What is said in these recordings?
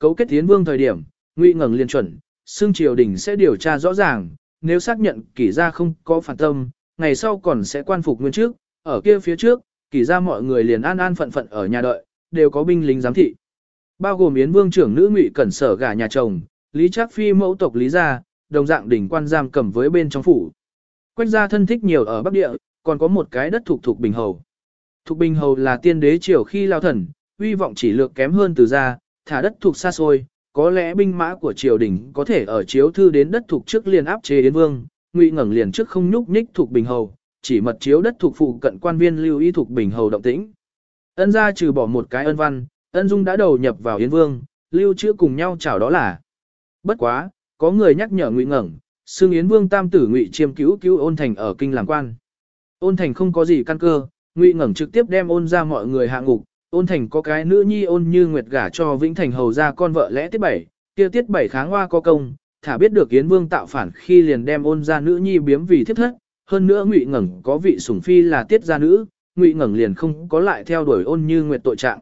Cấu kết tiến Vương thời điểm, Ngụy Ngẩng liên chuẩn, xương triều đình sẽ điều tra rõ ràng, nếu xác nhận kỷ gia không có phản tâm, ngày sau còn sẽ quan phục nguyên trước, ở kia phía trước, kỷ gia mọi người liền an an phận phận ở nhà đợi, đều có binh lính giám thị. Bao gồm Yến Vương trưởng nữ Ngụy Cẩn Sở gả nhà chồng, Lý Trác Phi mẫu tộc Lý gia, đồng dạng đỉnh quan giam cầm với bên trong phủ. Quách gia thân thích nhiều ở Bắc Địa, còn có một cái đất thuộc thuộc Bình Hầu. Thục Bình Hầu là tiên đế triều khi lao thần, uy vọng chỉ lược kém hơn từ gia, thả đất thuộc xa xôi, có lẽ binh mã của triều đình có thể ở chiếu thư đến đất thuộc trước liền áp chế Yến Vương, Ngụy ngẩng liền trước không nhúc nhích thuộc Bình Hầu, chỉ mật chiếu đất thuộc phụ cận quan viên lưu ý thuộc Bình Hầu động tĩnh. Ân gia trừ bỏ một cái ân văn, ân dung đã đầu nhập vào Yến Vương, lưu chữa cùng nhau chào đó là. Bất quá, có người nhắc nhở Ngụy ngẩng, xương Yến Vương tam tử Ngụy chiêm cứu cứu ôn thành ở kinh làm quan. Ôn thành không có gì căn cơ, Ngụy ngẩng trực tiếp đem ôn ra mọi người hạ ngục, ôn thành có cái nữ nhi ôn như nguyệt gả cho Vĩnh Thành hầu ra con vợ lẽ tiết bảy, kia tiết bảy kháng hoa có công, thả biết được Yến Vương tạo phản khi liền đem ôn ra nữ nhi biếm vì thiết thất, hơn nữa Ngụy ngẩn có vị sủng phi là tiết gia nữ, Ngụy ngẩn liền không có lại theo đuổi ôn như nguyệt tội trạng.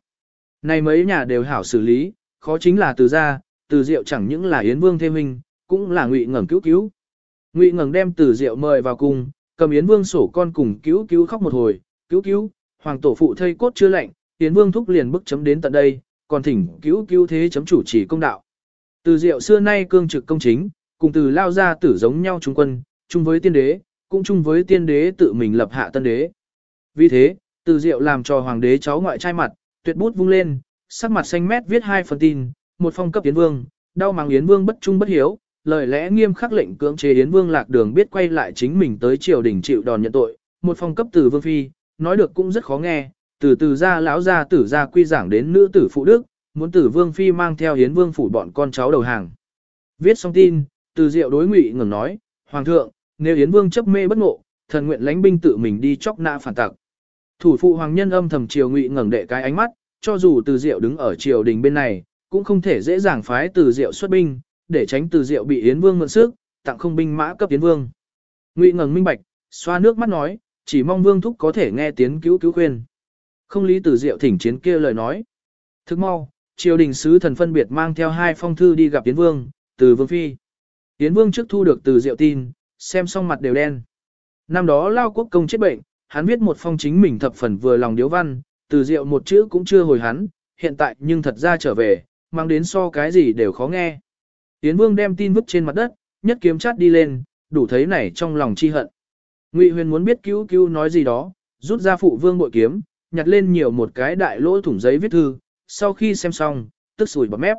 Này mấy nhà đều hảo xử lý, khó chính là từ gia, từ diệu chẳng những là Yến Vương thêm hình, cũng là Ngụy ngẩn cứu cứu. Ngụy ngẩn đem từ diệu mời vào cùng, cầm Yến Vương sổ con cùng cứu cứu khóc một hồi, cứu cứu, hoàng tổ phụ thây cốt chưa lạnh, Yến Vương thúc liền bức chấm đến tận đây, còn thỉnh cứu cứu thế chấm chủ chỉ công đạo. Từ diệu xưa nay cương trực công chính, cùng từ lao ra tử giống nhau trung quân, chung với tiên đế, cũng chung với tiên đế tự mình lập hạ tân đế. Vì thế, từ diệu làm cho hoàng đế cháu ngoại trai mặt, tuyệt bút vung lên, sắc mặt xanh mét viết hai phần tin, một phong cấp Yến Vương, đau mắng Yến Vương bất trung bất hiếu, lời lẽ nghiêm khắc lệnh cưỡng chế Yến Vương lạc đường biết quay lại chính mình tới triều đình chịu đòn nhận tội, một phong cấp từ Vương Phi, nói được cũng rất khó nghe, từ từ ra lão ra tử ra quy giảng đến nữ tử phụ đức, muốn tử Vương Phi mang theo Yến Vương phủ bọn con cháu đầu hàng. Viết xong tin, từ diệu đối ngụy ngừng nói, Hoàng thượng, nếu Yến Vương chấp mê bất ngộ, thần nguyện lãnh binh tự mình đi chóc nã phản tặc. Thủ phụ hoàng nhân âm thầm triều ngụy ngẩng đệ cái ánh mắt, cho dù từ diệu đứng ở triều đình bên này, cũng không thể dễ dàng phái từ diệu xuất binh, để tránh từ diệu bị Yến Vương mượn sức, tặng không binh mã cấp Yến Vương. Ngụy ngẩng minh bạch, xoa nước mắt nói, chỉ mong Vương thúc có thể nghe tiếng cứu cứu khuyên. Không lý từ diệu thỉnh chiến kia lời nói. Thức mau, triều đình sứ thần phân biệt mang theo hai phong thư đi gặp Yến Vương, từ Vương Phi. Yến Vương trước thu được từ diệu tin, xem xong mặt đều đen. Năm đó Lao Quốc công chết bệnh, hắn viết một phong chính mình thập phần vừa lòng điếu văn, từ diệu một chữ cũng chưa hồi hắn, hiện tại nhưng thật ra trở về, mang đến so cái gì đều khó nghe. Yến Vương đem tin vứt trên mặt đất, nhất kiếm chát đi lên, đủ thấy này trong lòng chi hận. Ngụy Huyền muốn biết cứu cứu nói gì đó, rút ra phụ vương bội kiếm, nhặt lên nhiều một cái đại lỗ thủng giấy viết thư, sau khi xem xong, tức sủi bọt mép.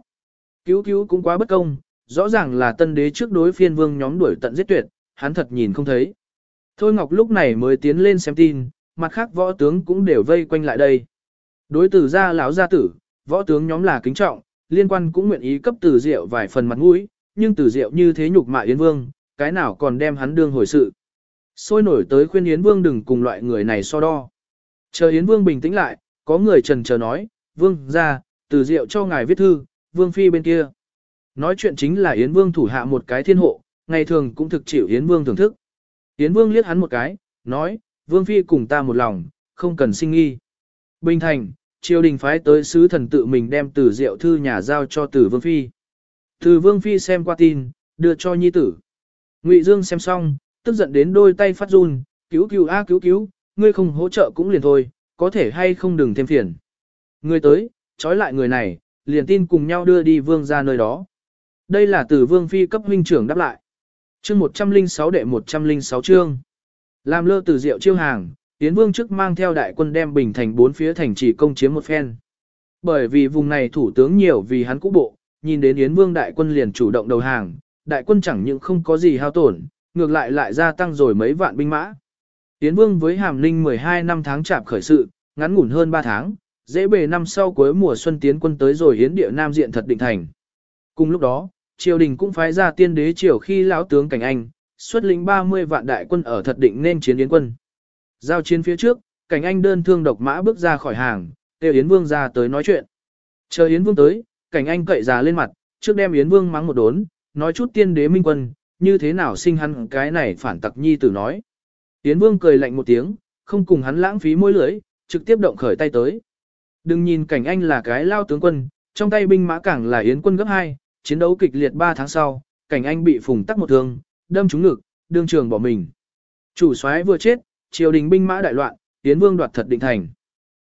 Cứu cứu cũng quá bất công, rõ ràng là tân đế trước đối phiên vương nhóm đuổi tận giết tuyệt, hắn thật nhìn không thấy. Thôi Ngọc lúc này mới tiến lên xem tin, mặt khác võ tướng cũng đều vây quanh lại đây. Đối tử gia lão gia tử, võ tướng nhóm là kính trọng, liên quan cũng nguyện ý cấp tử diệu vài phần mặt mũi, nhưng tử diệu như thế nhục mạ Yến Vương, cái nào còn đem hắn đương hồi sự. Sôi nổi tới khuyên Yến Vương đừng cùng loại người này so đo. Chờ Yến Vương bình tĩnh lại, có người trần chờ nói, Vương ra, tử diệu cho ngài viết thư, Vương Phi bên kia. Nói chuyện chính là Yến Vương thủ hạ một cái thiên hộ, ngày thường cũng thực chịu Yến Vương thưởng thức. Yến Vương liếc hắn một cái, nói, Vương Phi cùng ta một lòng, không cần sinh nghi. Bình thành, triều đình phái tới sứ thần tự mình đem từ diệu thư nhà giao cho tử Vương Phi. Từ Vương Phi xem qua tin, đưa cho nhi tử. Ngụy Dương xem xong, tức giận đến đôi tay phát run, cứu cứu a cứu cứu, ngươi không hỗ trợ cũng liền thôi, có thể hay không đừng thêm phiền. Ngươi tới, trói lại người này, liền tin cùng nhau đưa đi vương ra nơi đó. Đây là từ Vương Phi cấp huynh trưởng đáp lại. Chương 106 đệ 106 chương. Làm lơ từ rượu chiêu hàng, Tiến Vương trước mang theo đại quân đem bình thành bốn phía thành trì công chiếm một phen. Bởi vì vùng này thủ tướng nhiều vì hắn cũ bộ, nhìn đến Yến Vương đại quân liền chủ động đầu hàng, đại quân chẳng những không có gì hao tổn, ngược lại lại gia tăng rồi mấy vạn binh mã. Yến Vương với Hàm Ninh 12 năm tháng chạp khởi sự, ngắn ngủn hơn 3 tháng, dễ bề năm sau cuối mùa xuân tiến quân tới rồi Yến địa Nam diện thật định thành. Cùng lúc đó, triều đình cũng phái ra tiên đế triều khi lão tướng cảnh anh, xuất lĩnh 30 vạn đại quân ở thật định nên chiến yến quân. Giao chiến phía trước, cảnh anh đơn thương độc mã bước ra khỏi hàng, kêu Yến Vương ra tới nói chuyện. Chờ Yến Vương tới, cảnh anh cậy già lên mặt, trước đem Yến Vương mắng một đốn, nói chút tiên đế minh quân, như thế nào sinh hắn cái này phản tặc nhi tử nói. Yến Vương cười lạnh một tiếng, không cùng hắn lãng phí môi lưỡi, trực tiếp động khởi tay tới. Đừng nhìn cảnh anh là cái lao tướng quân, trong tay binh mã cảng là Yến quân gấp 2, chiến đấu kịch liệt 3 tháng sau, cảnh anh bị phùng tắc một thương, đâm trúng ngực, đương trường bỏ mình. Chủ soái vừa chết, triều đình binh mã đại loạn, Yến Vương đoạt thật định thành.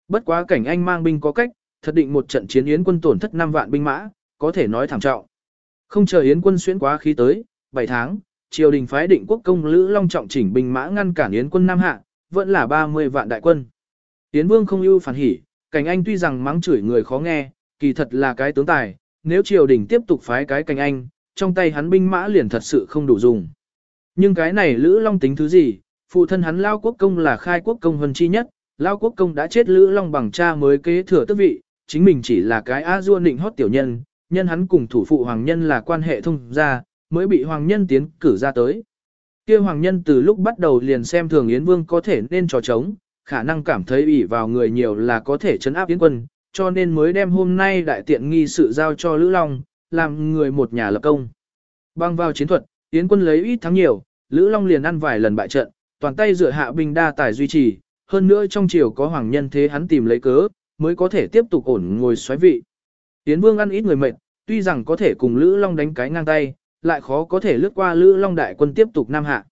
Bất quá cảnh anh mang binh có cách, thật định một trận chiến Yến quân tổn thất 5 vạn binh mã, có thể nói thảm trọng. Không chờ Yến quân xuyên quá khí tới, 7 tháng, triều đình phái định quốc công Lữ Long trọng chỉnh binh mã ngăn cản Yến quân Nam Hạ, vẫn là 30 vạn đại quân. Yến Vương không ưu phản hỉ, cảnh anh tuy rằng mắng chửi người khó nghe, kỳ thật là cái tướng tài, nếu triều đình tiếp tục phái cái cảnh anh, trong tay hắn binh mã liền thật sự không đủ dùng. Nhưng cái này Lữ Long tính thứ gì, phụ thân hắn Lao Quốc Công là khai quốc công vân chi nhất, Lao Quốc Công đã chết Lữ Long bằng cha mới kế thừa tước vị, chính mình chỉ là cái a dua nịnh hót tiểu nhân, nhân hắn cùng thủ phụ hoàng nhân là quan hệ thông gia, mới bị hoàng nhân tiến cử ra tới. kia hoàng nhân từ lúc bắt đầu liền xem thường Yến Vương có thể nên trò trống, khả năng cảm thấy ủy vào người nhiều là có thể chấn áp Yến quân, cho nên mới đem hôm nay đại tiện nghi sự giao cho Lữ Long, làm người một nhà lập công. Băng vào chiến thuật, Yến quân lấy ít thắng nhiều, Lữ Long liền ăn vài lần bại trận, toàn tay dựa hạ binh đa tài duy trì, hơn nữa trong triều có hoàng nhân thế hắn tìm lấy cớ, mới có thể tiếp tục ổn ngồi xoáy vị. Yến Vương ăn ít người mệt, tuy rằng có thể cùng Lữ Long đánh cái ngang tay, lại khó có thể lướt qua Lữ Long đại quân tiếp tục nam hạ.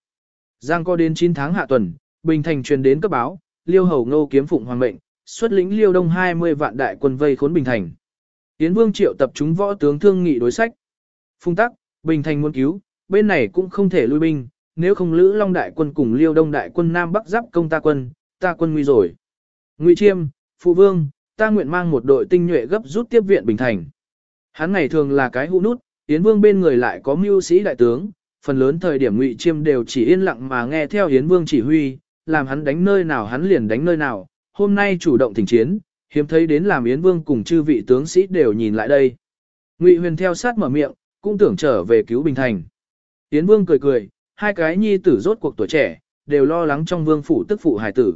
Giang có đến 9 tháng hạ tuần, Bình Thành truyền đến cấp báo, Liêu Hầu Ngô kiếm phụng hoàng mệnh, xuất lĩnh Liêu Đông 20 vạn đại quân vây khốn Bình Thành. Yến Vương triệu tập chúng võ tướng thương nghị đối sách. Phung tắc, Bình Thành muốn cứu, bên này cũng không thể lui binh, nếu không Lữ Long đại quân cùng Liêu Đông đại quân Nam Bắc giáp công ta quân, ta quân nguy rồi. Ngụy Chiêm, Phụ Vương, ta nguyện mang một đội tinh nhuệ gấp rút tiếp viện Bình Thành. Hắn ngày thường là cái hũ nút, Yến Vương bên người lại có mưu sĩ đại tướng, phần lớn thời điểm Ngụy Chiêm đều chỉ yên lặng mà nghe theo Yến Vương chỉ huy, làm hắn đánh nơi nào hắn liền đánh nơi nào, hôm nay chủ động thỉnh chiến, hiếm thấy đến làm Yến Vương cùng chư vị tướng sĩ đều nhìn lại đây. Ngụy Huyền theo sát mở miệng, cũng tưởng trở về cứu Bình Thành. Yến Vương cười cười, hai cái nhi tử rốt cuộc tuổi trẻ, đều lo lắng trong vương phủ tức phụ hải tử.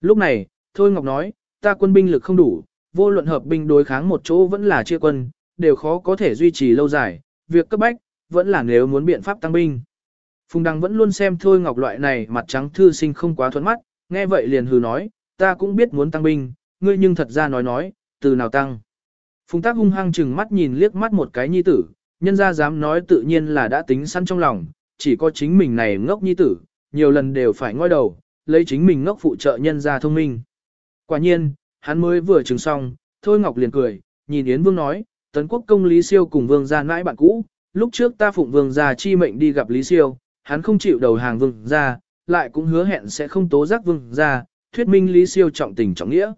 Lúc này, Thôi Ngọc nói, ta quân binh lực không đủ, vô luận hợp binh đối kháng một chỗ vẫn là chia quân, đều khó có thể duy trì lâu dài, việc cấp bách, vẫn là nếu muốn biện pháp tăng binh. Phùng Đăng vẫn luôn xem Thôi Ngọc loại này mặt trắng thư sinh không quá thuẫn mắt, nghe vậy liền hừ nói, ta cũng biết muốn tăng binh, ngươi nhưng thật ra nói nói, từ nào tăng. Phùng Tác hung hăng chừng mắt nhìn liếc mắt một cái nhi tử, nhân ra dám nói tự nhiên là đã tính sẵn trong lòng, chỉ có chính mình này ngốc nhi tử, nhiều lần đều phải ngoi đầu, lấy chính mình ngốc phụ trợ nhân ra thông minh. Quả nhiên, hắn mới vừa chừng xong, Thôi Ngọc liền cười, nhìn Yến Vương nói, tấn quốc công Lý Siêu cùng Vương gia nãi bạn cũ, lúc trước ta phụng Vương gia chi mệnh đi gặp Lý Siêu, hắn không chịu đầu hàng Vương gia, lại cũng hứa hẹn sẽ không tố giác Vương gia, thuyết minh Lý Siêu trọng tình trọng nghĩa.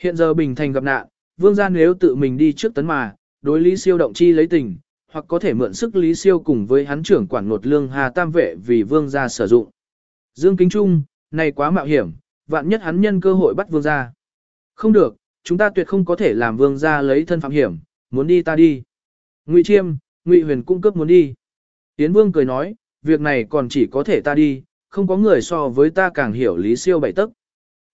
Hiện giờ Bình Thành gặp nạn, Vương gia nếu tự mình đi trước tấn mà, đối Lý Siêu động chi lấy tình, hoặc có thể mượn sức Lý Siêu cùng với hắn trưởng quản nột lương Hà Tam vệ vì Vương gia sử dụng. Dương Kính Trung, này quá mạo hiểm, vạn nhất hắn nhân cơ hội bắt Vương gia. Không được, chúng ta tuyệt không có thể làm Vương gia lấy thân phạm hiểm, muốn đi ta đi. Ngụy Chiêm, Ngụy Huyền cung cấp muốn đi. Tiến Vương cười nói, việc này còn chỉ có thể ta đi, không có người so với ta càng hiểu Lý Siêu bảy tức.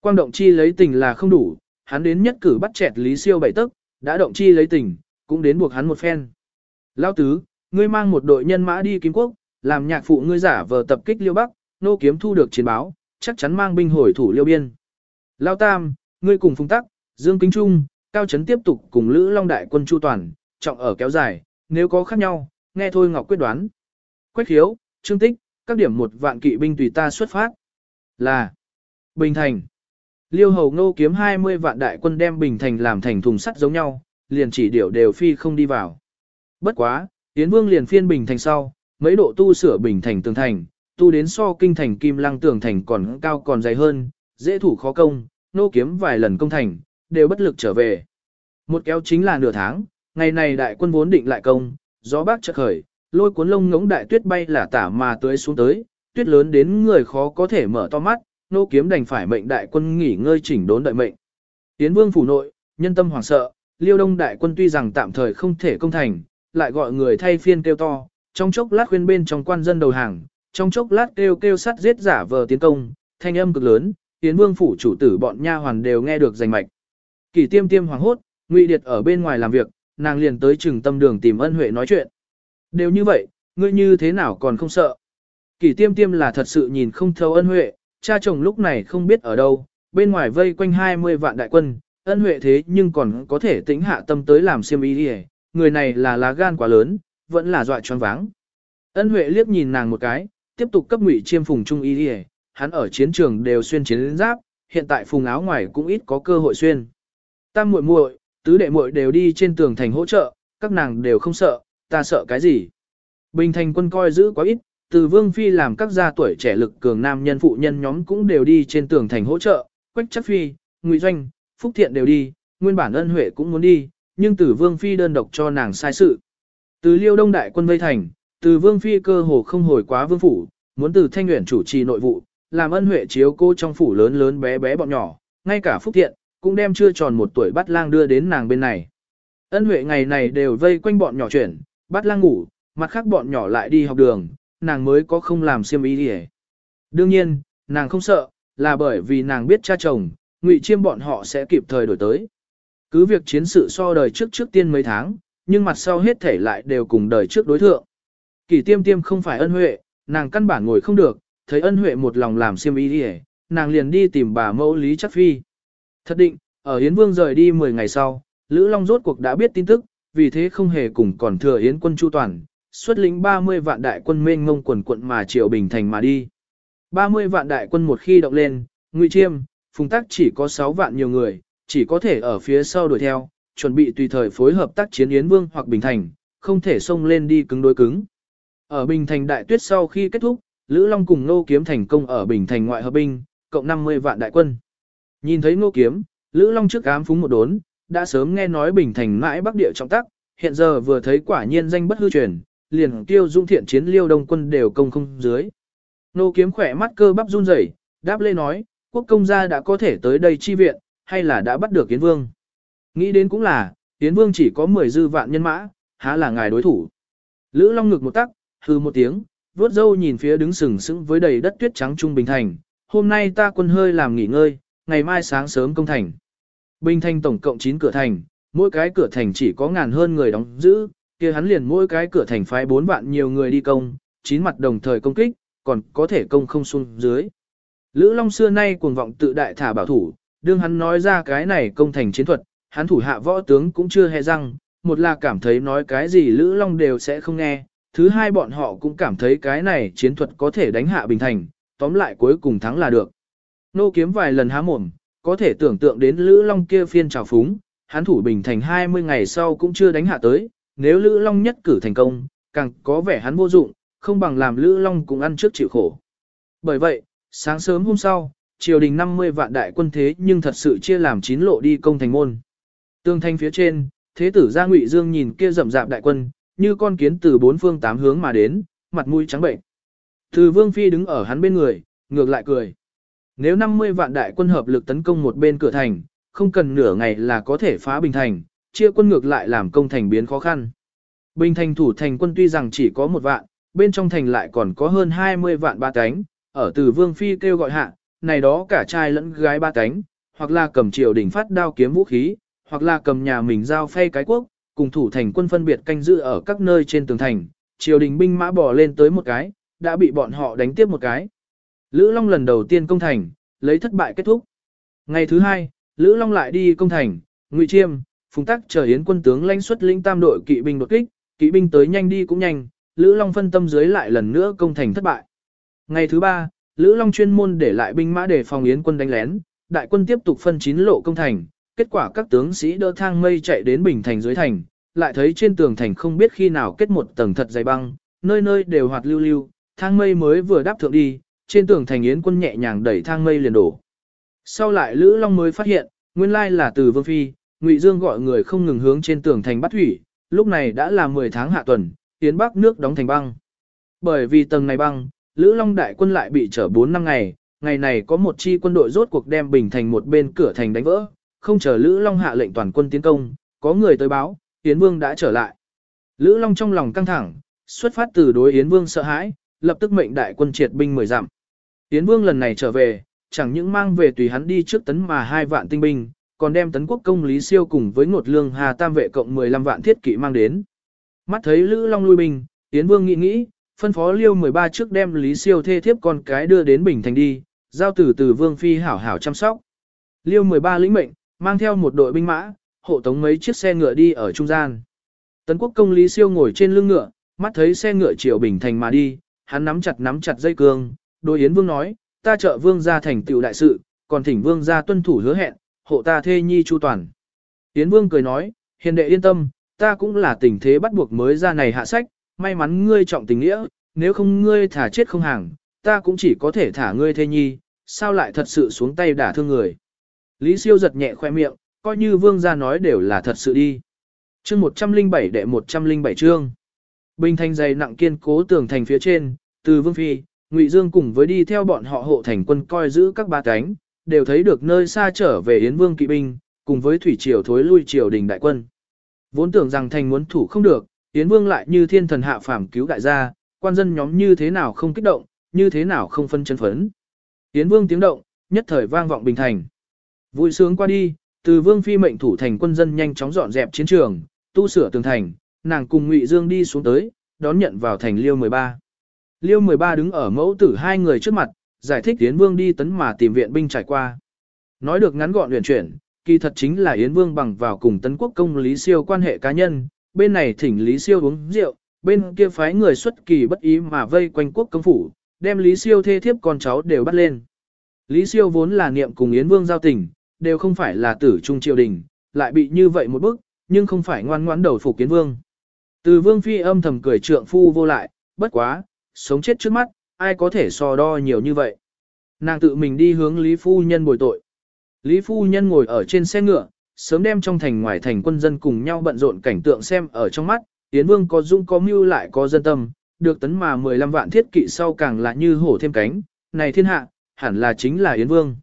Quang động chi lấy tình là không đủ, hắn đến nhất cử bắt chẹt Lý Siêu bảy tức, đã động chi lấy tình, cũng đến buộc hắn một phen. lão tứ, ngươi mang một đội nhân mã đi kiếm quốc, làm nhạc phụ ngươi giả vờ tập kích Liêu Bắc, nô kiếm thu được chiến báo, chắc chắn mang binh hồi thủ Liêu Biên. lão tam, ngươi cùng Phùng Tắc, Dương Kính Trung, Cao Trấn tiếp tục cùng Lữ Long Đại quân Chu Toàn, trọng ở kéo dài, nếu có khác nhau, nghe thôi Ngọc quyết đoán. Quách khiếu, Trương Tích, các điểm một vạn kỵ binh tùy ta xuất phát. Là Bình Thành. Liêu Hầu Ngô kiếm 20 vạn đại quân đem Bình Thành làm thành thùng sắt giống nhau, liền chỉ điểu đều phi không đi vào. Bất quá, Yến Vương liền phiên Bình Thành sau, mấy độ tu sửa Bình Thành tường thành, tu đến so kinh thành Kim Lăng tường thành còn cao còn dày hơn, dễ thủ khó công, nô kiếm vài lần công thành, đều bất lực trở về. Một kéo chính là nửa tháng, ngày này đại quân vốn định lại công, gió bác chợt khởi, lôi cuốn lông ngỗng đại tuyết bay là tả mà tới xuống tới, tuyết lớn đến người khó có thể mở to mắt, nô kiếm đành phải mệnh đại quân nghỉ ngơi chỉnh đốn đợi mệnh. Tiến vương phủ nội, nhân tâm hoảng sợ, liêu đông đại quân tuy rằng tạm thời không thể công thành, lại gọi người thay phiên kêu to, trong chốc lát khuyên bên trong quan dân đầu hàng, trong chốc lát kêu kêu sắt giết giả vờ tiến công, thanh âm cực lớn, tiến vương phủ chủ tử bọn nha hoàn đều nghe được rành mạch. Kỳ tiêm tiêm hoảng hốt, ngụy điệt ở bên ngoài làm việc, nàng liền tới trừng tâm đường tìm ân huệ nói chuyện. Đều như vậy, ngươi như thế nào còn không sợ. Kỳ tiêm tiêm là thật sự nhìn không thấu ân huệ, cha chồng lúc này không biết ở đâu, bên ngoài vây quanh 20 vạn đại quân, ân huệ thế nhưng còn có thể tĩnh hạ tâm tới làm siêm ý đi người này là lá gan quá lớn, vẫn là dọa choáng váng. Ân huệ liếc nhìn nàng một cái, tiếp tục cấp ngụy chiêm phùng trung ý đi hắn ở chiến trường đều xuyên chiến giáp, hiện tại phùng áo ngoài cũng ít có cơ hội xuyên. Tam muội muội, tứ đệ muội đều đi trên tường thành hỗ trợ, các nàng đều không sợ, ta sợ cái gì? Bình thành quân coi giữ quá ít, từ vương phi làm các gia tuổi trẻ lực cường nam nhân phụ nhân nhóm cũng đều đi trên tường thành hỗ trợ, quách chắc phi, ngụy doanh, phúc thiện đều đi, nguyên bản ân huệ cũng muốn đi, nhưng từ vương phi đơn độc cho nàng sai sự. Từ liêu đông đại quân vây thành, từ vương phi cơ hồ không hồi quá vương phủ, muốn từ thanh nguyện chủ trì nội vụ, làm ân huệ chiếu cô trong phủ lớn lớn bé bé bọn nhỏ, ngay cả phúc thiện, cũng đem chưa tròn một tuổi bắt lang đưa đến nàng bên này. Ân huệ ngày này đều vây quanh bọn nhỏ chuyển, bắt lang ngủ, mặt khác bọn nhỏ lại đi học đường, nàng mới có không làm siêm ý gì. Đương nhiên, nàng không sợ, là bởi vì nàng biết cha chồng, ngụy chiêm bọn họ sẽ kịp thời đổi tới. Cứ việc chiến sự so đời trước trước tiên mấy tháng, nhưng mặt sau hết thể lại đều cùng đời trước đối thượng. Kỳ tiêm tiêm không phải ân huệ, nàng căn bản ngồi không được, thấy ân huệ một lòng làm siêm ý đi nàng liền đi tìm bà mẫu Lý Chắc Phi. Thật định, ở Yến Vương rời đi 10 ngày sau, Lữ Long rốt cuộc đã biết tin tức, vì thế không hề cùng còn thừa Yến quân Chu Toàn, xuất lĩnh 30 vạn đại quân mênh ngông quần quận mà triều bình thành mà đi. 30 vạn đại quân một khi động lên, Ngụy Chiêm, Phùng tắc chỉ có 6 vạn nhiều người, chỉ có thể ở phía sau đuổi theo, chuẩn bị tùy thời phối hợp tác chiến Yến Vương hoặc Bình Thành, không thể xông lên đi cứng đối cứng. Ở Bình Thành đại tuyết sau khi kết thúc, Lữ Long cùng Nô Kiếm thành công ở Bình Thành ngoại hợp binh, cộng 50 vạn đại quân. Nhìn thấy Ngô Kiếm, Lữ Long trước ám phúng một đốn, đã sớm nghe nói Bình Thành mãi bắc địa trọng tắc, hiện giờ vừa thấy quả nhiên danh bất hư truyền, liền tiêu dung thiện chiến liêu đông quân đều công không dưới. Ngô kiếm khỏe mắt cơ bắp run rẩy, đáp lê nói, quốc công gia đã có thể tới đây chi viện, hay là đã bắt được Yến Vương. Nghĩ đến cũng là, Yến Vương chỉ có 10 dư vạn nhân mã, há là ngài đối thủ. Lữ Long ngực một tắc, hư một tiếng, vuốt dâu nhìn phía đứng sừng sững với đầy đất tuyết trắng trung Bình Thành. Hôm nay ta quân hơi làm nghỉ ngơi, ngày mai sáng sớm công thành. Bình Thành tổng cộng 9 cửa thành, mỗi cái cửa thành chỉ có ngàn hơn người đóng giữ, kia hắn liền mỗi cái cửa thành phái 4 vạn nhiều người đi công, chín mặt đồng thời công kích, còn có thể công không xuống dưới. Lữ Long xưa nay cuồng vọng tự đại thả bảo thủ, đương hắn nói ra cái này công thành chiến thuật, hắn thủ hạ võ tướng cũng chưa hề răng, một là cảm thấy nói cái gì Lữ Long đều sẽ không nghe, thứ hai bọn họ cũng cảm thấy cái này chiến thuật có thể đánh hạ bình thành, tóm lại cuối cùng thắng là được. Nô kiếm vài lần há mồm, có thể tưởng tượng đến Lữ Long kia phiên trào phúng, hắn thủ bình thành 20 ngày sau cũng chưa đánh hạ tới, nếu Lữ Long nhất cử thành công, càng có vẻ hắn vô dụng, không bằng làm Lữ Long cùng ăn trước chịu khổ. Bởi vậy, sáng sớm hôm sau, triều đình 50 vạn đại quân thế nhưng thật sự chia làm 9 lộ đi công thành môn. Tương thanh phía trên, thế tử gia Ngụy Dương nhìn kia rậm rạp đại quân, như con kiến từ bốn phương tám hướng mà đến, mặt mũi trắng bệnh. Từ Vương Phi đứng ở hắn bên người, ngược lại cười. Nếu 50 vạn đại quân hợp lực tấn công một bên cửa thành, không cần nửa ngày là có thể phá bình thành, chia quân ngược lại làm công thành biến khó khăn. Bình thành thủ thành quân tuy rằng chỉ có một vạn, bên trong thành lại còn có hơn 20 vạn ba cánh, ở từ vương phi kêu gọi hạ, này đó cả trai lẫn gái ba cánh, hoặc là cầm triều đỉnh phát đao kiếm vũ khí, hoặc là cầm nhà mình giao phay cái quốc, cùng thủ thành quân phân biệt canh giữ ở các nơi trên tường thành, triều đình binh mã bò lên tới một cái, đã bị bọn họ đánh tiếp một cái. Lữ Long lần đầu tiên công thành, lấy thất bại kết thúc. Ngày thứ hai, Lữ Long lại đi công thành, Ngụy Chiêm, Phùng Tắc chờ Yến quân tướng lãnh xuất lĩnh tam đội kỵ binh đột kích, kỵ binh tới nhanh đi cũng nhanh, Lữ Long phân tâm dưới lại lần nữa công thành thất bại. Ngày thứ ba, Lữ Long chuyên môn để lại binh mã để phòng Yến quân đánh lén, đại quân tiếp tục phân chín lộ công thành, kết quả các tướng sĩ đỡ thang mây chạy đến bình thành dưới thành, lại thấy trên tường thành không biết khi nào kết một tầng thật dày băng, nơi nơi đều hoạt lưu lưu, thang mây mới vừa đáp thượng đi, trên tường thành Yến quân nhẹ nhàng đẩy thang mây liền đổ. Sau lại Lữ Long mới phát hiện, nguyên lai là từ Vương Phi, Ngụy Dương gọi người không ngừng hướng trên tường thành bắt thủy, lúc này đã là 10 tháng hạ tuần, tiến bắc nước đóng thành băng. Bởi vì tầng này băng, Lữ Long đại quân lại bị trở 4 năm ngày, ngày này có một chi quân đội rốt cuộc đem bình thành một bên cửa thành đánh vỡ, không chờ Lữ Long hạ lệnh toàn quân tiến công, có người tới báo, Yến Vương đã trở lại. Lữ Long trong lòng căng thẳng, xuất phát từ đối Yến Vương sợ hãi, lập tức mệnh đại quân triệt binh mười dặm. Yến Vương lần này trở về, chẳng những mang về tùy hắn đi trước tấn mà hai vạn tinh binh, còn đem tấn quốc công Lý Siêu cùng với ngột lương Hà Tam vệ cộng 15 vạn thiết kỵ mang đến. Mắt thấy Lữ Long lui binh, Yến Vương nghĩ nghĩ, phân phó Liêu 13 trước đem Lý Siêu thê thiếp con cái đưa đến Bình Thành đi, giao tử từ Vương Phi hảo hảo chăm sóc. Liêu 13 lĩnh mệnh, mang theo một đội binh mã, hộ tống mấy chiếc xe ngựa đi ở trung gian. Tấn quốc công Lý Siêu ngồi trên lưng ngựa, mắt thấy xe ngựa chiều bình thành mà đi, hắn nắm chặt nắm chặt dây cương, đối Yến Vương nói, ta trợ Vương ra thành tựu đại sự, còn thỉnh Vương ra tuân thủ hứa hẹn, hộ ta thê nhi chu toàn. Yến Vương cười nói, hiền đệ yên tâm, ta cũng là tình thế bắt buộc mới ra này hạ sách, may mắn ngươi trọng tình nghĩa, nếu không ngươi thả chết không hàng, ta cũng chỉ có thể thả ngươi thê nhi, sao lại thật sự xuống tay đả thương người. Lý siêu giật nhẹ khoe miệng, coi như vương gia nói đều là thật sự đi. chương 107 đệ 107 chương. Bình thành dày nặng kiên cố tường thành phía trên, từ vương phi, ngụy Dương cùng với đi theo bọn họ hộ thành quân coi giữ các ba cánh, đều thấy được nơi xa trở về Yến Vương kỵ binh, cùng với thủy triều thối lui triều đình đại quân. Vốn tưởng rằng thành muốn thủ không được, Yến Vương lại như thiên thần hạ phàm cứu đại gia, quan dân nhóm như thế nào không kích động, như thế nào không phân chân phấn. Yến Vương tiếng động, nhất thời vang vọng bình thành. Vui sướng qua đi, từ Vương phi mệnh thủ thành quân dân nhanh chóng dọn dẹp chiến trường, tu sửa tường thành, nàng cùng Ngụy Dương đi xuống tới, đón nhận vào thành Liêu 13. Liêu 13 đứng ở mẫu tử hai người trước mặt, giải thích Yến Vương đi tấn mà tìm viện binh trải qua. Nói được ngắn gọn luyện chuyển, kỳ thật chính là Yến Vương bằng vào cùng tấn quốc công Lý Siêu quan hệ cá nhân, bên này thỉnh Lý Siêu uống rượu, bên kia phái người xuất kỳ bất ý mà vây quanh quốc công phủ, đem Lý Siêu thê thiếp con cháu đều bắt lên. Lý Siêu vốn là niệm cùng Yến Vương giao tình, đều không phải là tử trung triều đình, lại bị như vậy một bức, nhưng không phải ngoan ngoãn đầu phục Yến Vương. Từ Vương Phi âm thầm cười trượng phu vô lại, bất quá, sống chết trước mắt, ai có thể so đo nhiều như vậy. Nàng tự mình đi hướng Lý Phu Nhân bồi tội. Lý Phu Nhân ngồi ở trên xe ngựa, sớm đem trong thành ngoài thành quân dân cùng nhau bận rộn cảnh tượng xem ở trong mắt, Yến Vương có dung có mưu lại có dân tâm, được tấn mà 15 vạn thiết kỵ sau càng là như hổ thêm cánh, này thiên hạ, hẳn là chính là Yến Vương.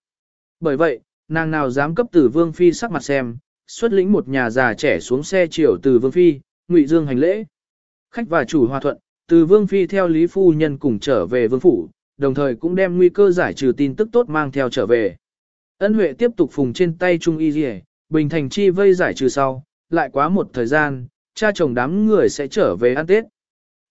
Bởi vậy, nàng nào dám cấp tử Vương Phi sắc mặt xem, xuất lĩnh một nhà già trẻ xuống xe chiều từ Vương Phi, ngụy Dương hành lễ. Khách và chủ hòa thuận, từ Vương Phi theo Lý Phu Nhân cùng trở về Vương Phủ, đồng thời cũng đem nguy cơ giải trừ tin tức tốt mang theo trở về. Ân Huệ tiếp tục phùng trên tay Trung Y Dì Bình Thành Chi vây giải trừ sau, lại quá một thời gian, cha chồng đám người sẽ trở về ăn Tết.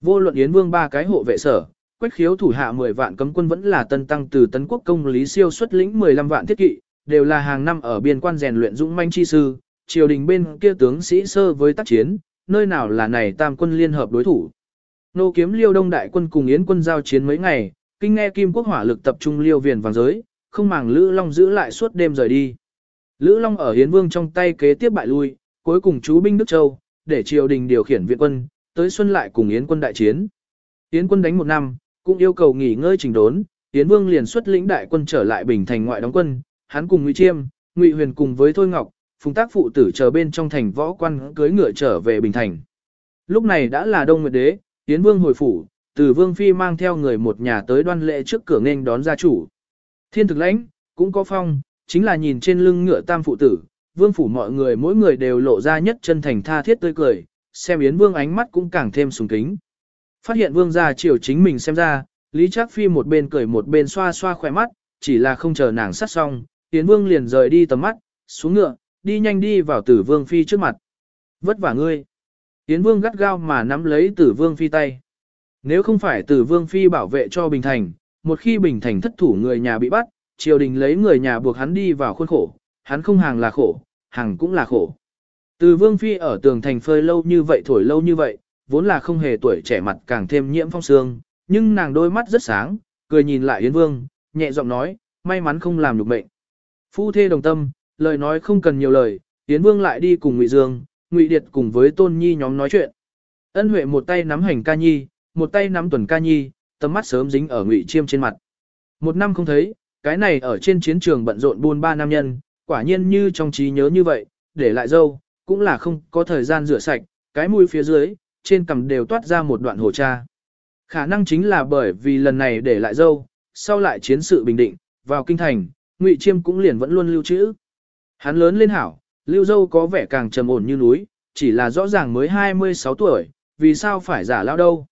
Vô luận Yến Vương ba cái hộ vệ sở, quách khiếu thủ hạ 10 vạn cấm quân vẫn là tân tăng từ tấn quốc công Lý Siêu xuất lĩnh 15 vạn thiết kỵ, đều là hàng năm ở biên quan rèn luyện dũng manh chi sư, triều đình bên kia tướng sĩ sơ với tác chiến, nơi nào là này tam quân liên hợp đối thủ. Nô kiếm liêu đông đại quân cùng Yến quân giao chiến mấy ngày, kinh nghe kim quốc hỏa lực tập trung liêu viền vàng giới, không màng Lữ Long giữ lại suốt đêm rời đi. Lữ Long ở Yến Vương trong tay kế tiếp bại lui, cuối cùng chú binh Đức Châu, để triều đình điều khiển viện quân, tới xuân lại cùng Yến quân đại chiến. Yến quân đánh một năm, cũng yêu cầu nghỉ ngơi trình đốn, Yến Vương liền xuất lĩnh đại quân trở lại Bình Thành ngoại đóng quân, hắn cùng Ngụy Chiêm, Ngụy Huyền cùng với Thôi Ngọc, Phùng Tác phụ tử chờ bên trong thành võ quan cưới ngựa trở về Bình Thành. Lúc này đã là Đông Nguyệt Đế, Tiến Vương hồi phủ, từ Vương Phi mang theo người một nhà tới đoan lễ trước cửa nghênh đón gia chủ. Thiên thực lãnh, cũng có phong, chính là nhìn trên lưng ngựa tam phụ tử, Vương phủ mọi người mỗi người đều lộ ra nhất chân thành tha thiết tươi cười, xem Yến Vương ánh mắt cũng càng thêm sùng kính. Phát hiện Vương gia chiều chính mình xem ra, Lý Trác Phi một bên cười một bên xoa xoa khỏe mắt, chỉ là không chờ nàng sát xong, Yến Vương liền rời đi tầm mắt, xuống ngựa, đi nhanh đi vào Tử Vương Phi trước mặt. Vất vả ngươi. Yến Vương gắt gao mà nắm lấy Tử Vương Phi tay. Nếu không phải Tử Vương Phi bảo vệ cho Bình Thành, một khi Bình Thành thất thủ người nhà bị bắt, triều đình lấy người nhà buộc hắn đi vào khuôn khổ, hắn không hàng là khổ, hàng cũng là khổ. Từ Vương Phi ở tường thành phơi lâu như vậy thổi lâu như vậy, vốn là không hề tuổi trẻ mặt càng thêm nhiễm phong sương, nhưng nàng đôi mắt rất sáng, cười nhìn lại Yến Vương, nhẹ giọng nói, may mắn không làm được mệnh. Phu thê đồng tâm, lời nói không cần nhiều lời, Yến Vương lại đi cùng Ngụy Dương, Ngụy Điệt cùng với Tôn Nhi nhóm nói chuyện. Ân Huệ một tay nắm hành ca nhi, một tay nắm tuần ca nhi, tầm mắt sớm dính ở Ngụy Chiêm trên mặt. Một năm không thấy, cái này ở trên chiến trường bận rộn buôn ba nam nhân, quả nhiên như trong trí nhớ như vậy, để lại dâu, cũng là không có thời gian rửa sạch, cái mũi phía dưới, trên cằm đều toát ra một đoạn hồ cha. Khả năng chính là bởi vì lần này để lại dâu, sau lại chiến sự bình định, vào kinh thành, Ngụy Chiêm cũng liền vẫn luôn lưu trữ. Hắn lớn lên hảo, lưu dâu có vẻ càng trầm ổn như núi, chỉ là rõ ràng mới 26 tuổi, vì sao phải giả lao đâu.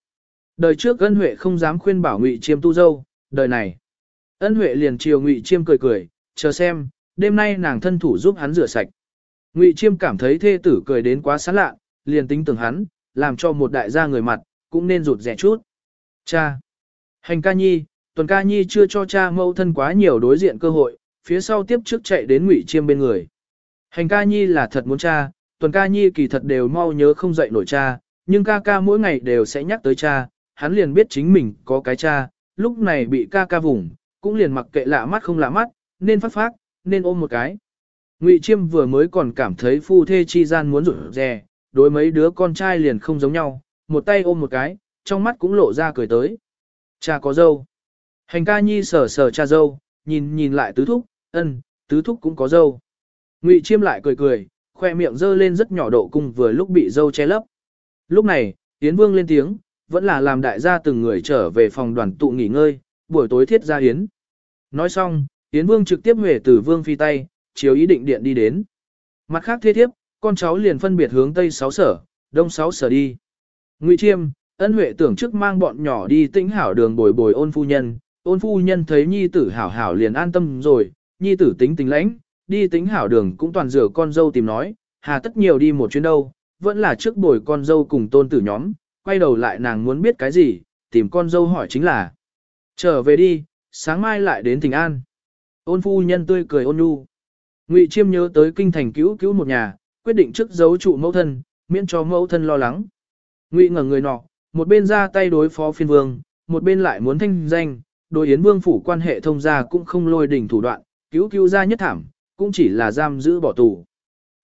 Đời trước ân huệ không dám khuyên bảo Ngụy Chiêm tu dâu, đời này. Ân huệ liền chiều Ngụy Chiêm cười cười, chờ xem, đêm nay nàng thân thủ giúp hắn rửa sạch. Ngụy Chiêm cảm thấy thê tử cười đến quá sán lạ, liền tính tưởng hắn, làm cho một đại gia người mặt, cũng nên rụt rẻ chút. Cha! Hành ca nhi, tuần ca nhi chưa cho cha mâu thân quá nhiều đối diện cơ hội, phía sau tiếp trước chạy đến Ngụy Chiêm bên người. Hành ca nhi là thật muốn cha, tuần ca nhi kỳ thật đều mau nhớ không dậy nổi cha, nhưng ca ca mỗi ngày đều sẽ nhắc tới cha, hắn liền biết chính mình có cái cha, lúc này bị ca ca vùng, cũng liền mặc kệ lạ mắt không lạ mắt, nên phát phát, nên ôm một cái. Ngụy Chiêm vừa mới còn cảm thấy phu thê chi gian muốn rủ rè, đối mấy đứa con trai liền không giống nhau, một tay ôm một cái, trong mắt cũng lộ ra cười tới. Cha có dâu. Hành ca nhi sờ sờ cha dâu, nhìn nhìn lại tứ thúc, ân, tứ thúc cũng có dâu. Ngụy Chiêm lại cười cười, khoe miệng dơ lên rất nhỏ độ cung vừa lúc bị dâu che lấp. Lúc này, Yến Vương lên tiếng, vẫn là làm đại gia từng người trở về phòng đoàn tụ nghỉ ngơi, buổi tối thiết ra Yến. Nói xong, Yến Vương trực tiếp huề từ Vương phi tay, chiếu ý định điện đi đến. Mặt khác thế thiếp, con cháu liền phân biệt hướng Tây sáu sở, Đông sáu sở đi. Ngụy Chiêm, ân huệ tưởng trước mang bọn nhỏ đi tĩnh hảo đường bồi bồi ôn phu nhân, ôn phu nhân thấy nhi tử hảo hảo liền an tâm rồi, nhi tử tính tính lãnh, đi tính hảo đường cũng toàn rửa con dâu tìm nói, hà tất nhiều đi một chuyến đâu, vẫn là trước bồi con dâu cùng tôn tử nhóm, quay đầu lại nàng muốn biết cái gì, tìm con dâu hỏi chính là. Trở về đi, sáng mai lại đến tỉnh An. Ôn phu nhân tươi cười ôn nhu. Ngụy Chiêm nhớ tới kinh thành cứu cứu một nhà, quyết định trước giấu trụ mẫu thân, miễn cho mẫu thân lo lắng. Ngụy ngẩng người nọ, một bên ra tay đối phó phiên vương, một bên lại muốn thanh danh, đối yến vương phủ quan hệ thông gia cũng không lôi đỉnh thủ đoạn, cứu cứu ra nhất thảm, cũng chỉ là giam giữ bỏ tù.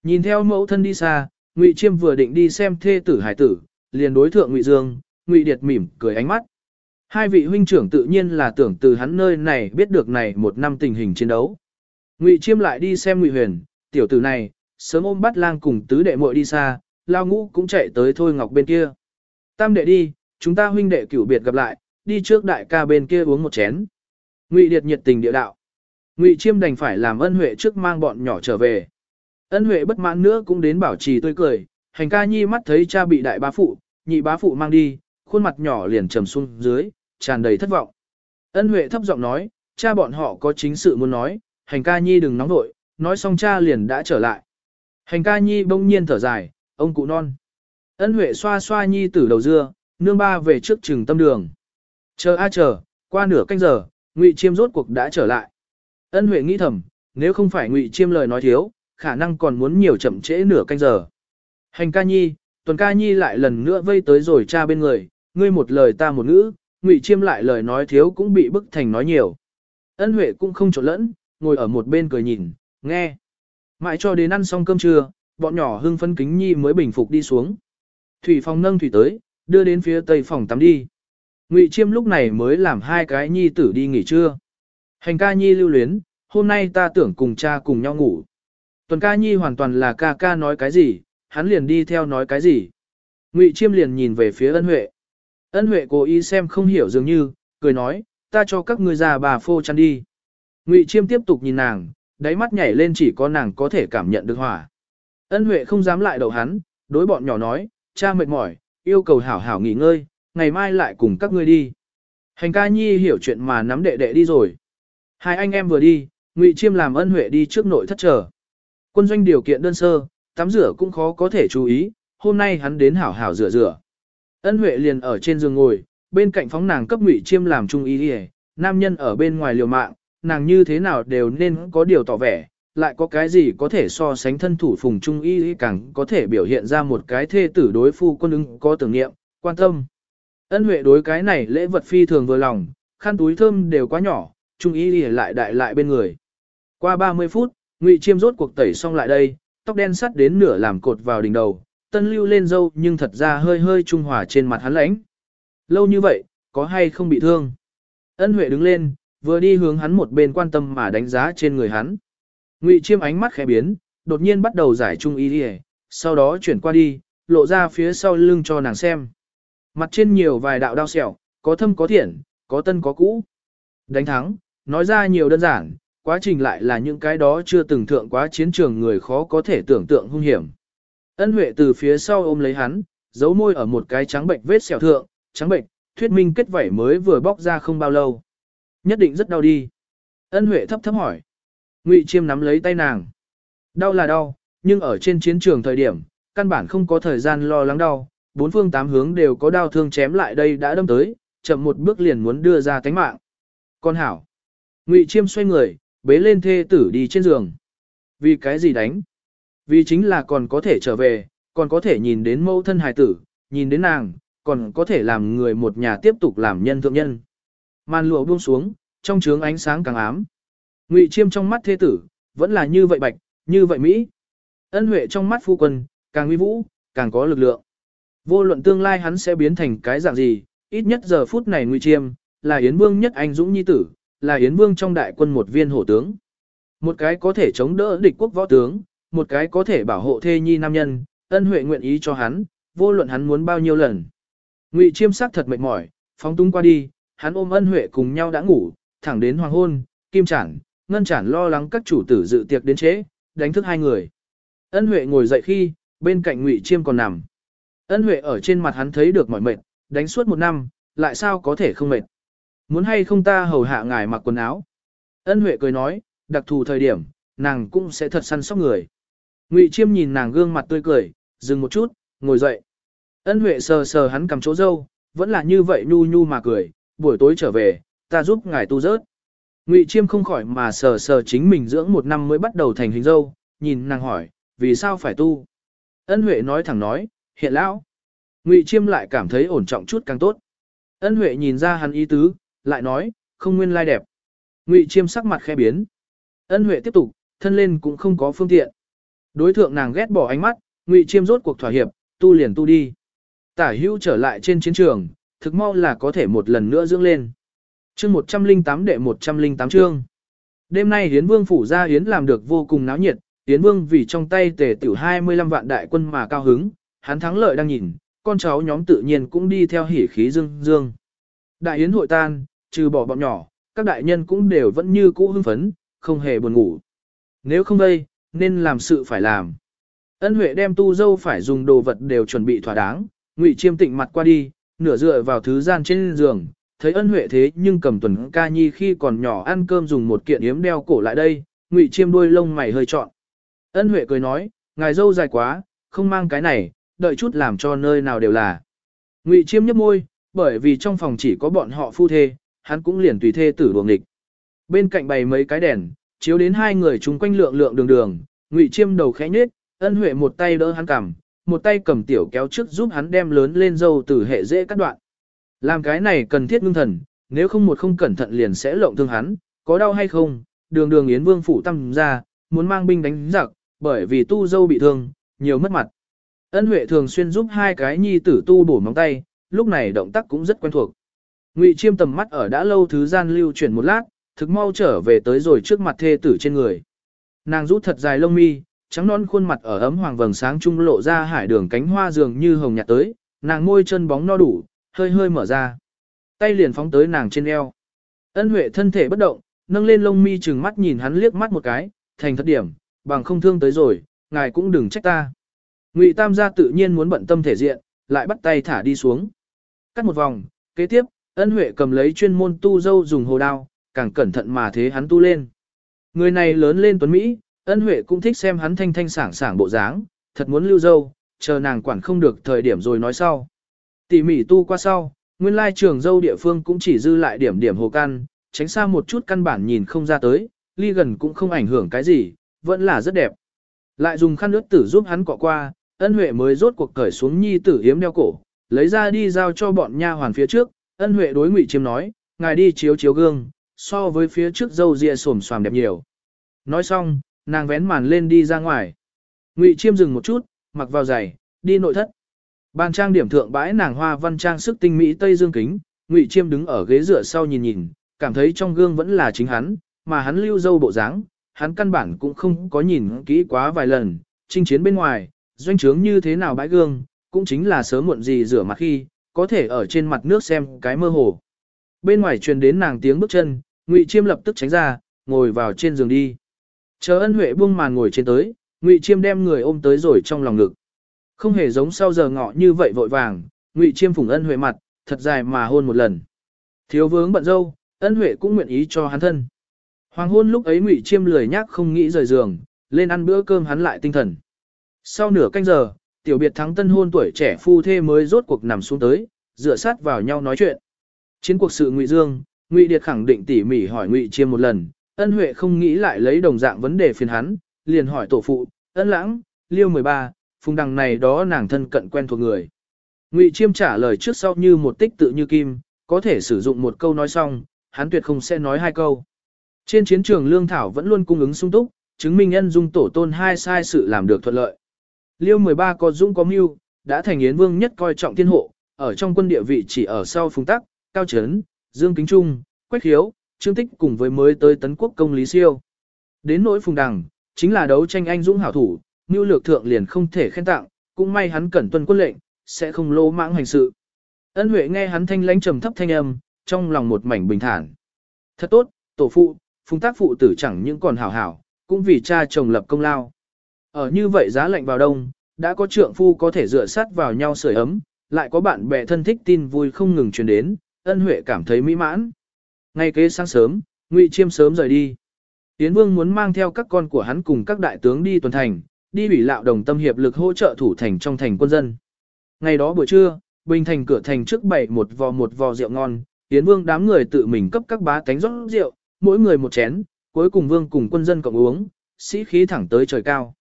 Nhìn theo mẫu thân đi xa, Ngụy Chiêm vừa định đi xem thê tử hải tử, liền đối thượng Ngụy Dương, Ngụy Điệt mỉm cười ánh mắt. Hai vị huynh trưởng tự nhiên là tưởng từ hắn nơi này biết được này một năm tình hình chiến đấu. Ngụy Chiêm lại đi xem Ngụy Huyền, tiểu tử này, sớm ôm bắt lang cùng tứ đệ muội đi xa, lao ngũ cũng chạy tới thôi ngọc bên kia. Tam đệ đi, chúng ta huynh đệ cửu biệt gặp lại, đi trước đại ca bên kia uống một chén. Ngụy Điệt nhiệt tình địa đạo. Ngụy Chiêm đành phải làm ân huệ trước mang bọn nhỏ trở về. Ân huệ bất mãn nữa cũng đến bảo trì tươi cười, hành ca nhi mắt thấy cha bị đại bá phụ, nhị bá phụ mang đi, khuôn mặt nhỏ liền trầm xuống dưới, tràn đầy thất vọng. Ân huệ thấp giọng nói, cha bọn họ có chính sự muốn nói, hành ca nhi đừng nóng nội, nói xong cha liền đã trở lại. Hành ca nhi bỗng nhiên thở dài, ông cụ non. Ân huệ xoa xoa nhi tử đầu dưa, nương ba về trước trường tâm đường. Chờ a chờ, qua nửa canh giờ, Ngụy Chiêm rốt cuộc đã trở lại. Ân huệ nghĩ thầm, nếu không phải Ngụy Chiêm lời nói thiếu, khả năng còn muốn nhiều chậm trễ nửa canh giờ. Hành ca nhi, tuần ca nhi lại lần nữa vây tới rồi cha bên người, ngươi một lời ta một ngữ, Ngụy Chiêm lại lời nói thiếu cũng bị bức thành nói nhiều. Ân Huệ cũng không trộn lẫn, ngồi ở một bên cười nhìn, nghe. Mãi cho đến ăn xong cơm trưa, bọn nhỏ hưng phân kính nhi mới bình phục đi xuống. Thủy phòng nâng thủy tới, đưa đến phía tây phòng tắm đi. Ngụy Chiêm lúc này mới làm hai cái nhi tử đi nghỉ trưa. Hành ca nhi lưu luyến, hôm nay ta tưởng cùng cha cùng nhau ngủ. Tuần ca nhi hoàn toàn là ca ca nói cái gì, hắn liền đi theo nói cái gì. Ngụy Chiêm liền nhìn về phía ân huệ. Ân huệ cố ý xem không hiểu dường như, cười nói, ta cho các ngươi già bà phô chăn đi. Ngụy Chiêm tiếp tục nhìn nàng, đáy mắt nhảy lên chỉ có nàng có thể cảm nhận được hỏa. Ân huệ không dám lại đầu hắn, đối bọn nhỏ nói, cha mệt mỏi, yêu cầu hảo hảo nghỉ ngơi, ngày mai lại cùng các ngươi đi. Hành ca nhi hiểu chuyện mà nắm đệ đệ đi rồi. Hai anh em vừa đi, Ngụy Chiêm làm ân huệ đi trước nội thất chờ. Quân doanh điều kiện đơn sơ, tắm rửa cũng khó có thể chú ý, hôm nay hắn đến hảo hảo rửa rửa. Ân Huệ liền ở trên giường ngồi, bên cạnh phóng nàng cấp Ngụy Chiêm làm trung ý đi nam nhân ở bên ngoài liều mạng, nàng như thế nào đều nên có điều tỏ vẻ, lại có cái gì có thể so sánh thân thủ phùng trung y càng có thể biểu hiện ra một cái thê tử đối phu quân ứng có tưởng niệm, quan tâm. Ân Huệ đối cái này lễ vật phi thường vừa lòng, khăn túi thơm đều quá nhỏ, trung y lại đại lại bên người. Qua 30 phút, Ngụy Chiêm rốt cuộc tẩy xong lại đây, tóc đen sắt đến nửa làm cột vào đỉnh đầu, tân lưu lên dâu nhưng thật ra hơi hơi trung hòa trên mặt hắn lãnh. Lâu như vậy, có hay không bị thương? Ân Huệ đứng lên, vừa đi hướng hắn một bên quan tâm mà đánh giá trên người hắn. Ngụy Chiêm ánh mắt khẽ biến, đột nhiên bắt đầu giải trung y đi, sau đó chuyển qua đi, lộ ra phía sau lưng cho nàng xem. Mặt trên nhiều vài đạo đao sẹo, có thâm có thiện, có tân có cũ. Đánh thắng, nói ra nhiều đơn giản, quá trình lại là những cái đó chưa từng thượng quá chiến trường người khó có thể tưởng tượng hung hiểm. Ân Huệ từ phía sau ôm lấy hắn, giấu môi ở một cái trắng bệnh vết sẹo thượng, trắng bệnh, thuyết minh kết vảy mới vừa bóc ra không bao lâu. Nhất định rất đau đi. Ân Huệ thấp thấp hỏi. Ngụy Chiêm nắm lấy tay nàng. Đau là đau, nhưng ở trên chiến trường thời điểm, căn bản không có thời gian lo lắng đau, bốn phương tám hướng đều có đau thương chém lại đây đã đâm tới, chậm một bước liền muốn đưa ra tánh mạng. Con hảo. Ngụy Chiêm xoay người, bế lên thê tử đi trên giường. Vì cái gì đánh? Vì chính là còn có thể trở về, còn có thể nhìn đến mẫu thân hài tử, nhìn đến nàng, còn có thể làm người một nhà tiếp tục làm nhân thượng nhân. Màn lụa buông xuống, trong trướng ánh sáng càng ám. Ngụy Chiêm trong mắt Thê tử, vẫn là như vậy bạch, như vậy Mỹ. Ân Huệ trong mắt phu quân, càng uy vũ, càng có lực lượng. Vô luận tương lai hắn sẽ biến thành cái dạng gì, ít nhất giờ phút này Ngụy Chiêm, là Yến Vương nhất anh dũng nhi tử, là Yến Vương trong đại quân một viên hổ tướng. Một cái có thể chống đỡ địch quốc võ tướng, một cái có thể bảo hộ thê nhi nam nhân, ân huệ nguyện ý cho hắn, vô luận hắn muốn bao nhiêu lần. Ngụy Chiêm sắc thật mệt mỏi, phóng tung qua đi, hắn ôm ân huệ cùng nhau đã ngủ, thẳng đến hoàng hôn, kim chản, ngân chản lo lắng các chủ tử dự tiệc đến chế, đánh thức hai người. Ân huệ ngồi dậy khi, bên cạnh Ngụy Chiêm còn nằm. Ân huệ ở trên mặt hắn thấy được mỏi mệt, đánh suốt một năm, lại sao có thể không mệt. Muốn hay không ta hầu hạ ngài mặc quần áo. Ân huệ cười nói, đặc thù thời điểm, nàng cũng sẽ thật săn sóc người. Ngụy Chiêm nhìn nàng gương mặt tươi cười, dừng một chút, ngồi dậy. Ân Huệ sờ sờ hắn cầm chỗ dâu, vẫn là như vậy nhu nhu mà cười, buổi tối trở về, ta giúp ngài tu rớt. Ngụy Chiêm không khỏi mà sờ sờ chính mình dưỡng một năm mới bắt đầu thành hình dâu, nhìn nàng hỏi, vì sao phải tu? Ân Huệ nói thẳng nói, hiện lão. Ngụy Chiêm lại cảm thấy ổn trọng chút càng tốt. Ân Huệ nhìn ra hắn ý tứ, lại nói, không nguyên lai đẹp. Ngụy Chiêm sắc mặt khẽ biến. Ân Huệ tiếp tục, thân lên cũng không có phương tiện. Đối thượng nàng ghét bỏ ánh mắt, Ngụy Chiêm rốt cuộc thỏa hiệp, tu liền tu đi. Tả hữu trở lại trên chiến trường, thực mau là có thể một lần nữa dưỡng lên. Chương 108 đệ 108 chương. Đêm nay Hiến Vương phủ ra Hiến làm được vô cùng náo nhiệt, Hiến Vương vì trong tay tề tiểu 25 vạn đại quân mà cao hứng, hắn thắng lợi đang nhìn, con cháu nhóm tự nhiên cũng đi theo hỉ khí dương dương. Đại Hiến hội tan, trừ bỏ bọn nhỏ, các đại nhân cũng đều vẫn như cũ hưng phấn, không hề buồn ngủ. Nếu không đây, nên làm sự phải làm. Ân Huệ đem tu dâu phải dùng đồ vật đều chuẩn bị thỏa đáng, Ngụy Chiêm tịnh mặt qua đi, nửa dựa vào thứ gian trên giường, thấy Ân Huệ thế nhưng cầm tuần ca nhi khi còn nhỏ ăn cơm dùng một kiện yếm đeo cổ lại đây, Ngụy Chiêm đuôi lông mày hơi trọn. Ân Huệ cười nói, ngài dâu dài quá, không mang cái này, đợi chút làm cho nơi nào đều là. Ngụy Chiêm nhếch môi, bởi vì trong phòng chỉ có bọn họ phu thê, hắn cũng liền tùy thê tử đuồng địch. Bên cạnh bày mấy cái đèn, chiếu đến hai người chúng quanh lượng lượng đường đường, Ngụy Chiêm đầu khẽ nhếch, ân huệ một tay đỡ hắn cằm, một tay cầm tiểu kéo trước giúp hắn đem lớn lên dâu từ hệ dễ cắt đoạn. Làm cái này cần thiết ngưng thần, nếu không một không cẩn thận liền sẽ lộng thương hắn, có đau hay không, đường đường Yến Vương phủ tâm ra, muốn mang binh đánh giặc, bởi vì tu dâu bị thương, nhiều mất mặt. Ân Huệ thường xuyên giúp hai cái nhi tử tu bổ móng tay, lúc này động tác cũng rất quen thuộc. Ngụy Chiêm tầm mắt ở đã lâu thứ gian lưu chuyển một lát, thực mau trở về tới rồi trước mặt thê tử trên người. Nàng rút thật dài lông mi, trắng non khuôn mặt ở ấm hoàng vầng sáng trung lộ ra hải đường cánh hoa dường như hồng nhạt tới, nàng môi chân bóng no đủ, hơi hơi mở ra. Tay liền phóng tới nàng trên eo. Ân Huệ thân thể bất động, nâng lên lông mi chừng mắt nhìn hắn liếc mắt một cái, thành thật điểm, bằng không thương tới rồi, ngài cũng đừng trách ta. Ngụy Tam gia tự nhiên muốn bận tâm thể diện, lại bắt tay thả đi xuống. Cắt một vòng, kế tiếp, Ân Huệ cầm lấy chuyên môn tu dâu dùng hồ đao, càng cẩn thận mà thế hắn tu lên. Người này lớn lên tuấn Mỹ, ân huệ cũng thích xem hắn thanh thanh sảng sảng bộ dáng, thật muốn lưu dâu, chờ nàng quản không được thời điểm rồi nói sau. Tỉ mỉ tu qua sau, nguyên lai trường dâu địa phương cũng chỉ dư lại điểm điểm hồ căn, tránh xa một chút căn bản nhìn không ra tới, ly gần cũng không ảnh hưởng cái gì, vẫn là rất đẹp. Lại dùng khăn nước tử giúp hắn cọ qua, ân huệ mới rốt cuộc cởi xuống nhi tử hiếm đeo cổ, lấy ra đi giao cho bọn nha hoàn phía trước, ân huệ đối ngụy chiêm nói, ngài đi chiếu chiếu gương, so với phía trước dâu ria xổm xoàm đẹp nhiều. Nói xong, nàng vén màn lên đi ra ngoài. Ngụy Chiêm dừng một chút, mặc vào giày, đi nội thất. Bàn trang điểm thượng bãi nàng hoa văn trang sức tinh mỹ tây dương kính, Ngụy Chiêm đứng ở ghế dựa sau nhìn nhìn, cảm thấy trong gương vẫn là chính hắn, mà hắn lưu dâu bộ dáng, hắn căn bản cũng không có nhìn kỹ quá vài lần, chinh chiến bên ngoài, doanh trướng như thế nào bãi gương, cũng chính là sớm muộn gì rửa mặt khi, có thể ở trên mặt nước xem cái mơ hồ. Bên ngoài truyền đến nàng tiếng bước chân, Ngụy Chiêm lập tức tránh ra, ngồi vào trên giường đi. Chờ ân huệ buông màn ngồi trên tới, Ngụy Chiêm đem người ôm tới rồi trong lòng ngực. Không hề giống sau giờ ngọ như vậy vội vàng, Ngụy Chiêm phủng ân huệ mặt, thật dài mà hôn một lần. Thiếu vướng bận dâu, ân huệ cũng nguyện ý cho hắn thân. Hoàng hôn lúc ấy Ngụy Chiêm lười nhác không nghĩ rời giường, lên ăn bữa cơm hắn lại tinh thần. Sau nửa canh giờ, tiểu biệt thắng tân hôn tuổi trẻ phu thê mới rốt cuộc nằm xuống tới, dựa sát vào nhau nói chuyện. Chiến cuộc sự Ngụy Dương, Ngụy Điệt khẳng định tỉ mỉ hỏi Ngụy Chiêm một lần, ân huệ không nghĩ lại lấy đồng dạng vấn đề phiền hắn, liền hỏi tổ phụ, ân lãng, liêu 13, phùng đằng này đó nàng thân cận quen thuộc người. Ngụy Chiêm trả lời trước sau như một tích tự như kim, có thể sử dụng một câu nói xong, hắn tuyệt không sẽ nói hai câu. Trên chiến trường lương thảo vẫn luôn cung ứng sung túc, chứng minh nhân dung tổ tôn hai sai sự làm được thuận lợi. Liêu 13 có dung có mưu, đã thành yến vương nhất coi trọng thiên hộ, ở trong quân địa vị chỉ ở sau phùng tắc, cao trấn, dương kính trung, quách Hiếu, trương tích cùng với mới tới tấn quốc công lý siêu. Đến nỗi phùng đằng, chính là đấu tranh anh dũng hảo thủ, mưu lược thượng liền không thể khen tặng, cũng may hắn cẩn tuân quân lệnh, sẽ không lô mãng hành sự. Ân Huệ nghe hắn thanh lãnh trầm thấp thanh âm, trong lòng một mảnh bình thản. Thật tốt, tổ phụ, phùng tác phụ tử chẳng những còn hảo hảo, cũng vì cha chồng lập công lao. Ở như vậy giá lạnh vào đông, đã có trượng phu có thể dựa sát vào nhau sưởi ấm, lại có bạn bè thân thích tin vui không ngừng truyền đến, ân huệ cảm thấy mỹ mãn. Ngay kế sáng sớm, Ngụy Chiêm sớm rời đi. Tiến Vương muốn mang theo các con của hắn cùng các đại tướng đi tuần thành, đi ủy lạo đồng tâm hiệp lực hỗ trợ thủ thành trong thành quân dân. Ngày đó buổi trưa, Bình thành cửa thành trước bày một vò một vò rượu ngon, Tiến Vương đám người tự mình cấp các bá tánh rót rượu, mỗi người một chén, cuối cùng Vương cùng quân dân cộng uống, sĩ khí thẳng tới trời cao.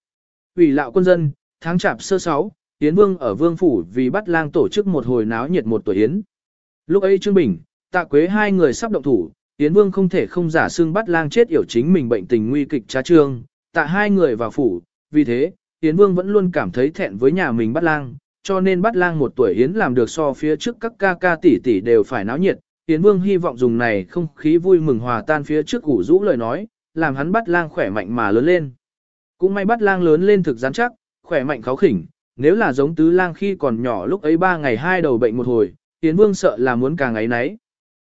Ủy lạo quân dân, tháng chạp sơ sáu, Tiến Vương ở Vương Phủ vì bắt lang tổ chức một hồi náo nhiệt một tuổi Yến. Lúc ấy Trương Bình, Tạ Quế hai người sắp động thủ, Tiến Vương không thể không giả xương bắt lang chết yểu chính mình bệnh tình nguy kịch trá trương, tạ hai người vào phủ, vì thế, Tiến Vương vẫn luôn cảm thấy thẹn với nhà mình bắt lang, cho nên bắt lang một tuổi Yến làm được so phía trước các ca ca tỷ tỷ đều phải náo nhiệt. Yến Vương hy vọng dùng này không khí vui mừng hòa tan phía trước củ rũ lời nói, làm hắn bắt lang khỏe mạnh mà lớn lên. Cũng may bắt lang lớn lên thực rắn chắc, khỏe mạnh kháo khỉnh, nếu là giống tứ lang khi còn nhỏ lúc ấy ba ngày hai đầu bệnh một hồi, Yến Vương sợ là muốn càng ấy nấy.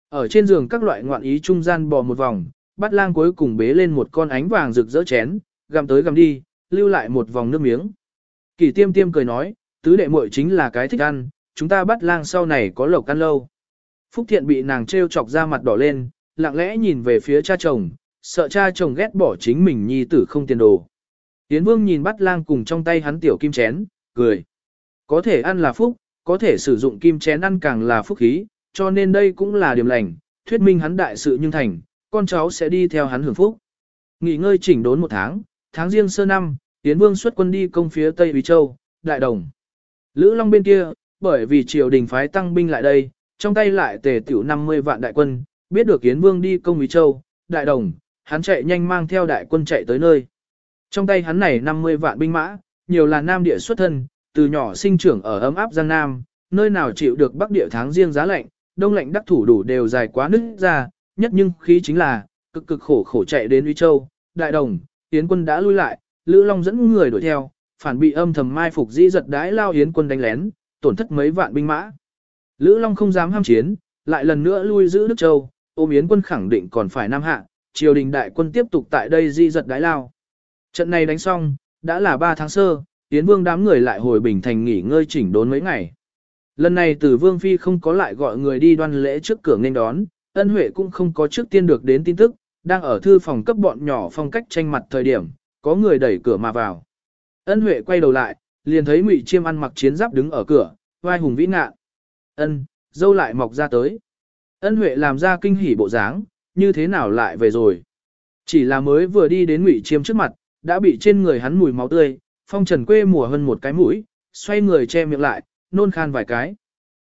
Ở trên giường các loại ngoạn ý trung gian bò một vòng, bắt lang cuối cùng bế lên một con ánh vàng rực rỡ chén, gặm tới gặm đi, lưu lại một vòng nước miếng. Kỳ tiêm tiêm cười nói, tứ đệ muội chính là cái thích ăn, chúng ta bắt lang sau này có lộc ăn lâu. Phúc Thiện bị nàng trêu chọc ra mặt đỏ lên, lặng lẽ nhìn về phía cha chồng, sợ cha chồng ghét bỏ chính mình nhi tử không tiền đồ. Tiến Vương nhìn bắt lang cùng trong tay hắn tiểu kim chén, cười. Có thể ăn là phúc, có thể sử dụng kim chén ăn càng là phúc khí, cho nên đây cũng là điểm lành, thuyết minh hắn đại sự nhưng thành, con cháu sẽ đi theo hắn hưởng phúc. Nghỉ ngơi chỉnh đốn một tháng, tháng riêng sơ năm, Tiến Vương xuất quân đi công phía Tây Bí Châu, Đại Đồng. Lữ Long bên kia, bởi vì triều đình phái tăng binh lại đây, trong tay lại tề tiểu 50 vạn đại quân, biết được Yến Vương đi công Ý Châu, Đại Đồng, hắn chạy nhanh mang theo đại quân chạy tới nơi. Trong tay hắn này 50 vạn binh mã, nhiều là nam địa xuất thân, từ nhỏ sinh trưởng ở ấm áp Giang Nam, nơi nào chịu được bắc địa tháng riêng giá lạnh, đông lạnh đắc thủ đủ đều dài quá nứt ra, nhất nhưng khí chính là, cực cực khổ khổ chạy đến Uy Châu, Đại Đồng, Yến quân đã lui lại, Lữ Long dẫn người đuổi theo, phản bị âm thầm mai phục dĩ giật đái lao Yến quân đánh lén, tổn thất mấy vạn binh mã. Lữ Long không dám ham chiến, lại lần nữa lui giữ Đức Châu, ôm Yến quân khẳng định còn phải Nam Hạ, triều đình đại quân tiếp tục tại đây di giật đái lao. Trận này đánh xong, đã là 3 tháng sơ, Yến Vương đám người lại hồi bình thành nghỉ ngơi chỉnh đốn mấy ngày. Lần này tử Vương Phi không có lại gọi người đi đoan lễ trước cửa nên đón, ân huệ cũng không có trước tiên được đến tin tức, đang ở thư phòng cấp bọn nhỏ phong cách tranh mặt thời điểm, có người đẩy cửa mà vào. Ân Huệ quay đầu lại, liền thấy Ngụy Chiêm ăn mặc chiến giáp đứng ở cửa, vai hùng vĩ ngạn. Ân, dâu lại mọc ra tới. Ân Huệ làm ra kinh hỉ bộ dáng, như thế nào lại về rồi. Chỉ là mới vừa đi đến Ngụy Chiêm trước mặt, đã bị trên người hắn mùi máu tươi, phong trần quê mùa hơn một cái mũi, xoay người che miệng lại, nôn khan vài cái.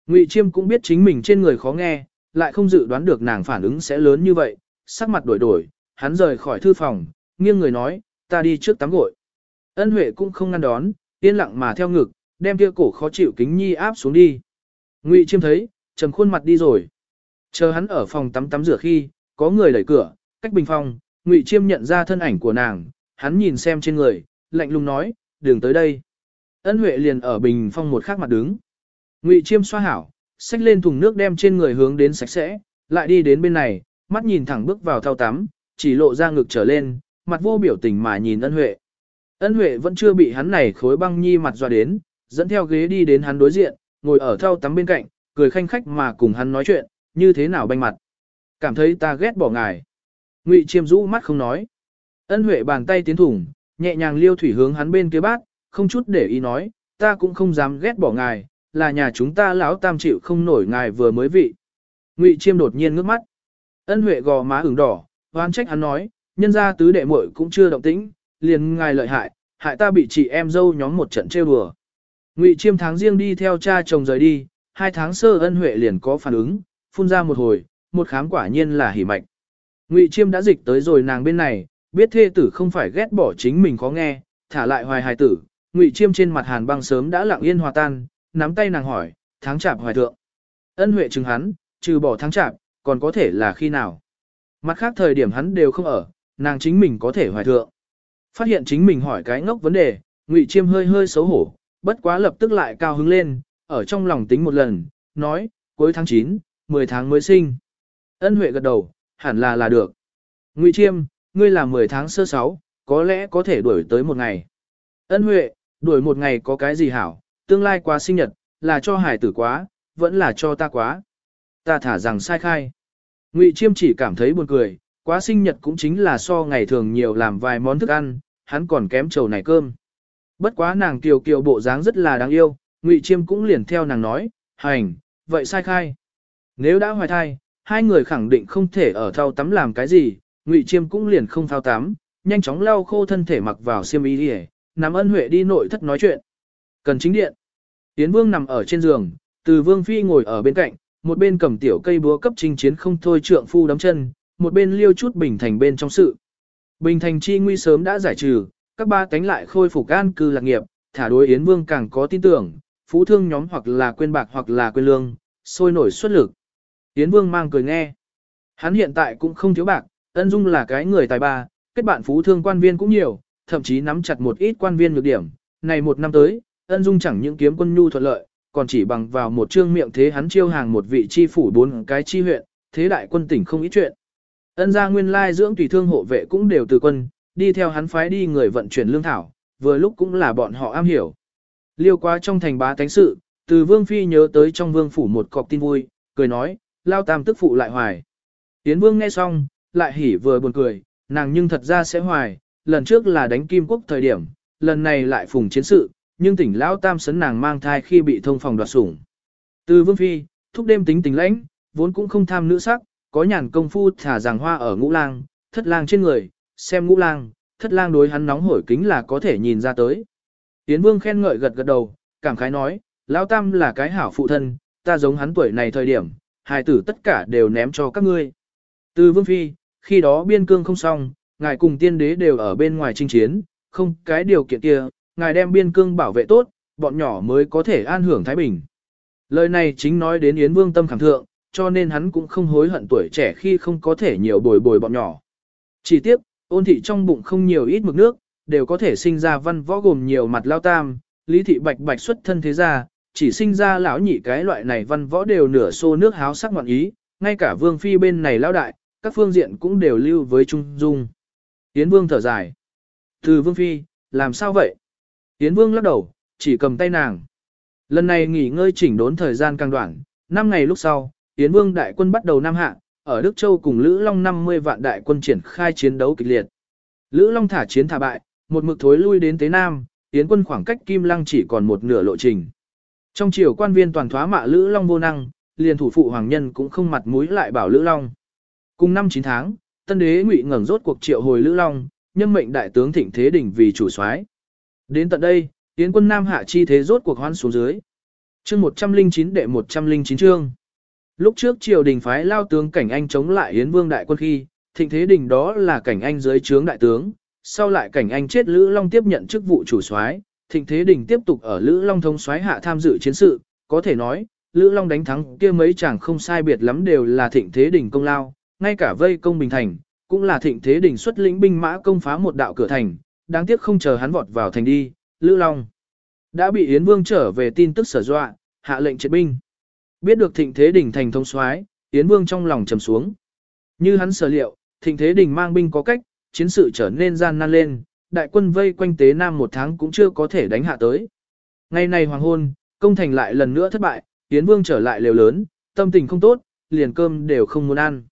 Ngụy Chiêm cũng biết chính mình trên người khó nghe, lại không dự đoán được nàng phản ứng sẽ lớn như vậy, sắc mặt đổi đổi, hắn rời khỏi thư phòng, nghiêng người nói, ta đi trước tắm gội. Ân Huệ cũng không ngăn đón, yên lặng mà theo ngực, đem kia cổ khó chịu kính nhi áp xuống đi. Ngụy Chiêm thấy, trầm khuôn mặt đi rồi. Chờ hắn ở phòng tắm tắm rửa khi, có người đẩy cửa, cách bình phòng, Ngụy Chiêm nhận ra thân ảnh của nàng, hắn nhìn xem trên người, lạnh lùng nói, đường tới đây. Ân Huệ liền ở bình phong một khác mặt đứng. Ngụy Chiêm xoa hảo, xách lên thùng nước đem trên người hướng đến sạch sẽ, lại đi đến bên này, mắt nhìn thẳng bước vào thao tắm, chỉ lộ ra ngực trở lên, mặt vô biểu tình mà nhìn Ân Huệ. Ân Huệ vẫn chưa bị hắn này khối băng nhi mặt dọa đến, dẫn theo ghế đi đến hắn đối diện, ngồi ở thau tắm bên cạnh, cười khanh khách mà cùng hắn nói chuyện, như thế nào banh mặt. Cảm thấy ta ghét bỏ ngài. Ngụy chiêm rũ mắt không nói. Ân Huệ bàn tay tiến thủng, nhẹ nhàng liêu thủy hướng hắn bên kia bát, không chút để ý nói, ta cũng không dám ghét bỏ ngài, là nhà chúng ta lão tam chịu không nổi ngài vừa mới vị. Ngụy chiêm đột nhiên ngước mắt. Ân Huệ gò má ửng đỏ, hoan trách hắn nói, nhân gia tứ đệ muội cũng chưa động tĩnh, liền ngài lợi hại, hại ta bị chị em dâu nhóm một trận trêu đùa. Ngụy Chiêm tháng riêng đi theo cha chồng rời đi, hai tháng sơ ân huệ liền có phản ứng, phun ra một hồi, một khám quả nhiên là hỉ mạch. Ngụy Chiêm đã dịch tới rồi nàng bên này, biết thê tử không phải ghét bỏ chính mình khó nghe, thả lại hoài hài tử, Ngụy Chiêm trên mặt hàn băng sớm đã lặng yên hòa tan, nắm tay nàng hỏi, tháng chạp hoài thượng. Ân huệ chứng hắn, trừ bỏ tháng chạp, còn có thể là khi nào. Mặt khác thời điểm hắn đều không ở, nàng chính mình có thể hoài thượng. Phát hiện chính mình hỏi cái ngốc vấn đề, Ngụy Chiêm hơi hơi xấu hổ, bất quá lập tức lại cao hứng lên, ở trong lòng tính một lần, nói, cuối tháng 9, 10 tháng mới sinh. Ân Huệ gật đầu, hẳn là là được. Ngụy Chiêm, ngươi là 10 tháng sơ sáu, có lẽ có thể đuổi tới một ngày. Ân Huệ, đuổi một ngày có cái gì hảo, tương lai quá sinh nhật, là cho hải tử quá, vẫn là cho ta quá. Ta thả rằng sai khai. Ngụy Chiêm chỉ cảm thấy buồn cười, quá sinh nhật cũng chính là so ngày thường nhiều làm vài món thức ăn, hắn còn kém trầu này cơm. Bất quá nàng kiều kiều bộ dáng rất là đáng yêu, Ngụy Chiêm cũng liền theo nàng nói, hành, vậy sai khai. Nếu đã hoài thai, hai người khẳng định không thể ở thao tắm làm cái gì, Ngụy Chiêm cũng liền không thao tắm, nhanh chóng lau khô thân thể mặc vào xiêm y đi nằm ân huệ đi nội thất nói chuyện. Cần chính điện. Tiến Vương nằm ở trên giường, từ Vương Phi ngồi ở bên cạnh, một bên cầm tiểu cây búa cấp trinh chiến không thôi trượng phu đấm chân, một bên liêu chút bình thành bên trong sự. Bình thành chi nguy sớm đã giải trừ, các ba cánh lại khôi phục an cư lạc nghiệp, thả đối Yến Vương càng có tin tưởng, phú thương nhóm hoặc là quên bạc hoặc là quên lương, sôi nổi xuất lực. Yến Vương mang cười nghe. Hắn hiện tại cũng không thiếu bạc, ân dung là cái người tài ba, kết bạn phú thương quan viên cũng nhiều, thậm chí nắm chặt một ít quan viên nhược điểm. Này một năm tới, ân dung chẳng những kiếm quân nhu thuận lợi, còn chỉ bằng vào một trương miệng thế hắn chiêu hàng một vị chi phủ bốn cái chi huyện, thế đại quân tỉnh không ít chuyện. Ân gia nguyên lai dưỡng tùy thương hộ vệ cũng đều từ quân, đi theo hắn phái đi người vận chuyển lương thảo, vừa lúc cũng là bọn họ am hiểu. Liêu qua trong thành bá tánh sự, từ vương phi nhớ tới trong vương phủ một cọc tin vui, cười nói, lao tam tức phụ lại hoài. Tiến vương nghe xong, lại hỉ vừa buồn cười, nàng nhưng thật ra sẽ hoài, lần trước là đánh kim quốc thời điểm, lần này lại phùng chiến sự, nhưng tỉnh lão tam sấn nàng mang thai khi bị thông phòng đoạt sủng. Từ vương phi, thúc đêm tính tình lãnh, vốn cũng không tham nữ sắc, có nhàn công phu thả giàng hoa ở ngũ lang, thất lang trên người, xem ngũ lang, thất lang đối hắn nóng hổi kính là có thể nhìn ra tới. Tiến vương khen ngợi gật gật đầu, cảm khái nói, lão tam là cái hảo phụ thân, ta giống hắn tuổi này thời điểm, hài tử tất cả đều ném cho các ngươi. Từ vương phi, khi đó biên cương không xong, ngài cùng tiên đế đều ở bên ngoài chinh chiến, không cái điều kiện kia, ngài đem biên cương bảo vệ tốt, bọn nhỏ mới có thể an hưởng Thái Bình. Lời này chính nói đến Yến Vương tâm khảm thượng, cho nên hắn cũng không hối hận tuổi trẻ khi không có thể nhiều bồi bồi bọn nhỏ. Chỉ tiếp, ôn thị trong bụng không nhiều ít mực nước, đều có thể sinh ra văn võ gồm nhiều mặt lao tam, lý thị bạch bạch xuất thân thế gia, chỉ sinh ra lão nhị cái loại này văn võ đều nửa xô nước háo sắc ngoạn ý, ngay cả vương phi bên này lão đại, các phương diện cũng đều lưu với trung dung. Yến vương thở dài. Từ vương phi, làm sao vậy? Yến vương lắc đầu, chỉ cầm tay nàng. Lần này nghỉ ngơi chỉnh đốn thời gian càng đoạn, 5 ngày lúc sau, Yến vương đại quân bắt đầu Nam Hạ, ở Đức Châu cùng Lữ Long 50 vạn đại quân triển khai chiến đấu kịch liệt. Lữ Long thả chiến thả bại, một mực thối lui đến Tế Nam, Yến quân khoảng cách Kim Lăng chỉ còn một nửa lộ trình. Trong triều quan viên toàn thoá mạ Lữ Long vô năng, liền thủ phụ hoàng nhân cũng không mặt mũi lại bảo Lữ Long. Cùng năm 9 tháng, tân đế ngụy ngẩng rốt cuộc triệu hồi Lữ Long, nhân mệnh đại tướng Thịnh Thế Đình vì chủ soái. Đến tận đây, Yến quân Nam hạ chi thế rốt cuộc hoan xuống dưới. Chương 109 đệ 109 chương. Lúc trước triều đình phái lao tướng cảnh anh chống lại Yến Vương đại quân khi, Thịnh Thế Đình đó là cảnh anh dưới trướng đại tướng, sau lại cảnh anh chết Lữ Long tiếp nhận chức vụ chủ soái, Thịnh Thế Đình tiếp tục ở Lữ Long thống soái hạ tham dự chiến sự, có thể nói, Lữ Long đánh thắng kia mấy chàng không sai biệt lắm đều là Thịnh Thế Đình công lao, ngay cả vây công Bình Thành, cũng là Thịnh Thế đỉnh xuất lĩnh binh mã công phá một đạo cửa thành, đáng tiếc không chờ hắn vọt vào thành đi, Lữ Long đã bị Yến Vương trở về tin tức sở dọa, hạ lệnh triệt binh. Biết được Thịnh Thế đỉnh thành thông soái, Yến Vương trong lòng trầm xuống. Như hắn sở liệu, Thịnh Thế đỉnh mang binh có cách, chiến sự trở nên gian nan lên, đại quân vây quanh Tế Nam một tháng cũng chưa có thể đánh hạ tới. Ngày này hoàng hôn, công thành lại lần nữa thất bại, Yến Vương trở lại lều lớn, tâm tình không tốt, liền cơm đều không muốn ăn.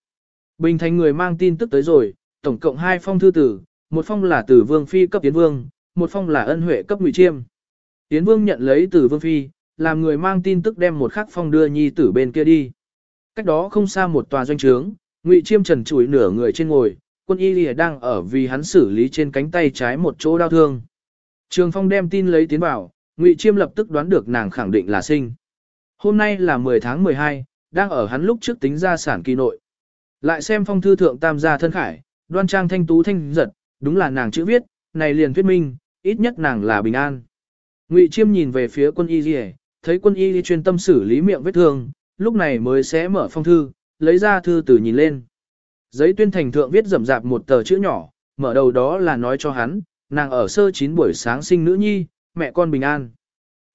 Bình thành người mang tin tức tới rồi, tổng cộng hai phong thư tử, một phong là từ Vương Phi cấp Yến Vương, một phong là ân huệ cấp Ngụy Chiêm. Yến Vương nhận lấy từ Vương Phi, làm người mang tin tức đem một khắc phong đưa nhi tử bên kia đi. Cách đó không xa một tòa doanh trướng, Ngụy Chiêm trần trụi nửa người trên ngồi, quân y lìa đang ở vì hắn xử lý trên cánh tay trái một chỗ đau thương. Trường Phong đem tin lấy tiến vào, Ngụy Chiêm lập tức đoán được nàng khẳng định là sinh. Hôm nay là 10 tháng 12, đang ở hắn lúc trước tính ra sản kỳ nội. Lại xem phong thư thượng tam gia thân khải, đoan trang thanh tú thanh giật, đúng là nàng chữ viết, này liền thuyết minh, ít nhất nàng là bình an. Ngụy Chiêm nhìn về phía quân y rìa thấy quân y chuyên tâm xử lý miệng vết thương, lúc này mới sẽ mở phong thư, lấy ra thư từ nhìn lên. Giấy tuyên thành thượng viết rậm rạp một tờ chữ nhỏ, mở đầu đó là nói cho hắn, nàng ở sơ chín buổi sáng sinh nữ nhi, mẹ con bình an.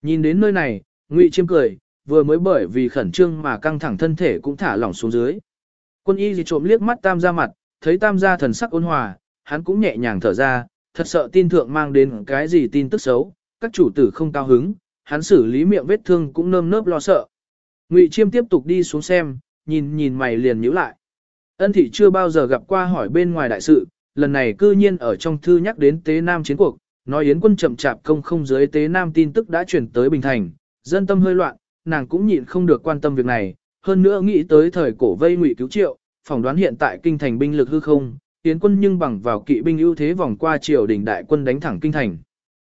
Nhìn đến nơi này, Ngụy Chiêm cười, vừa mới bởi vì khẩn trương mà căng thẳng thân thể cũng thả lỏng xuống dưới. Quân y gì trộm liếc mắt tam gia mặt, thấy tam gia thần sắc ôn hòa, hắn cũng nhẹ nhàng thở ra, thật sợ tin thượng mang đến cái gì tin tức xấu, các chủ tử không cao hứng, hắn xử lý miệng vết thương cũng nơm nớp lo sợ. Ngụy Chiêm tiếp tục đi xuống xem, nhìn nhìn mày liền nhíu lại. Ân thị chưa bao giờ gặp qua hỏi bên ngoài đại sự, lần này cư nhiên ở trong thư nhắc đến Tế Nam chiến cuộc, nói Yến quân chậm chạp công không dưới Tế Nam tin tức đã chuyển tới Bình Thành, dân tâm hơi loạn, nàng cũng nhịn không được quan tâm việc này, hơn nữa nghĩ tới thời cổ vây ngụy cứu triệu, phỏng đoán hiện tại kinh thành binh lực hư không, tiến quân nhưng bằng vào kỵ binh ưu thế vòng qua triều đình đại quân đánh thẳng kinh thành.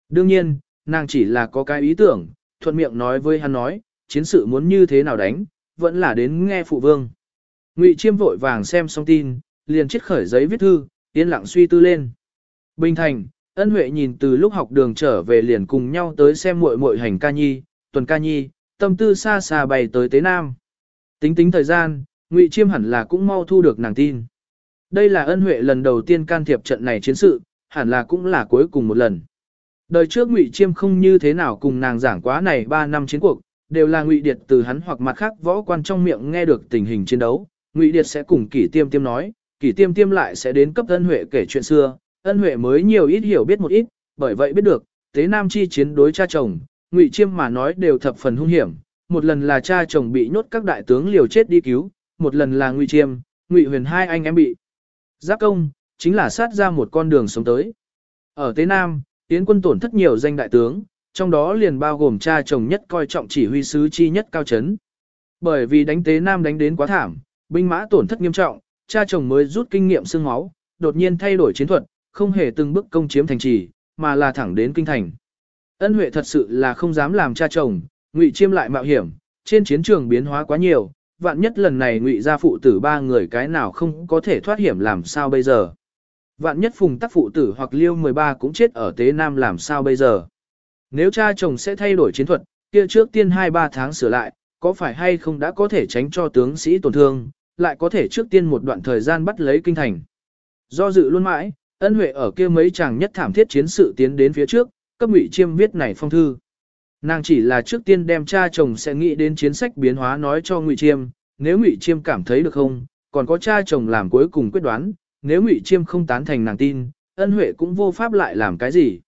Đương nhiên, nàng chỉ là có cái ý tưởng, thuận miệng nói với hắn nói, chiến sự muốn như thế nào đánh, vẫn là đến nghe phụ vương. Ngụy Chiêm vội vàng xem xong tin, liền chiết khởi giấy viết thư, yên lặng suy tư lên. Bình thành, ân huệ nhìn từ lúc học đường trở về liền cùng nhau tới xem muội muội hành ca nhi, tuần ca nhi, tâm tư xa xa bay tới Tế Nam. Tính tính thời gian, Ngụy Chiêm hẳn là cũng mau thu được nàng tin. Đây là ân huệ lần đầu tiên can thiệp trận này chiến sự, hẳn là cũng là cuối cùng một lần. Đời trước Ngụy Chiêm không như thế nào cùng nàng giảng quá này 3 năm chiến cuộc, đều là Ngụy Điệt từ hắn hoặc mặt khác võ quan trong miệng nghe được tình hình chiến đấu, Ngụy Điệt sẽ cùng Kỷ Tiêm Tiêm nói, Kỷ Tiêm Tiêm lại sẽ đến cấp Ân Huệ kể chuyện xưa, Ân Huệ mới nhiều ít hiểu biết một ít, bởi vậy biết được, Tế Nam chi chiến đối cha chồng, Ngụy Chiêm mà nói đều thập phần hung hiểm, một lần là cha chồng bị nhốt các đại tướng liều chết đi cứu, một lần là Ngụy Chiêm, Ngụy Huyền hai anh em bị giáp công, chính là sát ra một con đường sống tới. Ở Tế Nam, Yến quân tổn thất nhiều danh đại tướng, trong đó liền bao gồm cha chồng nhất coi trọng chỉ huy sứ chi nhất cao chấn. Bởi vì đánh Tế Nam đánh đến quá thảm, binh mã tổn thất nghiêm trọng, cha chồng mới rút kinh nghiệm xương máu, đột nhiên thay đổi chiến thuật, không hề từng bước công chiếm thành trì, mà là thẳng đến kinh thành. Ân Huệ thật sự là không dám làm cha chồng, Ngụy Chiêm lại mạo hiểm, trên chiến trường biến hóa quá nhiều, vạn nhất lần này Ngụy gia phụ tử ba người cái nào không có thể thoát hiểm làm sao bây giờ. Vạn nhất phùng tắc phụ tử hoặc liêu 13 cũng chết ở Tế Nam làm sao bây giờ. Nếu cha chồng sẽ thay đổi chiến thuật, kia trước tiên 2-3 tháng sửa lại, có phải hay không đã có thể tránh cho tướng sĩ tổn thương, lại có thể trước tiên một đoạn thời gian bắt lấy kinh thành. Do dự luôn mãi, ân huệ ở kia mấy chàng nhất thảm thiết chiến sự tiến đến phía trước, cấp ngụy chiêm viết này phong thư. Nàng chỉ là trước tiên đem cha chồng sẽ nghĩ đến chiến sách biến hóa nói cho ngụy chiêm, nếu ngụy chiêm cảm thấy được không, còn có cha chồng làm cuối cùng quyết đoán, nếu ngụy chiêm không tán thành nàng tin, ân huệ cũng vô pháp lại làm cái gì.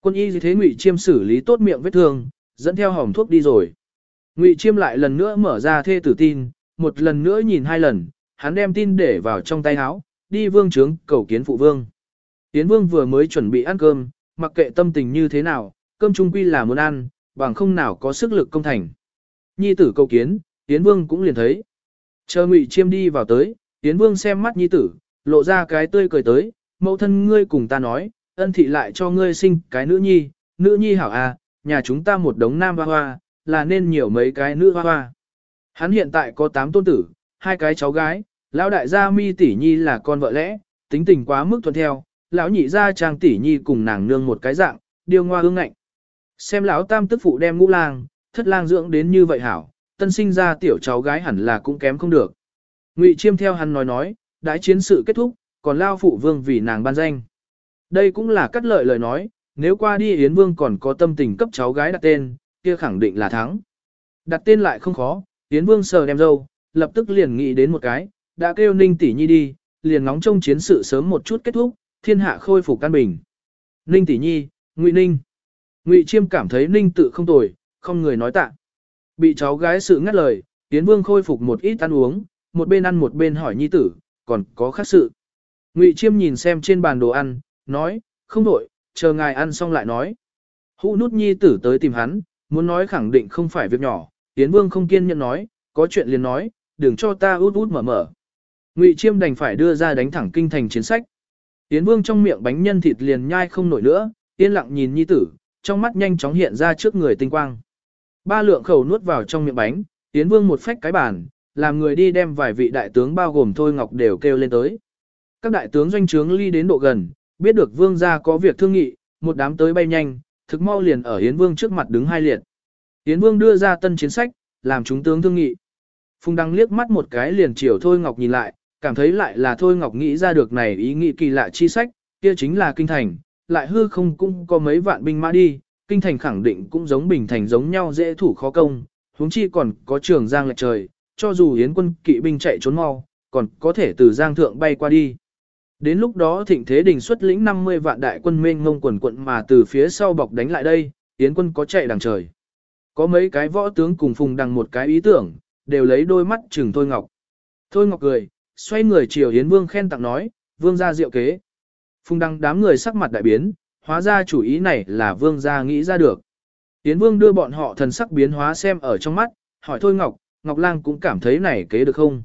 Quân y như thế ngụy chiêm xử lý tốt miệng vết thương, dẫn theo hỏng thuốc đi rồi. Ngụy chiêm lại lần nữa mở ra thê tử tin, một lần nữa nhìn hai lần, hắn đem tin để vào trong tay áo, đi vương trướng cầu kiến phụ vương. Tiến vương vừa mới chuẩn bị ăn cơm, mặc kệ tâm tình như thế nào, cơm trung quy là muốn ăn, bằng không nào có sức lực công thành. Nhi tử cầu kiến, Tiến vương cũng liền thấy. Chờ Ngụy Chiêm đi vào tới, Tiến vương xem mắt nhi tử, lộ ra cái tươi cười tới, mẫu thân ngươi cùng ta nói, ân thị lại cho ngươi sinh cái nữ nhi, nữ nhi hảo à, nhà chúng ta một đống nam hoa hoa, là nên nhiều mấy cái nữ hoa hoa. Hắn hiện tại có 8 tôn tử, hai cái cháu gái, lão đại gia mi tỷ nhi là con vợ lẽ, tính tình quá mức thuận theo, lão nhị gia trang tỷ nhi cùng nàng nương một cái dạng, điều ngoa hương ngạnh. Xem lão tam tức phụ đem ngũ lang, thất lang dưỡng đến như vậy hảo, tân sinh ra tiểu cháu gái hẳn là cũng kém không được. Ngụy Chiêm theo hắn nói nói, đãi chiến sự kết thúc, còn lao phụ vương vì nàng ban danh. Đây cũng là cắt lợi lời nói, nếu qua đi Yến Vương còn có tâm tình cấp cháu gái đặt tên, kia khẳng định là thắng. Đặt tên lại không khó, Yến Vương sờ đem dâu, lập tức liền nghĩ đến một cái, đã kêu Ninh tỷ nhi đi, liền ngóng trông chiến sự sớm một chút kết thúc, thiên hạ khôi phục căn bình. Ninh tỷ nhi, Ngụy Ninh. Ngụy Chiêm cảm thấy Ninh tự không tồi, không người nói tạ. Bị cháu gái sự ngắt lời, Tiến Vương khôi phục một ít ăn uống, một bên ăn một bên hỏi nhi tử, còn có khác sự. Ngụy Chiêm nhìn xem trên bàn đồ ăn, nói, không đổi, chờ ngài ăn xong lại nói. Hũ nút nhi tử tới tìm hắn, muốn nói khẳng định không phải việc nhỏ, Tiến Vương không kiên nhẫn nói, có chuyện liền nói, đừng cho ta út út mở mở. Ngụy Chiêm đành phải đưa ra đánh thẳng kinh thành chiến sách. Tiến Vương trong miệng bánh nhân thịt liền nhai không nổi nữa, yên lặng nhìn nhi tử, trong mắt nhanh chóng hiện ra trước người tinh quang. Ba lượng khẩu nuốt vào trong miệng bánh, Yến Vương một phách cái bàn, làm người đi đem vài vị đại tướng bao gồm Thôi Ngọc đều kêu lên tới. Các đại tướng doanh trướng ly đến độ gần, biết được Vương gia có việc thương nghị, một đám tới bay nhanh, thực mau liền ở Yến Vương trước mặt đứng hai liệt. Yến Vương đưa ra tân chiến sách, làm chúng tướng thương nghị. Phùng Đăng liếc mắt một cái liền chiều Thôi Ngọc nhìn lại, cảm thấy lại là Thôi Ngọc nghĩ ra được này ý nghĩ kỳ lạ chi sách, kia chính là kinh thành, lại hư không cũng có mấy vạn binh mã đi, kinh thành khẳng định cũng giống bình thành giống nhau dễ thủ khó công, huống chi còn có trường giang lệch trời, cho dù Yến quân kỵ binh chạy trốn mau, còn có thể từ giang thượng bay qua đi. Đến lúc đó thịnh thế đình xuất lĩnh 50 vạn đại quân mênh ngông quần quận mà từ phía sau bọc đánh lại đây, Yến quân có chạy đằng trời. Có mấy cái võ tướng cùng phùng đằng một cái ý tưởng, đều lấy đôi mắt chừng Thôi Ngọc. Thôi Ngọc cười, xoay người chiều Yến Vương khen tặng nói, Vương gia diệu kế. Phùng đăng đám người sắc mặt đại biến, hóa ra chủ ý này là Vương gia nghĩ ra được. Tiến Vương đưa bọn họ thần sắc biến hóa xem ở trong mắt, hỏi Thôi Ngọc, Ngọc Lang cũng cảm thấy này kế được không?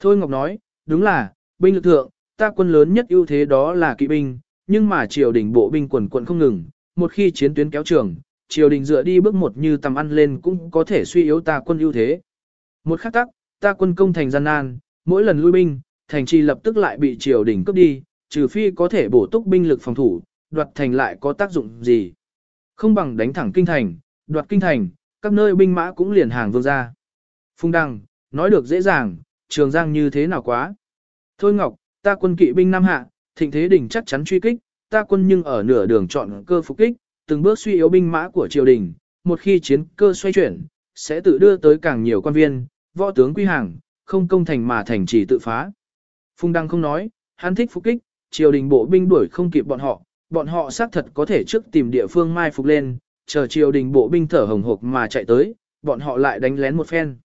Thôi Ngọc nói, đúng là, binh lực thượng, ta quân lớn nhất ưu thế đó là kỵ binh, nhưng mà triều đình bộ binh quần quận không ngừng, một khi chiến tuyến kéo trường, triều đình dựa đi bước một như tầm ăn lên cũng có thể suy yếu ta quân ưu thế. Một khắc tắc, ta quân công thành gian nan, mỗi lần lui binh, thành trì lập tức lại bị triều đình cướp đi, trừ phi có thể bổ túc binh lực phòng thủ, đoạt thành lại có tác dụng gì. Không bằng đánh thẳng kinh thành, đoạt kinh thành, các nơi binh mã cũng liền hàng vương ra. Phung Đăng, nói được dễ dàng, trường giang như thế nào quá. Thôi Ngọc, ta quân kỵ binh Nam Hạ, thịnh thế đỉnh chắc chắn truy kích, ta quân nhưng ở nửa đường chọn cơ phục kích, từng bước suy yếu binh mã của triều đình, một khi chiến cơ xoay chuyển, sẽ tự đưa tới càng nhiều quan viên, võ tướng quy hàng, không công thành mà thành chỉ tự phá. Phung Đăng không nói, hắn thích phục kích, triều đình bộ binh đuổi không kịp bọn họ, bọn họ xác thật có thể trước tìm địa phương mai phục lên, chờ triều đình bộ binh thở hồng hộc mà chạy tới, bọn họ lại đánh lén một phen.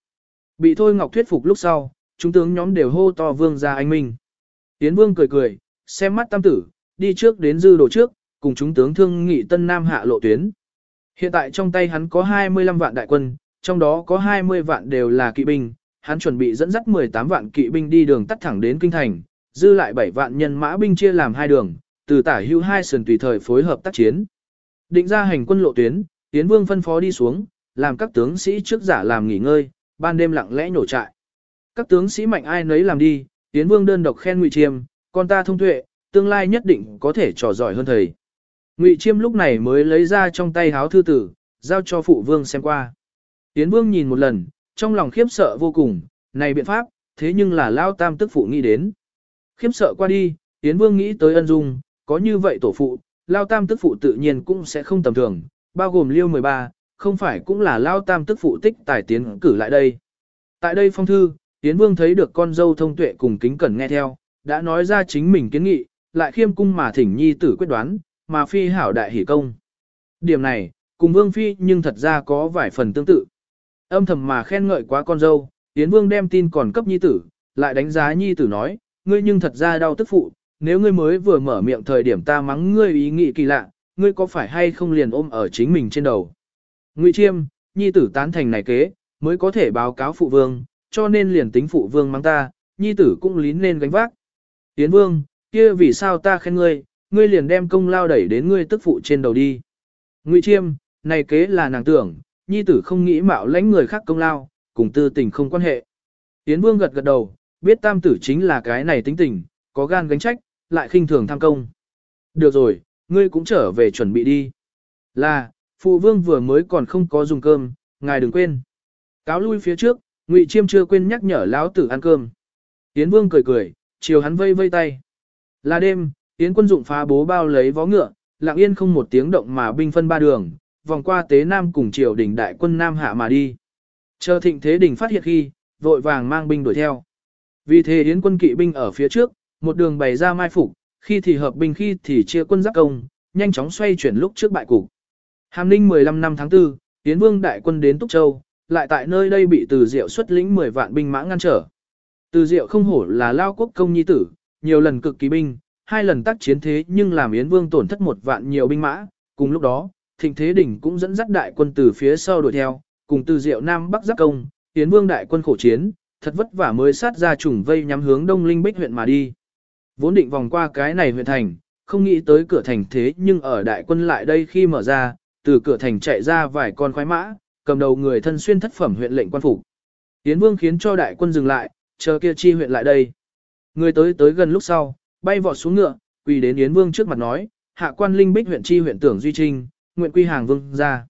Bị Thôi Ngọc thuyết phục lúc sau, chúng tướng nhóm đều hô to vương ra anh minh. Tiến vương cười cười, xem mắt tam tử, đi trước đến dư đồ trước, cùng chúng tướng thương nghị tân nam hạ lộ tuyến. Hiện tại trong tay hắn có 25 vạn đại quân, trong đó có 20 vạn đều là kỵ binh, hắn chuẩn bị dẫn dắt 18 vạn kỵ binh đi đường tắt thẳng đến kinh thành, dư lại 7 vạn nhân mã binh chia làm hai đường, từ tả hưu hai sườn tùy thời phối hợp tác chiến. Định ra hành quân lộ tuyến, Tiến Vương phân phó đi xuống, làm các tướng sĩ trước giả làm nghỉ ngơi, ban đêm lặng lẽ nổ trại. Các tướng sĩ mạnh ai nấy làm đi, Tiến Vương đơn độc khen Ngụy Chiêm, con ta thông tuệ, tương lai nhất định có thể trò giỏi hơn thầy. Ngụy Chiêm lúc này mới lấy ra trong tay háo thư tử, giao cho phụ vương xem qua. Tiến Vương nhìn một lần, trong lòng khiếp sợ vô cùng, này biện pháp, thế nhưng là Lao Tam tức phụ nghĩ đến. Khiếm sợ qua đi, Tiến Vương nghĩ tới ân dung, có như vậy tổ phụ, Lao Tam tức phụ tự nhiên cũng sẽ không tầm thường, bao gồm Liêu 13, không phải cũng là Lao Tam tức phụ tích tài tiến cử lại đây. Tại đây phong thư, Tiến Vương thấy được con dâu thông tuệ cùng kính cẩn nghe theo, đã nói ra chính mình kiến nghị, lại khiêm cung mà thỉnh nhi tử quyết đoán, mà phi hảo đại hỷ công. Điểm này, cùng Vương Phi nhưng thật ra có vài phần tương tự. Âm thầm mà khen ngợi quá con dâu, Tiến Vương đem tin còn cấp nhi tử, lại đánh giá nhi tử nói, ngươi nhưng thật ra đau tức phụ, nếu ngươi mới vừa mở miệng thời điểm ta mắng ngươi ý nghĩ kỳ lạ, ngươi có phải hay không liền ôm ở chính mình trên đầu. Ngụy Chiêm, nhi tử tán thành này kế, mới có thể báo cáo phụ vương, cho nên liền tính phụ vương mắng ta, nhi tử cũng lín nên gánh vác. Tiến vương, kia vì sao ta khen ngươi, ngươi liền đem công lao đẩy đến ngươi tức phụ trên đầu đi. Ngụy Chiêm, này kế là nàng tưởng, nhi tử không nghĩ mạo lãnh người khác công lao, cùng tư tình không quan hệ. Tiến vương gật gật đầu, biết tam tử chính là cái này tính tình, có gan gánh trách, lại khinh thường tham công. Được rồi, ngươi cũng trở về chuẩn bị đi. Là, phụ vương vừa mới còn không có dùng cơm, ngài đừng quên. Cáo lui phía trước, Ngụy Chiêm chưa quên nhắc nhở lão tử ăn cơm. Yến vương cười cười, chiều hắn vây vây tay. Là đêm, Yến quân dụng phá bố bao lấy vó ngựa, lặng yên không một tiếng động mà binh phân ba đường, vòng qua tế nam cùng triều đỉnh đại quân nam hạ mà đi. Chờ thịnh thế đình phát hiện khi, vội vàng mang binh đuổi theo. Vì thế Yến quân kỵ binh ở phía trước, một đường bày ra mai phục, khi thì hợp binh khi thì chia quân giáp công, nhanh chóng xoay chuyển lúc trước bại cục. Hàm Ninh 15 năm tháng 4, Tiến Vương đại quân đến Túc Châu, lại tại nơi đây bị Từ Diệu xuất lĩnh 10 vạn binh mã ngăn trở. Từ Diệu không hổ là lao quốc công nhi tử, nhiều lần cực kỳ binh, hai lần tác chiến thế nhưng làm Yến Vương tổn thất một vạn nhiều binh mã, cùng lúc đó, Thịnh Thế Đỉnh cũng dẫn dắt đại quân từ phía sau đuổi theo, cùng Từ Diệu Nam Bắc giáp công, Yến Vương đại quân khổ chiến, thật vất vả mới sát ra trùng vây nhắm hướng Đông Linh Bích huyện mà đi. Vốn định vòng qua cái này huyện thành, không nghĩ tới cửa thành thế nhưng ở đại quân lại đây khi mở ra, từ cửa thành chạy ra vài con khoái mã, cầm đầu người thân xuyên thất phẩm huyện lệnh quan phục. Tiến Vương khiến cho đại quân dừng lại, chờ kia chi huyện lại đây. Người tới tới gần lúc sau, bay vọt xuống ngựa, quỳ đến Yến Vương trước mặt nói, hạ quan linh bích huyện chi huyện tưởng duy trinh, nguyện quy hàng vương ra.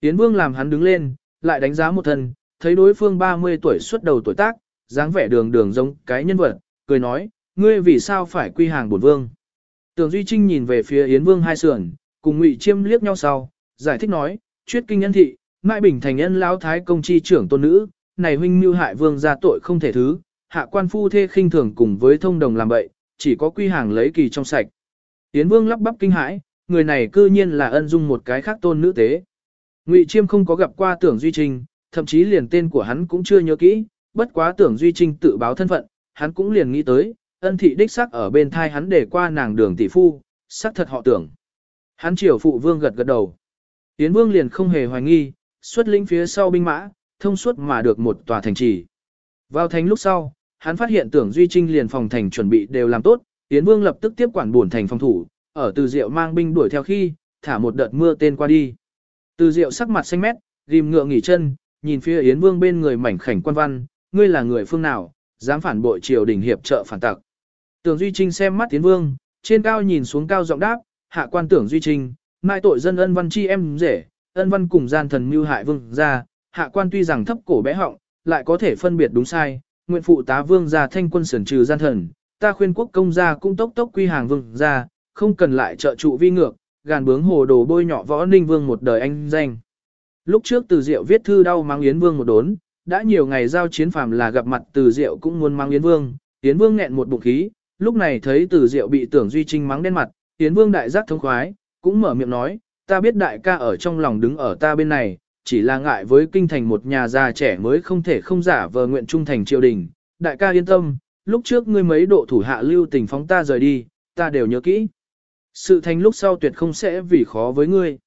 Yến Vương làm hắn đứng lên, lại đánh giá một thân, thấy đối phương 30 tuổi xuất đầu tuổi tác, dáng vẻ đường đường giống cái nhân vật, cười nói, ngươi vì sao phải quy hàng bổn vương. Tưởng Duy Trinh nhìn về phía Yến Vương hai sườn, cùng Ngụy Chiêm liếc nhau sau, giải thích nói, chuyết kinh nhân thị, mãi bình thành nhân lão thái công chi trưởng tôn nữ, này huynh mưu hại vương ra tội không thể thứ, hạ quan phu thê khinh thường cùng với thông đồng làm bậy, chỉ có quy hàng lấy kỳ trong sạch. Yến Vương lắp bắp kinh hãi, người này cư nhiên là ân dung một cái khác tôn nữ tế. Ngụy Chiêm không có gặp qua Tưởng Duy Trinh, thậm chí liền tên của hắn cũng chưa nhớ kỹ, bất quá Tưởng Duy Trinh tự báo thân phận, hắn cũng liền nghĩ tới, ân thị đích sắc ở bên thai hắn để qua nàng đường tỷ phu, sắc thật họ tưởng. Hắn triều phụ vương gật gật đầu. Yến Vương liền không hề hoài nghi, xuất lĩnh phía sau binh mã, thông suốt mà được một tòa thành trì. Vào thành lúc sau, hắn phát hiện tưởng Duy Trinh liền phòng thành chuẩn bị đều làm tốt, Yến Vương lập tức tiếp quản buồn thành phòng thủ, ở từ diệu mang binh đuổi theo khi, thả một đợt mưa tên qua đi. Từ diệu sắc mặt xanh mét, ghim ngựa nghỉ chân, nhìn phía Yến Vương bên người mảnh khảnh quan văn, ngươi là người phương nào, dám phản bội triều đình hiệp trợ phản tặc. Tưởng Duy Trinh xem mắt Yến Vương, trên cao nhìn xuống cao giọng đáp, hạ quan tưởng Duy Trinh, mai tội dân ân văn chi em rể, ân văn cùng gian thần mưu hại vương ra, hạ quan tuy rằng thấp cổ bé họng, lại có thể phân biệt đúng sai, nguyện phụ tá vương gia thanh quân sườn trừ gian thần, ta khuyên quốc công gia cũng tốc tốc quy hàng vương gia, không cần lại trợ trụ vi ngược, gàn bướng hồ đồ bôi nhọ võ ninh vương một đời anh danh. Lúc trước từ diệu viết thư đau mang Yến Vương một đốn, đã nhiều ngày giao chiến phàm là gặp mặt từ diệu cũng muốn mang Yến Vương, Yến Vương nghẹn một bụng khí, lúc này thấy từ diệu bị tưởng duy trinh mắng đen mặt, Yến Vương đại giác thông khoái, cũng mở miệng nói, ta biết đại ca ở trong lòng đứng ở ta bên này, chỉ là ngại với kinh thành một nhà già trẻ mới không thể không giả vờ nguyện trung thành triều đình. Đại ca yên tâm, lúc trước ngươi mấy độ thủ hạ lưu tình phóng ta rời đi, ta đều nhớ kỹ. Sự thành lúc sau tuyệt không sẽ vì khó với ngươi.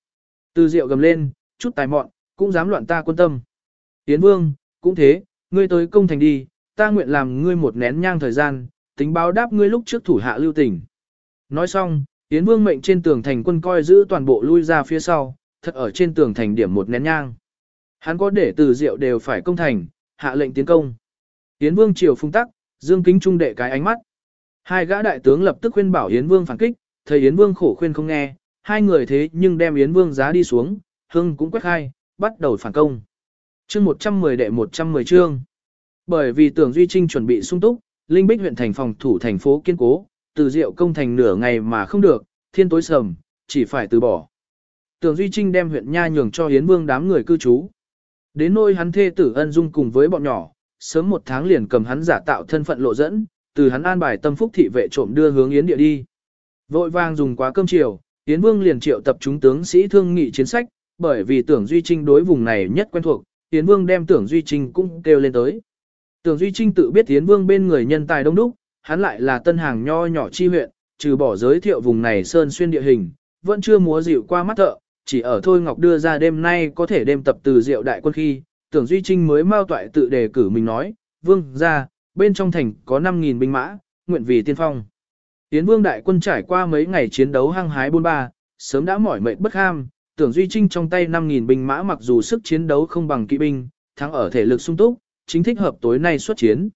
Từ diệu gầm lên, chút tài mọn, cũng dám loạn ta quân tâm. Tiến vương, cũng thế, ngươi tới công thành đi, ta nguyện làm ngươi một nén nhang thời gian, tính báo đáp ngươi lúc trước thủ hạ lưu tình. Nói xong, Tiến vương mệnh trên tường thành quân coi giữ toàn bộ lui ra phía sau, thật ở trên tường thành điểm một nén nhang. Hắn có để từ diệu đều phải công thành, hạ lệnh tiến công. Yến Vương triều phung tắc, Dương Kính Trung đệ cái ánh mắt. Hai gã đại tướng lập tức khuyên bảo Yến Vương phản kích, thầy Yến Vương khổ khuyên không nghe, hai người thế nhưng đem Yến Vương giá đi xuống, hưng cũng quét khai, bắt đầu phản công. Chương 110 đệ 110 chương. Bởi vì tưởng Duy Trinh chuẩn bị sung túc, Linh Bích huyện thành phòng thủ thành phố kiên cố, từ diệu công thành nửa ngày mà không được, thiên tối sầm, chỉ phải từ bỏ. Tưởng Duy Trinh đem huyện Nha nhường cho Yến Vương đám người cư trú. Đến nôi hắn thê tử ân dung cùng với bọn nhỏ, sớm một tháng liền cầm hắn giả tạo thân phận lộ dẫn, từ hắn an bài tâm phúc thị vệ trộm đưa hướng Yến địa đi. Vội vàng dùng quá cơm chiều, Yến Vương liền triệu tập chúng tướng sĩ thương nghị chiến sách, bởi vì tưởng Duy Trinh đối vùng này nhất quen thuộc, tiến Vương đem tưởng Duy Trinh cũng kêu lên tới. Tưởng Duy Trinh tự biết tiến Vương bên người nhân tài đông đúc, hắn lại là tân hàng nho nhỏ chi huyện, trừ bỏ giới thiệu vùng này sơn xuyên địa hình, vẫn chưa múa dịu qua mắt thợ, chỉ ở Thôi Ngọc đưa ra đêm nay có thể đêm tập từ rượu đại quân khi, tưởng Duy Trinh mới mau toại tự đề cử mình nói, vương ra, bên trong thành có 5.000 binh mã, nguyện vì tiên phong. Tiến vương đại quân trải qua mấy ngày chiến đấu hăng hái bôn ba, sớm đã mỏi mệt bất ham, tưởng Duy Trinh trong tay 5.000 binh mã mặc dù sức chiến đấu không bằng kỵ binh, thắng ở thể lực sung túc, chính thích hợp tối nay xuất chiến.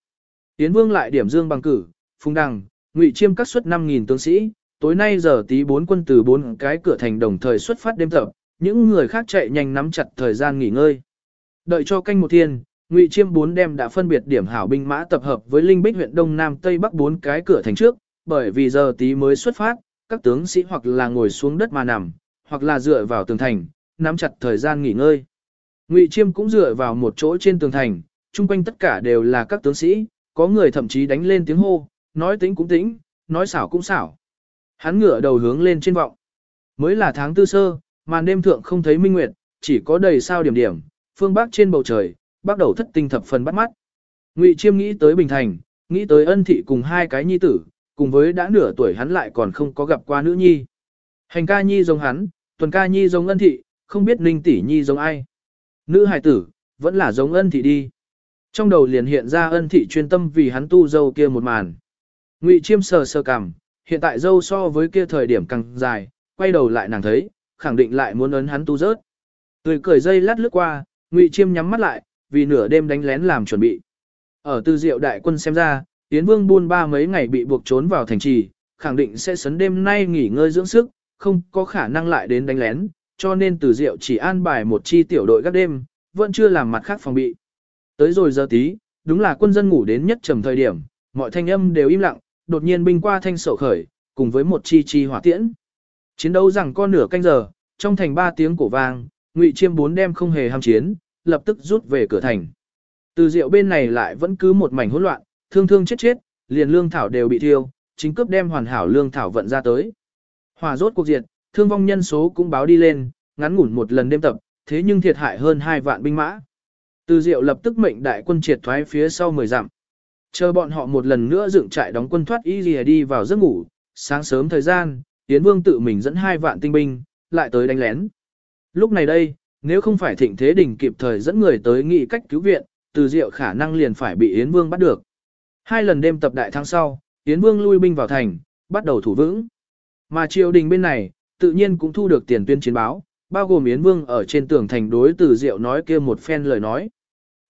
Tiến vương lại điểm dương bằng cử, phung đằng, ngụy chiêm các suất 5.000 tướng sĩ, tối nay giờ tí bốn quân từ bốn cái cửa thành đồng thời xuất phát đêm tập, những người khác chạy nhanh nắm chặt thời gian nghỉ ngơi. Đợi cho canh một thiên, Ngụy Chiêm bốn đem đã phân biệt điểm hảo binh mã tập hợp với Linh Bích huyện Đông Nam Tây Bắc bốn cái cửa thành trước, bởi vì giờ tí mới xuất phát, các tướng sĩ hoặc là ngồi xuống đất mà nằm, hoặc là dựa vào tường thành, nắm chặt thời gian nghỉ ngơi. Ngụy Chiêm cũng dựa vào một chỗ trên tường thành, chung quanh tất cả đều là các tướng sĩ, có người thậm chí đánh lên tiếng hô, nói tính cũng tính, nói xảo cũng xảo. Hắn ngửa đầu hướng lên trên vọng. Mới là tháng tư sơ, màn đêm thượng không thấy minh nguyệt, chỉ có đầy sao điểm điểm, phương bắc trên bầu trời, bắt đầu thất tinh thập phần bắt mắt. Ngụy Chiêm nghĩ tới Bình Thành, nghĩ tới ân thị cùng hai cái nhi tử, cùng với đã nửa tuổi hắn lại còn không có gặp qua nữ nhi. Hành ca nhi giống hắn, tuần ca nhi giống ân thị, không biết ninh tỷ nhi giống ai. Nữ hài tử, vẫn là giống ân thị đi. Trong đầu liền hiện ra ân thị chuyên tâm vì hắn tu dâu kia một màn. Ngụy Chiêm sờ sờ cằm, hiện tại dâu so với kia thời điểm càng dài, quay đầu lại nàng thấy, khẳng định lại muốn ấn hắn tu rớt. Tươi cười dây lát lướt qua, Ngụy Chiêm nhắm mắt lại, vì nửa đêm đánh lén làm chuẩn bị. Ở tư diệu đại quân xem ra, Yến Vương buôn ba mấy ngày bị buộc trốn vào thành trì, khẳng định sẽ sấn đêm nay nghỉ ngơi dưỡng sức, không có khả năng lại đến đánh lén, cho nên từ diệu chỉ an bài một chi tiểu đội gác đêm, vẫn chưa làm mặt khác phòng bị. Tới rồi giờ tí, đúng là quân dân ngủ đến nhất trầm thời điểm, mọi thanh âm đều im lặng, đột nhiên binh qua thanh sổ khởi, cùng với một chi chi hỏa tiễn. Chiến đấu rằng con nửa canh giờ, trong thành ba tiếng cổ vang, Ngụy Chiêm bốn đem không hề ham chiến, lập tức rút về cửa thành. Từ diệu bên này lại vẫn cứ một mảnh hỗn loạn, thương thương chết chết, liền lương thảo đều bị thiêu, chính cướp đem hoàn hảo lương thảo vận ra tới. Hòa rốt cuộc diệt, thương vong nhân số cũng báo đi lên, ngắn ngủn một lần đêm tập, thế nhưng thiệt hại hơn 2 vạn binh mã. Từ Diệu lập tức mệnh đại quân triệt thoái phía sau 10 dặm. Chờ bọn họ một lần nữa dựng trại đóng quân thoát y đi vào giấc ngủ, sáng sớm thời gian, Yến Vương tự mình dẫn hai vạn tinh binh, lại tới đánh lén. Lúc này đây, nếu không phải thịnh thế đình kịp thời dẫn người tới nghị cách cứu viện, từ diệu khả năng liền phải bị Yến Vương bắt được. Hai lần đêm tập đại thắng sau, Yến Vương lui binh vào thành, bắt đầu thủ vững. Mà triều đình bên này, tự nhiên cũng thu được tiền tuyên chiến báo, bao gồm Yến Vương ở trên tường thành đối từ diệu nói kia một phen lời nói.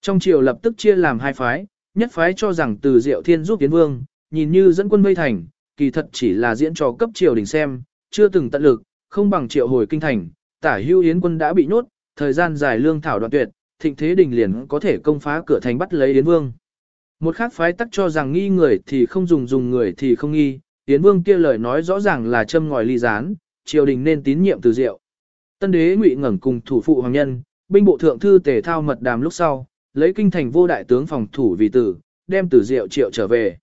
Trong triều lập tức chia làm hai phái, nhất phái cho rằng từ diệu thiên giúp Yến Vương, nhìn như dẫn quân mây thành, kỳ thật chỉ là diễn trò cấp triều đình xem, chưa từng tận lực, không bằng triệu hồi kinh thành, tả hưu Yến quân đã bị nhốt, thời gian dài lương thảo đoạn tuyệt, thịnh thế đình liền có thể công phá cửa thành bắt lấy Yến Vương. Một khác phái tắc cho rằng nghi người thì không dùng dùng người thì không nghi, Yến Vương kia lời nói rõ ràng là châm ngòi ly gián, triều đình nên tín nhiệm từ diệu. Tân đế ngụy ngẩng cùng thủ phụ hoàng nhân, binh bộ thượng thư tề thao mật đàm lúc sau, lấy kinh thành vô đại tướng phòng thủ vì tử, đem từ diệu triệu trở về.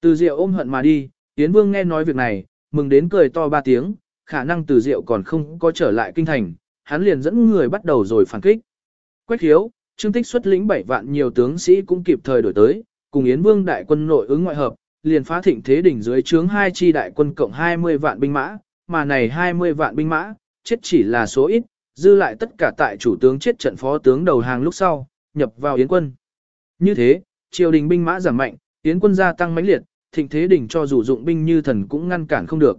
Từ diệu ôm hận mà đi, Yến Vương nghe nói việc này, mừng đến cười to ba tiếng, khả năng từ diệu còn không có trở lại kinh thành, hắn liền dẫn người bắt đầu rồi phản kích. Quách hiếu, Trương Tích xuất lĩnh 7 vạn nhiều tướng sĩ cũng kịp thời đổi tới, cùng Yến Vương đại quân nội ứng ngoại hợp, liền phá thịnh thế đỉnh dưới trướng hai chi đại quân cộng 20 vạn binh mã, mà này 20 vạn binh mã, chết chỉ là số ít, dư lại tất cả tại chủ tướng chết trận phó tướng đầu hàng lúc sau, nhập vào Yến quân. Như thế, triều đình binh mã giảm mạnh, Yến quân gia tăng mãnh liệt, thịnh thế đỉnh cho dù dụng binh như thần cũng ngăn cản không được.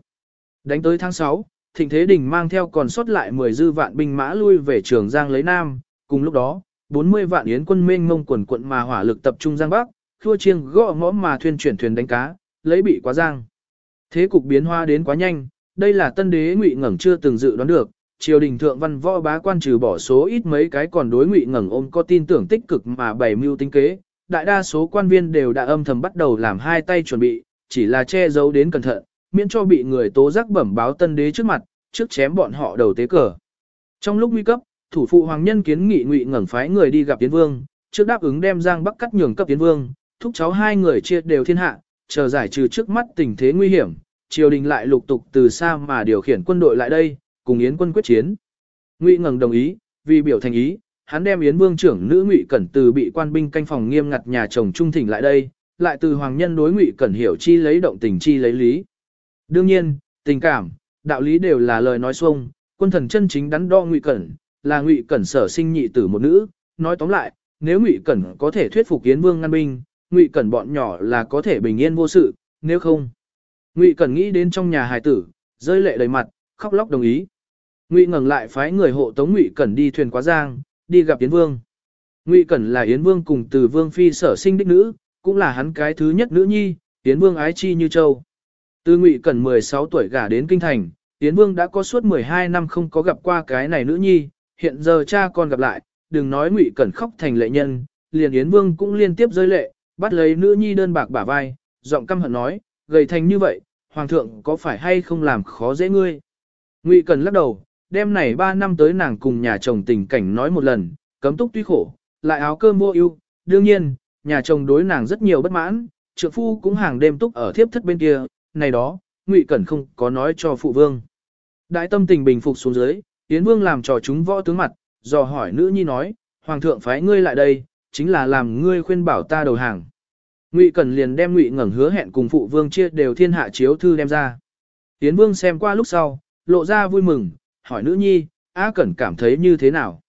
Đánh tới tháng 6, thịnh thế đỉnh mang theo còn sót lại 10 dư vạn binh mã lui về trường Giang lấy Nam, cùng lúc đó, 40 vạn Yến quân mênh mông quần quận mà hỏa lực tập trung Giang Bắc, thua chiêng gõ ngõ mà thuyền chuyển thuyền đánh cá, lấy bị quá giang. Thế cục biến hóa đến quá nhanh, đây là tân đế ngụy ngẩng chưa từng dự đoán được, triều đình thượng văn võ bá quan trừ bỏ số ít mấy cái còn đối ngụy ngẩng ôm có tin tưởng tích cực mà bày mưu tính kế, đại đa số quan viên đều đã âm thầm bắt đầu làm hai tay chuẩn bị, chỉ là che giấu đến cẩn thận, miễn cho bị người tố giác bẩm báo tân đế trước mặt, trước chém bọn họ đầu tế cờ. Trong lúc nguy cấp, thủ phụ hoàng nhân kiến nghị ngụy ngẩng phái người đi gặp tiến vương, trước đáp ứng đem giang bắc cắt nhường cấp tiến vương, thúc cháu hai người chia đều thiên hạ, chờ giải trừ trước mắt tình thế nguy hiểm, triều đình lại lục tục từ xa mà điều khiển quân đội lại đây, cùng Yến quân quyết chiến. Ngụy ngẩng đồng ý, vì biểu thành ý, hắn đem Yến vương trưởng nữ Ngụy Cẩn từ bị quan binh canh phòng nghiêm ngặt nhà chồng trung thỉnh lại đây, lại từ hoàng nhân đối Ngụy Cẩn hiểu chi lấy động tình chi lấy lý. Đương nhiên, tình cảm, đạo lý đều là lời nói xuông, quân thần chân chính đắn đo Ngụy Cẩn, là Ngụy Cẩn sở sinh nhị tử một nữ, nói tóm lại, nếu Ngụy Cẩn có thể thuyết phục Yến vương ngăn binh, Ngụy Cẩn bọn nhỏ là có thể bình yên vô sự, nếu không. Ngụy Cẩn nghĩ đến trong nhà hài tử, rơi lệ đầy mặt, khóc lóc đồng ý. Ngụy ngẩng lại phái người hộ tống Ngụy Cẩn đi thuyền quá giang, đi gặp Yến Vương. Ngụy Cẩn là Yến Vương cùng từ Vương phi sở sinh đích nữ, cũng là hắn cái thứ nhất nữ nhi, Yến Vương ái chi như châu. Từ Ngụy Cẩn 16 tuổi gả đến kinh thành, Yến Vương đã có suốt 12 năm không có gặp qua cái này nữ nhi, hiện giờ cha con gặp lại, đừng nói Ngụy Cẩn khóc thành lệ nhân, liền Yến Vương cũng liên tiếp rơi lệ, bắt lấy nữ nhi đơn bạc bả vai, giọng căm hận nói, gầy thành như vậy, hoàng thượng có phải hay không làm khó dễ ngươi? Ngụy Cần lắc đầu, đêm này 3 năm tới nàng cùng nhà chồng tình cảnh nói một lần, cấm túc tuy khổ, lại áo cơm vô ưu, đương nhiên, nhà chồng đối nàng rất nhiều bất mãn, trượng phu cũng hàng đêm túc ở thiếp thất bên kia, này đó, Ngụy Cẩn không có nói cho phụ vương. Đại tâm tình bình phục xuống dưới, Yến Vương làm trò chúng võ tướng mặt, dò hỏi nữ nhi nói, Hoàng thượng phái ngươi lại đây, chính là làm ngươi khuyên bảo ta đầu hàng. Ngụy Cẩn liền đem Ngụy Ngẩng hứa hẹn cùng phụ vương chia đều thiên hạ chiếu thư đem ra. Tiến Vương xem qua lúc sau, lộ ra vui mừng, hỏi nữ nhi, A Cẩn cảm thấy như thế nào?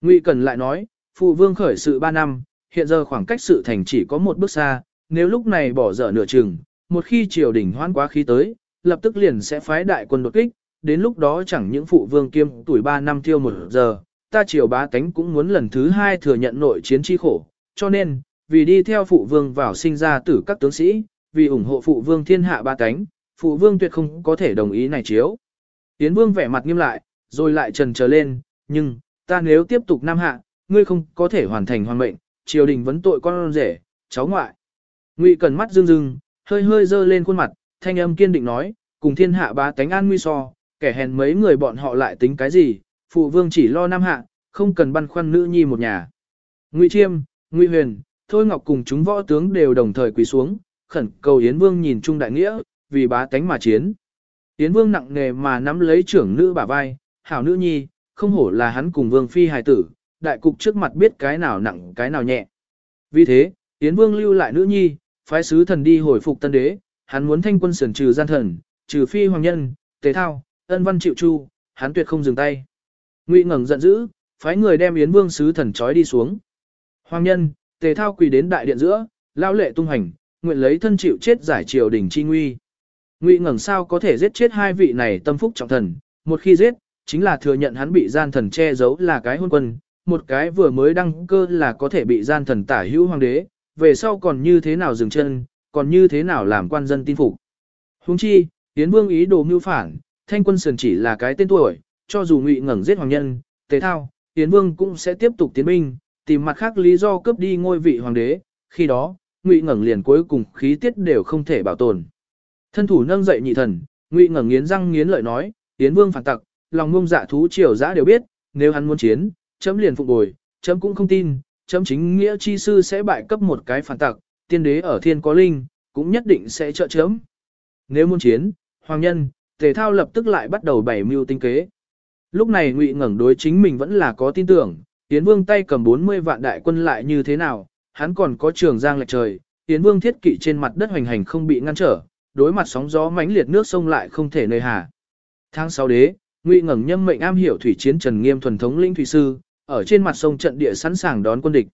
Ngụy Cẩn lại nói, phụ vương khởi sự 3 năm, hiện giờ khoảng cách sự thành chỉ có một bước xa, nếu lúc này bỏ dở nửa chừng, một khi triều đình hoan quá khí tới, lập tức liền sẽ phái đại quân đột kích, đến lúc đó chẳng những phụ vương kiêm tuổi 3 năm tiêu một giờ, ta triều bá tánh cũng muốn lần thứ hai thừa nhận nội chiến chi khổ, cho nên, vì đi theo phụ vương vào sinh ra tử các tướng sĩ, vì ủng hộ phụ vương thiên hạ bá tánh, phụ vương tuyệt không có thể đồng ý này chiếu. Tiến vương vẻ mặt nghiêm lại, rồi lại trần trở lên, nhưng, ta nếu tiếp tục nam hạ, ngươi không có thể hoàn thành hoàn mệnh, triều đình vấn tội con rể, cháu ngoại. Ngụy cần mắt rưng rưng, hơi hơi dơ lên khuôn mặt, thanh âm kiên định nói, cùng thiên hạ bá tánh an nguy so, kẻ hèn mấy người bọn họ lại tính cái gì, phụ vương chỉ lo nam hạ, không cần băn khoăn nữ nhi một nhà. Ngụy Chiêm, Ngụy Huyền, Thôi Ngọc cùng chúng võ tướng đều đồng thời quỳ xuống, khẩn cầu Yến Vương nhìn chung đại nghĩa, vì bá tánh mà chiến. Yến Vương nặng nề mà nắm lấy trưởng nữ bả vai, hảo nữ nhi, không hổ là hắn cùng Vương Phi hài tử, đại cục trước mặt biết cái nào nặng cái nào nhẹ. Vì thế, Yến Vương lưu lại nữ nhi, phái sứ thần đi hồi phục tân đế, hắn muốn thanh quân sườn trừ gian thần, trừ phi hoàng nhân, tế thao, ân văn chịu chu, hắn tuyệt không dừng tay. Ngụy ngẩng giận dữ, phái người đem Yến Vương sứ thần trói đi xuống. Hoàng nhân, tề thao quỳ đến đại điện giữa, lao lệ tung hành, nguyện lấy thân chịu chết giải triều đình chi nguy. Ngụy ngẩng sao có thể giết chết hai vị này tâm phúc trọng thần, một khi giết, chính là thừa nhận hắn bị gian thần che giấu là cái hôn quân, một cái vừa mới đăng cơ là có thể bị gian thần tả hữu hoàng đế, về sau còn như thế nào dừng chân, còn như thế nào làm quan dân tin phục. Huống chi, Yến Vương ý đồ mưu phản, thanh quân sườn chỉ là cái tên tuổi, cho dù ngụy ngẩng giết hoàng nhân, tế thao, Yến Vương cũng sẽ tiếp tục tiến binh, tìm mặt khác lý do cướp đi ngôi vị hoàng đế, khi đó, ngụy ngẩng liền cuối cùng khí tiết đều không thể bảo tồn. Thân thủ nâng dậy nhị thần, ngụy ngẩng nghiến răng nghiến lợi nói, Yến Vương phản tặc, lòng ngông dạ thú triều dã đều biết, nếu hắn muốn chiến, chấm liền phục bồi, chấm cũng không tin, chấm chính nghĩa chi sư sẽ bại cấp một cái phản tặc, tiên đế ở thiên có linh, cũng nhất định sẽ trợ chấm. Nếu muốn chiến, hoàng nhân, tề thao lập tức lại bắt đầu bày mưu tinh kế. Lúc này ngụy ngẩng đối chính mình vẫn là có tin tưởng, Yến Vương tay cầm 40 vạn đại quân lại như thế nào, hắn còn có trường giang lệch trời, Yến Vương thiết kỵ trên mặt đất hoành hành không bị ngăn trở, đối mặt sóng gió mãnh liệt nước sông lại không thể nơi hà. Tháng 6 đế, Ngụy ngẩng nhâm mệnh am hiểu thủy chiến Trần Nghiêm thuần thống lĩnh thủy sư, ở trên mặt sông trận địa sẵn sàng đón quân địch.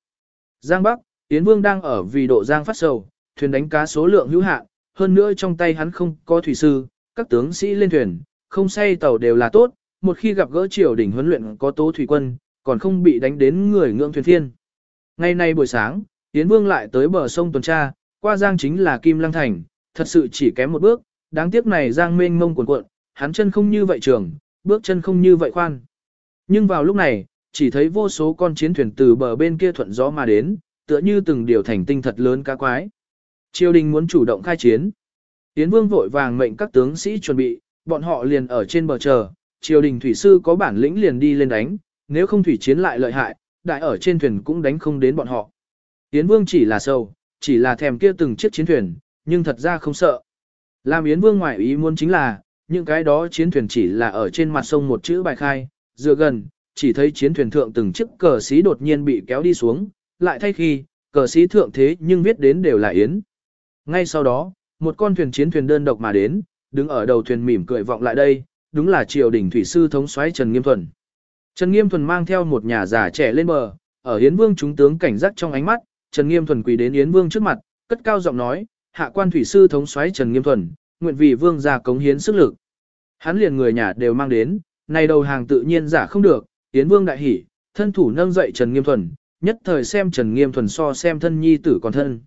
Giang Bắc, Yến Vương đang ở vì độ giang phát sầu, thuyền đánh cá số lượng hữu hạn, hơn nữa trong tay hắn không có thủy sư, các tướng sĩ lên thuyền, không say tàu đều là tốt, một khi gặp gỡ triều đình huấn luyện có tố thủy quân, còn không bị đánh đến người ngưỡng thuyền thiên. Ngày nay buổi sáng, Yến Vương lại tới bờ sông tuần tra, qua giang chính là Kim Lăng Thành, thật sự chỉ kém một bước, đáng tiếc này giang mênh mông cuộn cuộn, hắn chân không như vậy trường, bước chân không như vậy khoan. Nhưng vào lúc này, chỉ thấy vô số con chiến thuyền từ bờ bên kia thuận gió mà đến, tựa như từng điều thành tinh thật lớn cá quái. Triều đình muốn chủ động khai chiến. Yến Vương vội vàng mệnh các tướng sĩ chuẩn bị, bọn họ liền ở trên bờ chờ, triều đình thủy sư có bản lĩnh liền đi lên đánh, nếu không thủy chiến lại lợi hại, đại ở trên thuyền cũng đánh không đến bọn họ. Yến Vương chỉ là sâu, chỉ là thèm kia từng chiếc chiến thuyền, nhưng thật ra không sợ. Làm Yến Vương ngoại ý muốn chính là, những cái đó chiến thuyền chỉ là ở trên mặt sông một chữ bài khai, dựa gần, chỉ thấy chiến thuyền thượng từng chiếc cờ xí đột nhiên bị kéo đi xuống, lại thay khi, cờ xí thượng thế nhưng viết đến đều là Yến. Ngay sau đó, một con thuyền chiến thuyền đơn độc mà đến, đứng ở đầu thuyền mỉm cười vọng lại đây, đúng là triều đình thủy sư thống soái Trần Nghiêm Thuần. Trần Nghiêm Thuần mang theo một nhà già trẻ lên bờ, ở Yến Vương chúng tướng cảnh giác trong ánh mắt, Trần Nghiêm Thuần quỳ đến Yến Vương trước mặt, cất cao giọng nói, hạ quan thủy sư thống soái Trần Nghiêm Thuần, nguyện vì vương gia cống hiến sức lực. Hắn liền người nhà đều mang đến, này đầu hàng tự nhiên giả không được, Yến Vương đại hỉ, thân thủ nâng dậy Trần Nghiêm Thuần, nhất thời xem Trần Nghiêm Thuần so xem thân nhi tử còn thân.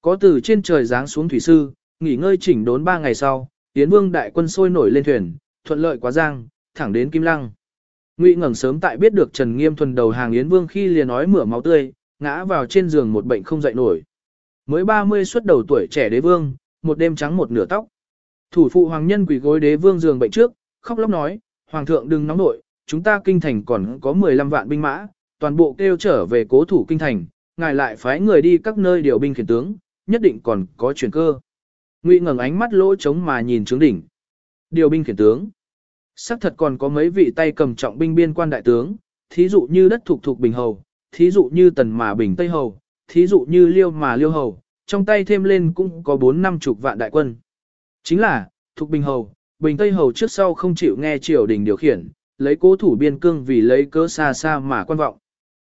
Có từ trên trời giáng xuống thủy sư, nghỉ ngơi chỉnh đốn ba ngày sau, Yến Vương đại quân sôi nổi lên thuyền, thuận lợi quá giang, thẳng đến Kim Lăng. Ngụy ngẩng sớm tại biết được Trần Nghiêm Thuần đầu hàng Yến Vương khi liền nói mửa máu tươi, ngã vào trên giường một bệnh không dậy nổi. Mới 30 xuất đầu tuổi trẻ đế vương, một đêm trắng một nửa tóc. Thủ phụ hoàng nhân quỷ gối đế vương giường bệnh trước, khóc lóc nói, hoàng thượng đừng nóng nội, chúng ta kinh thành còn có 15 vạn binh mã, toàn bộ kêu trở về cố thủ kinh thành, ngài lại phái người đi các nơi điều binh khiển tướng, nhất định còn có chuyển cơ. Ngụy ngẩng ánh mắt lỗ trống mà nhìn trướng đỉnh. Điều binh khiển tướng. Sắc thật còn có mấy vị tay cầm trọng binh biên quan đại tướng, thí dụ như đất thuộc thuộc bình hầu, thí dụ như tần mà bình tây hầu, thí dụ như liêu mà liêu hầu, trong tay thêm lên cũng có bốn năm chục vạn đại quân. Chính là, thuộc bình hầu, bình tây hầu trước sau không chịu nghe triều đình điều khiển, lấy cố thủ biên cương vì lấy cớ xa xa mà quan vọng.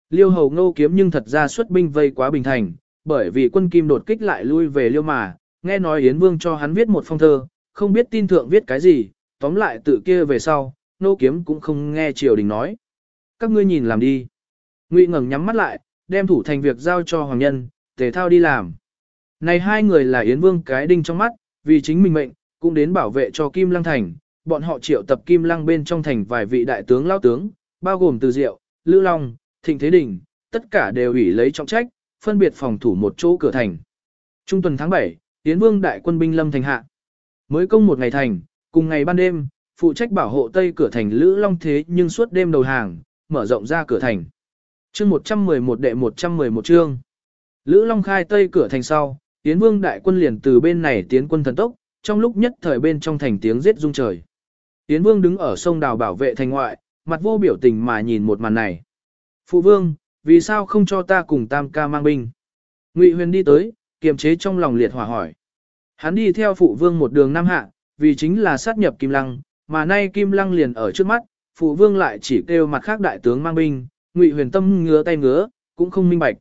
Liêu hầu ngô kiếm nhưng thật ra xuất binh vây quá bình thành, bởi vì quân kim đột kích lại lui về liêu mà, nghe nói Yến Vương cho hắn viết một phong thơ, không biết tin thượng viết cái gì, tóm lại tự kia về sau, nô kiếm cũng không nghe triều đình nói. Các ngươi nhìn làm đi. Ngụy ngẩng nhắm mắt lại, đem thủ thành việc giao cho hoàng nhân, tề thao đi làm. Này hai người là Yến Vương cái đinh trong mắt, vì chính mình mệnh, cũng đến bảo vệ cho Kim Lăng Thành. Bọn họ triệu tập Kim Lăng bên trong thành vài vị đại tướng lao tướng, bao gồm Từ Diệu, Lữ Long, Thịnh Thế Đình, tất cả đều ủy lấy trọng trách, phân biệt phòng thủ một chỗ cửa thành. Trung tuần tháng 7, Yến Vương đại quân binh lâm thành hạ. Mới công một ngày thành, cùng ngày ban đêm, phụ trách bảo hộ tây cửa thành Lữ Long thế nhưng suốt đêm đầu hàng, mở rộng ra cửa thành. Chương 111 đệ 111 chương. Lữ Long khai tây cửa thành sau, tiến Vương đại quân liền từ bên này tiến quân thần tốc, trong lúc nhất thời bên trong thành tiếng giết rung trời. Tiến Vương đứng ở sông đào bảo vệ thành ngoại, mặt vô biểu tình mà nhìn một màn này. Phụ Vương, vì sao không cho ta cùng Tam ca mang binh? Ngụy Huyền đi tới, kiềm chế trong lòng liệt hỏa hỏi. Hắn đi theo Phụ Vương một đường nam hạ, vì chính là sát nhập Kim Lăng, mà nay Kim Lăng liền ở trước mắt, Phụ Vương lại chỉ kêu mặt khác đại tướng mang binh, Ngụy Huyền tâm ngứa tay ngứa, cũng không minh bạch.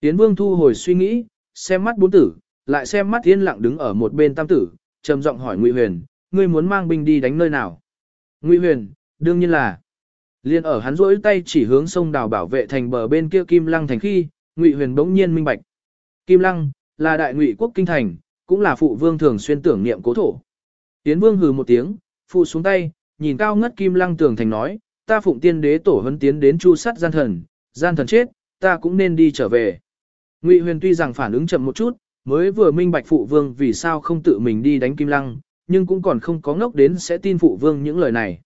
tiến Vương thu hồi suy nghĩ, xem mắt bốn tử, lại xem mắt yên lặng đứng ở một bên tam tử, trầm giọng hỏi Ngụy Huyền, ngươi muốn mang binh đi đánh nơi nào? Ngụy Huyền, đương nhiên là. Liên ở hắn rỗi tay chỉ hướng sông đào bảo vệ thành bờ bên kia Kim Lăng thành khi, Ngụy Huyền bỗng nhiên minh bạch. Kim Lăng là đại ngụy quốc kinh thành, cũng là phụ vương thường xuyên tưởng niệm cố thổ. Tiến Vương hừ một tiếng, phụ xuống tay, nhìn cao ngất Kim Lăng tường thành nói, ta phụng tiên đế tổ huấn tiến đến chu sắt gian thần, gian thần chết, ta cũng nên đi trở về. Ngụy Huyền tuy rằng phản ứng chậm một chút, mới vừa minh bạch phụ vương vì sao không tự mình đi đánh Kim Lăng, nhưng cũng còn không có ngốc đến sẽ tin phụ vương những lời này.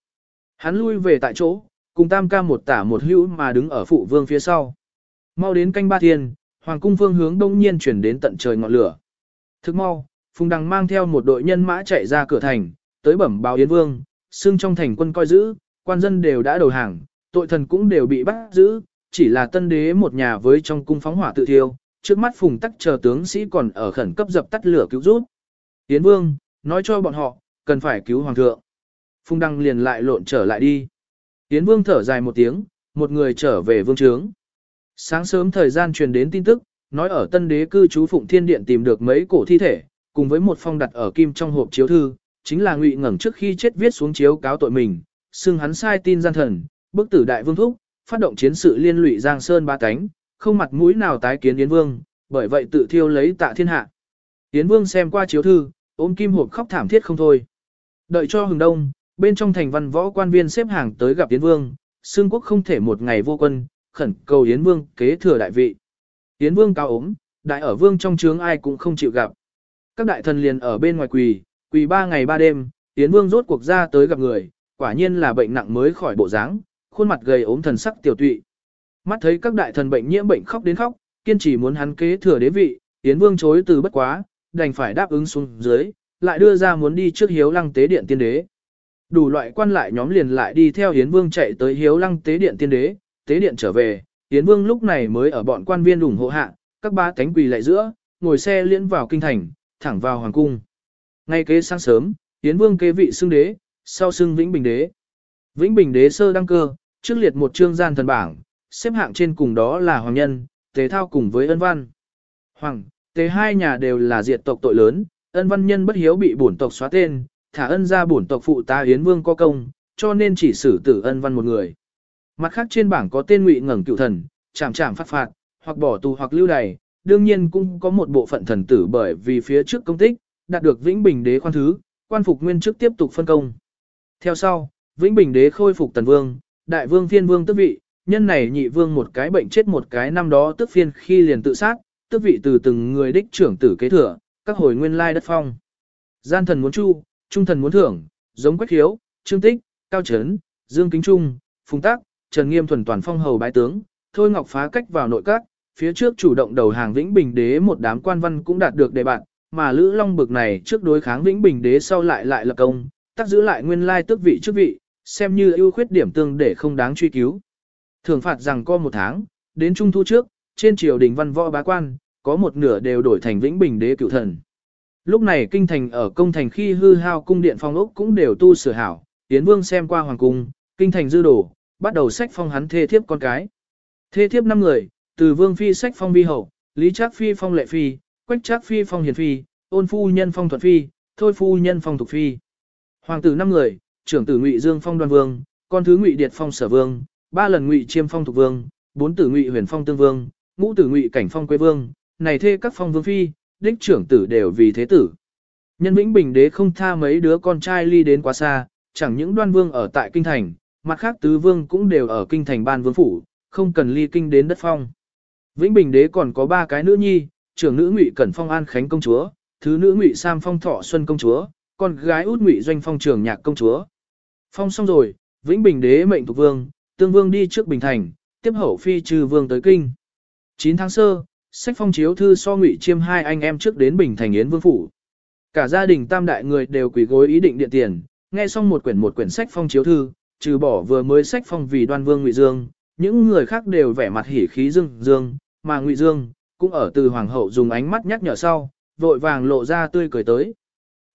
Hắn lui về tại chỗ, cùng tam ca một tả một hữu mà đứng ở phụ vương phía sau. Mau đến canh ba thiên, hoàng cung phương hướng đông nhiên chuyển đến tận trời ngọn lửa. Thức mau, Phùng Đằng mang theo một đội nhân mã chạy ra cửa thành, tới bẩm báo Yến Vương, xưng trong thành quân coi giữ, quan dân đều đã đầu hàng, tội thần cũng đều bị bắt giữ, chỉ là tân đế một nhà với trong cung phóng hỏa tự thiêu, trước mắt Phùng Tắc chờ tướng sĩ còn ở khẩn cấp dập tắt lửa cứu rút. Yến Vương, nói cho bọn họ, cần phải cứu hoàng thượng. Phùng Đăng liền lại lộn trở lại đi. Yến Vương thở dài một tiếng, một người trở về vương trướng. Sáng sớm thời gian truyền đến tin tức, nói ở tân đế cư trú Phụng Thiên Điện tìm được mấy cổ thi thể, cùng với một phong đặt ở kim trong hộp chiếu thư, chính là ngụy ngẩng trước khi chết viết xuống chiếu cáo tội mình, xưng hắn sai tin gian thần, bức tử đại vương thúc, phát động chiến sự liên lụy Giang Sơn ba cánh, không mặt mũi nào tái kiến Yến Vương, bởi vậy tự thiêu lấy tạ thiên hạ. Yến Vương xem qua chiếu thư, ôm kim hộp khóc thảm thiết không thôi. Đợi cho hừng đông, bên trong thành văn võ quan viên xếp hàng tới gặp Yến Vương, xương quốc không thể một ngày vô quân, khẩn cầu Yến Vương kế thừa đại vị. Yến Vương cao ốm, đại ở vương trong trướng ai cũng không chịu gặp. Các đại thần liền ở bên ngoài quỳ, quỳ ba ngày ba đêm, Yến Vương rốt cuộc ra tới gặp người, quả nhiên là bệnh nặng mới khỏi bộ dáng, khuôn mặt gầy ốm thần sắc tiểu tụy. Mắt thấy các đại thần bệnh nhiễm bệnh khóc đến khóc, kiên trì muốn hắn kế thừa đế vị, Yến Vương chối từ bất quá, đành phải đáp ứng xuống dưới, lại đưa ra muốn đi trước hiếu lăng tế điện tiên đế. Đủ loại quan lại nhóm liền lại đi theo Yến Vương chạy tới hiếu lăng tế điện tiên đế, tế điện trở về, Yến Vương lúc này mới ở bọn quan viên ủng hộ hạ, các ba cánh quỳ lại giữa, ngồi xe liễn vào kinh thành, thẳng vào hoàng cung. Ngay kế sáng sớm, Yến Vương kế vị xưng đế, sau xưng Vĩnh Bình đế. Vĩnh Bình đế sơ đăng cơ, trước liệt một chương gian thần bảng, xếp hạng trên cùng đó là hoàng nhân, tế thao cùng với ân văn. Hoàng, tế hai nhà đều là diệt tộc tội lớn, ân văn nhân bất hiếu bị bổn tộc xóa tên, thả ân ra bổn tộc phụ ta Yến Vương có công, cho nên chỉ xử tử ân văn một người. Mặt khác trên bảng có tên ngụy ngẩng cựu thần, chạm chạm phát phạt, hoặc bỏ tù hoặc lưu đày, đương nhiên cũng có một bộ phận thần tử bởi vì phía trước công tích, đạt được Vĩnh Bình đế khoan thứ, quan phục nguyên chức tiếp tục phân công. Theo sau, Vĩnh Bình đế khôi phục tần vương, đại vương phiên vương tước vị, nhân này nhị vương một cái bệnh chết một cái năm đó tức phiên khi liền tự sát, tước vị từ từng người đích trưởng tử kế thừa, các hồi nguyên lai đất phong. Gian thần muốn chu, trung thần muốn thưởng, giống quách hiếu trương tích, cao trấn, dương kính trung, phùng tác, trần nghiêm thuần toàn phong hầu bái tướng, thôi ngọc phá cách vào nội các, phía trước chủ động đầu hàng vĩnh bình đế một đám quan văn cũng đạt được đề bạn, mà lữ long bực này trước đối kháng vĩnh bình đế sau lại lại lập công, tác giữ lại nguyên lai tước vị chức vị, xem như ưu khuyết điểm tương để không đáng truy cứu. Thường phạt rằng co một tháng, đến trung thu trước, trên triều đình văn võ bá quan, có một nửa đều đổi thành vĩnh bình đế cựu thần. Lúc này kinh thành ở công thành khi hư hao cung điện phong ốc cũng đều tu sửa hảo, Tiến Vương xem qua hoàng cung, kinh thành dư đổ, bắt đầu sách phong hắn thê thiếp con cái. Thê thiếp năm người, từ Vương phi sách phong vi hậu, Lý Trác phi phong lệ phi, Quách Trác phi phong hiền phi, Ôn phu nhân phong thuận phi, thôi phu nhân phong thục phi. Hoàng tử năm người, trưởng tử Ngụy Dương phong đoan vương, con thứ Ngụy Điệt phong sở vương, ba lần Ngụy Chiêm phong thục vương, bốn tử Ngụy Huyền phong tương vương, ngũ tử Ngụy Cảnh phong quê vương, này thê các phong vương phi, đích trưởng tử đều vì thế tử. Nhân Vĩnh Bình đế không tha mấy đứa con trai ly đến quá xa, chẳng những đoan vương ở tại kinh thành, mặt khác tứ vương cũng đều ở kinh thành ban vương phủ, không cần ly kinh đến đất phong. Vĩnh Bình đế còn có ba cái nữ nhi, trưởng nữ Ngụy Cẩn Phong An Khánh công chúa, thứ nữ Ngụy Sam Phong Thọ Xuân công chúa, con gái út Ngụy Doanh Phong trường nhạc công chúa. Phong xong rồi, Vĩnh Bình đế mệnh thuộc vương, tương vương đi trước Bình Thành, tiếp hậu phi trừ vương tới kinh. 9 tháng sơ, sách phong chiếu thư so Ngụy Chiêm hai anh em trước đến Bình Thành Yến Vương phủ. Cả gia đình tam đại người đều quỳ gối ý định điện tiền, nghe xong một quyển một quyển sách phong chiếu thư, trừ bỏ vừa mới sách phong vì đoan vương Ngụy Dương, những người khác đều vẻ mặt hỉ khí dương dương, mà Ngụy Dương cũng ở từ hoàng hậu dùng ánh mắt nhắc nhở sau, vội vàng lộ ra tươi cười tới.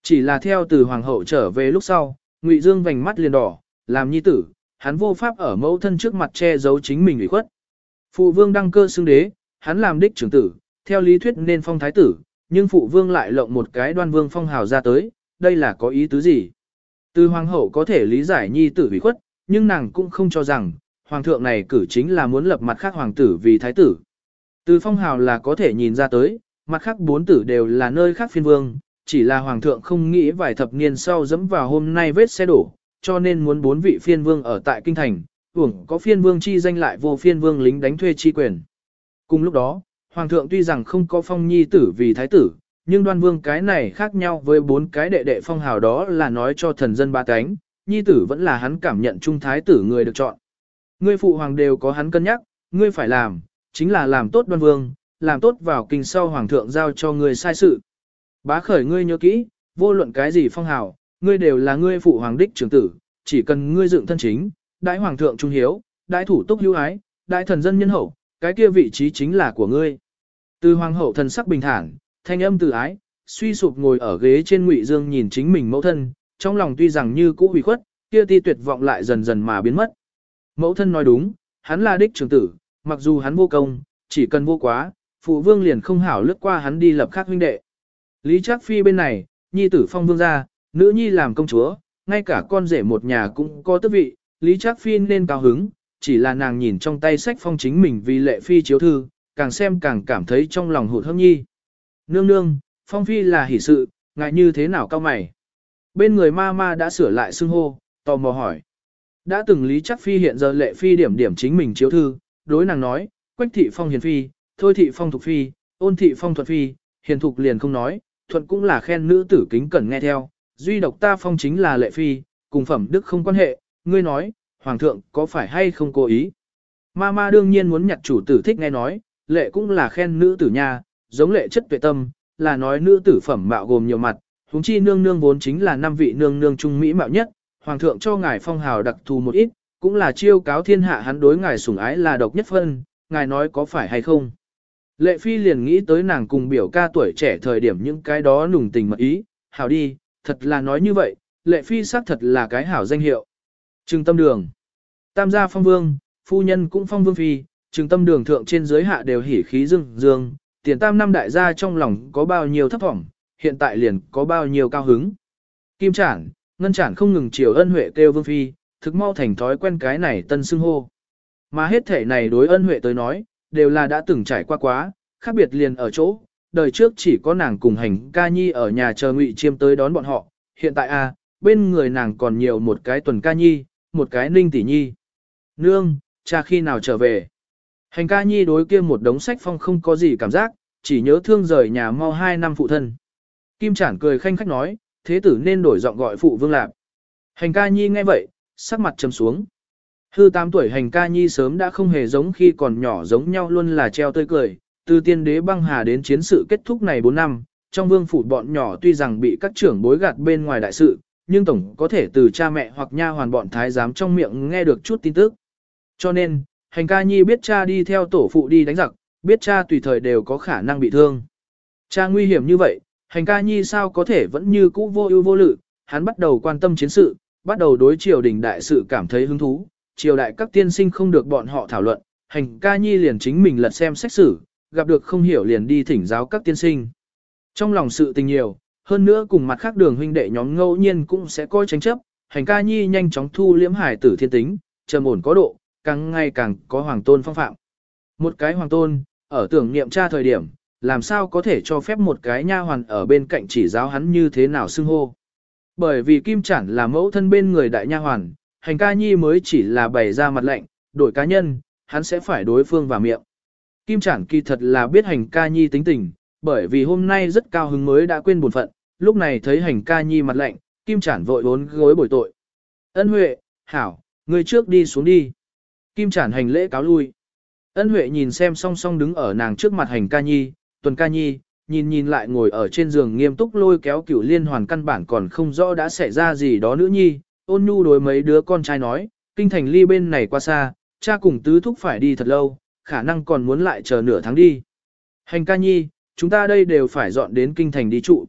Chỉ là theo từ hoàng hậu trở về lúc sau, Ngụy Dương vành mắt liền đỏ, làm nhi tử, hắn vô pháp ở mẫu thân trước mặt che giấu chính mình ủy khuất. Phụ vương đăng cơ xưng đế, hắn làm đích trưởng tử, theo lý thuyết nên phong thái tử, nhưng phụ vương lại lộng một cái đoan vương phong hào ra tới, đây là có ý tứ gì? Từ hoàng hậu có thể lý giải nhi tử hủy khuất, nhưng nàng cũng không cho rằng, hoàng thượng này cử chính là muốn lập mặt khác hoàng tử vì thái tử. Từ phong hào là có thể nhìn ra tới, mặt khác bốn tử đều là nơi khác phiên vương, chỉ là hoàng thượng không nghĩ vài thập niên sau dẫm vào hôm nay vết xe đổ, cho nên muốn bốn vị phiên vương ở tại kinh thành, uổng có phiên vương chi danh lại vô phiên vương lính đánh thuê chi quyền. Cùng lúc đó, hoàng thượng tuy rằng không có phong nhi tử vì thái tử, nhưng đoan vương cái này khác nhau với bốn cái đệ đệ phong hào đó là nói cho thần dân ba cánh, nhi tử vẫn là hắn cảm nhận trung thái tử người được chọn. Ngươi phụ hoàng đều có hắn cân nhắc, ngươi phải làm, chính là làm tốt đoan vương, làm tốt vào kinh sau hoàng thượng giao cho ngươi sai sự. Bá khởi ngươi nhớ kỹ, vô luận cái gì phong hào, ngươi đều là ngươi phụ hoàng đích trưởng tử, chỉ cần ngươi dựng thân chính, đại hoàng thượng trung hiếu, đại thủ túc hữu ái, đại thần dân nhân hậu, cái kia vị trí chính là của ngươi. Từ hoàng hậu thần sắc bình thản, thanh âm từ ái, suy sụp ngồi ở ghế trên ngụy dương nhìn chính mình mẫu thân, trong lòng tuy rằng như cũ hủy khuất, kia ti tuyệt vọng lại dần dần mà biến mất. Mẫu thân nói đúng, hắn là đích trưởng tử, mặc dù hắn vô công, chỉ cần vô quá, phụ vương liền không hảo lướt qua hắn đi lập khác huynh đệ. Lý Trác Phi bên này, nhi tử phong vương gia, nữ nhi làm công chúa, ngay cả con rể một nhà cũng có tước vị, Lý Trác Phi nên cao hứng, chỉ là nàng nhìn trong tay sách phong chính mình vì lệ phi chiếu thư, càng xem càng cảm thấy trong lòng hụt hâm nhi. Nương nương, phong phi là hỷ sự, ngại như thế nào cao mày. Bên người ma ma đã sửa lại xưng hô, tò mò hỏi. Đã từng lý chắc phi hiện giờ lệ phi điểm điểm chính mình chiếu thư, đối nàng nói, quách thị phong hiền phi, thôi thị phong thục phi, ôn thị phong thuật phi, hiền thục liền không nói, thuận cũng là khen nữ tử kính cẩn nghe theo, duy độc ta phong chính là lệ phi, cùng phẩm đức không quan hệ, ngươi nói, hoàng thượng có phải hay không cố ý. Ma ma đương nhiên muốn nhặt chủ tử thích nghe nói, lệ cũng là khen nữ tử nha, giống lệ chất tuệ tâm, là nói nữ tử phẩm mạo gồm nhiều mặt, huống chi nương nương vốn chính là năm vị nương nương trung mỹ mạo nhất, hoàng thượng cho ngài phong hào đặc thù một ít, cũng là chiêu cáo thiên hạ hắn đối ngài sủng ái là độc nhất phân, ngài nói có phải hay không. Lệ phi liền nghĩ tới nàng cùng biểu ca tuổi trẻ thời điểm những cái đó nùng tình mật ý, hảo đi, thật là nói như vậy, lệ phi xác thật là cái hảo danh hiệu. Trừng tâm đường. Tam gia phong vương, phu nhân cũng phong vương phi, trừng tâm đường thượng trên dưới hạ đều hỉ khí dương dương, tiền tam năm đại gia trong lòng có bao nhiêu thấp vọng, hiện tại liền có bao nhiêu cao hứng. Kim chản, ngân chản không ngừng chiều ân huệ kêu vương phi, thực mau thành thói quen cái này tân xưng hô. Mà hết thể này đối ân huệ tới nói, đều là đã từng trải qua quá, khác biệt liền ở chỗ, đời trước chỉ có nàng cùng hành ca nhi ở nhà chờ ngụy chiêm tới đón bọn họ, hiện tại a bên người nàng còn nhiều một cái tuần ca nhi, một cái ninh tỷ nhi. Nương, cha khi nào trở về? Hành ca nhi đối kia một đống sách phong không có gì cảm giác, chỉ nhớ thương rời nhà mau hai năm phụ thân. Kim Chản cười khanh khách nói, thế tử nên đổi giọng gọi phụ vương lạp. Hành ca nhi nghe vậy, sắc mặt trầm xuống. Hư tám tuổi hành ca nhi sớm đã không hề giống khi còn nhỏ giống nhau luôn là treo tươi cười, từ tiên đế băng hà đến chiến sự kết thúc này 4 năm, trong vương phủ bọn nhỏ tuy rằng bị các trưởng bối gạt bên ngoài đại sự, nhưng tổng có thể từ cha mẹ hoặc nha hoàn bọn thái giám trong miệng nghe được chút tin tức. Cho nên, hành ca nhi biết cha đi theo tổ phụ đi đánh giặc, biết cha tùy thời đều có khả năng bị thương. Cha nguy hiểm như vậy, hành ca nhi sao có thể vẫn như cũ vô ưu vô lự, hắn bắt đầu quan tâm chiến sự, bắt đầu đối triều đình đại sự cảm thấy hứng thú, triều đại các tiên sinh không được bọn họ thảo luận, hành ca nhi liền chính mình lật xem xét xử, gặp được không hiểu liền đi thỉnh giáo các tiên sinh. Trong lòng sự tình nhiều, hơn nữa cùng mặt khác đường huynh đệ nhóm ngẫu nhiên cũng sẽ coi tranh chấp, hành ca nhi nhanh chóng thu liễm hải tử thiên tính, trầm ổn có độ, càng ngày càng có hoàng tôn phong phạm. Một cái hoàng tôn, ở tưởng niệm cha thời điểm, làm sao có thể cho phép một cái nha hoàn ở bên cạnh chỉ giáo hắn như thế nào xưng hô. Bởi vì Kim Chản là mẫu thân bên người đại nha hoàn, hành ca nhi mới chỉ là bày ra mặt lệnh, đổi cá nhân, hắn sẽ phải đối phương vào miệng. Kim Chản kỳ thật là biết hành ca nhi tính tình, bởi vì hôm nay rất cao hứng mới đã quên buồn phận, lúc này thấy hành ca nhi mặt lạnh, Kim Chản vội bốn gối bồi tội. Ân Huệ, Hảo, người trước đi xuống đi. Kim Trản hành lễ cáo lui. Ân Huệ nhìn xem song song đứng ở nàng trước mặt hành ca nhi, tuần ca nhi, nhìn nhìn lại ngồi ở trên giường nghiêm túc lôi kéo cửu liên hoàn căn bản còn không rõ đã xảy ra gì đó nữ nhi, ôn nhu đối mấy đứa con trai nói, kinh thành ly bên này qua xa, cha cùng tứ thúc phải đi thật lâu, khả năng còn muốn lại chờ nửa tháng đi. Hành ca nhi, chúng ta đây đều phải dọn đến kinh thành đi trụ.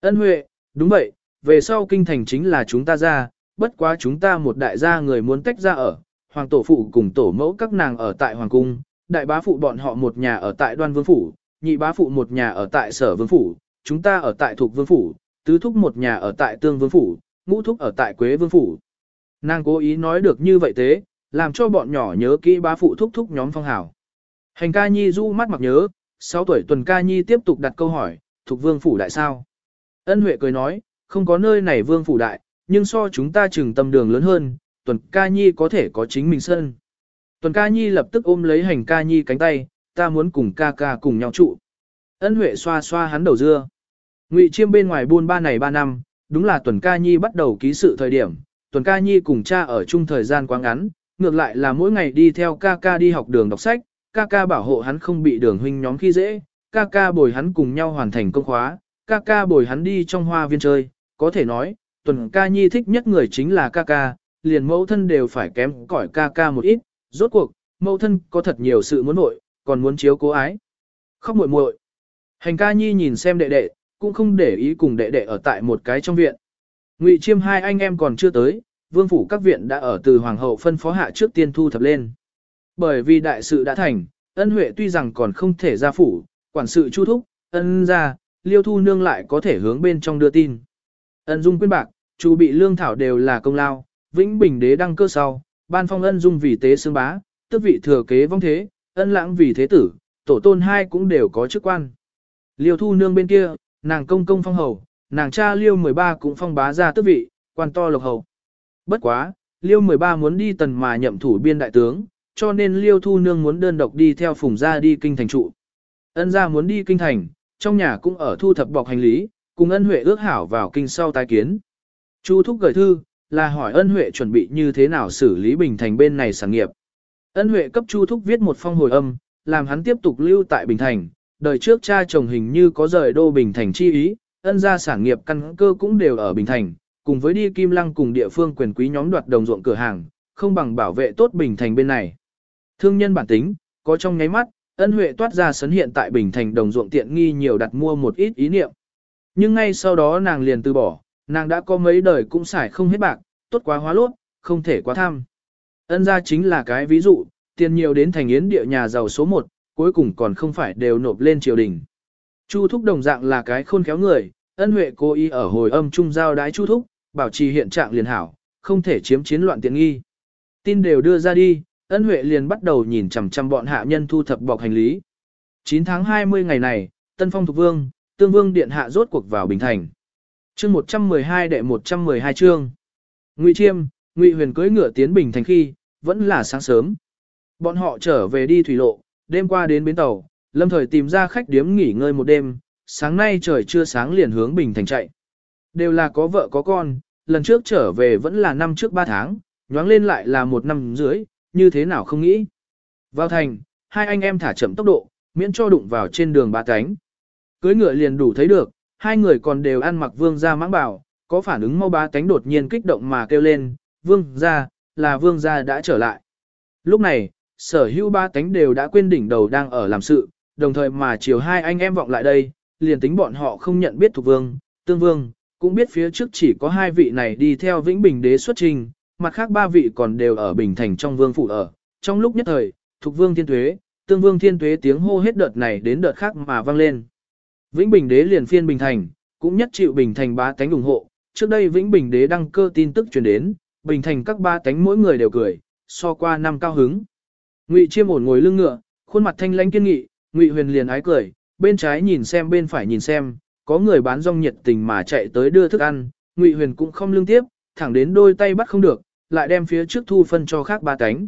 Ân Huệ, đúng vậy, về sau kinh thành chính là chúng ta ra, bất quá chúng ta một đại gia người muốn tách ra ở, hoàng tổ phụ cùng tổ mẫu các nàng ở tại hoàng cung, đại bá phụ bọn họ một nhà ở tại đoan vương phủ, nhị bá phụ một nhà ở tại sở vương phủ, chúng ta ở tại thuộc vương phủ, tứ thúc một nhà ở tại tương vương phủ, ngũ thúc ở tại quế vương phủ. Nàng cố ý nói được như vậy thế, làm cho bọn nhỏ nhớ kỹ bá phụ thúc thúc nhóm phong hào. Hành ca nhi du mắt mặc nhớ, 6 tuổi tuần ca nhi tiếp tục đặt câu hỏi, thuộc vương phủ đại sao? Ân Huệ cười nói, không có nơi này vương phủ đại, nhưng so chúng ta trừng tâm đường lớn hơn, tuần ca nhi có thể có chính mình sân. Tuần ca nhi lập tức ôm lấy hành ca nhi cánh tay, ta muốn cùng ca ca cùng nhau trụ. Ân Huệ xoa xoa hắn đầu dưa. Ngụy chiêm bên ngoài buôn ba này ba năm, đúng là tuần ca nhi bắt đầu ký sự thời điểm, tuần ca nhi cùng cha ở chung thời gian quá ngắn, ngược lại là mỗi ngày đi theo ca ca đi học đường đọc sách, ca ca bảo hộ hắn không bị đường huynh nhóm khi dễ, ca ca bồi hắn cùng nhau hoàn thành công khóa, ca ca bồi hắn đi trong hoa viên chơi, có thể nói, tuần ca nhi thích nhất người chính là ca ca, liền mẫu thân đều phải kém cỏi ca ca một ít, rốt cuộc, mẫu thân có thật nhiều sự muốn nội, còn muốn chiếu cố ái. Khóc muội muội. Hành ca nhi nhìn xem đệ đệ, cũng không để ý cùng đệ đệ ở tại một cái trong viện. Ngụy chiêm hai anh em còn chưa tới, vương phủ các viện đã ở từ hoàng hậu phân phó hạ trước tiên thu thập lên. Bởi vì đại sự đã thành, ân huệ tuy rằng còn không thể ra phủ, quản sự chu thúc, ân ra, liêu thu nương lại có thể hướng bên trong đưa tin. Ân dung quyên bạc, chu bị lương thảo đều là công lao, vĩnh bình đế đăng cơ sau, ban phong ân dung vì tế xương bá, tức vị thừa kế vong thế, ân lãng vì thế tử, tổ tôn hai cũng đều có chức quan. Liêu thu nương bên kia, nàng công công phong hầu, nàng cha liêu 13 cũng phong bá ra tước vị, quan to lộc hầu. Bất quá, liêu 13 muốn đi tần mà nhậm thủ biên đại tướng, cho nên liêu thu nương muốn đơn độc đi theo phùng gia đi kinh thành trụ. Ân gia muốn đi kinh thành, trong nhà cũng ở thu thập bọc hành lý, cùng ân huệ ước hảo vào kinh sau tái kiến. Chu thúc gửi thư, là hỏi ân huệ chuẩn bị như thế nào xử lý bình thành bên này sản nghiệp. Ân huệ cấp chu thúc viết một phong hồi âm, làm hắn tiếp tục lưu tại bình thành, đời trước cha chồng hình như có rời đô bình thành chi ý, ân gia sản nghiệp căn cơ cũng đều ở bình thành, cùng với đi kim lăng cùng địa phương quyền quý nhóm đoạt đồng ruộng cửa hàng, không bằng bảo vệ tốt bình thành bên này. Thương nhân bản tính, có trong nháy mắt, ân huệ toát ra sấn hiện tại Bình Thành đồng ruộng tiện nghi nhiều đặt mua một ít ý niệm. Nhưng ngay sau đó nàng liền từ bỏ, nàng đã có mấy đời cũng xài không hết bạc, tốt quá hóa lốt, không thể quá tham. Ân gia chính là cái ví dụ, tiền nhiều đến thành yến địa nhà giàu số 1, cuối cùng còn không phải đều nộp lên triều đình. Chu thúc đồng dạng là cái khôn khéo người, ân huệ cố ý ở hồi âm trung giao đái chu thúc, bảo trì hiện trạng liền hảo, không thể chiếm chiến loạn tiện nghi. Tin đều đưa ra đi, ân huệ liền bắt đầu nhìn chằm chằm bọn hạ nhân thu thập bọc hành lý. 9 tháng 20 ngày này, Tân Phong Thục Vương, Tương Vương Điện Hạ rốt cuộc vào Bình Thành chương 112 đệ 112 chương. Ngụy Chiêm, Ngụy Huyền cưỡi ngựa tiến Bình Thành khi, vẫn là sáng sớm. Bọn họ trở về đi thủy lộ, đêm qua đến bến tàu, lâm thời tìm ra khách điếm nghỉ ngơi một đêm, sáng nay trời chưa sáng liền hướng Bình Thành chạy. Đều là có vợ có con, lần trước trở về vẫn là năm trước 3 tháng, nhoáng lên lại là một năm dưới, như thế nào không nghĩ. Vào thành, hai anh em thả chậm tốc độ, miễn cho đụng vào trên đường ba cánh. Cưới ngựa liền đủ thấy được, hai người còn đều ăn mặc vương gia mãng bảo, có phản ứng mau ba cánh đột nhiên kích động mà kêu lên, vương gia, là vương gia đã trở lại. Lúc này, sở hữu ba cánh đều đã quên đỉnh đầu đang ở làm sự, đồng thời mà chiều hai anh em vọng lại đây, liền tính bọn họ không nhận biết thuộc vương, tương vương, cũng biết phía trước chỉ có hai vị này đi theo vĩnh bình đế xuất trình, mặt khác ba vị còn đều ở Bình Thành trong vương phủ ở. Trong lúc nhất thời, thuộc vương thiên tuế, tương vương thiên tuế tiếng hô hết đợt này đến đợt khác mà vang lên. Vĩnh Bình đế liền phiên Bình Thành, cũng nhất chịu Bình Thành ba tánh ủng hộ. Trước đây Vĩnh Bình đế đăng cơ tin tức truyền đến, Bình Thành các ba tánh mỗi người đều cười, so qua năm cao hứng. Ngụy Chiêm ổn ngồi lưng ngựa, khuôn mặt thanh lãnh kiên nghị, Ngụy Huyền liền ái cười, bên trái nhìn xem bên phải nhìn xem, có người bán rong nhiệt tình mà chạy tới đưa thức ăn, Ngụy Huyền cũng không lương tiếp, thẳng đến đôi tay bắt không được, lại đem phía trước thu phân cho khác ba cánh.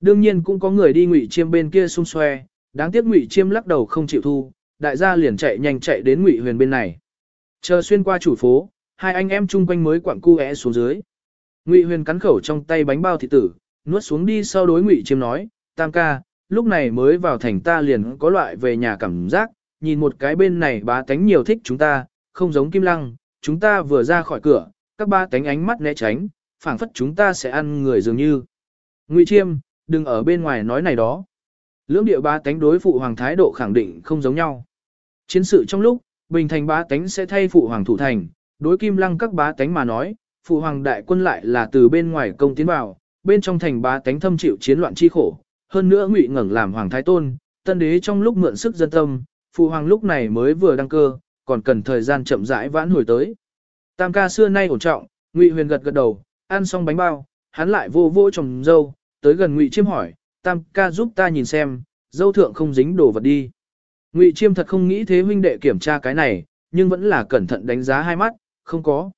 Đương nhiên cũng có người đi Ngụy Chiêm bên kia xung xoe, đáng tiếc Ngụy Chiêm lắc đầu không chịu thu, đại gia liền chạy nhanh chạy đến Ngụy Huyền bên này. Chờ xuyên qua chủ phố, hai anh em chung quanh mới quặng cu é xuống dưới. Ngụy Huyền cắn khẩu trong tay bánh bao thịt tử, nuốt xuống đi sau đối Ngụy Chiêm nói, "Tam ca, lúc này mới vào thành ta liền có loại về nhà cảm giác, nhìn một cái bên này bá tánh nhiều thích chúng ta, không giống Kim Lăng, chúng ta vừa ra khỏi cửa, các ba tánh ánh mắt né tránh, phảng phất chúng ta sẽ ăn người dường như." Ngụy Chiêm, đừng ở bên ngoài nói này đó. Lưỡng địa ba tánh đối phụ hoàng thái độ khẳng định không giống nhau. Chiến sự trong lúc, Bình Thành bá tánh sẽ thay phụ hoàng thủ thành, đối Kim Lăng các bá tánh mà nói, phụ hoàng đại quân lại là từ bên ngoài công tiến vào, bên trong thành bá tánh thâm chịu chiến loạn chi khổ, hơn nữa ngụy ngẩng làm hoàng thái tôn, tân đế trong lúc mượn sức dân tâm, phụ hoàng lúc này mới vừa đăng cơ, còn cần thời gian chậm rãi vãn hồi tới. Tam ca xưa nay ổn trọng, ngụy huyền gật gật đầu, ăn xong bánh bao, hắn lại vô vô trồng dâu, tới gần ngụy chiêm hỏi, tam ca giúp ta nhìn xem, dâu thượng không dính đồ vật đi. Ngụy chiêm thật không nghĩ thế huynh đệ kiểm tra cái này, nhưng vẫn là cẩn thận đánh giá hai mắt, không có.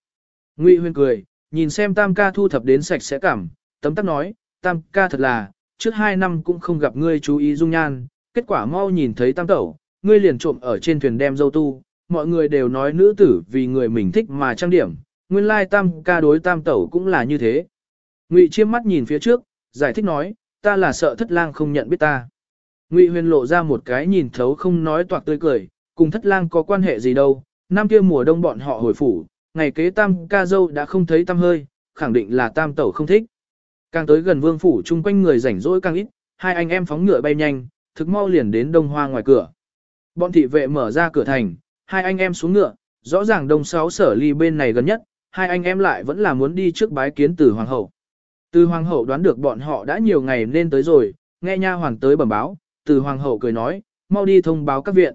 Ngụy Huyên cười, nhìn xem tam ca thu thập đến sạch sẽ cảm, tấm tắc nói, tam ca thật là, trước hai năm cũng không gặp ngươi chú ý dung nhan, kết quả mau nhìn thấy tam tẩu, ngươi liền trộm ở trên thuyền đem dâu tu, mọi người đều nói nữ tử vì người mình thích mà trang điểm, nguyên lai tam ca đối tam tẩu cũng là như thế. Ngụy chiêm mắt nhìn phía trước, giải thích nói, ta là sợ thất lang không nhận biết ta. Ngụy huyền lộ ra một cái nhìn thấu không nói toạc tươi cười, cùng thất lang có quan hệ gì đâu, năm kia mùa đông bọn họ hồi phủ, ngày kế tam ca dâu đã không thấy tam hơi, khẳng định là tam tẩu không thích. Càng tới gần vương phủ chung quanh người rảnh rỗi càng ít, hai anh em phóng ngựa bay nhanh, thực mau liền đến đông hoa ngoài cửa. Bọn thị vệ mở ra cửa thành, hai anh em xuống ngựa, rõ ràng đông sáu sở ly bên này gần nhất, hai anh em lại vẫn là muốn đi trước bái kiến từ hoàng hậu. Từ hoàng hậu đoán được bọn họ đã nhiều ngày nên tới rồi, nghe nha hoàng tới bẩm báo, từ hoàng hậu cười nói, mau đi thông báo các viện.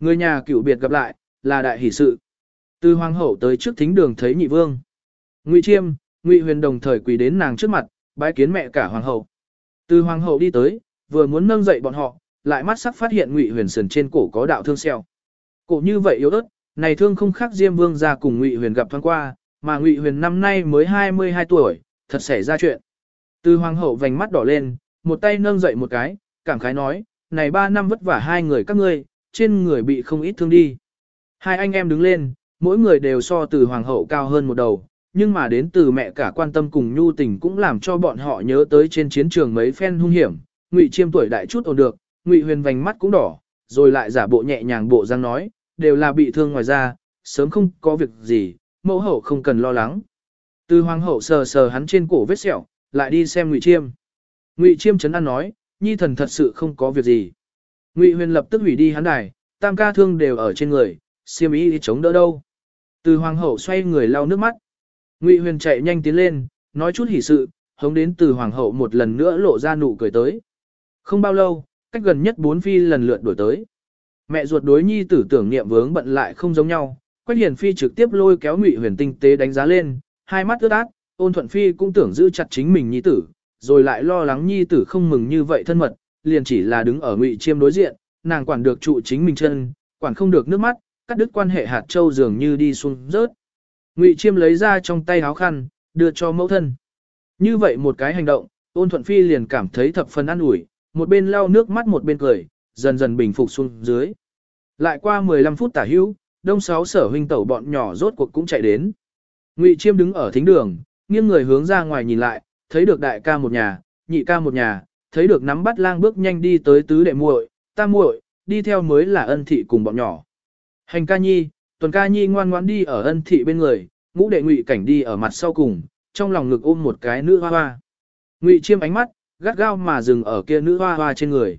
Người nhà cựu biệt gặp lại, là đại hỷ sự. Từ hoàng hậu tới trước thính đường thấy nhị vương. Ngụy Chiêm, Ngụy Huyền đồng thời quỳ đến nàng trước mặt, bái kiến mẹ cả hoàng hậu. Từ hoàng hậu đi tới, vừa muốn nâng dậy bọn họ, lại mắt sắc phát hiện Ngụy Huyền sườn trên cổ có đạo thương xeo. Cổ như vậy yếu ớt, này thương không khác Diêm Vương gia cùng Ngụy Huyền gặp thoáng qua, mà Ngụy Huyền năm nay mới 22 tuổi, thật xảy ra chuyện. Từ hoàng hậu vành mắt đỏ lên, một tay nâng dậy một cái, cảm khái nói, này ba năm vất vả hai người các ngươi, trên người bị không ít thương đi. Hai anh em đứng lên, mỗi người đều so từ hoàng hậu cao hơn một đầu, nhưng mà đến từ mẹ cả quan tâm cùng nhu tình cũng làm cho bọn họ nhớ tới trên chiến trường mấy phen hung hiểm. Ngụy Chiêm tuổi đại chút ổn được, Ngụy Huyền vành mắt cũng đỏ, rồi lại giả bộ nhẹ nhàng bộ răng nói, đều là bị thương ngoài ra, sớm không có việc gì, mẫu hậu không cần lo lắng. Từ hoàng hậu sờ sờ hắn trên cổ vết sẹo, lại đi xem Ngụy Chiêm. Ngụy Chiêm chấn an nói, nhi thần thật sự không có việc gì. Ngụy Huyền lập tức hủy đi hắn đài, tam ca thương đều ở trên người, siêm y đi chống đỡ đâu. Từ hoàng hậu xoay người lau nước mắt. Ngụy Huyền chạy nhanh tiến lên, nói chút hỉ sự, hống đến từ hoàng hậu một lần nữa lộ ra nụ cười tới. Không bao lâu, cách gần nhất bốn phi lần lượt đổi tới. Mẹ ruột đối nhi tử tưởng niệm vướng bận lại không giống nhau, Quách Hiền phi trực tiếp lôi kéo Ngụy Huyền tinh tế đánh giá lên, hai mắt ướt át, Ôn Thuận phi cũng tưởng giữ chặt chính mình nhi tử, rồi lại lo lắng nhi tử không mừng như vậy thân mật, liền chỉ là đứng ở Ngụy Chiêm đối diện, nàng quản được trụ chính mình chân, quản không được nước mắt, cắt đứt quan hệ hạt châu dường như đi xuống rớt. Ngụy Chiêm lấy ra trong tay áo khăn, đưa cho mẫu thân. Như vậy một cái hành động, ôn thuận phi liền cảm thấy thập phần an ủi, một bên lau nước mắt một bên cười, dần dần bình phục xuống dưới. Lại qua 15 phút tả hữu, đông sáu sở huynh tẩu bọn nhỏ rốt cuộc cũng chạy đến. Ngụy Chiêm đứng ở thính đường, nghiêng người hướng ra ngoài nhìn lại, thấy được đại ca một nhà, nhị ca một nhà, thấy được nắm bắt lang bước nhanh đi tới tứ đệ muội, tam muội, đi theo mới là ân thị cùng bọn nhỏ. Hành ca nhi, tuần ca nhi ngoan ngoãn đi ở ân thị bên người, ngũ đệ ngụy cảnh đi ở mặt sau cùng, trong lòng ngực ôm một cái nữ hoa hoa. Ngụy chiêm ánh mắt, gắt gao mà dừng ở kia nữ hoa hoa trên người.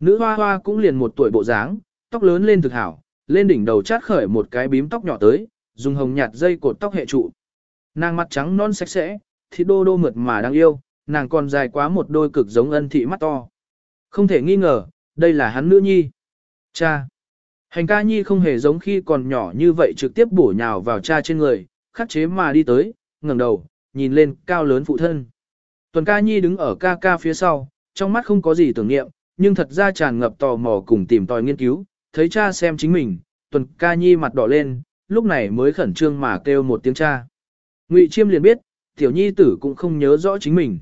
Nữ hoa hoa cũng liền một tuổi bộ dáng, tóc lớn lên thực hảo, lên đỉnh đầu chát khởi một cái bím tóc nhỏ tới, dùng hồng nhạt dây cột tóc hệ trụ. Nàng mặt trắng non sạch sẽ, thì đô đô mượt mà đáng yêu, nàng còn dài quá một đôi cực giống ân thị mắt to. Không thể nghi ngờ, đây là hắn nữ nhi. Cha! Hành ca nhi không hề giống khi còn nhỏ như vậy trực tiếp bổ nhào vào cha trên người, khắc chế mà đi tới, ngẩng đầu, nhìn lên cao lớn phụ thân. Tuần ca nhi đứng ở ca ca phía sau, trong mắt không có gì tưởng niệm, nhưng thật ra tràn ngập tò mò cùng tìm tòi nghiên cứu, thấy cha xem chính mình, tuần ca nhi mặt đỏ lên, lúc này mới khẩn trương mà kêu một tiếng cha. Ngụy Chiêm liền biết, tiểu nhi tử cũng không nhớ rõ chính mình.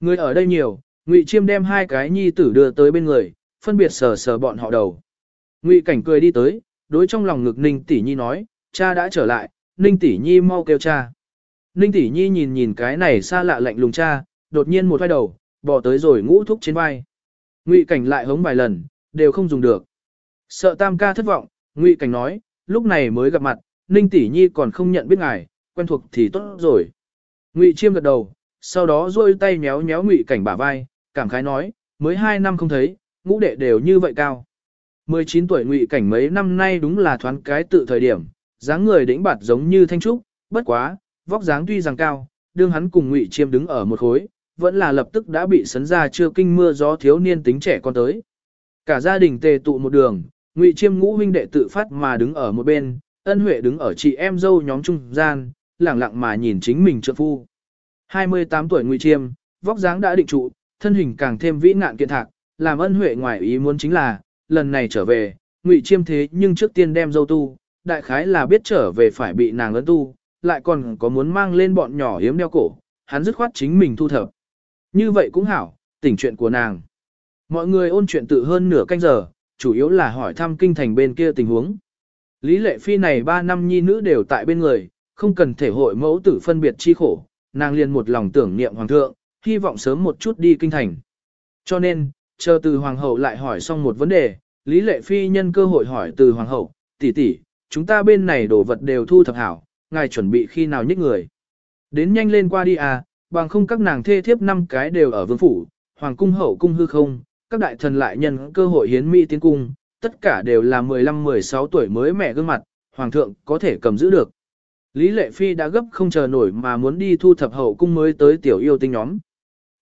Người ở đây nhiều, Ngụy Chiêm đem hai cái nhi tử đưa tới bên người, phân biệt sờ sờ bọn họ đầu. Ngụy Cảnh cười đi tới, đối trong lòng ngực Ninh Tỷ Nhi nói, cha đã trở lại, Ninh Tỷ Nhi mau kêu cha. Ninh Tỷ Nhi nhìn nhìn cái này xa lạ lạnh lùng cha, đột nhiên một vai đầu, bỏ tới rồi ngũ thúc trên vai. Ngụy Cảnh lại hống vài lần, đều không dùng được. Sợ Tam ca thất vọng, Ngụy Cảnh nói, lúc này mới gặp mặt, Ninh Tỷ Nhi còn không nhận biết ngài, quen thuộc thì tốt rồi. Ngụy Chiêm gật đầu, sau đó duỗi tay méo méo Ngụy Cảnh bả vai, cảm khái nói, mới hai năm không thấy, ngũ đệ đều như vậy cao. 19 tuổi Ngụy Cảnh mấy năm nay đúng là thoáng cái tự thời điểm, dáng người đĩnh bạt giống như thanh trúc, bất quá, vóc dáng tuy rằng cao, đương hắn cùng Ngụy Chiêm đứng ở một khối, vẫn là lập tức đã bị sấn ra chưa kinh mưa gió thiếu niên tính trẻ con tới. Cả gia đình tề tụ một đường, Ngụy Chiêm ngũ huynh đệ tự phát mà đứng ở một bên, Ân Huệ đứng ở chị em dâu nhóm trung gian, lẳng lặng mà nhìn chính mình trợ phu. 28 tuổi Ngụy Chiêm, vóc dáng đã định trụ, thân hình càng thêm vĩ ngạn kiện thạc, làm Ân Huệ ngoài ý muốn chính là, lần này trở về, Ngụy Chiêm thế nhưng trước tiên đem dâu tu, đại khái là biết trở về phải bị nàng ấn tu, lại còn có muốn mang lên bọn nhỏ hiếm đeo cổ, hắn dứt khoát chính mình thu thập. Như vậy cũng hảo, tỉnh chuyện của nàng. Mọi người ôn chuyện tự hơn nửa canh giờ, chủ yếu là hỏi thăm kinh thành bên kia tình huống. Lý lệ phi này 3 năm nhi nữ đều tại bên người, không cần thể hội mẫu tử phân biệt chi khổ, nàng liền một lòng tưởng niệm hoàng thượng, hy vọng sớm một chút đi kinh thành. Cho nên, chờ từ hoàng hậu lại hỏi xong một vấn đề, Lý lệ phi nhân cơ hội hỏi từ hoàng hậu, tỷ tỷ, chúng ta bên này đồ vật đều thu thập hảo, ngài chuẩn bị khi nào nhích người. Đến nhanh lên qua đi à, bằng không các nàng thê thiếp năm cái đều ở vương phủ, hoàng cung hậu cung hư không, các đại thần lại nhân cơ hội hiến mỹ tiến cung, tất cả đều là 15-16 tuổi mới mẹ gương mặt, hoàng thượng có thể cầm giữ được. Lý Lệ Phi đã gấp không chờ nổi mà muốn đi thu thập hậu cung mới tới tiểu yêu tinh nhóm.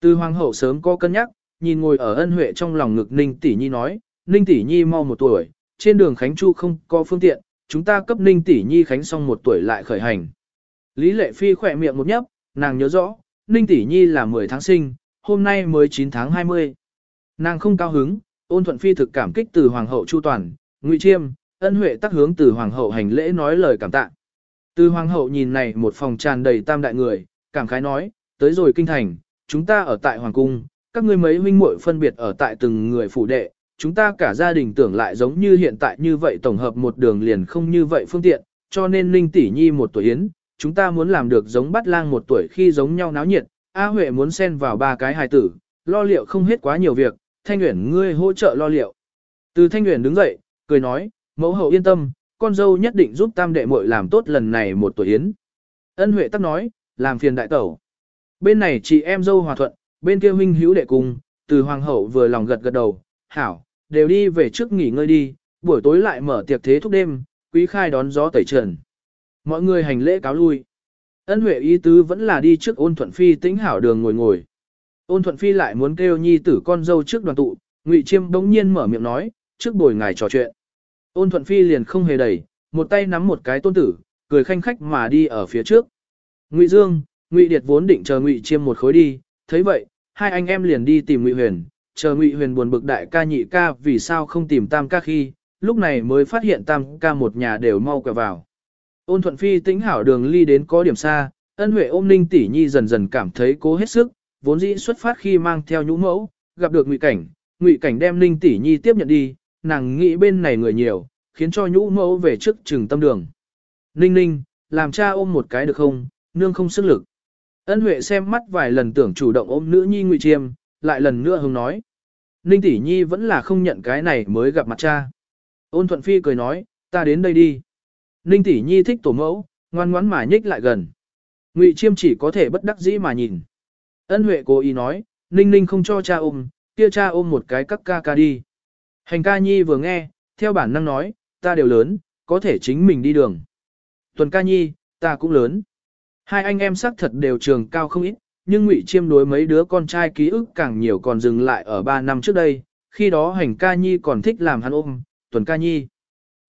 Từ hoàng hậu sớm có cân nhắc, nhìn ngồi ở ân huệ trong lòng ngực Ninh Tỷ Nhi nói, Ninh Tỷ Nhi mau một tuổi, trên đường Khánh Chu không có phương tiện, chúng ta cấp Ninh Tỷ Nhi Khánh xong một tuổi lại khởi hành. Lý Lệ Phi khỏe miệng một nhấp, nàng nhớ rõ, Ninh Tỷ Nhi là 10 tháng sinh, hôm nay mới 9 tháng 20. Nàng không cao hứng, ôn thuận phi thực cảm kích từ Hoàng hậu Chu Toàn, Ngụy Chiêm, ân huệ tác hướng từ Hoàng hậu hành lễ nói lời cảm tạ. Từ Hoàng hậu nhìn này một phòng tràn đầy tam đại người, cảm khái nói, tới rồi kinh thành, chúng ta ở tại Hoàng cung, các ngươi mấy huynh muội phân biệt ở tại từng người phủ đệ, chúng ta cả gia đình tưởng lại giống như hiện tại như vậy tổng hợp một đường liền không như vậy phương tiện, cho nên Linh tỷ nhi một tuổi yến, chúng ta muốn làm được giống bắt lang một tuổi khi giống nhau náo nhiệt, A Huệ muốn xen vào ba cái hài tử, lo liệu không hết quá nhiều việc, Thanh Uyển ngươi hỗ trợ lo liệu. Từ Thanh Uyển đứng dậy, cười nói, mẫu hậu yên tâm, con dâu nhất định giúp tam đệ muội làm tốt lần này một tuổi yến. Ân Huệ tắc nói, làm phiền đại tẩu. Bên này chị em dâu hòa thuận, bên kia huynh hữu đệ cùng, từ hoàng hậu vừa lòng gật gật đầu, hảo, đều đi về trước nghỉ ngơi đi, buổi tối lại mở tiệc thế thúc đêm, quý khai đón gió tẩy trần. Mọi người hành lễ cáo lui. Ân Huệ ý tứ vẫn là đi trước ôn thuận phi tĩnh hảo đường ngồi ngồi. Ôn thuận phi lại muốn kêu nhi tử con dâu trước đoàn tụ, Ngụy Chiêm bỗng nhiên mở miệng nói, trước buổi ngài trò chuyện. Ôn thuận phi liền không hề đẩy, một tay nắm một cái tôn tử, cười khanh khách mà đi ở phía trước. Ngụy Dương, Ngụy Điệt vốn định chờ Ngụy Chiêm một khối đi, thấy vậy, hai anh em liền đi tìm Ngụy Huyền, chờ Ngụy Huyền buồn bực đại ca nhị ca vì sao không tìm tam ca khi, lúc này mới phát hiện tam ca một nhà đều mau quẹo vào. Ôn thuận phi tính hảo đường ly đến có điểm xa, ân huệ ôm ninh tỷ nhi dần dần cảm thấy cố hết sức, vốn dĩ xuất phát khi mang theo nhũ mẫu, gặp được ngụy cảnh, ngụy cảnh đem ninh tỷ nhi tiếp nhận đi, nàng nghĩ bên này người nhiều, khiến cho nhũ mẫu về trước trừng tâm đường. Ninh ninh, làm cha ôm một cái được không, nương không sức lực. Ân huệ xem mắt vài lần tưởng chủ động ôm nữ nhi ngụy chiêm, lại lần nữa hùng nói. Ninh tỷ nhi vẫn là không nhận cái này mới gặp mặt cha. Ôn thuận phi cười nói, ta đến đây đi. Ninh tỷ nhi thích tổ mẫu, ngoan ngoãn mà nhích lại gần. Ngụy Chiêm chỉ có thể bất đắc dĩ mà nhìn. Ân Huệ cố ý nói, Ninh Ninh không cho cha ôm, kia cha ôm một cái cắc ca ca đi. Hành ca nhi vừa nghe, theo bản năng nói, ta đều lớn, có thể chính mình đi đường. Tuần ca nhi, ta cũng lớn. Hai anh em xác thật đều trường cao không ít, nhưng Ngụy Chiêm đối mấy đứa con trai ký ức càng nhiều còn dừng lại ở ba năm trước đây, khi đó hành ca nhi còn thích làm hắn ôm, tuần ca nhi.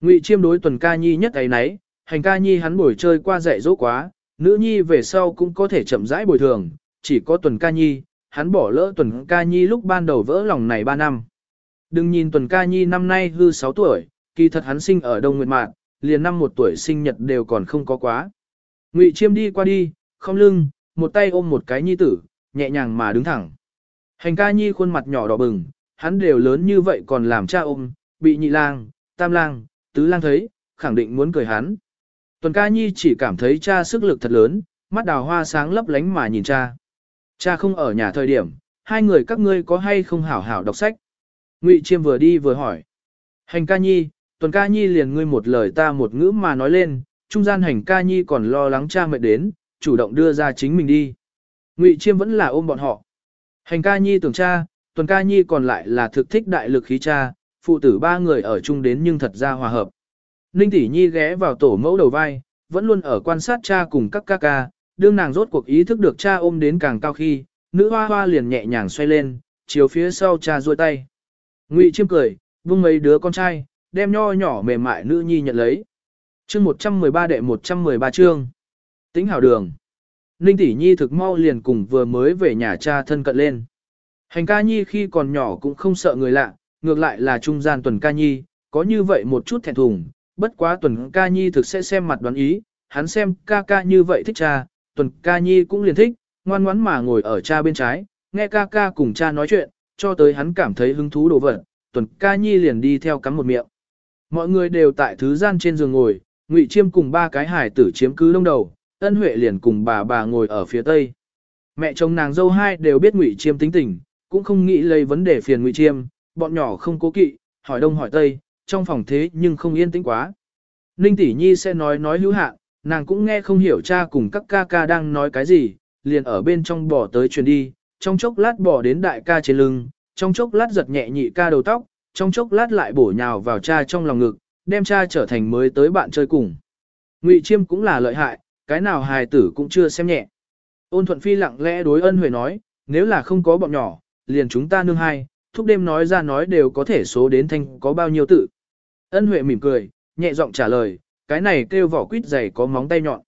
Ngụy Chiêm đối tuần ca nhi nhất ấy nấy, hành ca nhi hắn buổi chơi qua dạy dỗ quá, nữ nhi về sau cũng có thể chậm rãi bồi thường, chỉ có tuần ca nhi, hắn bỏ lỡ tuần ca nhi lúc ban đầu vỡ lòng này 3 năm. Đừng nhìn tuần ca nhi năm nay hư 6 tuổi, kỳ thật hắn sinh ở Đông Nguyệt Mạn, liền năm một tuổi sinh nhật đều còn không có quá. Ngụy Chiêm đi qua đi, không lưng, một tay ôm một cái nhi tử, nhẹ nhàng mà đứng thẳng. Hành ca nhi khuôn mặt nhỏ đỏ bừng, hắn đều lớn như vậy còn làm cha ôm, bị nhị lang, tam lang, tứ lang thấy, khẳng định muốn cười hắn. Tuần ca nhi chỉ cảm thấy cha sức lực thật lớn, mắt đào hoa sáng lấp lánh mà nhìn cha. Cha không ở nhà thời điểm, hai người các ngươi có hay không hảo hảo đọc sách. Ngụy Chiêm vừa đi vừa hỏi. Hành ca nhi, tuần ca nhi liền ngươi một lời ta một ngữ mà nói lên, trung gian hành ca nhi còn lo lắng cha mệt đến, chủ động đưa ra chính mình đi. Ngụy Chiêm vẫn là ôm bọn họ. Hành ca nhi tưởng cha, tuần ca nhi còn lại là thực thích đại lực khí cha, phụ tử ba người ở chung đến nhưng thật ra hòa hợp. Ninh tỷ nhi ghé vào tổ mẫu đầu vai, vẫn luôn ở quan sát cha cùng các ca ca, đương nàng rốt cuộc ý thức được cha ôm đến càng cao khi, nữ hoa hoa liền nhẹ nhàng xoay lên, chiều phía sau cha duỗi tay. Ngụy Chiêm cười, vung mấy đứa con trai, đem nho nhỏ mềm mại nữ nhi nhận lấy. Chương 113 đệ 113 chương. Tính hảo đường. Ninh tỷ nhi thực mau liền cùng vừa mới về nhà cha thân cận lên. Hành ca nhi khi còn nhỏ cũng không sợ người lạ, ngược lại là trung gian tuần ca nhi, có như vậy một chút thẹn thùng, bất quá tuần ca nhi thực sẽ xem mặt đoán ý, hắn xem ca ca như vậy thích cha, tuần ca nhi cũng liền thích, ngoan ngoãn mà ngồi ở cha bên trái, nghe ca ca cùng cha nói chuyện, cho tới hắn cảm thấy hứng thú đồ vật, tuần ca nhi liền đi theo cắm một miệng. Mọi người đều tại thứ gian trên giường ngồi, Ngụy Chiêm cùng ba cái hải tử chiếm cứ đông đầu, Ân Huệ liền cùng bà bà ngồi ở phía tây. Mẹ chồng nàng dâu hai đều biết Ngụy Chiêm tính tình, cũng không nghĩ lấy vấn đề phiền Ngụy Chiêm, bọn nhỏ không cố kỵ, hỏi đông hỏi tây, trong phòng thế nhưng không yên tĩnh quá. Ninh tỷ nhi sẽ nói nói hữu hạn, nàng cũng nghe không hiểu cha cùng các ca ca đang nói cái gì, liền ở bên trong bỏ tới truyền đi, trong chốc lát bỏ đến đại ca trên lưng, trong chốc lát giật nhẹ nhị ca đầu tóc, trong chốc lát lại bổ nhào vào cha trong lòng ngực, đem cha trở thành mới tới bạn chơi cùng. Ngụy Chiêm cũng là lợi hại, cái nào hài tử cũng chưa xem nhẹ. Ôn Thuận Phi lặng lẽ đối ân huệ nói, nếu là không có bọn nhỏ, liền chúng ta nương hai, thúc đêm nói ra nói đều có thể số đến thanh có bao nhiêu tự. Ân Huệ mỉm cười, nhẹ giọng trả lời, cái này kêu vỏ quýt dày có móng tay nhọn.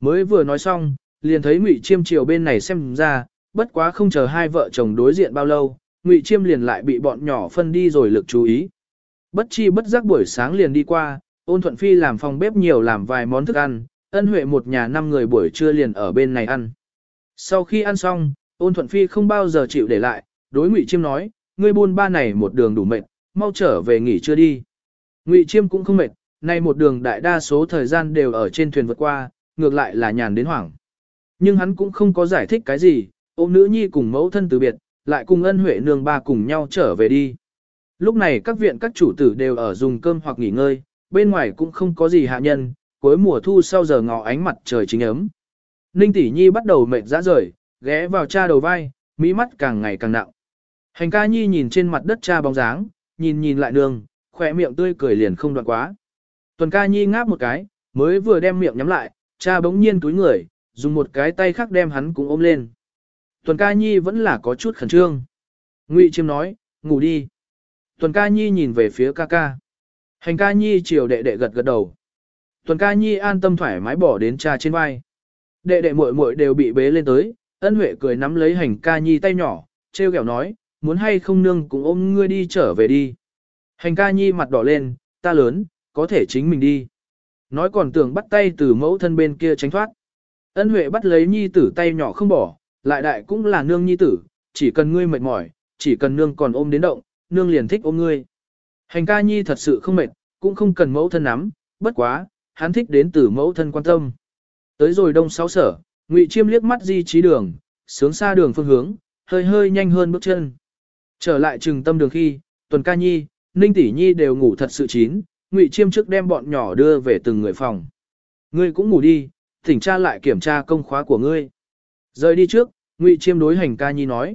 Mới vừa nói xong, liền thấy Ngụy Chiêm chiều bên này xem ra, bất quá không chờ hai vợ chồng đối diện bao lâu, Ngụy Chiêm liền lại bị bọn nhỏ phân đi rồi lực chú ý. Bất chi bất giác buổi sáng liền đi qua, ôn thuận phi làm phòng bếp nhiều làm vài món thức ăn, ân huệ một nhà năm người buổi trưa liền ở bên này ăn. Sau khi ăn xong, ôn thuận phi không bao giờ chịu để lại, đối Ngụy Chiêm nói, ngươi buôn ba này một đường đủ mệt, mau trở về nghỉ trưa đi. Ngụy Chiêm cũng không mệt, nay một đường đại đa số thời gian đều ở trên thuyền vượt qua, ngược lại là nhàn đến hoảng. Nhưng hắn cũng không có giải thích cái gì, ôm nữ nhi cùng mẫu thân từ biệt, lại cùng ân huệ nương ba cùng nhau trở về đi. Lúc này các viện các chủ tử đều ở dùng cơm hoặc nghỉ ngơi, bên ngoài cũng không có gì hạ nhân, cuối mùa thu sau giờ ngọ ánh mặt trời chính ấm. Ninh tỷ nhi bắt đầu mệt rã rời, ghé vào cha đầu vai, mỹ mắt càng ngày càng nặng. Hành ca nhi nhìn trên mặt đất cha bóng dáng, nhìn nhìn lại nương, khỏe miệng tươi cười liền không đoạn quá. Tuần ca nhi ngáp một cái, mới vừa đem miệng nhắm lại, cha bỗng nhiên túi người, dùng một cái tay khác đem hắn cũng ôm lên. Tuần ca nhi vẫn là có chút khẩn trương. Ngụy chiêm nói, ngủ đi. Tuần ca nhi nhìn về phía ca ca. Hành ca nhi chiều đệ đệ gật gật đầu. Tuần ca nhi an tâm thoải mái bỏ đến cha trên vai. Đệ đệ muội muội đều bị bế lên tới, ân huệ cười nắm lấy hành ca nhi tay nhỏ, treo kẹo nói, muốn hay không nương cũng ôm ngươi đi trở về đi. Hành ca nhi mặt đỏ lên, ta lớn, có thể chính mình đi. Nói còn tưởng bắt tay từ mẫu thân bên kia tránh thoát. Ân Huệ bắt lấy nhi tử tay nhỏ không bỏ, lại đại cũng là nương nhi tử, chỉ cần ngươi mệt mỏi, chỉ cần nương còn ôm đến động, nương liền thích ôm ngươi. Hành ca nhi thật sự không mệt, cũng không cần mẫu thân nắm, bất quá, hắn thích đến từ mẫu thân quan tâm. Tới rồi đông sáu sở, Ngụy Chiêm liếc mắt di trí đường, sướng xa đường phương hướng, hơi hơi nhanh hơn bước chân. Trở lại trừng tâm đường khi, tuần ca nhi, ninh tỷ nhi đều ngủ thật sự chín, ngụy chiêm trước đem bọn nhỏ đưa về từng người phòng. Ngươi cũng ngủ đi, thỉnh tra lại kiểm tra công khóa của ngươi. Rời đi trước, ngụy chiêm đối hành ca nhi nói.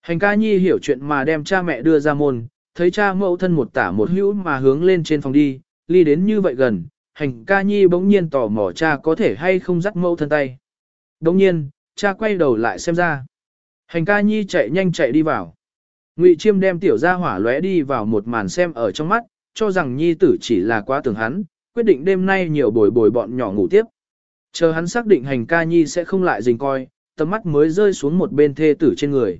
Hành ca nhi hiểu chuyện mà đem cha mẹ đưa ra môn, thấy cha mẫu thân một tả một hữu mà hướng lên trên phòng đi, ly đến như vậy gần, hành ca nhi bỗng nhiên tò mò cha có thể hay không dắt mẫu thân tay. Bỗng nhiên, cha quay đầu lại xem ra. Hành ca nhi chạy nhanh chạy đi vào. Ngụy Chiêm đem tiểu gia hỏa lóe đi vào một màn xem ở trong mắt, cho rằng nhi tử chỉ là quá tưởng hắn, quyết định đêm nay nhiều bồi bồi bọn nhỏ ngủ tiếp. Chờ hắn xác định hành ca nhi sẽ không lại dình coi, tầm mắt mới rơi xuống một bên thê tử trên người.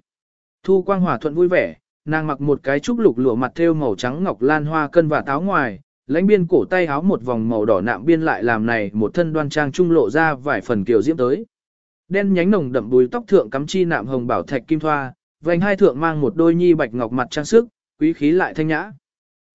Thu quang hòa thuận vui vẻ, nàng mặc một cái trúc lục lụa mặt thêu màu trắng ngọc lan hoa cân và táo ngoài, lãnh biên cổ tay áo một vòng màu đỏ nạm biên lại làm này một thân đoan trang trung lộ ra vài phần kiều diễm tới. Đen nhánh nồng đậm đuôi tóc thượng cắm chi nạm hồng bảo thạch kim thoa, vành hai thượng mang một đôi nhi bạch ngọc mặt trang sức, quý khí lại thanh nhã.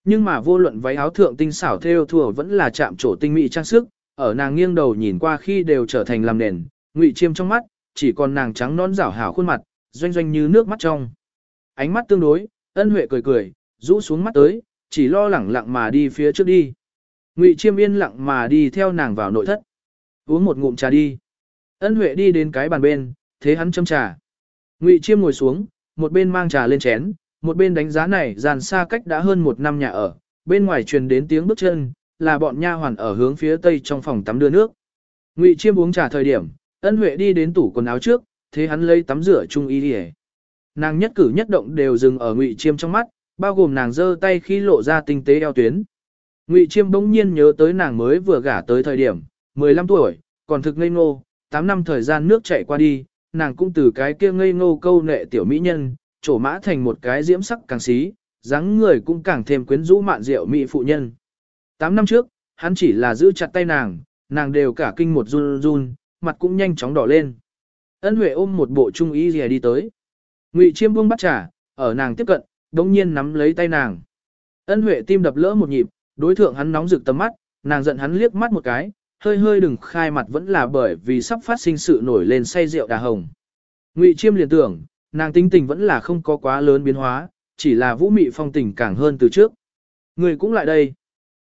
Nhưng mà vô luận váy áo thượng tinh xảo thêu thùa vẫn là chạm trổ tinh mỹ trang sức, ở nàng nghiêng đầu nhìn qua khi đều trở thành làm nền, ngụy chiêm trong mắt, chỉ còn nàng trắng nón rảo hảo khuôn mặt, doanh doanh như nước mắt trong. Ánh mắt tương đối, ân huệ cười cười, rũ xuống mắt tới, chỉ lo lẳng lặng mà đi phía trước đi. Ngụy chiêm yên lặng mà đi theo nàng vào nội thất. Uống một ngụm trà đi. Ân huệ đi đến cái bàn bên, thế hắn châm trà. Ngụy chiêm ngồi xuống, một bên mang trà lên chén, một bên đánh giá này dàn xa cách đã hơn một năm nhà ở, bên ngoài truyền đến tiếng bước chân, là bọn nha hoàn ở hướng phía tây trong phòng tắm đưa nước. Ngụy Chiêm uống trà thời điểm, Ân Huệ đi đến tủ quần áo trước, thế hắn lấy tắm rửa chung y đi. Nàng nhất cử nhất động đều dừng ở Ngụy Chiêm trong mắt, bao gồm nàng giơ tay khi lộ ra tinh tế eo tuyến. Ngụy Chiêm bỗng nhiên nhớ tới nàng mới vừa gả tới thời điểm, 15 tuổi, còn thực ngây ngô, 8 năm thời gian nước chảy qua đi, nàng cũng từ cái kia ngây ngô câu nệ tiểu mỹ nhân, trổ mã thành một cái diễm sắc càng xí, dáng người cũng càng thêm quyến rũ mạn diệu mỹ phụ nhân. Tám năm trước, hắn chỉ là giữ chặt tay nàng, nàng đều cả kinh một run run, mặt cũng nhanh chóng đỏ lên. Ân Huệ ôm một bộ trung y rìa đi tới. Ngụy Chiêm buông bắt trả, ở nàng tiếp cận, đống nhiên nắm lấy tay nàng. Ân Huệ tim đập lỡ một nhịp, đối thượng hắn nóng rực tầm mắt, nàng giận hắn liếc mắt một cái, hơi hơi đừng khai mặt vẫn là bởi vì sắp phát sinh sự nổi lên say rượu đà hồng. Ngụy Chiêm liền tưởng, nàng tinh tình vẫn là không có quá lớn biến hóa, chỉ là vũ mị phong tình càng hơn từ trước. Người cũng lại đây.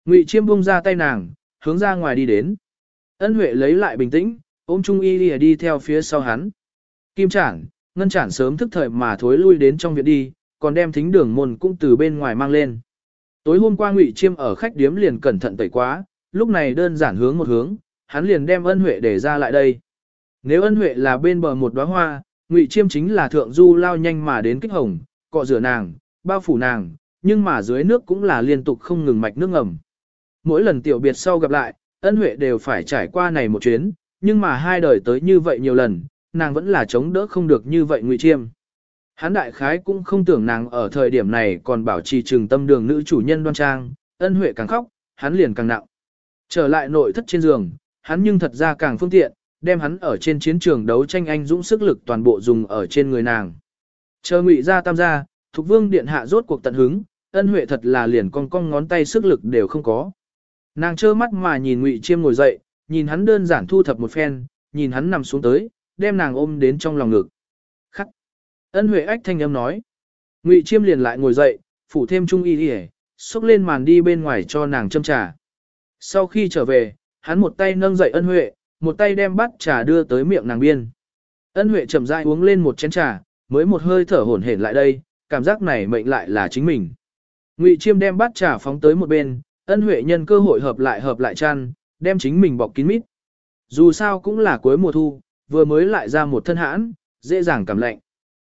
Ngụy Chiêm buông ra tay nàng, hướng ra ngoài đi đến. Ân Huệ lấy lại bình tĩnh, ôm Trung Y lìa đi theo phía sau hắn. Kim Trản, Ngân Trản sớm thức thời mà thối lui đến trong viện đi, còn đem thính đường môn cũng từ bên ngoài mang lên. Tối hôm qua Ngụy Chiêm ở khách điếm liền cẩn thận tẩy quá, lúc này đơn giản hướng một hướng, hắn liền đem Ân Huệ để ra lại đây. Nếu Ân Huệ là bên bờ một đóa hoa, Ngụy Chiêm chính là thượng du lao nhanh mà đến kích hồng, cọ rửa nàng, bao phủ nàng, nhưng mà dưới nước cũng là liên tục không ngừng mạch nước ngầm. Mỗi lần tiểu biệt sau gặp lại, ân huệ đều phải trải qua này một chuyến, nhưng mà hai đời tới như vậy nhiều lần, nàng vẫn là chống đỡ không được như vậy ngụy chiêm. Hán đại khái cũng không tưởng nàng ở thời điểm này còn bảo trì trừng tâm đường nữ chủ nhân đoan trang, ân huệ càng khóc, hắn liền càng nặng. Trở lại nội thất trên giường, hắn nhưng thật ra càng phương tiện, đem hắn ở trên chiến trường đấu tranh anh dũng sức lực toàn bộ dùng ở trên người nàng. Chờ ngụy ra tam gia, Thục Vương điện hạ rốt cuộc tận hứng, ân huệ thật là liền cong cong ngón tay sức lực đều không có. Nàng trơ mắt mà nhìn Ngụy Chiêm ngồi dậy, nhìn hắn đơn giản thu thập một phen, nhìn hắn nằm xuống tới, đem nàng ôm đến trong lòng ngực. Khắc. Ân Huệ ách thanh âm nói. Ngụy Chiêm liền lại ngồi dậy, phủ thêm trung y y, xúc lên màn đi bên ngoài cho nàng châm trà. Sau khi trở về, hắn một tay nâng dậy Ân Huệ, một tay đem bát trà đưa tới miệng nàng biên. Ân Huệ chậm rãi uống lên một chén trà, mới một hơi thở hổn hển lại đây, cảm giác này mệnh lại là chính mình. Ngụy Chiêm đem bát trà phóng tới một bên, Ân Huệ nhân cơ hội hợp lại hợp lại chăn, đem chính mình bọc kín mít. Dù sao cũng là cuối mùa thu, vừa mới lại ra một thân hãn, dễ dàng cảm lạnh.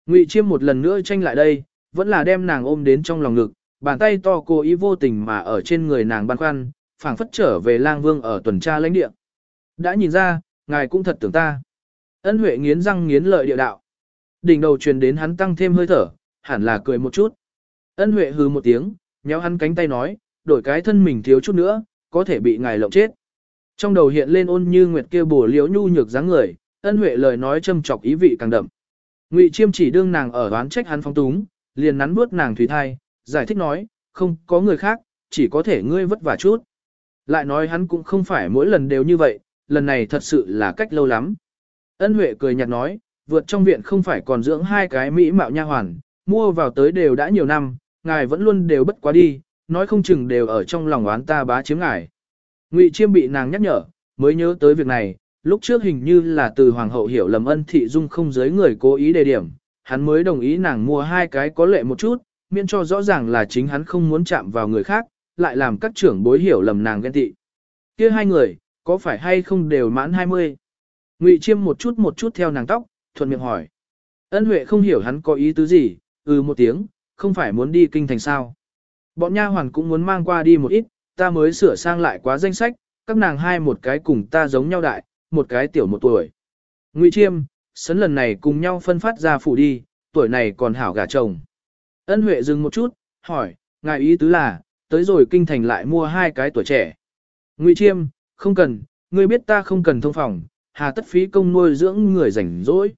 Ngụy Chiêm một lần nữa tranh lại đây, vẫn là đem nàng ôm đến trong lòng ngực, bàn tay to cố ý vô tình mà ở trên người nàng băn khoăn, phảng phất trở về lang vương ở tuần tra lãnh địa. Đã nhìn ra, ngài cũng thật tưởng ta. Ân Huệ nghiến răng nghiến lợi địa đạo. Đỉnh đầu truyền đến hắn tăng thêm hơi thở, hẳn là cười một chút. Ân Huệ hừ một tiếng, nhéo hắn cánh tay nói, đổi cái thân mình thiếu chút nữa, có thể bị ngài lộng chết. Trong đầu hiện lên ôn như nguyệt kia bổ liễu nhu nhược dáng người, ân huệ lời nói châm chọc ý vị càng đậm. Ngụy Chiêm chỉ đương nàng ở đoán trách hắn phong túng, liền nắn bước nàng thủy thai, giải thích nói, không có người khác, chỉ có thể ngươi vất vả chút. Lại nói hắn cũng không phải mỗi lần đều như vậy, lần này thật sự là cách lâu lắm. Ân Huệ cười nhạt nói, vượt trong viện không phải còn dưỡng hai cái mỹ mạo nha hoàn, mua vào tới đều đã nhiều năm, ngài vẫn luôn đều bất quá đi, nói không chừng đều ở trong lòng oán ta bá chiếm ngài. Ngụy Chiêm bị nàng nhắc nhở, mới nhớ tới việc này, lúc trước hình như là từ hoàng hậu hiểu lầm ân thị dung không giới người cố ý đề điểm, hắn mới đồng ý nàng mua hai cái có lệ một chút, miễn cho rõ ràng là chính hắn không muốn chạm vào người khác, lại làm các trưởng bối hiểu lầm nàng ghen tị. Kia hai người, có phải hay không đều mãn 20? Ngụy Chiêm một chút một chút theo nàng tóc, thuận miệng hỏi. Ân Huệ không hiểu hắn có ý tứ gì, ừ một tiếng, không phải muốn đi kinh thành sao. Bọn nha hoàn cũng muốn mang qua đi một ít, ta mới sửa sang lại quá danh sách, các nàng hai một cái cùng ta giống nhau đại, một cái tiểu một tuổi. Ngụy Chiêm, sấn lần này cùng nhau phân phát ra phủ đi, tuổi này còn hảo gả chồng. Ân Huệ dừng một chút, hỏi, ngài ý tứ là, tới rồi kinh thành lại mua hai cái tuổi trẻ. Ngụy Chiêm, không cần, ngươi biết ta không cần thông phòng, hà tất phí công nuôi dưỡng người rảnh rỗi.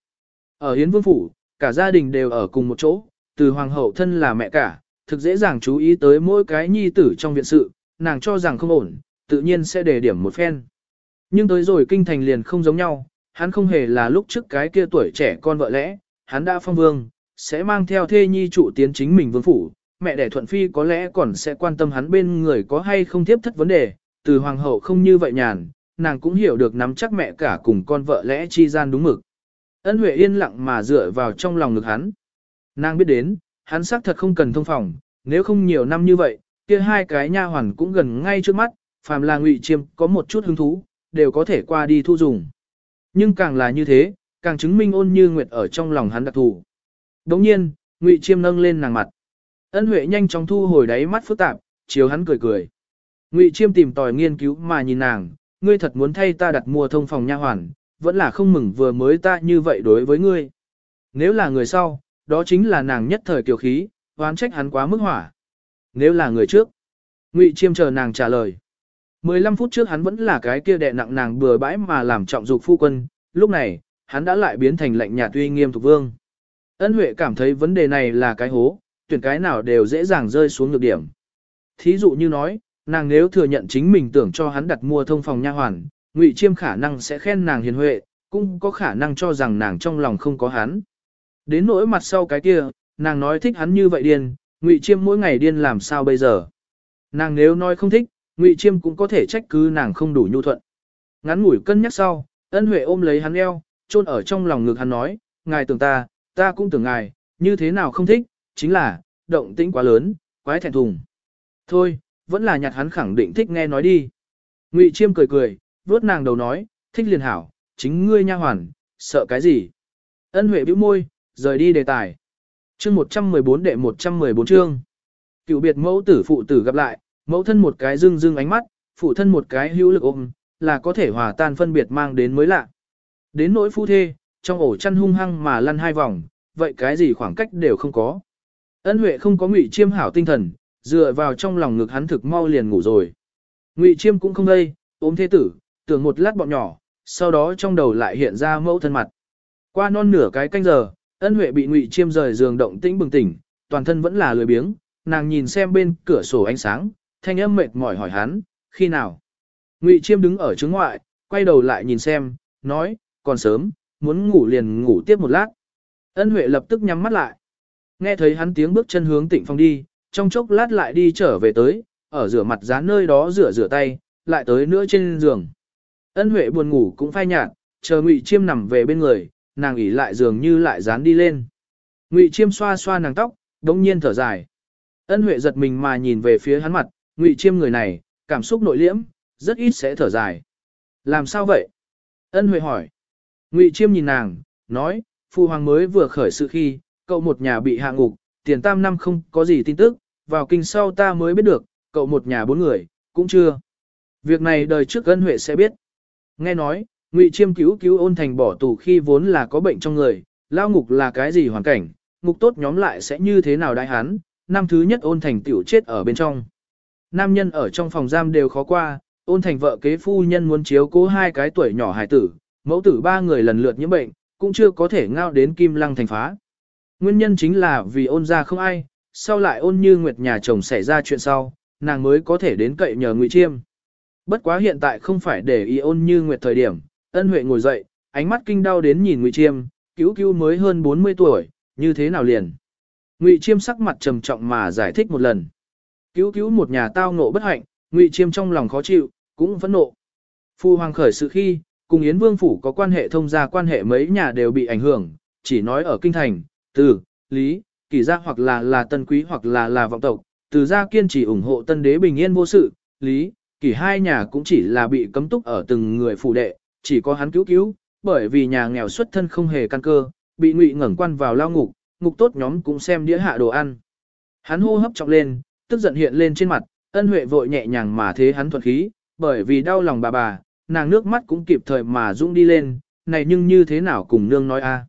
Ở Hiến Vương Phủ, cả gia đình đều ở cùng một chỗ, từ hoàng hậu thân là mẹ cả, thực dễ dàng chú ý tới mỗi cái nhi tử trong viện sự, nàng cho rằng không ổn, tự nhiên sẽ đề điểm một phen. Nhưng tới rồi kinh thành liền không giống nhau, hắn không hề là lúc trước cái kia tuổi trẻ con vợ lẽ, hắn đã phong vương, sẽ mang theo thê nhi trụ tiến chính mình vương phủ, mẹ đẻ thuận phi có lẽ còn sẽ quan tâm hắn bên người có hay không tiếp thất vấn đề, từ hoàng hậu không như vậy nhàn, nàng cũng hiểu được nắm chắc mẹ cả cùng con vợ lẽ chi gian đúng mực. Ân Huệ yên lặng mà dựa vào trong lòng ngực hắn. Nàng biết đến, hắn xác thật không cần thông phòng, nếu không nhiều năm như vậy, kia hai cái nha hoàn cũng gần ngay trước mắt, phàm là ngụy chiêm có một chút hứng thú, đều có thể qua đi thu dùng. Nhưng càng là như thế, càng chứng minh ôn như nguyệt ở trong lòng hắn đặc thù. Đồng nhiên, ngụy chiêm nâng lên nàng mặt. Ân Huệ nhanh chóng thu hồi đáy mắt phức tạp, chiếu hắn cười cười. Ngụy Chiêm tìm tòi nghiên cứu mà nhìn nàng, ngươi thật muốn thay ta đặt mua thông phòng nha hoàn, vẫn là không mừng vừa mới ta như vậy đối với ngươi. Nếu là người sau, đó chính là nàng nhất thời kiều khí, oán trách hắn quá mức hỏa. Nếu là người trước, Ngụy Chiêm chờ nàng trả lời. 15 phút trước hắn vẫn là cái kia đè nặng nàng bừa bãi mà làm trọng dục phu quân, lúc này, hắn đã lại biến thành lệnh nhà uy nghiêm thuộc vương. Ân Huệ cảm thấy vấn đề này là cái hố, tuyển cái nào đều dễ dàng rơi xuống nhược điểm. Thí dụ như nói, nàng nếu thừa nhận chính mình tưởng cho hắn đặt mua thông phòng nha hoàn, Ngụy Chiêm khả năng sẽ khen nàng hiền huệ, cũng có khả năng cho rằng nàng trong lòng không có hắn. Đến nỗi mặt sau cái kia, nàng nói thích hắn như vậy điên, Ngụy Chiêm mỗi ngày điên làm sao bây giờ? Nàng nếu nói không thích, Ngụy Chiêm cũng có thể trách cứ nàng không đủ nhu thuận. Ngắn ngủi cân nhắc sau, Ân Huệ ôm lấy hắn eo, chôn ở trong lòng ngực hắn nói, ngài tưởng ta, ta cũng tưởng ngài, như thế nào không thích, chính là, động tĩnh quá lớn, quái thẹn thùng. Thôi, vẫn là nhặt hắn khẳng định thích nghe nói đi. Ngụy Chiêm cười cười, vuốt nàng đầu nói, thích liền hảo, chính ngươi nha hoàn, sợ cái gì. Ân Huệ bĩu môi, rời đi đề tài. Chương 114 đệ 114 chương. Cựu biệt mẫu tử phụ tử gặp lại, mẫu thân một cái dưng dưng ánh mắt, phụ thân một cái hữu lực ôm, là có thể hòa tan phân biệt mang đến mới lạ. Đến nỗi phu thê, trong ổ chăn hung hăng mà lăn hai vòng, vậy cái gì khoảng cách đều không có. Ân Huệ không có Ngụy Chiêm hảo tinh thần, dựa vào trong lòng ngực hắn thực mau liền ngủ rồi. Ngụy Chiêm cũng không đây, ôm thế tử, tưởng một lát bọn nhỏ, sau đó trong đầu lại hiện ra mẫu thân mặt. Qua non nửa cái canh giờ, Ân Huệ bị Ngụy Chiêm rời giường động tĩnh bừng tỉnh, toàn thân vẫn là lười biếng, nàng nhìn xem bên cửa sổ ánh sáng, thanh âm mệt mỏi hỏi hắn, khi nào? Ngụy Chiêm đứng ở trướng ngoại, quay đầu lại nhìn xem, nói, còn sớm, muốn ngủ liền ngủ tiếp một lát. Ân Huệ lập tức nhắm mắt lại. Nghe thấy hắn tiếng bước chân hướng tịnh phong đi, trong chốc lát lại đi trở về tới, ở rửa mặt dán nơi đó rửa rửa tay, lại tới nữa trên giường. Ân Huệ buồn ngủ cũng phai nhạt, chờ Ngụy Chiêm nằm về bên người, nàng ỉ lại giường như lại dán đi lên. Ngụy Chiêm xoa xoa nàng tóc, đống nhiên thở dài. Ân Huệ giật mình mà nhìn về phía hắn mặt, Ngụy Chiêm người này, cảm xúc nội liễm, rất ít sẽ thở dài. Làm sao vậy? Ân Huệ hỏi. Ngụy Chiêm nhìn nàng, nói, Phu Hoàng mới vừa khởi sự khi, cậu một nhà bị hạ ngục, tiền tam năm không có gì tin tức, vào kinh sau ta mới biết được, cậu một nhà bốn người, cũng chưa. Việc này đời trước ân huệ sẽ biết. Nghe nói, ngụy chiêm cứu cứu ôn thành bỏ tù khi vốn là có bệnh trong người, lao ngục là cái gì hoàn cảnh, ngục tốt nhóm lại sẽ như thế nào đại hán, năm thứ nhất ôn thành tiểu chết ở bên trong. Nam nhân ở trong phòng giam đều khó qua, ôn thành vợ kế phu nhân muốn chiếu cố hai cái tuổi nhỏ hài tử, mẫu tử ba người lần lượt nhiễm bệnh, cũng chưa có thể ngao đến kim lăng thành phá. Nguyên nhân chính là vì ôn ra không ai, sau lại ôn như nguyệt nhà chồng xảy ra chuyện sau, nàng mới có thể đến cậy nhờ Ngụy Chiêm. Bất quá hiện tại không phải để ý ôn như nguyệt thời điểm, ân huệ ngồi dậy, ánh mắt kinh đau đến nhìn Ngụy Chiêm, cứu cứu mới hơn 40 tuổi, như thế nào liền. Ngụy Chiêm sắc mặt trầm trọng mà giải thích một lần. Cứu cứu một nhà tao nộ bất hạnh, Ngụy Chiêm trong lòng khó chịu, cũng phẫn nộ. Phu hoàng khởi sự khi, cùng Yến Vương Phủ có quan hệ thông gia quan hệ mấy nhà đều bị ảnh hưởng, chỉ nói ở Kinh Thành, từ, lý, kỳ gia hoặc là là tân quý hoặc là là vọng tộc, từ gia kiên trì ủng hộ tân đế bình yên vô sự, lý, kỳ hai nhà cũng chỉ là bị cấm túc ở từng người phụ đệ, chỉ có hắn cứu cứu, bởi vì nhà nghèo xuất thân không hề căn cơ, bị ngụy ngẩn quan vào lao ngục, ngục tốt nhóm cũng xem đĩa hạ đồ ăn. Hắn hô hấp trọng lên, tức giận hiện lên trên mặt, ân huệ vội nhẹ nhàng mà thế hắn thuận khí, bởi vì đau lòng bà bà, nàng nước mắt cũng kịp thời mà rung đi lên, này nhưng như thế nào cùng nương nói a?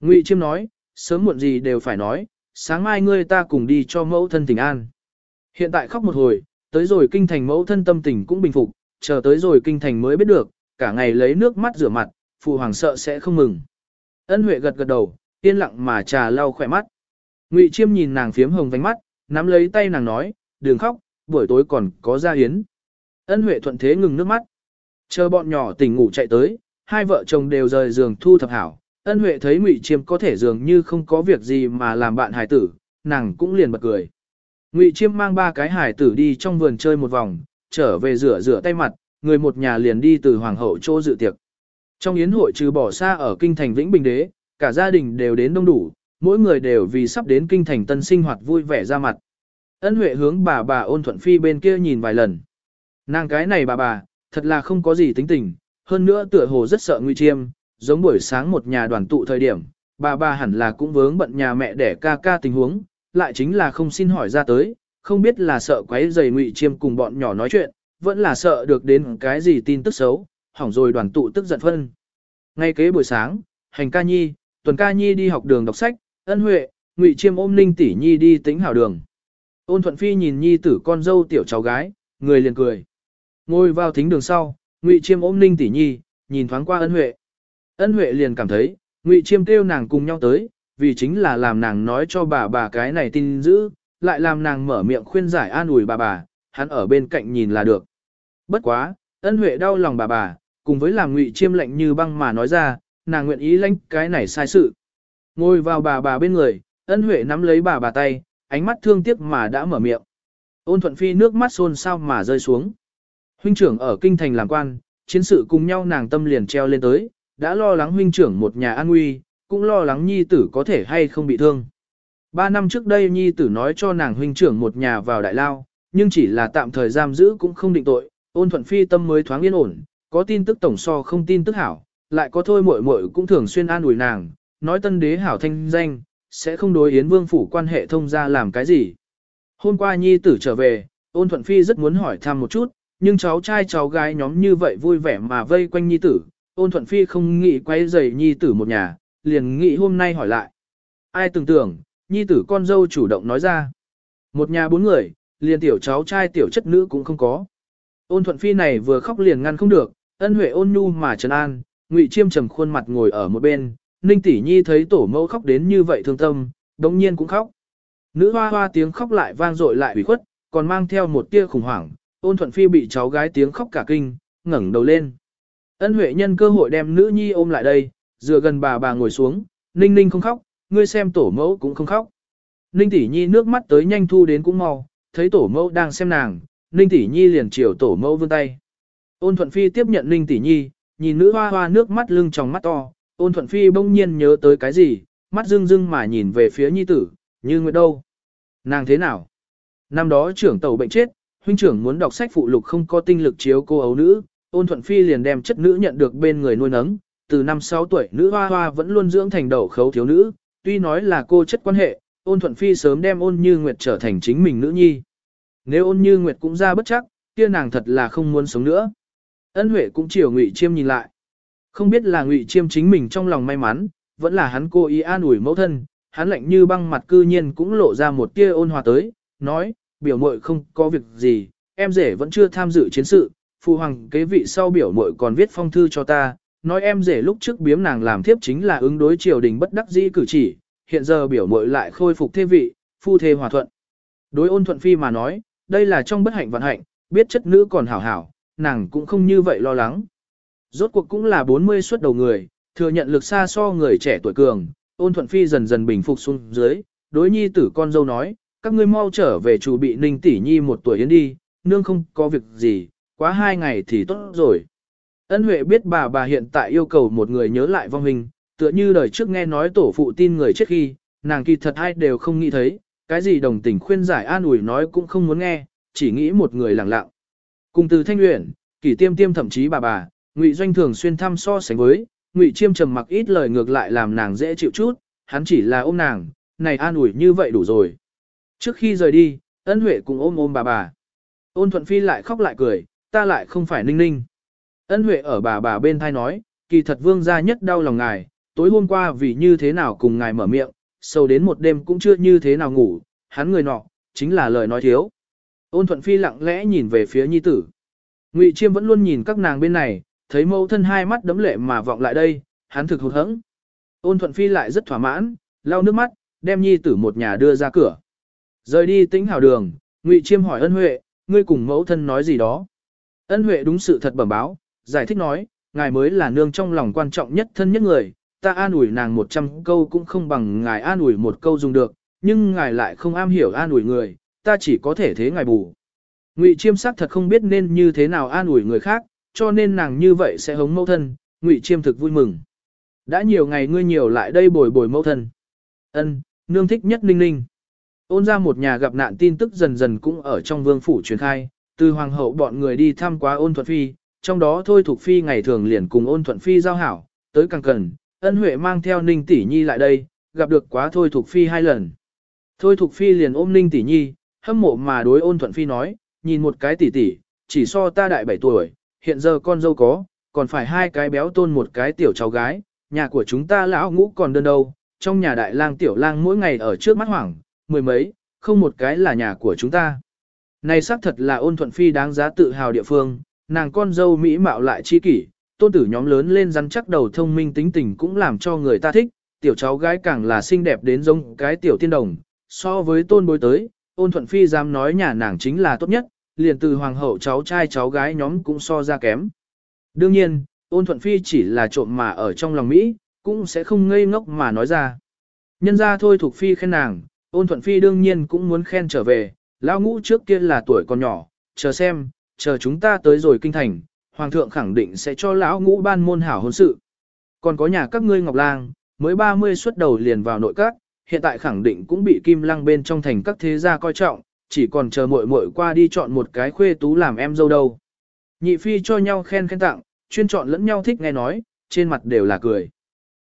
Ngụy Chiêm nói, sớm muộn gì đều phải nói, sáng mai ngươi ta cùng đi cho mẫu thân tình an. Hiện tại khóc một hồi, tới rồi kinh thành mẫu thân tâm tình cũng bình phục, chờ tới rồi kinh thành mới biết được, cả ngày lấy nước mắt rửa mặt, phụ hoàng sợ sẽ không mừng. Ân Huệ gật gật đầu, yên lặng mà trà lau khỏe mắt. Ngụy Chiêm nhìn nàng phiếm hồng vánh mắt, nắm lấy tay nàng nói, đừng khóc, buổi tối còn có gia hiến. Ân Huệ thuận thế ngừng nước mắt. Chờ bọn nhỏ tỉnh ngủ chạy tới, hai vợ chồng đều rời giường thu thập hảo. Ân Huệ thấy Ngụy Chiêm có thể dường như không có việc gì mà làm bạn hài tử, nàng cũng liền bật cười. Ngụy Chiêm mang ba cái hài tử đi trong vườn chơi một vòng, trở về rửa rửa tay mặt, người một nhà liền đi từ hoàng hậu chỗ dự tiệc. Trong yến hội trừ bỏ xa ở kinh thành Vĩnh Bình Đế, cả gia đình đều đến đông đủ, mỗi người đều vì sắp đến kinh thành tân sinh hoạt vui vẻ ra mặt. Ân Huệ hướng bà bà ôn thuận phi bên kia nhìn vài lần. Nàng cái này bà bà, thật là không có gì tính tình, hơn nữa tựa hồ rất sợ nguy chiêm, giống buổi sáng một nhà đoàn tụ thời điểm, bà bà hẳn là cũng vướng bận nhà mẹ để ca ca tình huống, lại chính là không xin hỏi ra tới, không biết là sợ quấy rầy ngụy chiêm cùng bọn nhỏ nói chuyện, vẫn là sợ được đến cái gì tin tức xấu, hỏng rồi đoàn tụ tức giận phân. Ngay kế buổi sáng, hành ca nhi, tuần ca nhi đi học đường đọc sách, ân huệ, ngụy chiêm ôm ninh tỷ nhi đi tính hảo đường. Ôn thuận phi nhìn nhi tử con dâu tiểu cháu gái, người liền cười. Ngồi vào thính đường sau, ngụy chiêm ôm ninh tỷ nhi, nhìn thoáng qua ân huệ. Ân huệ liền cảm thấy, ngụy chiêm kêu nàng cùng nhau tới, vì chính là làm nàng nói cho bà bà cái này tin dữ, lại làm nàng mở miệng khuyên giải an ủi bà bà, hắn ở bên cạnh nhìn là được. Bất quá, ân huệ đau lòng bà bà, cùng với làm ngụy chiêm lạnh như băng mà nói ra, nàng nguyện ý lãnh cái này sai sự. Ngồi vào bà bà bên người, ân huệ nắm lấy bà bà tay, ánh mắt thương tiếc mà đã mở miệng. Ôn thuận phi nước mắt xôn xao mà rơi xuống. Huynh trưởng ở kinh thành làm quan, chiến sự cùng nhau nàng tâm liền treo lên tới, đã lo lắng huynh trưởng một nhà an nguy, cũng lo lắng nhi tử có thể hay không bị thương. Ba năm trước đây nhi tử nói cho nàng huynh trưởng một nhà vào đại lao, nhưng chỉ là tạm thời giam giữ cũng không định tội, ôn thuận phi tâm mới thoáng yên ổn, có tin tức tổng so không tin tức hảo, lại có thôi muội muội cũng thường xuyên an ủi nàng, nói tân đế hảo thanh danh, sẽ không đối yến vương phủ quan hệ thông ra làm cái gì. Hôm qua nhi tử trở về, ôn thuận phi rất muốn hỏi thăm một chút, nhưng cháu trai cháu gái nhóm như vậy vui vẻ mà vây quanh nhi tử, ôn thuận phi không nghĩ quay giày nhi tử một nhà, liền nghĩ hôm nay hỏi lại. Ai tưởng tưởng, nhi tử con dâu chủ động nói ra. Một nhà bốn người, liền tiểu cháu trai tiểu chất nữ cũng không có. Ôn thuận phi này vừa khóc liền ngăn không được, ân huệ ôn nhu mà trấn an, ngụy chiêm trầm khuôn mặt ngồi ở một bên, ninh tỷ nhi thấy tổ mẫu khóc đến như vậy thương tâm, đống nhiên cũng khóc. Nữ hoa hoa tiếng khóc lại vang dội lại ủy khuất, còn mang theo một tia khủng hoảng, ôn thuận phi bị cháu gái tiếng khóc cả kinh, ngẩng đầu lên. Ân huệ nhân cơ hội đem nữ nhi ôm lại đây, dựa gần bà bà ngồi xuống, ninh ninh không khóc, ngươi xem tổ mẫu cũng không khóc. Ninh tỷ nhi nước mắt tới nhanh thu đến cũng mau, thấy tổ mẫu đang xem nàng, ninh tỷ nhi liền chiều tổ mẫu vươn tay. Ôn thuận phi tiếp nhận ninh tỷ nhi, nhìn nữ hoa hoa nước mắt lưng trong mắt to, ôn thuận phi bỗng nhiên nhớ tới cái gì, mắt rưng rưng mà nhìn về phía nhi tử, như nguyệt đâu. Nàng thế nào? Năm đó trưởng tàu bệnh chết, huynh trưởng muốn đọc sách phụ lục không có tinh lực chiếu cô ấu nữ, ôn thuận phi liền đem chất nữ nhận được bên người nuôi nấng, từ năm 6 tuổi nữ hoa hoa vẫn luôn dưỡng thành đầu khấu thiếu nữ, tuy nói là cô chất quan hệ, ôn thuận phi sớm đem ôn như nguyệt trở thành chính mình nữ nhi. Nếu ôn như nguyệt cũng ra bất chắc, kia nàng thật là không muốn sống nữa. Ân Huệ cũng chiều Ngụy Chiêm nhìn lại. Không biết là Ngụy Chiêm chính mình trong lòng may mắn, vẫn là hắn cố ý an ủi mẫu thân, hắn lạnh như băng mặt cư nhiên cũng lộ ra một tia ôn hòa tới, nói, biểu muội không có việc gì, em rể vẫn chưa tham dự chiến sự, phụ hoàng kế vị sau biểu muội còn viết phong thư cho ta, nói em rể lúc trước biếm nàng làm thiếp chính là ứng đối triều đình bất đắc dĩ cử chỉ, hiện giờ biểu muội lại khôi phục thế vị, phu thê hòa thuận. Đối ôn thuận phi mà nói, đây là trong bất hạnh vận hạnh, biết chất nữ còn hảo hảo, nàng cũng không như vậy lo lắng. Rốt cuộc cũng là 40 xuất đầu người, thừa nhận lực xa so người trẻ tuổi cường, ôn thuận phi dần dần bình phục xuống dưới, đối nhi tử con dâu nói, các ngươi mau trở về chủ bị ninh tỷ nhi một tuổi yến đi, nương không có việc gì, quá hai ngày thì tốt rồi. Ân Huệ biết bà bà hiện tại yêu cầu một người nhớ lại vong hình, tựa như đời trước nghe nói tổ phụ tin người chết khi, nàng kỳ thật ai đều không nghĩ thấy, cái gì đồng tình khuyên giải an ủi nói cũng không muốn nghe, chỉ nghĩ một người lặng lặng. Cùng từ thanh luyện, kỷ tiêm tiêm thậm chí bà bà, ngụy doanh thường xuyên thăm so sánh với, ngụy chiêm trầm mặc ít lời ngược lại làm nàng dễ chịu chút, hắn chỉ là ôm nàng, này an ủi như vậy đủ rồi. Trước khi rời đi, Ân Huệ cũng ôm ôm bà bà. Ôn Thuận Phi lại khóc lại cười, ta lại không phải ninh ninh. Ân Huệ ở bà bà bên thai nói, kỳ thật vương gia nhất đau lòng ngài, tối hôm qua vì như thế nào cùng ngài mở miệng, sâu đến một đêm cũng chưa như thế nào ngủ, hắn người nọ, chính là lời nói thiếu. Ôn Thuận Phi lặng lẽ nhìn về phía nhi tử. Ngụy Chiêm vẫn luôn nhìn các nàng bên này, thấy mẫu thân hai mắt đấm lệ mà vọng lại đây, hắn thực hụt hẫng. Ôn Thuận Phi lại rất thỏa mãn, lau nước mắt, đem nhi tử một nhà đưa ra cửa. Rời đi tính hào đường, Ngụy Chiêm hỏi ân huệ, ngươi cùng mẫu thân nói gì đó. Ân huệ đúng sự thật bẩm báo, giải thích nói, ngài mới là nương trong lòng quan trọng nhất thân nhất người, ta an ủi nàng một trăm câu cũng không bằng ngài an ủi một câu dùng được, nhưng ngài lại không am hiểu an ủi người, ta chỉ có thể thế ngài bù. Ngụy Chiêm sắc thật không biết nên như thế nào an ủi người khác, cho nên nàng như vậy sẽ hống mẫu thân, Ngụy Chiêm thực vui mừng. Đã nhiều ngày ngươi nhiều lại đây bồi bồi mẫu thân. Ân, nương thích nhất ninh ninh. Ôn ra một nhà gặp nạn tin tức dần dần cũng ở trong vương phủ truyền khai, từ hoàng hậu bọn người đi thăm quá ôn thuận phi, trong đó thôi thuộc phi ngày thường liền cùng ôn thuận phi giao hảo, tới càng cần, ân huệ mang theo ninh tỷ nhi lại đây, gặp được quá thôi Thục phi hai lần. Thôi Thục phi liền ôm ninh tỷ nhi, hâm mộ mà đối ôn thuận phi nói, nhìn một cái tỷ tỷ, chỉ so ta đại 7 tuổi, hiện giờ con dâu có, còn phải hai cái béo tôn một cái tiểu cháu gái, nhà của chúng ta lão ngũ còn đơn đâu, trong nhà đại lang tiểu lang mỗi ngày ở trước mắt hoảng, mười mấy, không một cái là nhà của chúng ta. Này xác thật là ôn thuận phi đáng giá tự hào địa phương, nàng con dâu Mỹ mạo lại chi kỷ, tôn tử nhóm lớn lên rắn chắc đầu thông minh tính tình cũng làm cho người ta thích, tiểu cháu gái càng là xinh đẹp đến giống cái tiểu tiên đồng, so với tôn bối tới, ôn thuận phi dám nói nhà nàng chính là tốt nhất, liền từ hoàng hậu cháu trai cháu gái nhóm cũng so ra kém. Đương nhiên, ôn thuận phi chỉ là trộm mà ở trong lòng Mỹ, cũng sẽ không ngây ngốc mà nói ra. Nhân ra thôi thuộc phi khen nàng, ôn thuận phi đương nhiên cũng muốn khen trở về, lão ngũ trước kia là tuổi còn nhỏ, chờ xem, chờ chúng ta tới rồi kinh thành, hoàng thượng khẳng định sẽ cho lão ngũ ban môn hảo hôn sự. Còn có nhà các ngươi ngọc lang, mới 30 xuất đầu liền vào nội các, hiện tại khẳng định cũng bị kim lăng bên trong thành các thế gia coi trọng, chỉ còn chờ muội muội qua đi chọn một cái khuê tú làm em dâu đâu. Nhị phi cho nhau khen khen tặng, chuyên chọn lẫn nhau thích nghe nói, trên mặt đều là cười.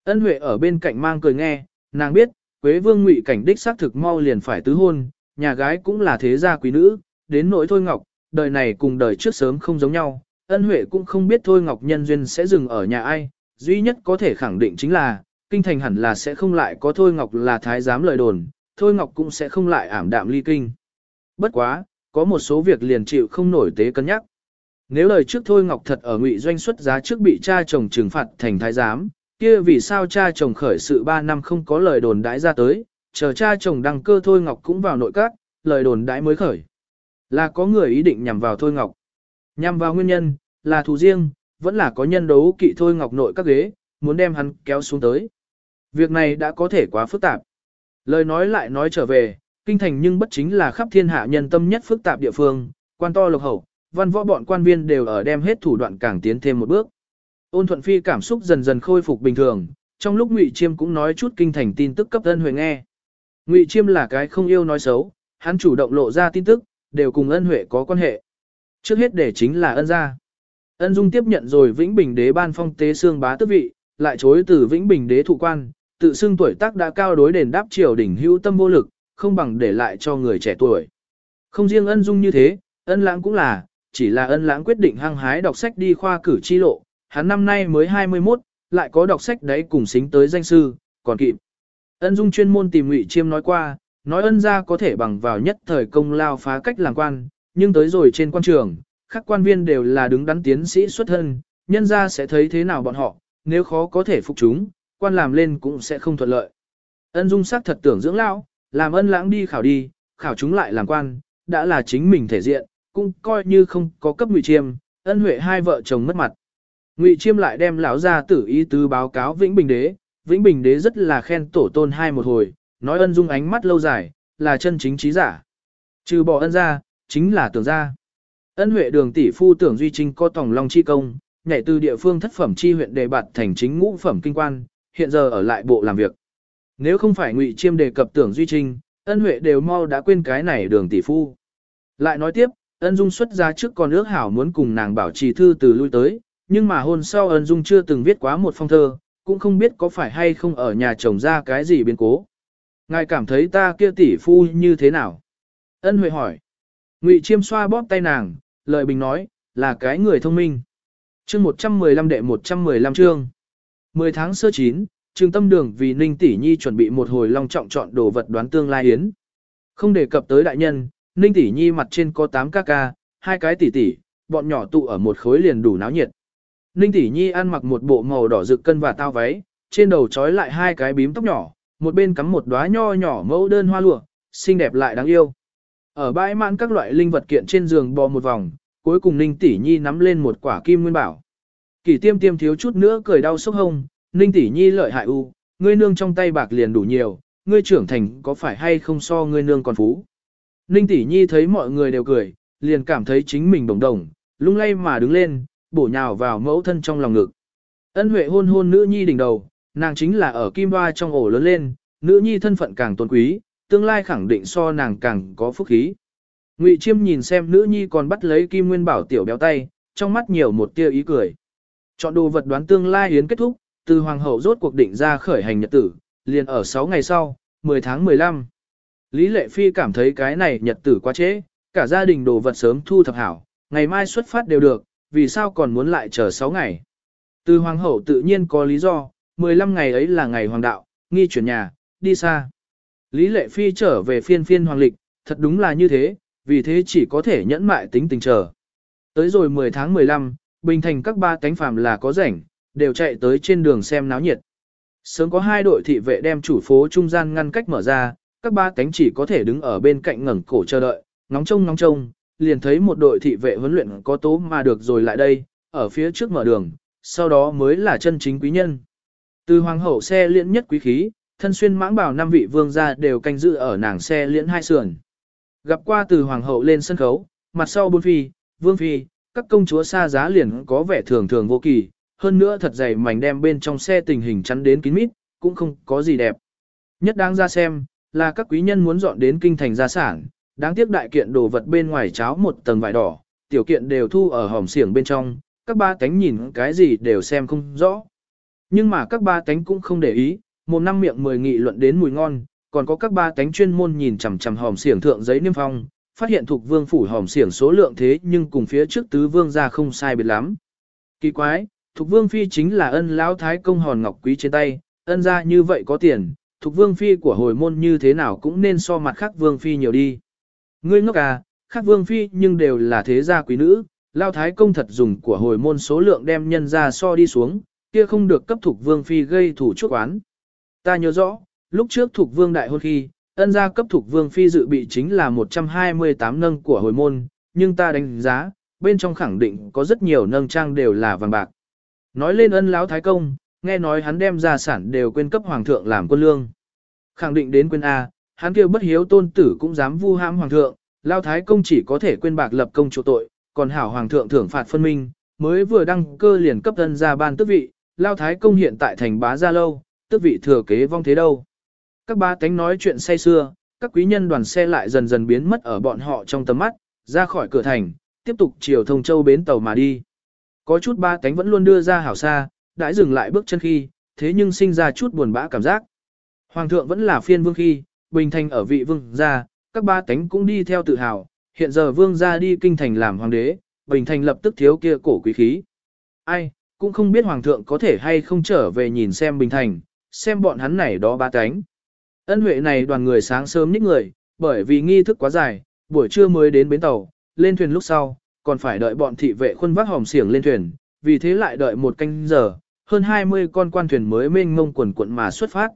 Ân Huệ ở bên cạnh mang cười nghe, nàng biết, Quế Vương Ngụy cảnh đích xác thực mau liền phải tứ hôn, nhà gái cũng là thế gia quý nữ, đến nỗi Thôi Ngọc, đời này cùng đời trước sớm không giống nhau, Ân Huệ cũng không biết Thôi Ngọc nhân duyên sẽ dừng ở nhà ai, duy nhất có thể khẳng định chính là, kinh thành hẳn là sẽ không lại có Thôi Ngọc là thái giám lời đồn, Thôi Ngọc cũng sẽ không lại ảm đạm ly kinh. Bất quá, có một số việc liền chịu không nổi tế cân nhắc. Nếu lời trước Thôi Ngọc thật ở ngụy doanh xuất giá trước bị cha chồng trừng phạt thành thái giám, kia vì sao cha chồng khởi sự 3 năm không có lời đồn đãi ra tới, chờ cha chồng đăng cơ Thôi Ngọc cũng vào nội các, lời đồn đãi mới khởi. Là có người ý định nhằm vào Thôi Ngọc. Nhằm vào nguyên nhân, là thù riêng, vẫn là có nhân đấu kỵ Thôi Ngọc nội các ghế, muốn đem hắn kéo xuống tới. Việc này đã có thể quá phức tạp. Lời nói lại nói trở về, kinh thành nhưng bất chính là khắp thiên hạ nhân tâm nhất phức tạp địa phương, quan to lộc hậu, văn võ bọn quan viên đều ở đem hết thủ đoạn càng tiến thêm một bước. Ôn thuận phi cảm xúc dần dần khôi phục bình thường, trong lúc Ngụy Chiêm cũng nói chút kinh thành tin tức cấp ân huệ nghe. Ngụy Chiêm là cái không yêu nói xấu, hắn chủ động lộ ra tin tức, đều cùng ân huệ có quan hệ. Trước hết để chính là ân gia. Ân Dung tiếp nhận rồi Vĩnh Bình đế ban phong tế xương bá tước vị, lại chối từ Vĩnh Bình đế thủ quan, tự xưng tuổi tác đã cao đối đền đáp triều đỉnh hữu tâm vô lực, không bằng để lại cho người trẻ tuổi. Không riêng ân dung như thế, ân lãng cũng là, chỉ là ân lãng quyết định hăng hái đọc sách đi khoa cử chi lộ, hắn năm nay mới 21, lại có đọc sách đấy cùng xính tới danh sư, còn kịp. Ân dung chuyên môn tìm ngụy chiêm nói qua, nói ân gia có thể bằng vào nhất thời công lao phá cách làm quan, nhưng tới rồi trên quan trường, các quan viên đều là đứng đắn tiến sĩ xuất thân, nhân gia sẽ thấy thế nào bọn họ, nếu khó có thể phục chúng, quan làm lên cũng sẽ không thuận lợi. Ân dung sắc thật tưởng dưỡng lão, làm ân lãng đi khảo đi, khảo chúng lại làm quan, đã là chính mình thể diện, cũng coi như không có cấp ngụy chiêm, ân huệ hai vợ chồng mất mặt. Ngụy chiêm lại đem lão ra tử ý tứ báo cáo Vĩnh Bình Đế, Vĩnh Bình Đế rất là khen tổ tôn hai một hồi, nói ân dung ánh mắt lâu dài, là chân chính trí giả. Trừ bỏ ân ra, chính là tưởng ra. Ân huệ đường tỷ phu tưởng duy trinh có tổng long chi công, nhảy từ địa phương thất phẩm chi huyện đề bạt thành chính ngũ phẩm kinh quan, hiện giờ ở lại bộ làm việc. Nếu không phải Ngụy Chiêm đề cập tưởng Duy Trinh, ân huệ đều mau đã quên cái này đường tỷ phu. Lại nói tiếp, ân dung xuất ra trước còn ước hảo muốn cùng nàng bảo trì thư từ lui tới, nhưng mà hôn sau ân dung chưa từng viết quá một phong thơ, cũng không biết có phải hay không ở nhà chồng ra cái gì biến cố. Ngài cảm thấy ta kia tỷ phu như thế nào? Ân Huệ hỏi. Ngụy Chiêm xoa bóp tay nàng, Lời bình nói, là cái người thông minh. Chương 115 đệ 115 chương. 10 tháng sơ chín, Trường Tâm Đường vì Ninh Tỷ Nhi chuẩn bị một hồi long trọng chọn đồ vật đoán tương lai yến. Không đề cập tới đại nhân, Ninh Tỷ Nhi mặt trên có 8 ca ca, hai cái tỷ tỷ, bọn nhỏ tụ ở một khối liền đủ náo nhiệt. Ninh Tỷ Nhi ăn mặc một bộ màu đỏ rực cân và tao váy, trên đầu trói lại hai cái bím tóc nhỏ, một bên cắm một đóa nho nhỏ mẫu đơn hoa lụa, xinh đẹp lại đáng yêu. Ở bãi mãn các loại linh vật kiện trên giường bò một vòng, cuối cùng Ninh Tỷ Nhi nắm lên một quả kim nguyên bảo. Kỷ tiêm tiêm thiếu chút nữa cười đau sốc hông, Ninh Tỷ Nhi lợi hại u, ngươi nương trong tay bạc liền đủ nhiều, ngươi trưởng thành có phải hay không so ngươi nương còn phú. Ninh Tỷ Nhi thấy mọi người đều cười, liền cảm thấy chính mình đồng đồng, lung lay mà đứng lên, bổ nhào vào mẫu thân trong lòng ngực. Ân Huệ hôn hôn nữ nhi đỉnh đầu, nàng chính là ở kim hoa trong ổ lớn lên, nữ nhi thân phận càng tôn quý, tương lai khẳng định so nàng càng có phúc khí. Ngụy Chiêm nhìn xem nữ nhi còn bắt lấy Kim Nguyên Bảo tiểu béo tay, trong mắt nhiều một tia ý cười. Chọn đồ vật đoán tương lai yến kết thúc, từ hoàng hậu rốt cuộc định ra khởi hành nhật tử, liền ở 6 ngày sau, 10 tháng 15. Lý Lệ Phi cảm thấy cái này nhật tử quá trễ, cả gia đình đồ vật sớm thu thập hảo, ngày mai xuất phát đều được, vì sao còn muốn lại chờ 6 ngày. Từ hoàng hậu tự nhiên có lý do, 15 ngày ấy là ngày hoàng đạo, nghi chuyển nhà, đi xa. Lý Lệ Phi trở về phiên phiên hoàng lịch, thật đúng là như thế, vì thế chỉ có thể nhẫn mại tính tình chờ. Tới rồi 10 tháng 15, Bình Thành các ba cánh phàm là có rảnh, đều chạy tới trên đường xem náo nhiệt. Sớm có hai đội thị vệ đem chủ phố trung gian ngăn cách mở ra, các ba cánh chỉ có thể đứng ở bên cạnh ngẩng cổ chờ đợi, ngóng trông ngóng trông, liền thấy một đội thị vệ huấn luyện có tố mà được rồi lại đây, ở phía trước mở đường, sau đó mới là chân chính quý nhân. Từ hoàng hậu xe liễn nhất quý khí, thân xuyên mãng bảo năm vị vương gia đều canh giữ ở nàng xe liễn hai sườn. Gặp qua từ hoàng hậu lên sân khấu, mặt sau bốn phi, vương phi, các công chúa xa giá liền có vẻ thường thường vô kỳ, hơn nữa thật dày mảnh đem bên trong xe tình hình chắn đến kín mít, cũng không có gì đẹp. Nhất đáng ra xem, là các quý nhân muốn dọn đến kinh thành gia sản, đáng tiếc đại kiện đồ vật bên ngoài cháo một tầng vải đỏ, tiểu kiện đều thu ở hòm xiển bên trong, các ba cánh nhìn cái gì đều xem không rõ. Nhưng mà các ba cánh cũng không để ý, một năm miệng mười nghị luận đến mùi ngon, còn có các ba cánh chuyên môn nhìn chằm chằm hòm xiển thượng giấy niêm phong, phát hiện thuộc vương phủ hòm xiển số lượng thế nhưng cùng phía trước tứ vương ra không sai biệt lắm. Kỳ quái, thuộc vương phi chính là ân lão thái công hòn ngọc quý trên tay, ân ra như vậy có tiền, thuộc vương phi của hồi môn như thế nào cũng nên so mặt khác vương phi nhiều đi. Ngươi ngốc à, khác vương phi nhưng đều là thế gia quý nữ, lao thái công thật dùng của hồi môn số lượng đem nhân ra so đi xuống, kia không được cấp thuộc vương phi gây thủ chuốc oán. Ta nhớ rõ, lúc trước thuộc vương đại hôn khi, ân gia cấp thuộc vương phi dự bị chính là 128 nâng của hồi môn, nhưng ta đánh giá, bên trong khẳng định có rất nhiều nâng trang đều là vàng bạc. Nói lên ân lão thái công, nghe nói hắn đem gia sản đều quên cấp hoàng thượng làm quân lương. Khẳng định đến quên A, hắn kêu bất hiếu tôn tử cũng dám vu ham hoàng thượng, lao thái công chỉ có thể quên bạc lập công chỗ tội, còn hảo hoàng thượng thưởng phạt phân minh, mới vừa đăng cơ liền cấp ân gia ban tước vị, lao thái công hiện tại thành bá gia lâu, tước vị thừa kế vong thế đâu. Các ba tánh nói chuyện say xưa, các quý nhân đoàn xe lại dần dần biến mất ở bọn họ trong tầm mắt, ra khỏi cửa thành, tiếp tục chiều thông châu bến tàu mà đi. Có chút ba tánh vẫn luôn đưa ra hảo xa, đã dừng lại bước chân khi, thế nhưng sinh ra chút buồn bã cảm giác. Hoàng thượng vẫn là phiên vương khi, bình thành ở vị vương gia, các ba tánh cũng đi theo tự hào, hiện giờ vương gia đi kinh thành làm hoàng đế, bình thành lập tức thiếu kia cổ quý khí. Ai, cũng không biết hoàng thượng có thể hay không trở về nhìn xem bình thành, xem bọn hắn này đó ba cánh. Ân huệ này đoàn người sáng sớm nhích người, bởi vì nghi thức quá dài, buổi trưa mới đến bến tàu, lên thuyền lúc sau, còn phải đợi bọn thị vệ khuôn vác hòm xiềng lên thuyền, vì thế lại đợi một canh giờ, hơn 20 con quan thuyền mới mênh mông quần quận mà xuất phát.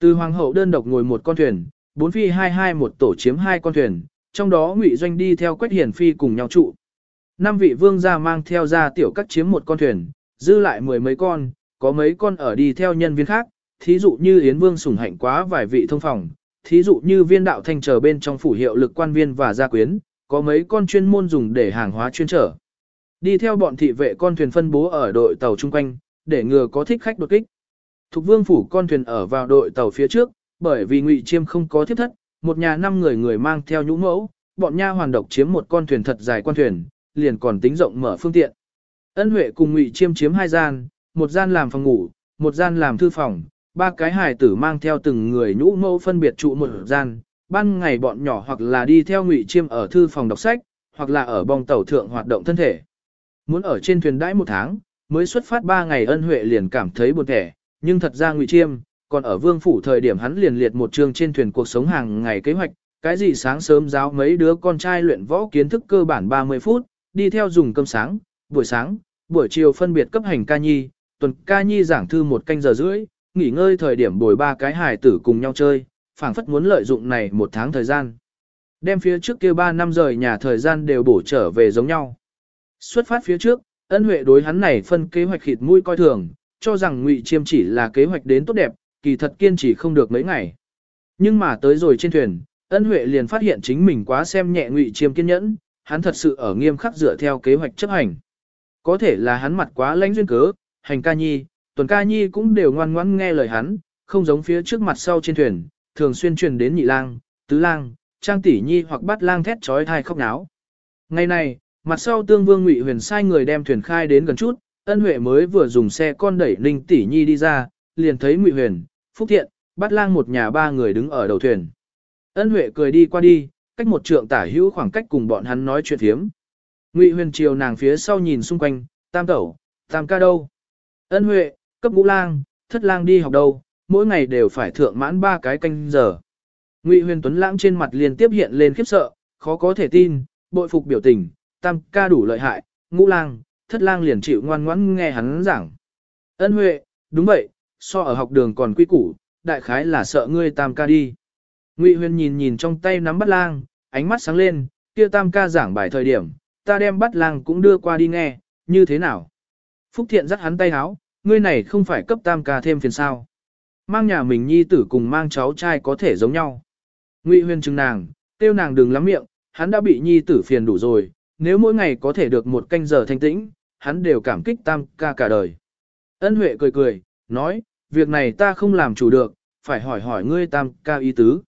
Từ hoàng hậu đơn độc ngồi một con thuyền, bốn phi hai hai một tổ chiếm hai con thuyền, trong đó ngụy doanh đi theo quách hiển phi cùng nhau trụ. Năm vị vương gia mang theo ra tiểu các chiếm một con thuyền, dư lại mười mấy con, có mấy con ở đi theo nhân viên khác, thí dụ như Yến Vương sủng hạnh quá vài vị thông phòng, thí dụ như viên đạo thanh chờ bên trong phủ hiệu lực quan viên và gia quyến, có mấy con chuyên môn dùng để hàng hóa chuyên trở. Đi theo bọn thị vệ con thuyền phân bố ở đội tàu chung quanh, để ngừa có thích khách đột kích. Thục vương phủ con thuyền ở vào đội tàu phía trước, bởi vì ngụy chiêm không có thiết thất, một nhà năm người người mang theo nhũ mẫu, bọn nha hoàn độc chiếm một con thuyền thật dài quan thuyền, liền còn tính rộng mở phương tiện. Ân Huệ cùng ngụy chiêm chiếm hai gian, một gian làm phòng ngủ, một gian làm thư phòng, ba cái hài tử mang theo từng người nhũ mẫu phân biệt trụ một gian, ban ngày bọn nhỏ hoặc là đi theo ngụy chiêm ở thư phòng đọc sách, hoặc là ở bong tàu thượng hoạt động thân thể. Muốn ở trên thuyền đãi một tháng, mới xuất phát ba ngày ân huệ liền cảm thấy buồn thẻ, nhưng thật ra ngụy chiêm, còn ở vương phủ thời điểm hắn liền liệt một chương trên thuyền cuộc sống hàng ngày kế hoạch, cái gì sáng sớm giáo mấy đứa con trai luyện võ kiến thức cơ bản 30 phút, đi theo dùng cơm sáng, buổi sáng, buổi chiều phân biệt cấp hành ca nhi, tuần ca nhi giảng thư một canh giờ rưỡi, nghỉ ngơi thời điểm bồi ba cái hài tử cùng nhau chơi, phảng phất muốn lợi dụng này một tháng thời gian. Đem phía trước kia ba năm rời nhà thời gian đều bổ trở về giống nhau. Xuất phát phía trước, ân huệ đối hắn này phân kế hoạch khịt mũi coi thường, cho rằng ngụy chiêm chỉ là kế hoạch đến tốt đẹp, kỳ thật kiên trì không được mấy ngày. Nhưng mà tới rồi trên thuyền, ân huệ liền phát hiện chính mình quá xem nhẹ ngụy chiêm kiên nhẫn, hắn thật sự ở nghiêm khắc dựa theo kế hoạch chấp hành. Có thể là hắn mặt quá lãnh duyên cớ, hành ca nhi, tuần ca nhi cũng đều ngoan ngoãn nghe lời hắn, không giống phía trước mặt sau trên thuyền, thường xuyên truyền đến nhị lang, tứ lang, trang tỷ nhi hoặc bắt lang thét chói thai khóc náo. Ngày này, mặt sau tương vương ngụy huyền sai người đem thuyền khai đến gần chút, ân huệ mới vừa dùng xe con đẩy ninh tỷ nhi đi ra, liền thấy ngụy huyền, phúc thiện, bắt lang một nhà ba người đứng ở đầu thuyền. Ân huệ cười đi qua đi, cách một trượng tả hữu khoảng cách cùng bọn hắn nói chuyện thiếm. Ngụy huyền chiều nàng phía sau nhìn xung quanh, tam tẩu, tam ca đâu. Ân huệ, cấp ngũ lang, thất lang đi học đâu, mỗi ngày đều phải thượng mãn ba cái canh giờ. Ngụy huyền tuấn lãng trên mặt liên tiếp hiện lên khiếp sợ, khó có thể tin, bội phục biểu tình, tam ca đủ lợi hại, ngũ lang, thất lang liền chịu ngoan ngoãn nghe hắn giảng. Ân huệ, đúng vậy, so ở học đường còn quy củ, đại khái là sợ ngươi tam ca đi. Ngụy huyền nhìn nhìn trong tay nắm bắt lang, ánh mắt sáng lên, kia tam ca giảng bài thời điểm, ta đem bắt lang cũng đưa qua đi nghe, như thế nào? Phúc thiện dắt hắn tay háo, ngươi này không phải cấp tam ca thêm phiền sao. Mang nhà mình nhi tử cùng mang cháu trai có thể giống nhau. Ngụy huyền chừng nàng, tiêu nàng đừng lắm miệng, hắn đã bị nhi tử phiền đủ rồi, nếu mỗi ngày có thể được một canh giờ thanh tĩnh, hắn đều cảm kích tam ca cả đời. Ân Huệ cười cười, nói, việc này ta không làm chủ được, phải hỏi hỏi ngươi tam ca ý tứ.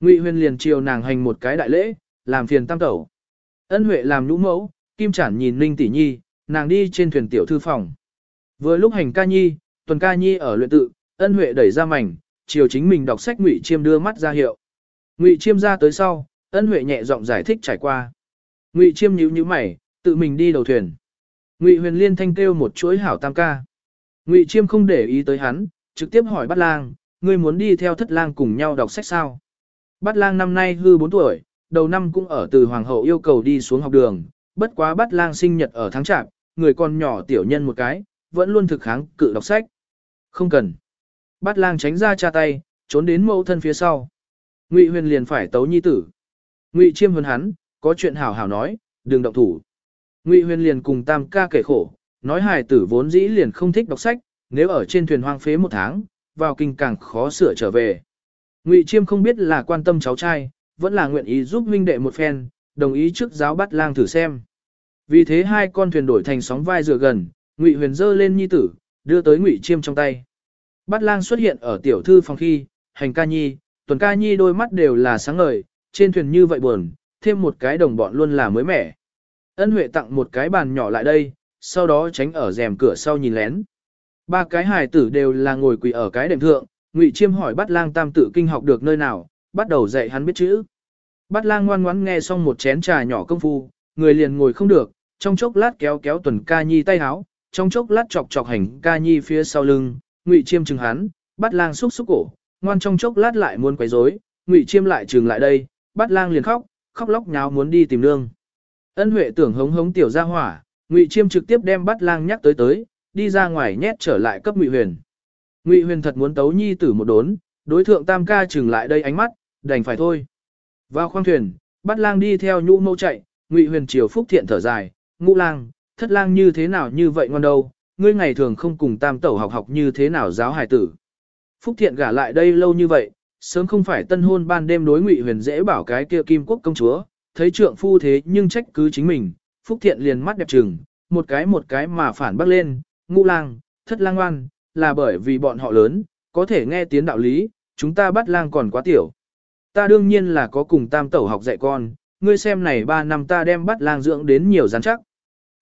Ngụy huyền liền chiều nàng hành một cái đại lễ, làm phiền tam tẩu. Ân Huệ làm nhũ mẫu, kim chản nhìn Ninh tỷ nhi, nàng đi trên thuyền tiểu thư phòng. Vừa lúc hành ca nhi, tuần ca nhi ở luyện tự, ân Huệ đẩy ra mảnh, chiều chính mình đọc sách Ngụy Chiêm đưa mắt ra hiệu. Ngụy Chiêm ra tới sau, ân Huệ nhẹ giọng giải thích trải qua. Ngụy Chiêm nhíu nhíu mày, tự mình đi đầu thuyền. Ngụy Huyền Liên thanh kêu một chuỗi hảo tam ca. Ngụy Chiêm không để ý tới hắn, trực tiếp hỏi Bát Lang, ngươi muốn đi theo thất lang cùng nhau đọc sách sao? Bát Lang năm nay hư 4 tuổi, đầu năm cũng ở từ hoàng hậu yêu cầu đi xuống học đường, bất quá Bát Lang sinh nhật ở tháng chạp, người còn nhỏ tiểu nhân một cái, vẫn luôn thực kháng cự đọc sách. Không cần. Bát Lang tránh ra cha tay, trốn đến mẫu thân phía sau. Ngụy Huyền liền phải tấu nhi tử. Ngụy Chiêm hơn hắn, có chuyện hảo hảo nói, đừng động thủ. Ngụy Huyền liền cùng Tam ca kể khổ, nói hài tử vốn dĩ liền không thích đọc sách, nếu ở trên thuyền hoang phế một tháng, vào kinh càng khó sửa trở về. Ngụy Chiêm không biết là quan tâm cháu trai, vẫn là nguyện ý giúp huynh đệ một phen, đồng ý trước giáo bắt lang thử xem. Vì thế hai con thuyền đổi thành sóng vai dựa gần, Ngụy Huyền giơ lên nhi tử, đưa tới Ngụy Chiêm trong tay. Bát lang xuất hiện ở tiểu thư phòng khi, hành ca nhi, tuần ca nhi đôi mắt đều là sáng ngời, trên thuyền như vậy buồn, thêm một cái đồng bọn luôn là mới mẻ. Ân Huệ tặng một cái bàn nhỏ lại đây, sau đó tránh ở rèm cửa sau nhìn lén. Ba cái hài tử đều là ngồi quỳ ở cái đệm thượng, Ngụy Chiêm hỏi Bát Lang Tam tử kinh học được nơi nào, bắt đầu dạy hắn biết chữ. Bát Lang ngoan ngoãn nghe xong một chén trà nhỏ công phu, người liền ngồi không được, trong chốc lát kéo kéo Tuần Ca Nhi tay háo trong chốc lát chọc chọc hành Ca Nhi phía sau lưng, Ngụy Chiêm chừng hắn, bắt Lang xúc xúc cổ, ngoan trong chốc lát lại muốn quấy rối, Ngụy Chiêm lại chừng lại đây, bắt Lang liền khóc, khóc lóc nháo muốn đi tìm nương. Ân Huệ tưởng hống hống tiểu gia hỏa, Ngụy Chiêm trực tiếp đem bắt Lang nhắc tới tới, đi ra ngoài nhét trở lại cấp Ngụy Huyền. Ngụy Huyền thật muốn tấu nhi tử một đốn, đối thượng Tam ca chừng lại đây ánh mắt, đành phải thôi. Vào khoang thuyền, bắt Lang đi theo nhũ mâu chạy, Ngụy Huyền chiều phúc thiện thở dài, "Ngũ lang, thất lang như thế nào như vậy ngon đâu, ngươi ngày thường không cùng Tam tẩu học học như thế nào giáo hài tử?" Phúc thiện gả lại đây lâu như vậy, sớm không phải tân hôn ban đêm đối Ngụy Huyền dễ bảo cái kia Kim Quốc công chúa, thấy trượng phu thế nhưng trách cứ chính mình, Phúc Thiện liền mắt đẹp trừng, một cái một cái mà phản bác lên, ngũ lang, thất lang ngoan, là bởi vì bọn họ lớn, có thể nghe tiếng đạo lý, chúng ta bắt lang còn quá tiểu. Ta đương nhiên là có cùng tam tẩu học dạy con, ngươi xem này ba năm ta đem bắt lang dưỡng đến nhiều rắn chắc.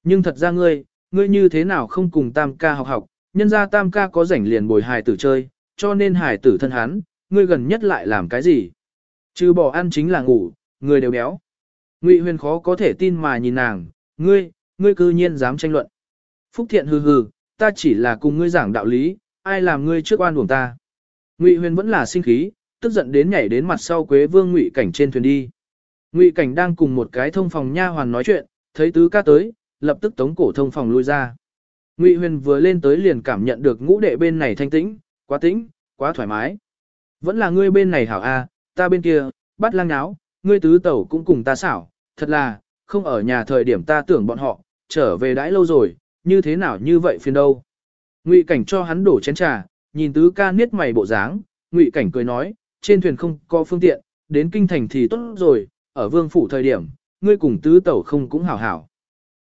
Nhưng thật ra ngươi, ngươi như thế nào không cùng tam ca học học, nhân ra tam ca có rảnh liền bồi hài tử chơi, cho nên hài tử thân hắn, ngươi gần nhất lại làm cái gì? Trừ bỏ ăn chính là ngủ, người đều béo. Ngụy Huyền khó có thể tin mà nhìn nàng, ngươi, ngươi cư nhiên dám tranh luận. Phúc Thiện hừ hừ, ta chỉ là cùng ngươi giảng đạo lý, ai làm ngươi trước oan uổng ta. Ngụy Huyền vẫn là sinh khí, tức giận đến nhảy đến mặt sau Quế Vương Ngụy Cảnh trên thuyền đi. Ngụy Cảnh đang cùng một cái thông phòng nha hoàn nói chuyện, thấy tứ ca tới, lập tức tống cổ thông phòng lui ra. Ngụy Huyền vừa lên tới liền cảm nhận được ngũ đệ bên này thanh tĩnh, quá tĩnh, quá thoải mái. Vẫn là ngươi bên này hảo a, ta bên kia, bắt lang náo, ngươi tứ tẩu cũng cùng ta xảo, thật là, không ở nhà thời điểm ta tưởng bọn họ, trở về đãi lâu rồi, như thế nào như vậy phiền đâu. Ngụy cảnh cho hắn đổ chén trà, nhìn tứ ca niết mày bộ dáng, ngụy cảnh cười nói, trên thuyền không có phương tiện, đến kinh thành thì tốt rồi, ở vương phủ thời điểm, ngươi cùng tứ tẩu không cũng hảo hảo.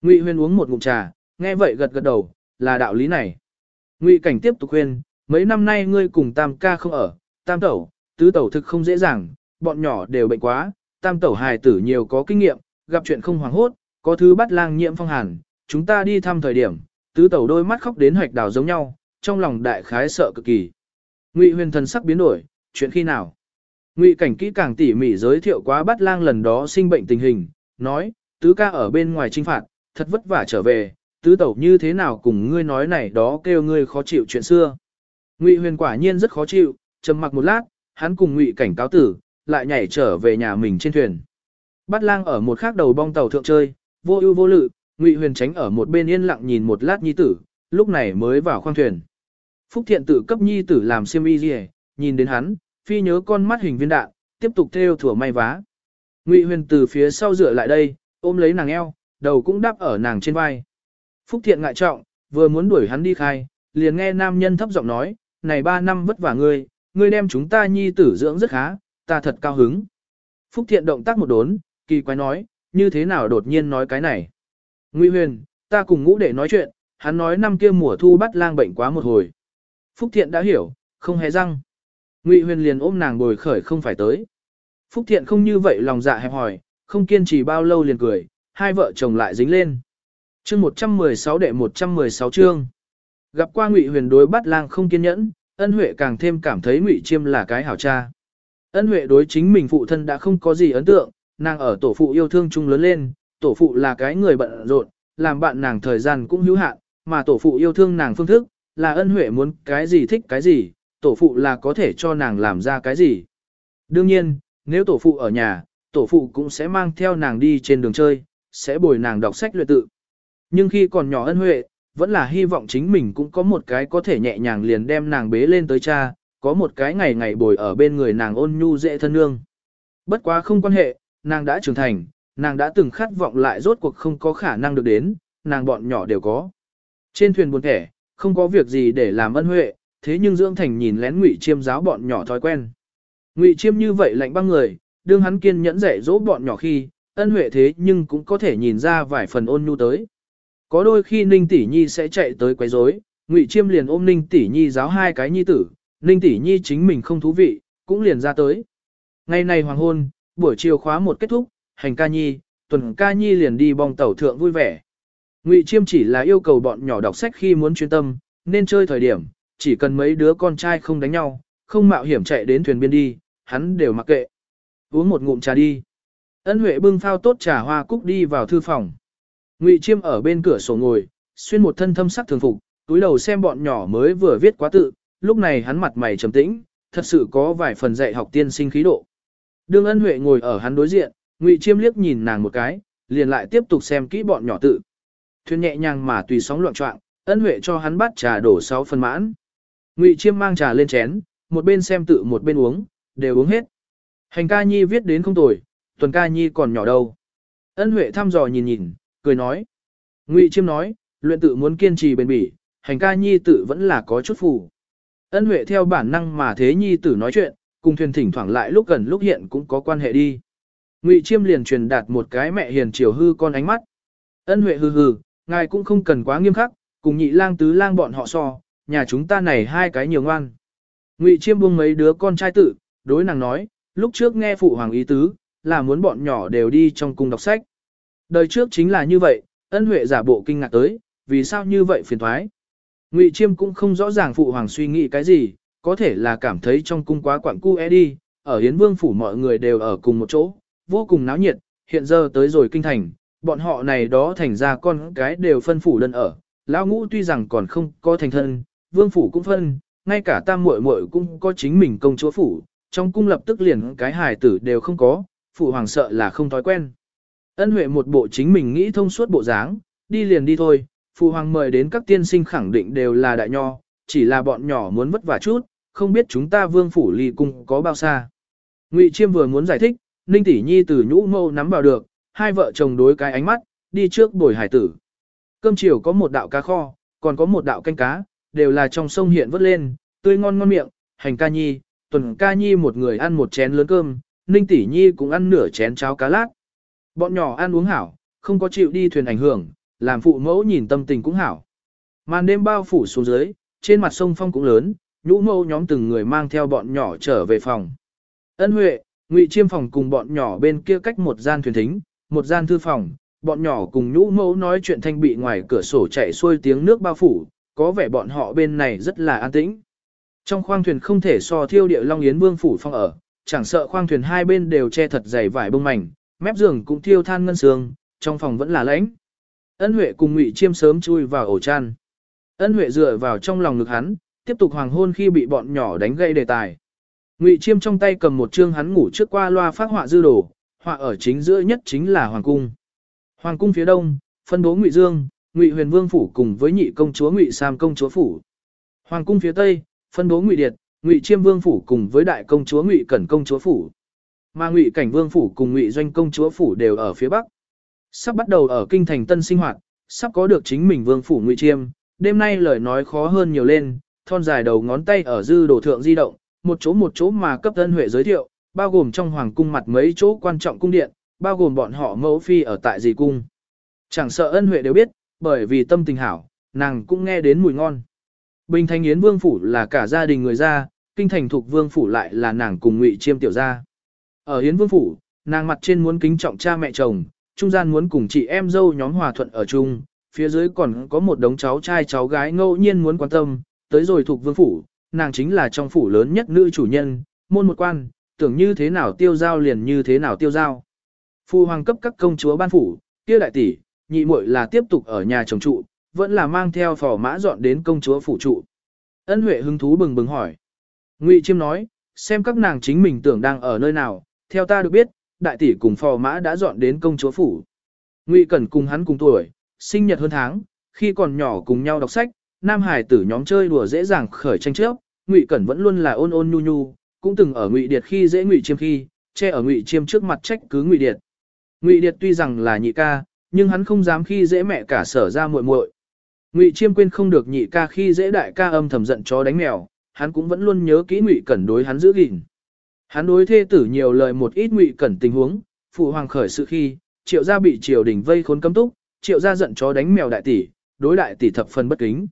Ngụy huyền uống một ngụm trà, nghe vậy gật gật đầu, là đạo lý này. Ngụy cảnh tiếp tục khuyên, mấy năm nay ngươi cùng tam ca không ở, tam tẩu, tứ tẩu thực không dễ dàng, bọn nhỏ đều bệnh quá, tam tẩu hài tử nhiều có kinh nghiệm, gặp chuyện không hoảng hốt, có thứ bắt lang nhiễm phong hàn, chúng ta đi thăm thời điểm, tứ tẩu đôi mắt khóc đến hoạch đào giống nhau, trong lòng đại khái sợ cực kỳ. Ngụy huyền thần sắc biến đổi, chuyện khi nào? Ngụy cảnh kỹ càng tỉ mỉ giới thiệu quá bắt lang lần đó sinh bệnh tình hình, nói, tứ ca ở bên ngoài trinh phạt, thật vất vả trở về, tứ tẩu như thế nào cùng ngươi nói này đó kêu ngươi khó chịu chuyện xưa. Ngụy huyền quả nhiên rất khó chịu, trầm mặc một lát, hắn cùng Ngụy cảnh cáo tử, lại nhảy trở về nhà mình trên thuyền. Bát lang ở một khác đầu bong tàu thượng chơi, vô ưu vô lự, Ngụy huyền tránh ở một bên yên lặng nhìn một lát nhi tử, lúc này mới vào khoang thuyền. Phúc thiện tử cấp nhi tử làm xiêm y gì, nhìn đến hắn, phi nhớ con mắt hình viên đạn, tiếp tục theo thủa may vá. Ngụy huyền từ phía sau dựa lại đây, ôm lấy nàng eo, đầu cũng đắp ở nàng trên vai. Phúc thiện ngại trọng, vừa muốn đuổi hắn đi khai, liền nghe nam nhân thấp giọng nói, này ba năm vất vả ngươi, ngươi đem chúng ta nhi tử dưỡng rất khá, ta thật cao hứng. Phúc thiện động tác một đốn, kỳ quái nói, như thế nào đột nhiên nói cái này. Ngụy huyền, ta cùng ngũ để nói chuyện, hắn nói năm kia mùa thu bắt lang bệnh quá một hồi. Phúc thiện đã hiểu, không hề răng. Ngụy huyền liền ôm nàng bồi khởi không phải tới. Phúc thiện không như vậy lòng dạ hẹp hỏi, không kiên trì bao lâu liền cười, hai vợ chồng lại dính lên. Chương 116 đệ 116 chương. Gặp qua Ngụy Huyền đối bắt lang không kiên nhẫn, Ân Huệ càng thêm cảm thấy Ngụy Chiêm là cái hảo cha. Ân Huệ đối chính mình phụ thân đã không có gì ấn tượng, nàng ở tổ phụ yêu thương chung lớn lên, tổ phụ là cái người bận rộn, làm bạn nàng thời gian cũng hữu hạn, mà tổ phụ yêu thương nàng phương thức, là Ân Huệ muốn cái gì thích cái gì, tổ phụ là có thể cho nàng làm ra cái gì. Đương nhiên, nếu tổ phụ ở nhà, tổ phụ cũng sẽ mang theo nàng đi trên đường chơi, sẽ bồi nàng đọc sách luyện tự. Nhưng khi còn nhỏ Ân Huệ, vẫn là hy vọng chính mình cũng có một cái có thể nhẹ nhàng liền đem nàng bế lên tới cha, có một cái ngày ngày bồi ở bên người nàng ôn nhu dễ thân nương. Bất quá không quan hệ, nàng đã trưởng thành, nàng đã từng khát vọng lại rốt cuộc không có khả năng được đến, nàng bọn nhỏ đều có. Trên thuyền buồn thẻ, không có việc gì để làm ân huệ, thế nhưng dưỡng thành nhìn lén ngụy chiêm giáo bọn nhỏ thói quen. Ngụy chiêm như vậy lạnh băng người, đương hắn kiên nhẫn dạy dỗ bọn nhỏ khi, ân huệ thế nhưng cũng có thể nhìn ra vài phần ôn nhu tới. Có đôi khi Ninh Tỷ Nhi sẽ chạy tới quấy rối, Ngụy Chiêm liền ôm Ninh Tỷ Nhi giáo hai cái nhi tử, Ninh Tỷ Nhi chính mình không thú vị, cũng liền ra tới. Ngày này hoàng hôn, buổi chiều khóa một kết thúc, hành ca nhi, tuần ca nhi liền đi bong tàu thượng vui vẻ. Ngụy Chiêm chỉ là yêu cầu bọn nhỏ đọc sách khi muốn chuyên tâm, nên chơi thời điểm, chỉ cần mấy đứa con trai không đánh nhau, không mạo hiểm chạy đến thuyền biên đi, hắn đều mặc kệ. Uống một ngụm trà đi. Ân Huệ bưng phao tốt trà hoa cúc đi vào thư phòng. Ngụy Chiêm ở bên cửa sổ ngồi, xuyên một thân thâm sắc thường phục, túi đầu xem bọn nhỏ mới vừa viết quá tự, lúc này hắn mặt mày trầm tĩnh, thật sự có vài phần dạy học tiên sinh khí độ. Đương Ân Huệ ngồi ở hắn đối diện, Ngụy Chiêm liếc nhìn nàng một cái, liền lại tiếp tục xem kỹ bọn nhỏ tự. Thuyền nhẹ nhàng mà tùy sóng loạn trọng, Ân Huệ cho hắn bắt trà đổ sáu phần mãn. Ngụy Chiêm mang trà lên chén, một bên xem tự một bên uống, đều uống hết. Hành ca nhi viết đến không tồi, tuần ca nhi còn nhỏ đâu. Ân Huệ thăm dò nhìn nhìn, cười nói. Ngụy Chiêm nói, luyện tự muốn kiên trì bền bỉ, hành ca nhi tự vẫn là có chút phù. Ân Huệ theo bản năng mà thế nhi tử nói chuyện, cùng thuyền thỉnh thoảng lại lúc gần lúc hiện cũng có quan hệ đi. Ngụy Chiêm liền truyền đạt một cái mẹ hiền chiều hư con ánh mắt. Ân Huệ hừ hừ, ngài cũng không cần quá nghiêm khắc, cùng nhị lang tứ lang bọn họ so, nhà chúng ta này hai cái nhiều ngoan. Ngụy Chiêm buông mấy đứa con trai tử, đối nàng nói, lúc trước nghe phụ hoàng ý tứ, là muốn bọn nhỏ đều đi trong cung đọc sách. Đời trước chính là như vậy, ân huệ giả bộ kinh ngạc tới, vì sao như vậy phiền thoái. Ngụy Chiêm cũng không rõ ràng phụ hoàng suy nghĩ cái gì, có thể là cảm thấy trong cung quá quặng cu e đi, ở Hiến Vương phủ mọi người đều ở cùng một chỗ, vô cùng náo nhiệt, hiện giờ tới rồi kinh thành, bọn họ này đó thành ra con cái đều phân phủ đơn ở. Lão ngũ tuy rằng còn không có thành thân, vương phủ cũng phân, ngay cả tam muội muội cũng có chính mình công chúa phủ, trong cung lập tức liền cái hài tử đều không có, phụ hoàng sợ là không thói quen. Ân Huệ một bộ chính mình nghĩ thông suốt bộ dáng, đi liền đi thôi, phụ hoàng mời đến các tiên sinh khẳng định đều là đại nho, chỉ là bọn nhỏ muốn vất vả chút, không biết chúng ta vương phủ ly cung có bao xa. Ngụy Chiêm vừa muốn giải thích, Ninh Tỷ Nhi từ nhũ mâu nắm vào được, hai vợ chồng đối cái ánh mắt, đi trước bồi hải tử. Cơm chiều có một đạo cá kho, còn có một đạo canh cá, đều là trong sông hiện vớt lên, tươi ngon ngon miệng, hành ca nhi, tuần ca nhi một người ăn một chén lớn cơm, Ninh Tỷ Nhi cũng ăn nửa chén cháo cá lát. Bọn nhỏ ăn uống hảo, không có chịu đi thuyền ảnh hưởng, làm phụ mẫu nhìn tâm tình cũng hảo. Màn đêm bao phủ xuống dưới, trên mặt sông phong cũng lớn, nhũ mâu nhóm từng người mang theo bọn nhỏ trở về phòng. Ân Huệ, Ngụy Chiêm phòng cùng bọn nhỏ bên kia cách một gian thuyền thính, một gian thư phòng, bọn nhỏ cùng nhũ mâu nói chuyện thanh bị ngoài cửa sổ chạy xuôi tiếng nước bao phủ, có vẻ bọn họ bên này rất là an tĩnh. Trong khoang thuyền không thể so thiêu địa Long Yến Vương phủ phong ở, chẳng sợ khoang thuyền hai bên đều che thật dày vải bông mảnh, mép giường cũng thiêu than ngân sương, trong phòng vẫn là lãnh. Ân Huệ cùng Ngụy Chiêm sớm chui vào ổ chăn. Ân Huệ dựa vào trong lòng ngực hắn, tiếp tục hoàng hôn khi bị bọn nhỏ đánh gây đề tài. Ngụy Chiêm trong tay cầm một chương hắn ngủ trước qua loa phát họa dư đồ, họa ở chính giữa nhất chính là hoàng cung. Hoàng cung phía đông, phân bố Ngụy Dương, Ngụy Huyền Vương phủ cùng với nhị công chúa Ngụy Sam công chúa phủ. Hoàng cung phía tây, phân bố Ngụy Điệt, Ngụy Chiêm Vương phủ cùng với đại công chúa Ngụy Cẩn công chúa phủ. Mà Ngụy Cảnh Vương phủ cùng Ngụy Doanh công chúa phủ đều ở phía bắc. Sắp bắt đầu ở kinh thành tân sinh hoạt, sắp có được chính mình vương phủ Ngụy Chiêm, đêm nay lời nói khó hơn nhiều lên, thon dài đầu ngón tay ở dư đồ thượng di động, một chỗ một chỗ mà cấp thân huệ giới thiệu, bao gồm trong hoàng cung mặt mấy chỗ quan trọng cung điện, bao gồm bọn họ mẫu phi ở tại gì cung. Chẳng sợ ân huệ đều biết, bởi vì tâm tình hảo, nàng cũng nghe đến mùi ngon. Bình Thành Yến Vương Phủ là cả gia đình người ra, kinh thành thuộc Vương Phủ lại là nàng cùng ngụy chiêm tiểu gia. Ở Yến Vương Phủ, nàng mặt trên muốn kính trọng cha mẹ chồng, trung gian muốn cùng chị em dâu nhóm hòa thuận ở chung, phía dưới còn có một đống cháu trai cháu gái ngẫu nhiên muốn quan tâm, tới rồi thuộc Vương Phủ, nàng chính là trong phủ lớn nhất nữ chủ nhân, môn một quan, tưởng như thế nào tiêu giao liền như thế nào tiêu giao. Phu hoàng cấp các công chúa ban phủ, kia đại tỷ, nhị muội là tiếp tục ở nhà chồng trụ, vẫn là mang theo phò mã dọn đến công chúa phủ trụ. Ân Huệ hứng thú bừng bừng hỏi. Ngụy Chiêm nói, xem các nàng chính mình tưởng đang ở nơi nào, theo ta được biết, đại tỷ cùng phò mã đã dọn đến công chúa phủ. Ngụy Cẩn cùng hắn cùng tuổi, sinh nhật hơn tháng, khi còn nhỏ cùng nhau đọc sách, nam hải tử nhóm chơi đùa dễ dàng khởi tranh chấp, Ngụy Cẩn vẫn luôn là ôn ôn nhu nhu, cũng từng ở Ngụy Điệt khi dễ Ngụy Chiêm khi, che ở Ngụy Chiêm trước mặt trách cứ Ngụy Điệt. Ngụy Điệt tuy rằng là nhị ca, nhưng hắn không dám khi dễ mẹ cả sở ra muội muội. Ngụy Chiêm quên không được nhị ca khi dễ đại ca âm thầm giận chó đánh mèo, hắn cũng vẫn luôn nhớ kỹ Ngụy Cẩn đối hắn giữ gìn. Hắn đối thê tử nhiều lời một ít Ngụy Cẩn tình huống, phụ hoàng khởi sự khi, Triệu gia bị triều đình vây khốn cấm túc, Triệu gia giận chó đánh mèo đại tỷ, đối đại tỷ thập phần bất kính.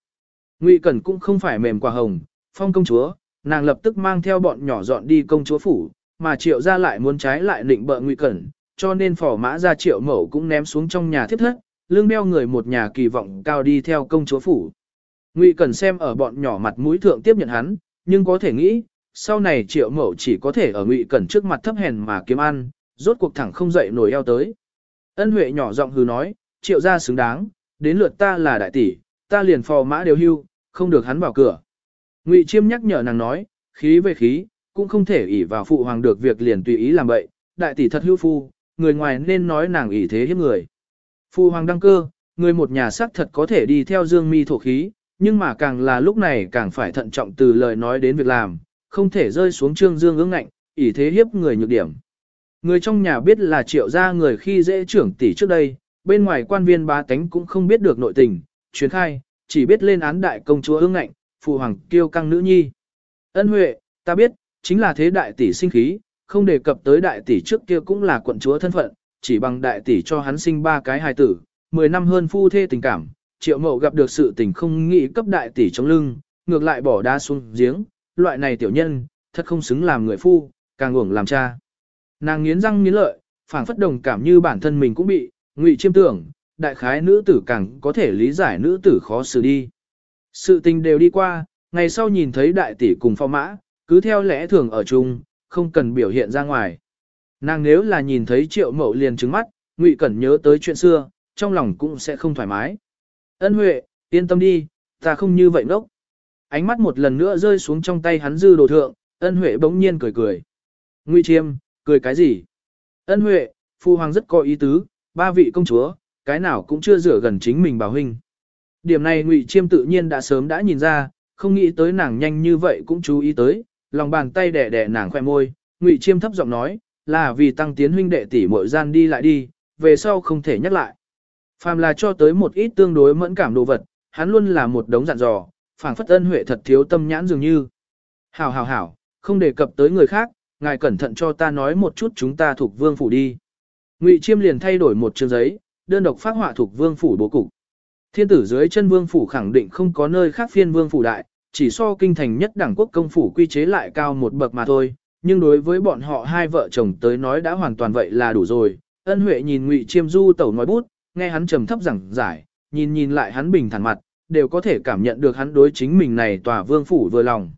Ngụy Cẩn cũng không phải mềm quả hồng, phong công chúa, nàng lập tức mang theo bọn nhỏ dọn đi công chúa phủ, mà Triệu gia lại muốn trái lại định bợ Ngụy Cẩn, cho nên phò mã ra Triệu mẫu cũng ném xuống trong nhà thiết thất, lương đeo người một nhà kỳ vọng cao đi theo công chúa phủ. Ngụy Cẩn xem ở bọn nhỏ mặt mũi thượng tiếp nhận hắn, nhưng có thể nghĩ, sau này triệu mẫu chỉ có thể ở Ngụy Cẩn trước mặt thấp hèn mà kiếm ăn, rốt cuộc thẳng không dậy nổi eo tới. Ân Huệ nhỏ giọng hừ nói, triệu gia xứng đáng, đến lượt ta là đại tỷ, ta liền phò mã đều hưu, không được hắn vào cửa. Ngụy Chiêm nhắc nhở nàng nói, khí về khí, cũng không thể ỷ vào phụ hoàng được việc liền tùy ý làm vậy, đại tỷ thật hưu phu, người ngoài nên nói nàng ỷ thế hiếp người. Phu hoàng đăng cơ, người một nhà sắc thật có thể đi theo dương mi thổ khí, nhưng mà càng là lúc này càng phải thận trọng từ lời nói đến việc làm, không thể rơi xuống trương dương ứng ngạnh, ỷ thế hiếp người nhược điểm. Người trong nhà biết là triệu gia người khi dễ trưởng tỷ trước đây, bên ngoài quan viên bá tánh cũng không biết được nội tình, chuyến khai, chỉ biết lên án đại công chúa ứng ngạnh, phụ hoàng kiêu căng nữ nhi. Ân huệ, ta biết, chính là thế đại tỷ sinh khí, không đề cập tới đại tỷ trước kia cũng là quận chúa thân phận, chỉ bằng đại tỷ cho hắn sinh ba cái hài tử, 10 năm hơn phu thê tình cảm, triệu mậu gặp được sự tình không nghĩ cấp đại tỷ trong lưng, ngược lại bỏ đá xuống giếng, loại này tiểu nhân, thật không xứng làm người phu, càng uổng làm cha. Nàng nghiến răng nghiến lợi, phảng phất đồng cảm như bản thân mình cũng bị, ngụy chiêm tưởng, đại khái nữ tử càng có thể lý giải nữ tử khó xử đi. Sự tình đều đi qua, ngày sau nhìn thấy đại tỷ cùng phò mã, cứ theo lẽ thường ở chung, không cần biểu hiện ra ngoài. Nàng nếu là nhìn thấy triệu mậu liền trứng mắt, Ngụy Cẩn nhớ tới chuyện xưa, trong lòng cũng sẽ không thoải mái. Ân Huệ, yên tâm đi, ta không như vậy ngốc. Ánh mắt một lần nữa rơi xuống trong tay hắn dư đồ thượng, ân Huệ bỗng nhiên cười cười. Ngụy Chiêm, cười cái gì? Ân Huệ, phu hoàng rất có ý tứ, ba vị công chúa, cái nào cũng chưa rửa gần chính mình bảo huynh. Điểm này Ngụy Chiêm tự nhiên đã sớm đã nhìn ra, không nghĩ tới nàng nhanh như vậy cũng chú ý tới, lòng bàn tay đẻ đẻ nàng khoe môi, Ngụy Chiêm thấp giọng nói, là vì tăng tiến huynh đệ tỷ muội gian đi lại đi, về sau không thể nhắc lại. Phàm là cho tới một ít tương đối mẫn cảm đồ vật, hắn luôn là một đống dặn dò, phảng phất ân huệ thật thiếu tâm nhãn dường như. Hảo hảo hảo, không đề cập tới người khác, ngài cẩn thận cho ta nói một chút chúng ta thuộc vương phủ đi. Ngụy Chiêm liền thay đổi một chương giấy, đơn độc phát họa thuộc vương phủ bố cục. Thiên tử dưới chân vương phủ khẳng định không có nơi khác phiên vương phủ đại, chỉ so kinh thành nhất đẳng quốc công phủ quy chế lại cao một bậc mà thôi, nhưng đối với bọn họ hai vợ chồng tới nói đã hoàn toàn vậy là đủ rồi. Ân Huệ nhìn Ngụy Chiêm du tẩu nói bút, nghe hắn trầm thấp giảng giải, nhìn nhìn lại hắn bình thản mặt, đều có thể cảm nhận được hắn đối chính mình này tòa vương phủ vừa lòng.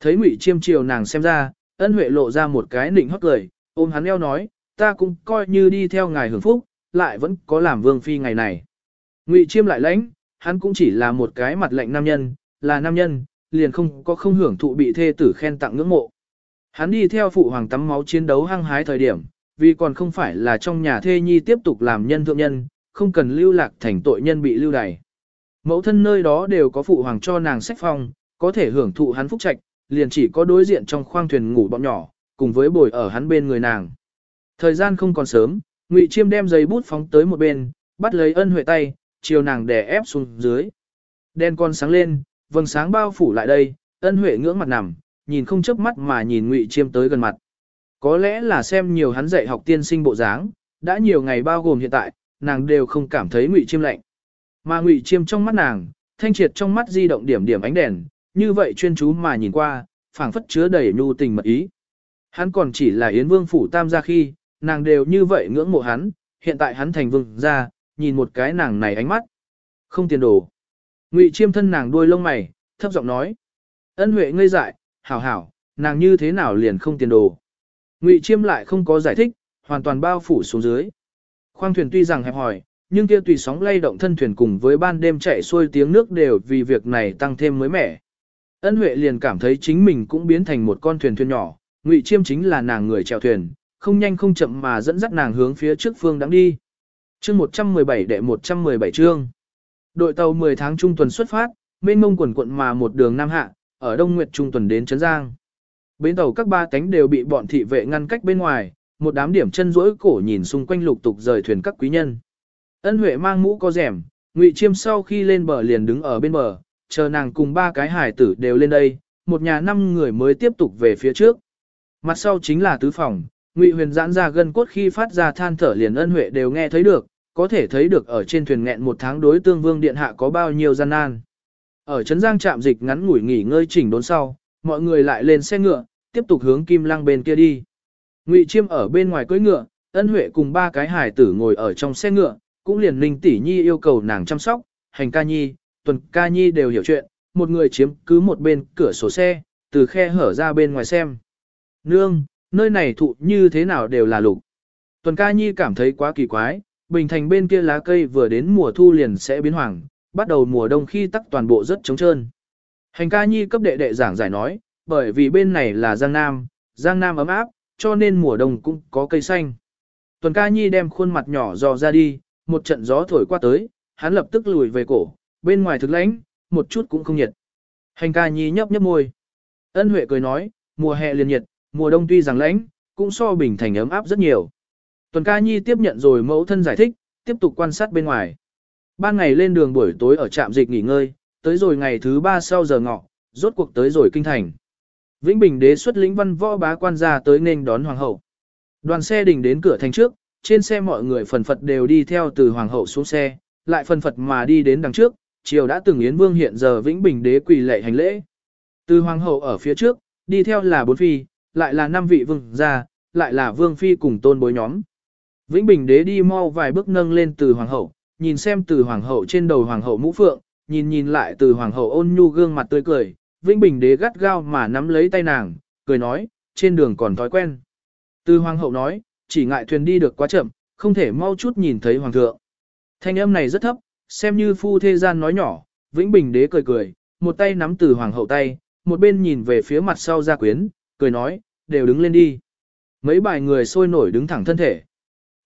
Thấy Ngụy Chiêm chiều nàng xem ra, Ân Huệ lộ ra một cái nịnh hót cười, ôm hắn eo nói, ta cũng coi như đi theo ngài hưởng phúc, lại vẫn có làm vương phi ngày này. Ngụy Chiêm lại lãnh, hắn cũng chỉ là một cái mặt lạnh nam nhân, là nam nhân, liền không có không hưởng thụ bị thê tử khen tặng ngưỡng mộ. Hắn đi theo phụ hoàng tắm máu chiến đấu hăng hái thời điểm, vì còn không phải là trong nhà thê nhi tiếp tục làm nhân thượng nhân, không cần lưu lạc thành tội nhân bị lưu đày. Mẫu thân nơi đó đều có phụ hoàng cho nàng sách phong, có thể hưởng thụ hắn phúc trạch, liền chỉ có đối diện trong khoang thuyền ngủ bọn nhỏ, cùng với bồi ở hắn bên người nàng. Thời gian không còn sớm, Ngụy Chiêm đem giấy bút phóng tới một bên, bắt lấy ân huệ tay, chiều nàng đè ép xuống dưới. Đen con sáng lên, vầng sáng bao phủ lại đây, ân huệ ngưỡng mặt nằm, nhìn không chớp mắt mà nhìn Ngụy Chiêm tới gần mặt. Có lẽ là xem nhiều hắn dạy học tiên sinh bộ dáng, đã nhiều ngày bao gồm hiện tại, nàng đều không cảm thấy Ngụy Chiêm lạnh. Mà Ngụy Chiêm trong mắt nàng, thanh triệt trong mắt di động điểm điểm ánh đèn, như vậy chuyên chú mà nhìn qua, phảng phất chứa đầy nhu tình mật ý. Hắn còn chỉ là Yến Vương phủ tam gia khi, nàng đều như vậy ngưỡng mộ hắn, hiện tại hắn thành vương gia, nhìn một cái nàng này ánh mắt. Không tiền đồ. Ngụy Chiêm thân nàng đuôi lông mày, thấp giọng nói. Ân Huệ ngây dại, hảo hảo, nàng như thế nào liền không tiền đồ. Ngụy Chiêm lại không có giải thích, hoàn toàn bao phủ xuống dưới. Khoang thuyền tuy rằng hẹp hòi, nhưng kia tùy sóng lay động thân thuyền cùng với ban đêm chạy xuôi tiếng nước đều vì việc này tăng thêm mới mẻ. Ân Huệ liền cảm thấy chính mình cũng biến thành một con thuyền thuyền nhỏ, Ngụy Chiêm chính là nàng người chèo thuyền, không nhanh không chậm mà dẫn dắt nàng hướng phía trước phương đang đi. Chương 117 đệ 117 chương. Đội tàu 10 tháng trung tuần xuất phát, mênh mông quần quận mà một đường Nam Hạ, ở Đông Nguyệt trung tuần đến Trấn Giang. Bến tàu các ba cánh đều bị bọn thị vệ ngăn cách bên ngoài, một đám điểm chân rỗi cổ nhìn xung quanh lục tục rời thuyền các quý nhân. Ân Huệ mang mũ có rèm, Ngụy Chiêm sau khi lên bờ liền đứng ở bên bờ, chờ nàng cùng ba cái hải tử đều lên đây, một nhà năm người mới tiếp tục về phía trước. Mặt sau chính là tứ phòng, Ngụy Huyền giãn ra gân cốt khi phát ra than thở liền Ân Huệ đều nghe thấy được, có thể thấy được ở trên thuyền nghẹn một tháng đối tương vương điện hạ có bao nhiêu gian nan. Ở Trấn Giang trạm dịch ngắn ngủi nghỉ ngơi chỉnh đốn sau, mọi người lại lên xe ngựa, tiếp tục hướng Kim Lăng bên kia đi. Ngụy Chiêm ở bên ngoài cưỡi ngựa, Ân Huệ cùng ba cái hải tử ngồi ở trong xe ngựa, cũng liền Ninh Tỷ Nhi yêu cầu nàng chăm sóc, hành ca nhi, tuần ca nhi đều hiểu chuyện, một người chiếm cứ một bên cửa sổ xe, từ khe hở ra bên ngoài xem. Nương, nơi này thụ như thế nào đều là lục. Tuần ca nhi cảm thấy quá kỳ quái, bình thành bên kia lá cây vừa đến mùa thu liền sẽ biến hoàng, bắt đầu mùa đông khi tắc toàn bộ rất trống trơn. Hành ca nhi cấp đệ đệ giảng giải nói, bởi vì bên này là Giang Nam, Giang Nam ấm áp, cho nên mùa đông cũng có cây xanh. Tuần ca nhi đem khuôn mặt nhỏ dò ra đi, một trận gió thổi qua tới, hắn lập tức lùi về cổ, bên ngoài thực lãnh, một chút cũng không nhiệt. Hành ca nhi nhấp nhấp môi. Ân Huệ cười nói, mùa hè liền nhiệt, mùa đông tuy rằng lãnh, cũng so bình thành ấm áp rất nhiều. Tuần ca nhi tiếp nhận rồi mẫu thân giải thích, tiếp tục quan sát bên ngoài. Ban ngày lên đường buổi tối ở trạm dịch nghỉ ngơi, tới rồi ngày thứ ba sau giờ ngọ, rốt cuộc tới rồi kinh thành. Vĩnh Bình đế xuất lĩnh văn võ bá quan ra tới nên đón hoàng hậu. Đoàn xe đình đến cửa thành trước, trên xe mọi người phần phật đều đi theo từ hoàng hậu xuống xe, lại phần phật mà đi đến đằng trước, chiều đã từng yến vương hiện giờ Vĩnh Bình đế quỳ lệ hành lễ. Từ hoàng hậu ở phía trước, đi theo là bốn phi, lại là năm vị vương gia, lại là vương phi cùng tôn bối nhóm. Vĩnh Bình đế đi mau vài bước nâng lên từ hoàng hậu, nhìn xem từ hoàng hậu trên đầu hoàng hậu mũ phượng, nhìn nhìn lại từ hoàng hậu ôn nhu gương mặt tươi cười, Vĩnh Bình đế gắt gao mà nắm lấy tay nàng, cười nói, trên đường còn thói quen. Từ hoàng hậu nói, chỉ ngại thuyền đi được quá chậm, không thể mau chút nhìn thấy hoàng thượng. Thanh âm này rất thấp, xem như phu thế gian nói nhỏ, Vĩnh Bình đế cười cười, một tay nắm từ hoàng hậu tay, một bên nhìn về phía mặt sau gia quyến, cười nói, đều đứng lên đi. Mấy bài người sôi nổi đứng thẳng thân thể.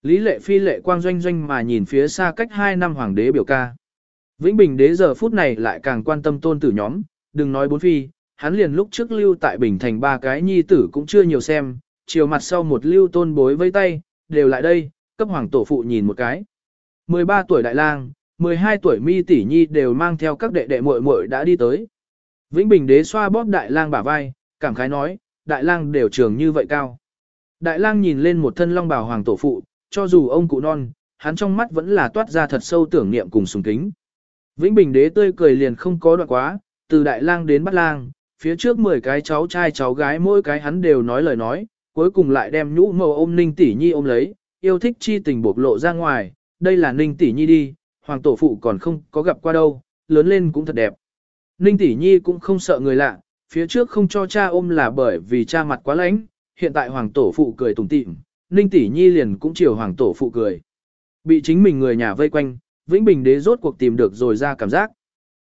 Lý lệ phi lệ quang doanh doanh mà nhìn phía xa cách hai năm hoàng đế biểu ca. Vĩnh Bình đế giờ phút này lại càng quan tâm tôn tử nhóm, đừng nói bốn phi, hắn liền lúc trước lưu tại Bình Thành ba cái nhi tử cũng chưa nhiều xem, chiều mặt sau một lưu tôn bối vây tay, đều lại đây, cấp hoàng tổ phụ nhìn một cái. 13 tuổi đại lang, 12 tuổi mi tỷ nhi đều mang theo các đệ đệ muội muội đã đi tới. Vĩnh Bình đế xoa bóp đại lang bả vai, cảm khái nói, đại lang đều trường như vậy cao. Đại lang nhìn lên một thân long bào hoàng tổ phụ, cho dù ông cụ non, hắn trong mắt vẫn là toát ra thật sâu tưởng niệm cùng sùng kính. Vĩnh Bình đế tươi cười liền không có đoạn quá, từ đại lang đến bắt lang, phía trước 10 cái cháu trai cháu gái mỗi cái hắn đều nói lời nói, cuối cùng lại đem nhũ màu ôm ninh tỷ nhi ôm lấy, yêu thích chi tình bộc lộ ra ngoài, đây là ninh tỷ nhi đi, hoàng tổ phụ còn không có gặp qua đâu, lớn lên cũng thật đẹp. Ninh tỷ nhi cũng không sợ người lạ, phía trước không cho cha ôm là bởi vì cha mặt quá lãnh, hiện tại hoàng tổ phụ cười tủm tỉm, ninh tỷ nhi liền cũng chiều hoàng tổ phụ cười. Bị chính mình người nhà vây quanh, Vĩnh Bình đế rốt cuộc tìm được rồi ra cảm giác.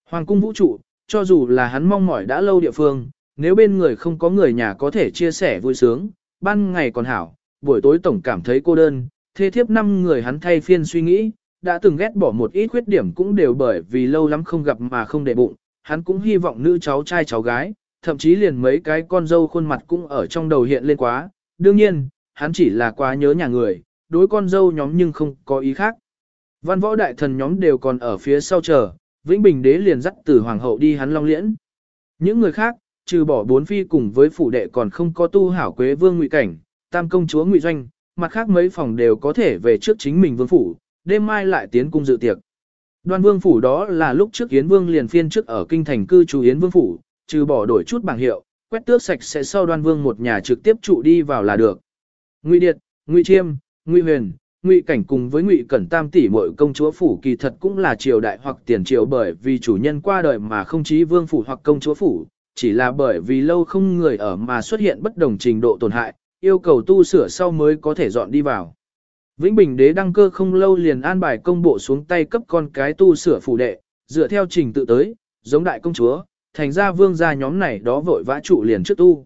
Hoàng cung vũ trụ, cho dù là hắn mong mỏi đã lâu địa phương, nếu bên người không có người nhà có thể chia sẻ vui sướng, ban ngày còn hảo, buổi tối tổng cảm thấy cô đơn, thế thiếp năm người hắn thay phiên suy nghĩ, đã từng ghét bỏ một ít khuyết điểm cũng đều bởi vì lâu lắm không gặp mà không để bụng, hắn cũng hy vọng nữ cháu trai cháu gái, thậm chí liền mấy cái con dâu khuôn mặt cũng ở trong đầu hiện lên quá, đương nhiên, hắn chỉ là quá nhớ nhà người, đối con dâu nhóm nhưng không có ý khác. Văn võ đại thần nhóm đều còn ở phía sau chờ, Vĩnh Bình đế liền dắt từ hoàng hậu đi hắn long liễn. Những người khác, trừ bỏ bốn phi cùng với phủ đệ còn không có tu hảo quế vương ngụy cảnh, tam công chúa ngụy doanh, mặt khác mấy phòng đều có thể về trước chính mình vương phủ, đêm mai lại tiến cung dự tiệc. Đoan vương phủ đó là lúc trước Yến vương liền phiên trước ở kinh thành cư trú Yến vương phủ, trừ bỏ đổi chút bảng hiệu, quét tước sạch sẽ sau đoan vương một nhà trực tiếp trụ đi vào là được. Ngụy Điệt, Ngụy Chiêm, Ngụy Huyền, Ngụy Cảnh cùng với Ngụy Cẩn Tam tỷ muội công chúa phủ kỳ thật cũng là triều đại hoặc tiền triều bởi vì chủ nhân qua đời mà không chí vương phủ hoặc công chúa phủ, chỉ là bởi vì lâu không người ở mà xuất hiện bất đồng trình độ tổn hại, yêu cầu tu sửa sau mới có thể dọn đi vào. Vĩnh Bình đế đăng cơ không lâu liền an bài công bộ xuống tay cấp con cái tu sửa phủ đệ, dựa theo trình tự tới, giống đại công chúa, thành ra vương gia nhóm này đó vội vã trụ liền trước tu.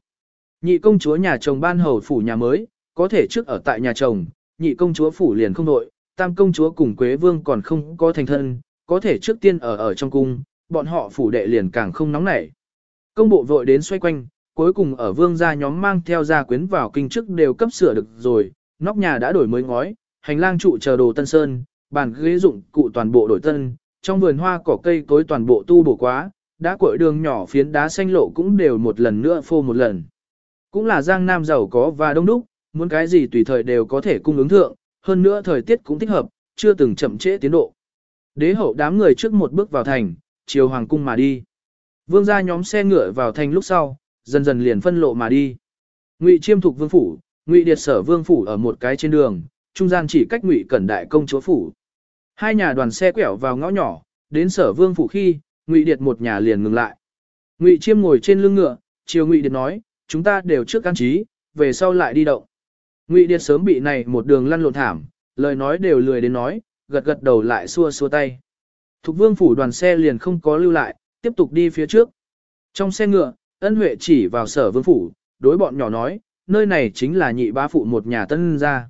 Nhị công chúa nhà chồng ban hầu phủ nhà mới, có thể trước ở tại nhà chồng, nhị công chúa phủ liền không nội, tam công chúa cùng quế vương còn không có thành thân, có thể trước tiên ở ở trong cung, bọn họ phủ đệ liền càng không nóng nảy. Công bộ vội đến xoay quanh, cuối cùng ở vương gia nhóm mang theo gia quyến vào kinh chức đều cấp sửa được rồi, nóc nhà đã đổi mới ngói, hành lang trụ chờ đồ tân sơn, bàn ghế dụng cụ toàn bộ đổi tân, trong vườn hoa cỏ cây cối toàn bộ tu bổ quá, đá cội đường nhỏ phiến đá xanh lộ cũng đều một lần nữa phô một lần. Cũng là giang nam giàu có và đông đúc, muốn cái gì tùy thời đều có thể cung ứng thượng, hơn nữa thời tiết cũng thích hợp, chưa từng chậm trễ tiến độ. Đế hậu đám người trước một bước vào thành, chiều hoàng cung mà đi. Vương gia nhóm xe ngựa vào thành lúc sau, dần dần liền phân lộ mà đi. Ngụy Chiêm thuộc vương phủ, Ngụy Điệt sở vương phủ ở một cái trên đường, trung gian chỉ cách Ngụy Cẩn đại công chúa phủ. Hai nhà đoàn xe quẹo vào ngõ nhỏ, đến sở vương phủ khi, Ngụy Điệt một nhà liền ngừng lại. Ngụy Chiêm ngồi trên lưng ngựa, chiều Ngụy Điệt nói, chúng ta đều trước can trí, về sau lại đi động. Ngụy Điệt sớm bị này một đường lăn lộn thảm, lời nói đều lười đến nói, gật gật đầu lại xua xua tay. Thục vương phủ đoàn xe liền không có lưu lại, tiếp tục đi phía trước. Trong xe ngựa, ân huệ chỉ vào sở vương phủ, đối bọn nhỏ nói, nơi này chính là nhị bá phụ một nhà tân gia.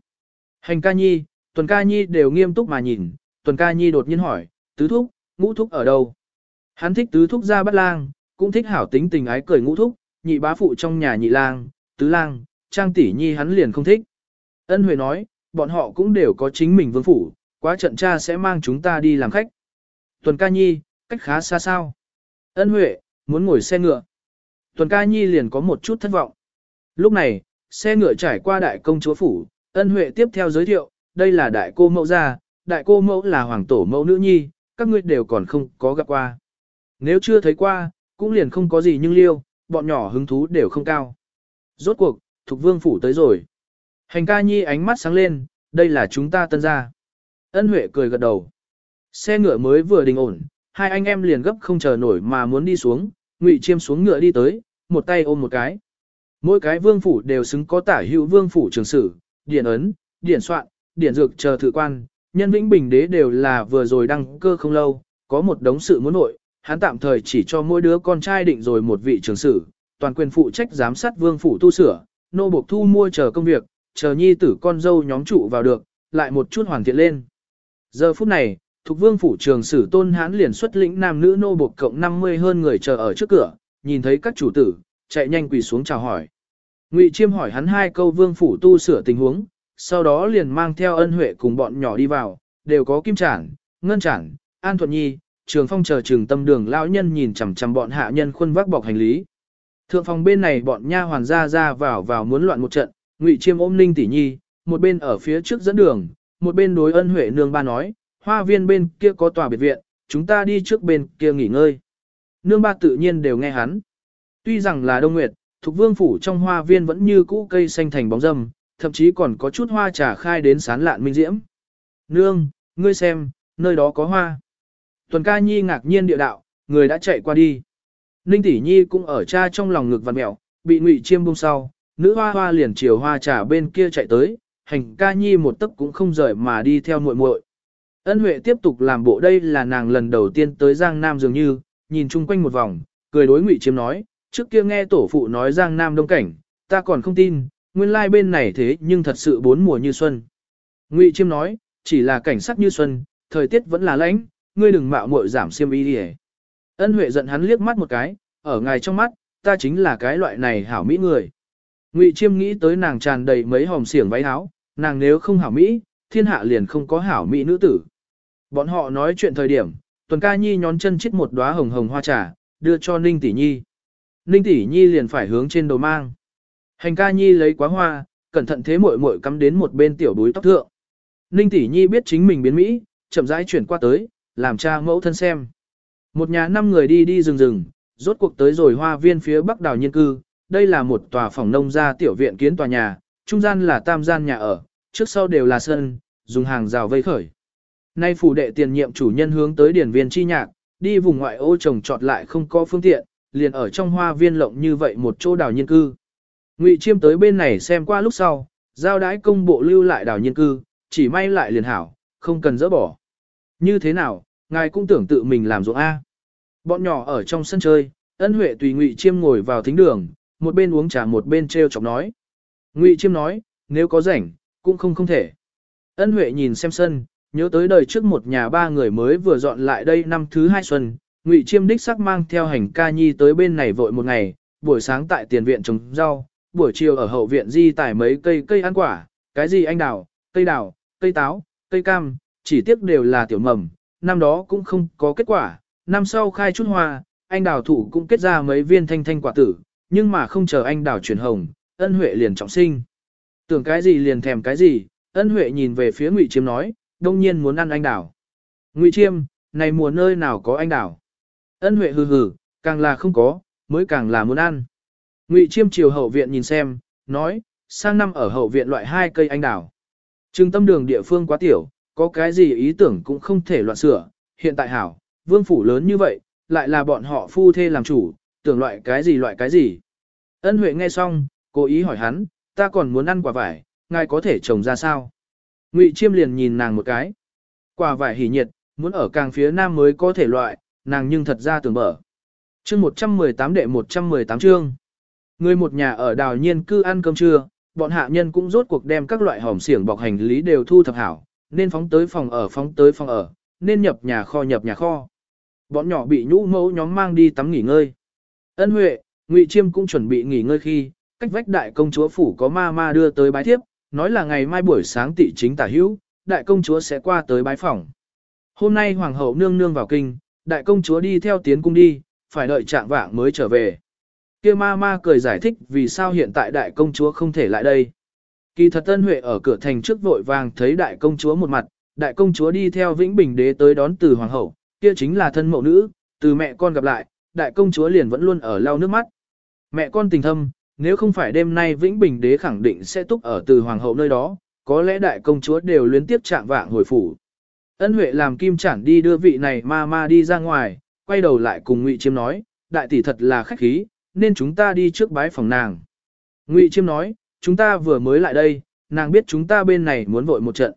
Hành ca nhi, tuần ca nhi đều nghiêm túc mà nhìn, tuần ca nhi đột nhiên hỏi, tứ thúc, ngũ thúc ở đâu? Hắn thích tứ thúc ra bắt lang, cũng thích hảo tính tình ái cười ngũ thúc, nhị bá phụ trong nhà nhị lang, tứ lang, trang tỷ nhi hắn liền không thích. Ân Huệ nói, bọn họ cũng đều có chính mình vương phủ, quá trận cha sẽ mang chúng ta đi làm khách. Tuần ca nhi, cách khá xa sao. Ân Huệ, muốn ngồi xe ngựa. Tuần ca nhi liền có một chút thất vọng. Lúc này, xe ngựa trải qua đại công chúa phủ, ân Huệ tiếp theo giới thiệu, đây là đại cô mẫu gia, đại cô mẫu là hoàng tổ mẫu nữ nhi, các ngươi đều còn không có gặp qua. Nếu chưa thấy qua, cũng liền không có gì nhưng liêu, bọn nhỏ hứng thú đều không cao. Rốt cuộc, Thục Vương Phủ tới rồi. Hành ca nhi ánh mắt sáng lên, đây là chúng ta tân gia. Ân Huệ cười gật đầu. Xe ngựa mới vừa đình ổn, hai anh em liền gấp không chờ nổi mà muốn đi xuống, Ngụy Chiêm xuống ngựa đi tới, một tay ôm một cái. Mỗi cái vương phủ đều xứng có tả hữu vương phủ trường sử, điển ấn, điển soạn, điển dược chờ thử quan, nhân vĩnh bình đế đều là vừa rồi đăng cơ không lâu, có một đống sự muốn nội, hắn tạm thời chỉ cho mỗi đứa con trai định rồi một vị trường sử, toàn quyền phụ trách giám sát vương phủ tu sửa, nô buộc thu mua chờ công việc, chờ nhi tử con dâu nhóm trụ vào được, lại một chút hoàn thiện lên. Giờ phút này, thuộc vương phủ trường sử tôn hãn liền xuất lĩnh nam nữ nô buộc cộng 50 hơn người chờ ở trước cửa, nhìn thấy các chủ tử, chạy nhanh quỳ xuống chào hỏi. Ngụy Chiêm hỏi hắn hai câu vương phủ tu sửa tình huống, sau đó liền mang theo ân huệ cùng bọn nhỏ đi vào, đều có kim trản, ngân trản, an thuận nhi, trường phong chờ trường tâm đường lão nhân nhìn chằm chằm bọn hạ nhân khuôn vác bọc hành lý. Thượng phòng bên này bọn nha hoàn ra ra vào vào muốn loạn một trận, Ngụy Chiêm ôm Ninh tỷ nhi, một bên ở phía trước dẫn đường, một bên đối ân huệ nương ba nói, hoa viên bên kia có tòa biệt viện, chúng ta đi trước bên kia nghỉ ngơi. Nương ba tự nhiên đều nghe hắn. Tuy rằng là đông nguyệt, thuộc vương phủ trong hoa viên vẫn như cũ cây xanh thành bóng râm, thậm chí còn có chút hoa trà khai đến sán lạn minh diễm. Nương, ngươi xem, nơi đó có hoa. Tuần ca nhi ngạc nhiên địa đạo, người đã chạy qua đi. Ninh tỷ nhi cũng ở cha trong lòng ngực vặn mẹo, bị ngụy chiêm bông sau, nữ hoa hoa liền chiều hoa trà bên kia chạy tới, hành ca nhi một tấc cũng không rời mà đi theo muội muội. Ân Huệ tiếp tục làm bộ đây là nàng lần đầu tiên tới Giang Nam dường như, nhìn chung quanh một vòng, cười đối Ngụy Chiêm nói, trước kia nghe tổ phụ nói Giang Nam đông cảnh, ta còn không tin, nguyên lai bên này thế nhưng thật sự bốn mùa như xuân. Ngụy Chiêm nói, chỉ là cảnh sắc như xuân, thời tiết vẫn là lạnh, ngươi đừng mạo muội giảm xiêm y đi Ân Huệ giận hắn liếc mắt một cái, ở ngài trong mắt, ta chính là cái loại này hảo mỹ người. Ngụy Chiêm nghĩ tới nàng tràn đầy mấy hòm xiển váy áo, nàng nếu không hảo mỹ, thiên hạ liền không có hảo mỹ nữ tử. Bọn họ nói chuyện thời điểm, Tuần Ca Nhi nhón chân chít một đóa hồng hồng hoa trà, đưa cho Ninh Tỷ Nhi. Ninh Tỷ Nhi liền phải hướng trên đầu mang. Hành Ca Nhi lấy quá hoa, cẩn thận thế muội muội cắm đến một bên tiểu đuôi tóc thượng. Ninh Tỷ Nhi biết chính mình biến Mỹ, chậm rãi chuyển qua tới, làm cha mẫu thân xem. Một nhà năm người đi đi rừng rừng, rốt cuộc tới rồi hoa viên phía bắc đào nhân cư. Đây là một tòa phòng nông gia tiểu viện kiến tòa nhà, trung gian là tam gian nhà ở, trước sau đều là sân, dùng hàng rào vây khởi. Nay phủ đệ tiền nhiệm chủ nhân hướng tới điển viên chi nhạc, đi vùng ngoại ô trồng trọt lại không có phương tiện, liền ở trong hoa viên lộng như vậy một chỗ đào nhân cư. Ngụy Chiêm tới bên này xem qua lúc sau, giao đái công bộ lưu lại đào nhân cư, chỉ may lại liền hảo, không cần dỡ bỏ. Như thế nào, ngài cũng tưởng tự mình làm ruộng A. Bọn nhỏ ở trong sân chơi, ân huệ tùy Ngụy Chiêm ngồi vào thính đường, một bên uống trà một bên treo chọc nói. Ngụy Chiêm nói, nếu có rảnh, cũng không không thể. Ân huệ nhìn xem sân, nhớ tới đời trước một nhà ba người mới vừa dọn lại đây năm thứ hai xuân, Ngụy Chiêm đích sắc mang theo hành ca nhi tới bên này vội một ngày, buổi sáng tại tiền viện trồng rau, buổi chiều ở hậu viện di tải mấy cây cây ăn quả, cái gì anh đào, cây đào, cây táo, cây cam, chỉ tiếc đều là tiểu mầm, năm đó cũng không có kết quả, năm sau khai chút hoa, anh đào thủ cũng kết ra mấy viên thanh thanh quả tử, nhưng mà không chờ anh đào chuyển hồng, ân huệ liền trọng sinh. Tưởng cái gì liền thèm cái gì, ân huệ nhìn về phía Ngụy Chiêm nói, đông nhiên muốn ăn anh đào. Ngụy Chiêm, này mùa nơi nào có anh đào? Ân Huệ hừ hừ, càng là không có, mới càng là muốn ăn. Ngụy Chiêm chiều hậu viện nhìn xem, nói, sang năm ở hậu viện loại hai cây anh đào. Trừng tâm đường địa phương quá tiểu, có cái gì ý tưởng cũng không thể loạn sửa, hiện tại hảo, vương phủ lớn như vậy, lại là bọn họ phu thê làm chủ, tưởng loại cái gì loại cái gì. Ân Huệ nghe xong, cố ý hỏi hắn, ta còn muốn ăn quả vải, ngài có thể trồng ra sao? Ngụy Chiêm liền nhìn nàng một cái. Quả vải hỉ nhiệt, muốn ở càng phía nam mới có thể loại, nàng nhưng thật ra tưởng mở. Chương 118 đệ 118 chương. Người một nhà ở đào nhiên cư ăn cơm trưa, bọn hạ nhân cũng rốt cuộc đem các loại hòm xiển bọc hành lý đều thu thập hảo, nên phóng tới phòng ở phóng tới phòng ở, nên nhập nhà kho nhập nhà kho. Bọn nhỏ bị nhũ mẫu nhóm mang đi tắm nghỉ ngơi. Ân Huệ, Ngụy Chiêm cũng chuẩn bị nghỉ ngơi khi, cách vách đại công chúa phủ có ma ma đưa tới bái thiếp, nói là ngày mai buổi sáng tị chính tả hữu, đại công chúa sẽ qua tới bái phòng. Hôm nay hoàng hậu nương nương vào kinh, đại công chúa đi theo tiến cung đi, phải đợi trạng vạng mới trở về. Kia ma ma cười giải thích vì sao hiện tại đại công chúa không thể lại đây. Kỳ thật Tân Huệ ở cửa thành trước vội vàng thấy đại công chúa một mặt, đại công chúa đi theo Vĩnh Bình đế tới đón từ hoàng hậu, kia chính là thân mẫu nữ, từ mẹ con gặp lại, đại công chúa liền vẫn luôn ở lau nước mắt. Mẹ con tình thâm, nếu không phải đêm nay Vĩnh Bình đế khẳng định sẽ túc ở từ hoàng hậu nơi đó, có lẽ đại công chúa đều luyến tiếp trạng vạng hồi phủ. Ân Huệ làm kim chản đi đưa vị này ma ma đi ra ngoài, quay đầu lại cùng Ngụy Chiêm nói, đại tỷ thật là khách khí, nên chúng ta đi trước bái phòng nàng. Ngụy Chiêm nói, chúng ta vừa mới lại đây, nàng biết chúng ta bên này muốn vội một trận.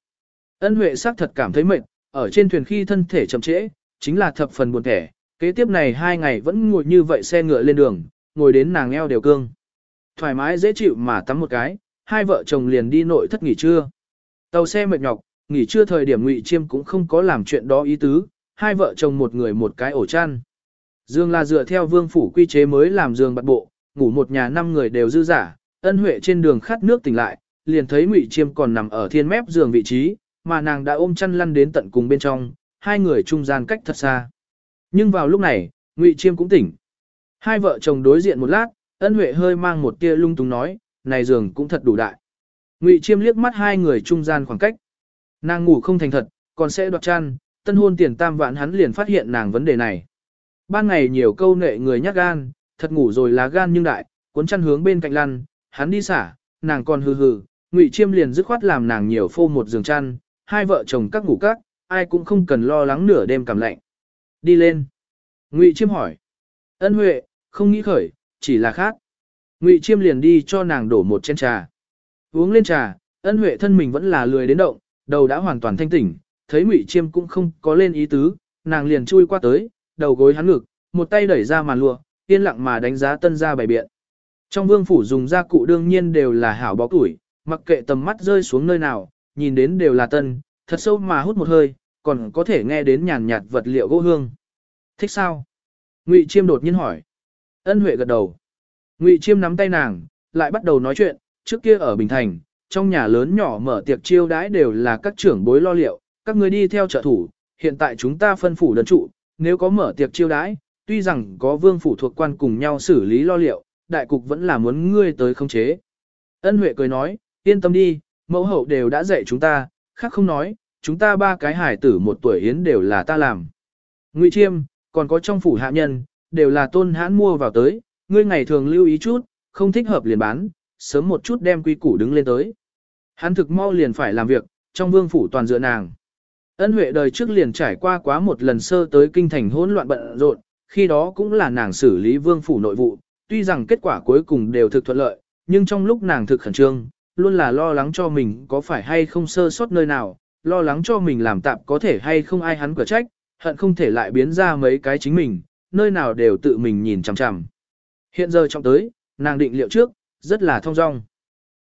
Ân Huệ xác thật cảm thấy mệt, ở trên thuyền khi thân thể chậm trễ, chính là thập phần buồn thẻ, kế tiếp này hai ngày vẫn ngồi như vậy xe ngựa lên đường, ngồi đến nàng eo đều cương. Thoải mái dễ chịu mà tắm một cái, hai vợ chồng liền đi nội thất nghỉ trưa. Tàu xe mệt nhọc, nghỉ trưa thời điểm Ngụy Chiêm cũng không có làm chuyện đó ý tứ, hai vợ chồng một người một cái ổ chăn. Dương là dựa theo vương phủ quy chế mới làm giường bạt bộ, ngủ một nhà năm người đều dư giả, ân huệ trên đường khát nước tỉnh lại, liền thấy Ngụy Chiêm còn nằm ở thiên mép giường vị trí, mà nàng đã ôm chăn lăn đến tận cùng bên trong, hai người trung gian cách thật xa. Nhưng vào lúc này, Ngụy Chiêm cũng tỉnh. Hai vợ chồng đối diện một lát, ân huệ hơi mang một tia lung tung nói, này giường cũng thật đủ đại. Ngụy Chiêm liếc mắt hai người trung gian khoảng cách. Nàng ngủ không thành thật, còn sẽ đoạt chăn, tân hôn tiền tam vạn hắn liền phát hiện nàng vấn đề này. Ban ngày nhiều câu nệ người nhát gan, thật ngủ rồi là gan nhưng đại, cuốn chăn hướng bên cạnh lăn, hắn đi xả, nàng còn hừ hừ, Ngụy Chiêm liền dứt khoát làm nàng nhiều phô một giường chăn, hai vợ chồng các ngủ các, ai cũng không cần lo lắng nửa đêm cảm lạnh. Đi lên. Ngụy Chiêm hỏi. Ân Huệ, không nghĩ khởi, chỉ là khác. Ngụy Chiêm liền đi cho nàng đổ một chén trà. Uống lên trà, Ân Huệ thân mình vẫn là lười đến động, đầu đã hoàn toàn thanh tỉnh, thấy Ngụy Chiêm cũng không có lên ý tứ, nàng liền chui qua tới, đầu gối hắn ngực, một tay đẩy ra màn lụa, yên lặng mà đánh giá tân gia bày biện. Trong vương phủ dùng gia cụ đương nhiên đều là hảo bó tuổi, mặc kệ tầm mắt rơi xuống nơi nào, nhìn đến đều là tân, thật sâu mà hút một hơi, còn có thể nghe đến nhàn nhạt vật liệu gỗ hương. Thích sao? Ngụy Chiêm đột nhiên hỏi. Ân Huệ gật đầu. Ngụy Chiêm nắm tay nàng, lại bắt đầu nói chuyện, trước kia ở Bình Thành, trong nhà lớn nhỏ mở tiệc chiêu đãi đều là các trưởng bối lo liệu, các người đi theo trợ thủ, hiện tại chúng ta phân phủ đơn trụ, nếu có mở tiệc chiêu đãi, tuy rằng có vương phủ thuộc quan cùng nhau xử lý lo liệu, đại cục vẫn là muốn ngươi tới khống chế. Ân Huệ cười nói, yên tâm đi, mẫu hậu đều đã dạy chúng ta, khác không nói, chúng ta ba cái hải tử một tuổi yến đều là ta làm. Ngụy Chiêm, còn có trong phủ hạ nhân, đều là tôn hãn mua vào tới, ngươi ngày thường lưu ý chút, không thích hợp liền bán, sớm một chút đem quy củ đứng lên tới. Hắn thực mau liền phải làm việc, trong vương phủ toàn dựa nàng. Ân Huệ đời trước liền trải qua quá một lần sơ tới kinh thành hỗn loạn bận rộn, khi đó cũng là nàng xử lý vương phủ nội vụ, tuy rằng kết quả cuối cùng đều thực thuận lợi, nhưng trong lúc nàng thực khẩn trương, luôn là lo lắng cho mình có phải hay không sơ sót nơi nào, lo lắng cho mình làm tạm có thể hay không ai hắn cửa trách, hận không thể lại biến ra mấy cái chính mình, nơi nào đều tự mình nhìn chằm chằm. Hiện giờ trong tới, nàng định liệu trước, rất là thông dong.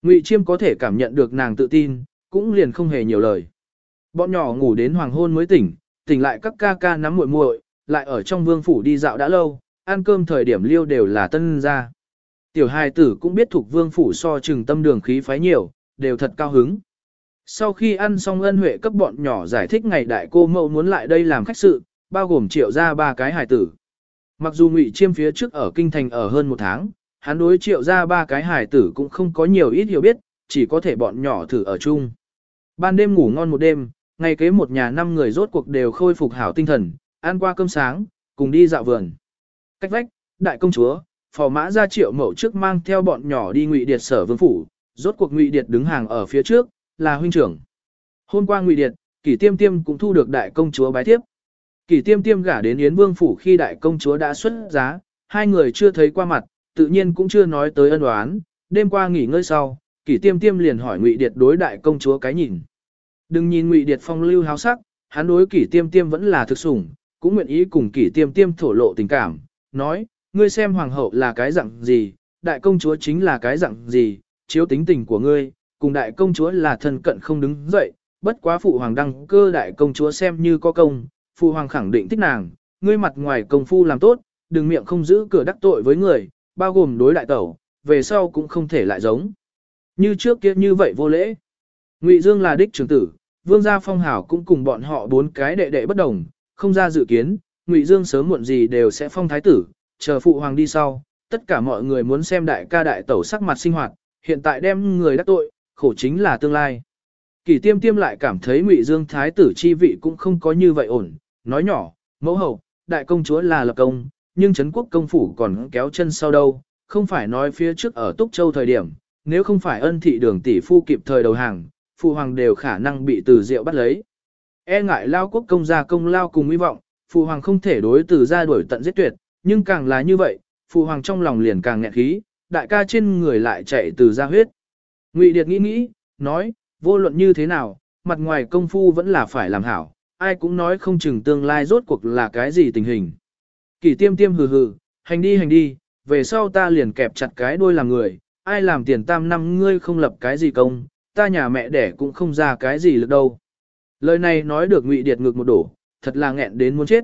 Ngụy Chiêm có thể cảm nhận được nàng tự tin, cũng liền không hề nhiều lời. Bọn nhỏ ngủ đến hoàng hôn mới tỉnh, tỉnh lại các ca ca nắm muội muội, lại ở trong vương phủ đi dạo đã lâu, ăn cơm thời điểm liêu đều là tân gia. Tiểu hài tử cũng biết thuộc vương phủ so chừng tâm đường khí phái nhiều, đều thật cao hứng. Sau khi ăn xong ân huệ cấp bọn nhỏ giải thích ngày đại cô mẫu muốn lại đây làm khách sự, bao gồm triệu ra ba cái hài tử. Mặc dù ngụy chiêm phía trước ở kinh thành ở hơn một tháng, hắn đối triệu ra ba cái hài tử cũng không có nhiều ít hiểu biết, chỉ có thể bọn nhỏ thử ở chung. Ban đêm ngủ ngon một đêm, ngày kế một nhà năm người rốt cuộc đều khôi phục hảo tinh thần, ăn qua cơm sáng, cùng đi dạo vườn. Cách vách, đại công chúa, phò mã ra triệu mẫu trước mang theo bọn nhỏ đi ngụy điệt sở vương phủ, rốt cuộc ngụy điệt đứng hàng ở phía trước, là huynh trưởng. Hôm qua ngụy điện, kỷ tiêm tiêm cũng thu được đại công chúa bái thiếp. Kỷ tiêm tiêm gả đến Yến Vương Phủ khi đại công chúa đã xuất giá, hai người chưa thấy qua mặt, tự nhiên cũng chưa nói tới ân oán. Đêm qua nghỉ ngơi sau, kỷ tiêm tiêm liền hỏi Ngụy Điệt đối đại công chúa cái nhìn. Đừng nhìn Ngụy Điệt phong lưu háo sắc, hắn đối kỷ tiêm tiêm vẫn là thực sủng, cũng nguyện ý cùng kỷ tiêm tiêm thổ lộ tình cảm, nói, ngươi xem hoàng hậu là cái dạng gì, đại công chúa chính là cái dạng gì, chiếu tính tình của ngươi, cùng đại công chúa là thân cận không đứng dậy, bất quá phụ hoàng đăng cơ đại công chúa xem như có công, phụ hoàng khẳng định thích nàng, ngươi mặt ngoài công phu làm tốt, đừng miệng không giữ cửa đắc tội với người, bao gồm đối đại tẩu, về sau cũng không thể lại giống. Như trước kia như vậy vô lễ. Ngụy Dương là đích trưởng tử, Vương gia Phong Hảo cũng cùng bọn họ bốn cái đệ đệ bất đồng, không ra dự kiến, Ngụy Dương sớm muộn gì đều sẽ phong thái tử, chờ phụ hoàng đi sau, tất cả mọi người muốn xem đại ca đại tẩu sắc mặt sinh hoạt, hiện tại đem người đắc tội, khổ chính là tương lai. Kỳ tiêm tiêm lại cảm thấy ngụy dương thái tử chi vị cũng không có như vậy ổn, nói nhỏ, mẫu hậu, đại công chúa là lập công, nhưng Trấn quốc công phủ còn kéo chân sau đâu, không phải nói phía trước ở Túc Châu thời điểm, nếu không phải ân thị đường tỷ phu kịp thời đầu hàng, phụ hoàng đều khả năng bị từ diệu bắt lấy. E ngại lao quốc công gia công lao cùng hy vọng, phụ hoàng không thể đối từ ra đuổi tận giết tuyệt, nhưng càng là như vậy, phụ hoàng trong lòng liền càng nghẹn khí, đại ca trên người lại chạy từ ra huyết. Ngụy Điệt nghĩ nghĩ, nói, vô luận như thế nào, mặt ngoài công phu vẫn là phải làm hảo, ai cũng nói không chừng tương lai rốt cuộc là cái gì tình hình. Kỷ tiêm tiêm hừ hừ, hành đi hành đi, về sau ta liền kẹp chặt cái đuôi làm người, ai làm tiền tam năm ngươi không lập cái gì công, ta nhà mẹ đẻ cũng không ra cái gì lực đâu. Lời này nói được Ngụy Điệt ngược một đổ, thật là nghẹn đến muốn chết.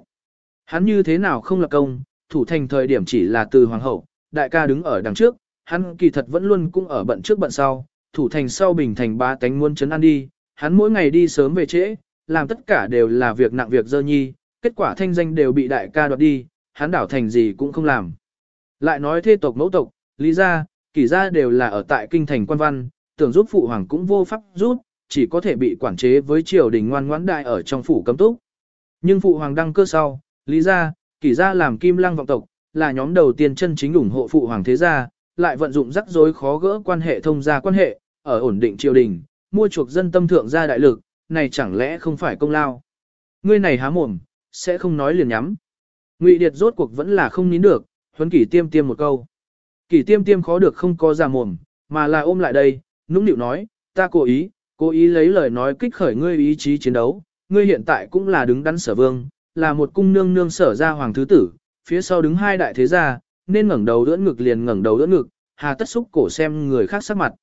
Hắn như thế nào không lập công, thủ thành thời điểm chỉ là từ hoàng hậu, đại ca đứng ở đằng trước, hắn kỳ thật vẫn luôn cũng ở bận trước bận sau, thủ thành sau bình thành ba tánh muốn chấn ăn đi, hắn mỗi ngày đi sớm về trễ, làm tất cả đều là việc nặng việc dơ nhi, kết quả thanh danh đều bị đại ca đoạt đi, hắn đảo thành gì cũng không làm. Lại nói thê tộc mẫu tộc, lý gia, kỳ gia đều là ở tại kinh thành quan văn, tưởng giúp phụ hoàng cũng vô pháp rút, chỉ có thể bị quản chế với triều đình ngoan ngoãn đại ở trong phủ cấm túc. Nhưng phụ hoàng đăng cơ sau, lý gia, kỳ gia làm kim lăng vọng tộc, là nhóm đầu tiên chân chính ủng hộ phụ hoàng thế gia, lại vận dụng rắc rối khó gỡ quan hệ thông gia quan hệ, ở ổn định triều đình, mua chuộc dân tâm thượng gia đại lực, này chẳng lẽ không phải công lao. Ngươi này há mồm, sẽ không nói liền nhắm. Ngụy Điệt rốt cuộc vẫn là không nín được, huấn kỷ tiêm tiêm một câu. Kỷ tiêm tiêm khó được không có ra mồm, mà là ôm lại đây, nũng nịu nói, ta cố ý, cố ý lấy lời nói kích khởi ngươi ý chí chiến đấu, ngươi hiện tại cũng là đứng đắn sở vương, là một cung nương nương sở ra hoàng thứ tử, phía sau đứng hai đại thế gia, nên ngẩng đầu đỡ ngực liền ngẩng đầu đỡ ngực, hà tất xúc cổ xem người khác sắc mặt.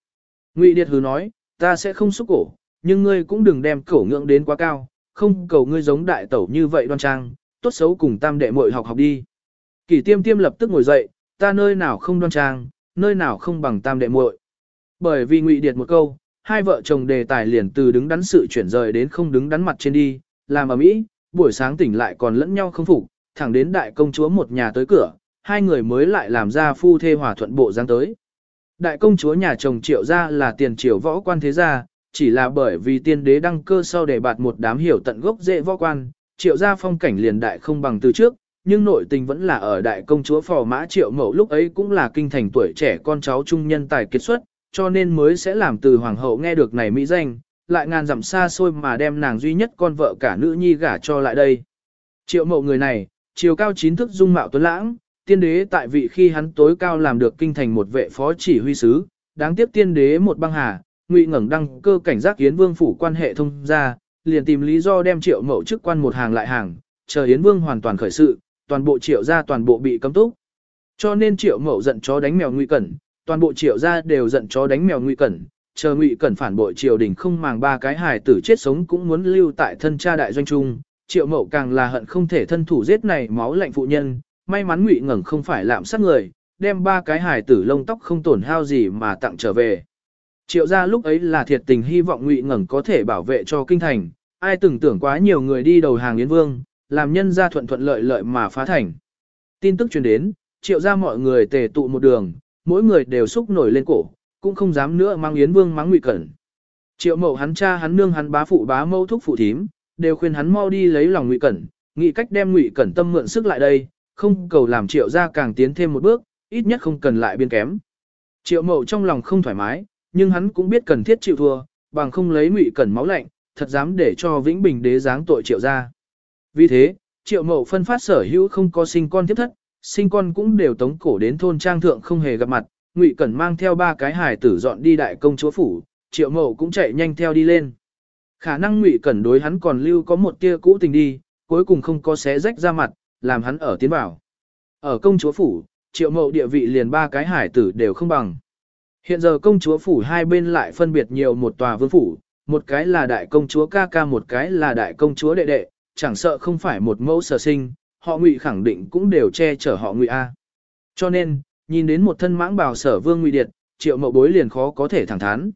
Ngụy Điệt hứ nói, ta sẽ không xúc cổ, nhưng ngươi cũng đừng đem cổ ngưỡng đến quá cao, không cầu ngươi giống đại tẩu như vậy đoan trang, tốt xấu cùng tam đệ muội học học đi. Kỷ tiêm tiêm lập tức ngồi dậy, ta nơi nào không đoan trang, nơi nào không bằng tam đệ muội. Bởi vì ngụy điệt một câu, hai vợ chồng đề tài liền từ đứng đắn sự chuyển rời đến không đứng đắn mặt trên đi, làm ở mỹ, buổi sáng tỉnh lại còn lẫn nhau không phục, thẳng đến đại công chúa một nhà tới cửa, hai người mới lại làm ra phu thê hòa thuận bộ dáng tới. Đại công chúa nhà chồng triệu gia là tiền triều võ quan thế gia, chỉ là bởi vì tiên đế đăng cơ sau để bạt một đám hiểu tận gốc dễ võ quan, triệu gia phong cảnh liền đại không bằng từ trước, nhưng nội tình vẫn là ở đại công chúa phò mã triệu mẫu lúc ấy cũng là kinh thành tuổi trẻ con cháu trung nhân tài kiệt xuất, cho nên mới sẽ làm từ hoàng hậu nghe được này mỹ danh, lại ngàn dặm xa xôi mà đem nàng duy nhất con vợ cả nữ nhi gả cho lại đây. Triệu mẫu người này, chiều cao chín thước dung mạo tuấn lãng, tiên đế tại vị khi hắn tối cao làm được kinh thành một vệ phó chỉ huy sứ, đáng tiếc tiên đế một băng hà, ngụy ngẩng đăng cơ cảnh giác Yến Vương phủ quan hệ thông ra, liền tìm lý do đem triệu mậu chức quan một hàng lại hàng, chờ Yến Vương hoàn toàn khởi sự, toàn bộ triệu gia toàn bộ bị cấm túc. Cho nên triệu mậu giận chó đánh mèo ngụy cẩn, toàn bộ triệu gia đều giận chó đánh mèo ngụy cẩn, chờ ngụy cẩn phản bội triều đình không màng ba cái hài tử chết sống cũng muốn lưu tại thân cha đại doanh trung. Triệu mậu càng là hận không thể thân thủ giết này máu lạnh phụ nhân, may mắn ngụy ngẩng không phải lạm sát người, đem ba cái hài tử lông tóc không tổn hao gì mà tặng trở về. Triệu gia lúc ấy là thiệt tình hy vọng ngụy ngẩng có thể bảo vệ cho kinh thành, ai từng tưởng quá nhiều người đi đầu hàng Yến Vương, làm nhân gia thuận thuận lợi lợi mà phá thành. Tin tức truyền đến, triệu gia mọi người tề tụ một đường, mỗi người đều xúc nổi lên cổ, cũng không dám nữa mang Yến Vương mắng ngụy cẩn. Triệu mậu hắn cha hắn nương hắn bá phụ bá mẫu thúc phụ thím, đều khuyên hắn mau đi lấy lòng ngụy cẩn, nghĩ cách đem ngụy cẩn tâm mượn sức lại đây, không cầu làm triệu gia càng tiến thêm một bước, ít nhất không cần lại biên kém. Triệu mậu trong lòng không thoải mái, nhưng hắn cũng biết cần thiết chịu thua, bằng không lấy ngụy cẩn máu lạnh, thật dám để cho Vĩnh Bình đế giáng tội triệu gia. Vì thế, triệu mậu phân phát sở hữu không có sinh con tiếp thất, sinh con cũng đều tống cổ đến thôn trang thượng không hề gặp mặt, ngụy cẩn mang theo ba cái hài tử dọn đi đại công chúa phủ, triệu mậu cũng chạy nhanh theo đi lên. Khả năng ngụy cẩn đối hắn còn lưu có một tia cũ tình đi, cuối cùng không có xé rách ra mặt, làm hắn ở tiến bảo. Ở công chúa phủ, triệu mậu địa vị liền ba cái hải tử đều không bằng. Hiện giờ công chúa phủ hai bên lại phân biệt nhiều một tòa vương phủ, một cái là đại công chúa ca ca một cái là đại công chúa đệ đệ, chẳng sợ không phải một mẫu sở sinh, họ ngụy khẳng định cũng đều che chở họ ngụy A. Cho nên, nhìn đến một thân mãng bào sở vương ngụy điệt, triệu mậu bối liền khó có thể thẳng thắn.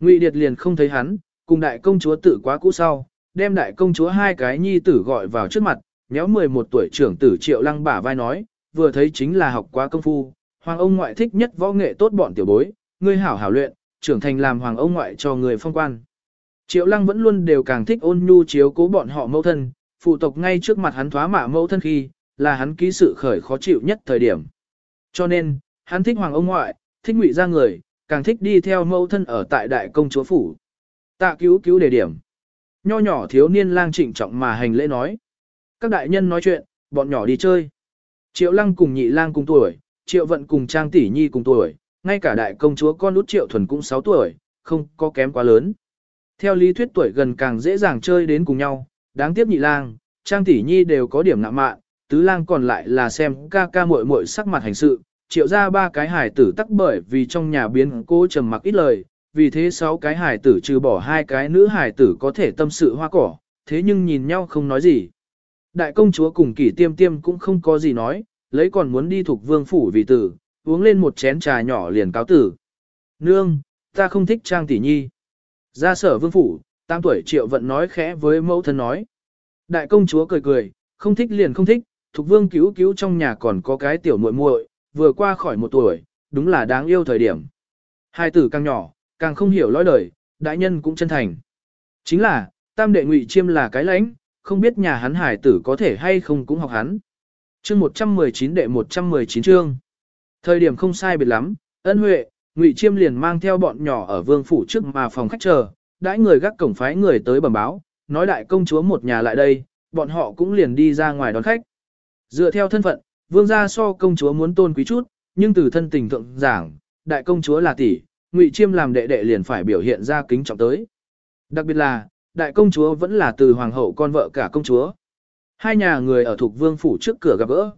Ngụy điệt liền không thấy hắn, cùng đại công chúa tự quá cũ sau, đem đại công chúa hai cái nhi tử gọi vào trước mặt, nhéo 11 tuổi trưởng tử triệu lăng bả vai nói, vừa thấy chính là học quá công phu, hoàng ông ngoại thích nhất võ nghệ tốt bọn tiểu bối, ngươi hảo hảo luyện, trưởng thành làm hoàng ông ngoại cho người phong quan. Triệu lăng vẫn luôn đều càng thích ôn nhu chiếu cố bọn họ mẫu thân, phụ tộc ngay trước mặt hắn thoá mạ mẫu thân khi, là hắn ký sự khởi khó chịu nhất thời điểm. Cho nên, hắn thích hoàng ông ngoại, thích ngụy ra người, càng thích đi theo mẫu thân ở tại đại công chúa phủ. Tạ cứu cứu đề điểm. Nho nhỏ thiếu niên lang trịnh trọng mà hành lễ nói. Các đại nhân nói chuyện, bọn nhỏ đi chơi. Triệu lăng cùng nhị lang cùng tuổi, triệu vận cùng Trang Tỷ Nhi cùng tuổi, ngay cả đại công chúa con út triệu thuần cũng 6 tuổi, không có kém quá lớn. Theo lý thuyết tuổi gần càng dễ dàng chơi đến cùng nhau, đáng tiếc nhị lang, Trang Tỷ Nhi đều có điểm nặng mạn, tứ lang còn lại là xem ca ca muội muội sắc mặt hành sự, triệu ra ba cái hải tử tắc bởi vì trong nhà biến cô trầm mặc ít lời, vì thế sáu cái hải tử trừ bỏ hai cái nữ hải tử có thể tâm sự hoa cỏ, thế nhưng nhìn nhau không nói gì. Đại công chúa cùng kỷ tiêm tiêm cũng không có gì nói, lấy còn muốn đi thuộc vương phủ vì tử, uống lên một chén trà nhỏ liền cáo tử. Nương, ta không thích trang tỷ nhi. Ra sở vương phủ, tam tuổi triệu vận nói khẽ với mẫu thân nói. Đại công chúa cười cười, không thích liền không thích, thuộc vương cứu cứu trong nhà còn có cái tiểu muội muội, vừa qua khỏi một tuổi, đúng là đáng yêu thời điểm. Hai tử càng nhỏ, càng không hiểu lõi đời, đại nhân cũng chân thành. Chính là, tam đệ ngụy chiêm là cái lãnh, không biết nhà hắn hải tử có thể hay không cũng học hắn. Chương 119 đệ 119 chương. Thời điểm không sai biệt lắm, ân huệ, ngụy chiêm liền mang theo bọn nhỏ ở vương phủ trước mà phòng khách chờ, đãi người gác cổng phái người tới bẩm báo, nói đại công chúa một nhà lại đây, bọn họ cũng liền đi ra ngoài đón khách. Dựa theo thân phận, vương gia so công chúa muốn tôn quý chút, nhưng từ thân tình thượng giảng, đại công chúa là tỷ, ngụy chiêm làm đệ đệ liền phải biểu hiện ra kính trọng tới. Đặc biệt là, đại công chúa vẫn là từ hoàng hậu con vợ cả công chúa. Hai nhà người ở thuộc vương phủ trước cửa gặp gỡ.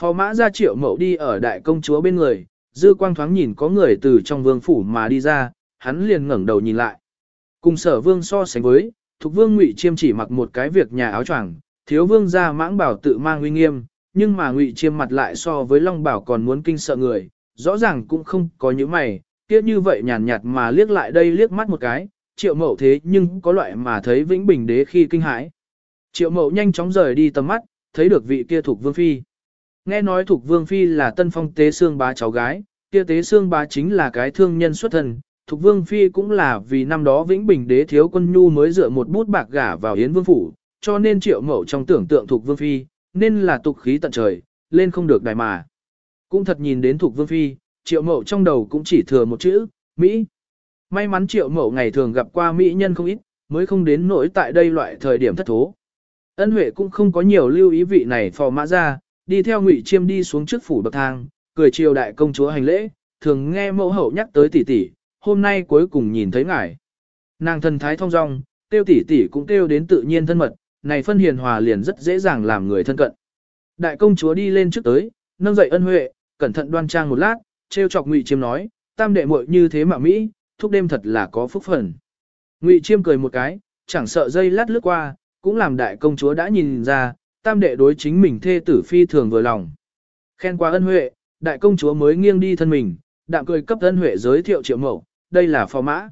Phó mã ra triệu mậu đi ở đại công chúa bên người, dư quang thoáng nhìn có người từ trong vương phủ mà đi ra, hắn liền ngẩng đầu nhìn lại. Cùng sở vương so sánh với, thuộc vương ngụy chiêm chỉ mặc một cái việc nhà áo choàng, thiếu vương ra mãng bảo tự mang uy nghiêm, nhưng mà ngụy chiêm mặt lại so với long bảo còn muốn kinh sợ người, rõ ràng cũng không có những mày, kia như vậy nhàn nhạt mà liếc lại đây liếc mắt một cái, triệu mậu thế nhưng có loại mà thấy vĩnh bình đế khi kinh hãi. Triệu mậu nhanh chóng rời đi tầm mắt, thấy được vị kia thuộc vương phi. Nghe nói thuộc vương phi là tân phong tế xương bá cháu gái, kia tế xương bá chính là cái thương nhân xuất Thần. Thục vương phi cũng là vì năm đó vĩnh bình đế thiếu quân nhu mới dựa một bút bạc gả vào Yến vương phủ, cho nên triệu mậu trong tưởng tượng thuộc vương phi, nên là tục khí tận trời, lên không được đài mà. Cũng thật nhìn đến thuộc vương phi, triệu mậu trong đầu cũng chỉ thừa một chữ, Mỹ. May mắn triệu mẫu ngày thường gặp qua Mỹ nhân không ít, mới không đến nỗi tại đây loại thời điểm thất thố. Ân Huệ cũng không có nhiều lưu ý vị này phò mã ra, đi theo Ngụy Chiêm đi xuống trước phủ bậc thang, cười chiều đại công chúa hành lễ, thường nghe mẫu hậu nhắc tới tỷ tỷ, hôm nay cuối cùng nhìn thấy ngài. Nàng thần thái thông dong, tiêu tỷ tỷ cũng tiêu đến tự nhiên thân mật, này phân hiền hòa liền rất dễ dàng làm người thân cận. Đại công chúa đi lên trước tới, nâng dậy ân huệ, cẩn thận đoan trang một lát, trêu chọc Ngụy Chiêm nói, tam đệ muội như thế mà Mỹ, thúc đêm thật là có phúc phần. Ngụy Chiêm cười một cái, chẳng sợ dây lát lướt qua, cũng làm đại công chúa đã nhìn ra, tam đệ đối chính mình thê tử phi thường vừa lòng. Khen qua ân huệ, đại công chúa mới nghiêng đi thân mình, đạm cười cấp ân huệ giới thiệu triệu mẫu, đây là phò mã.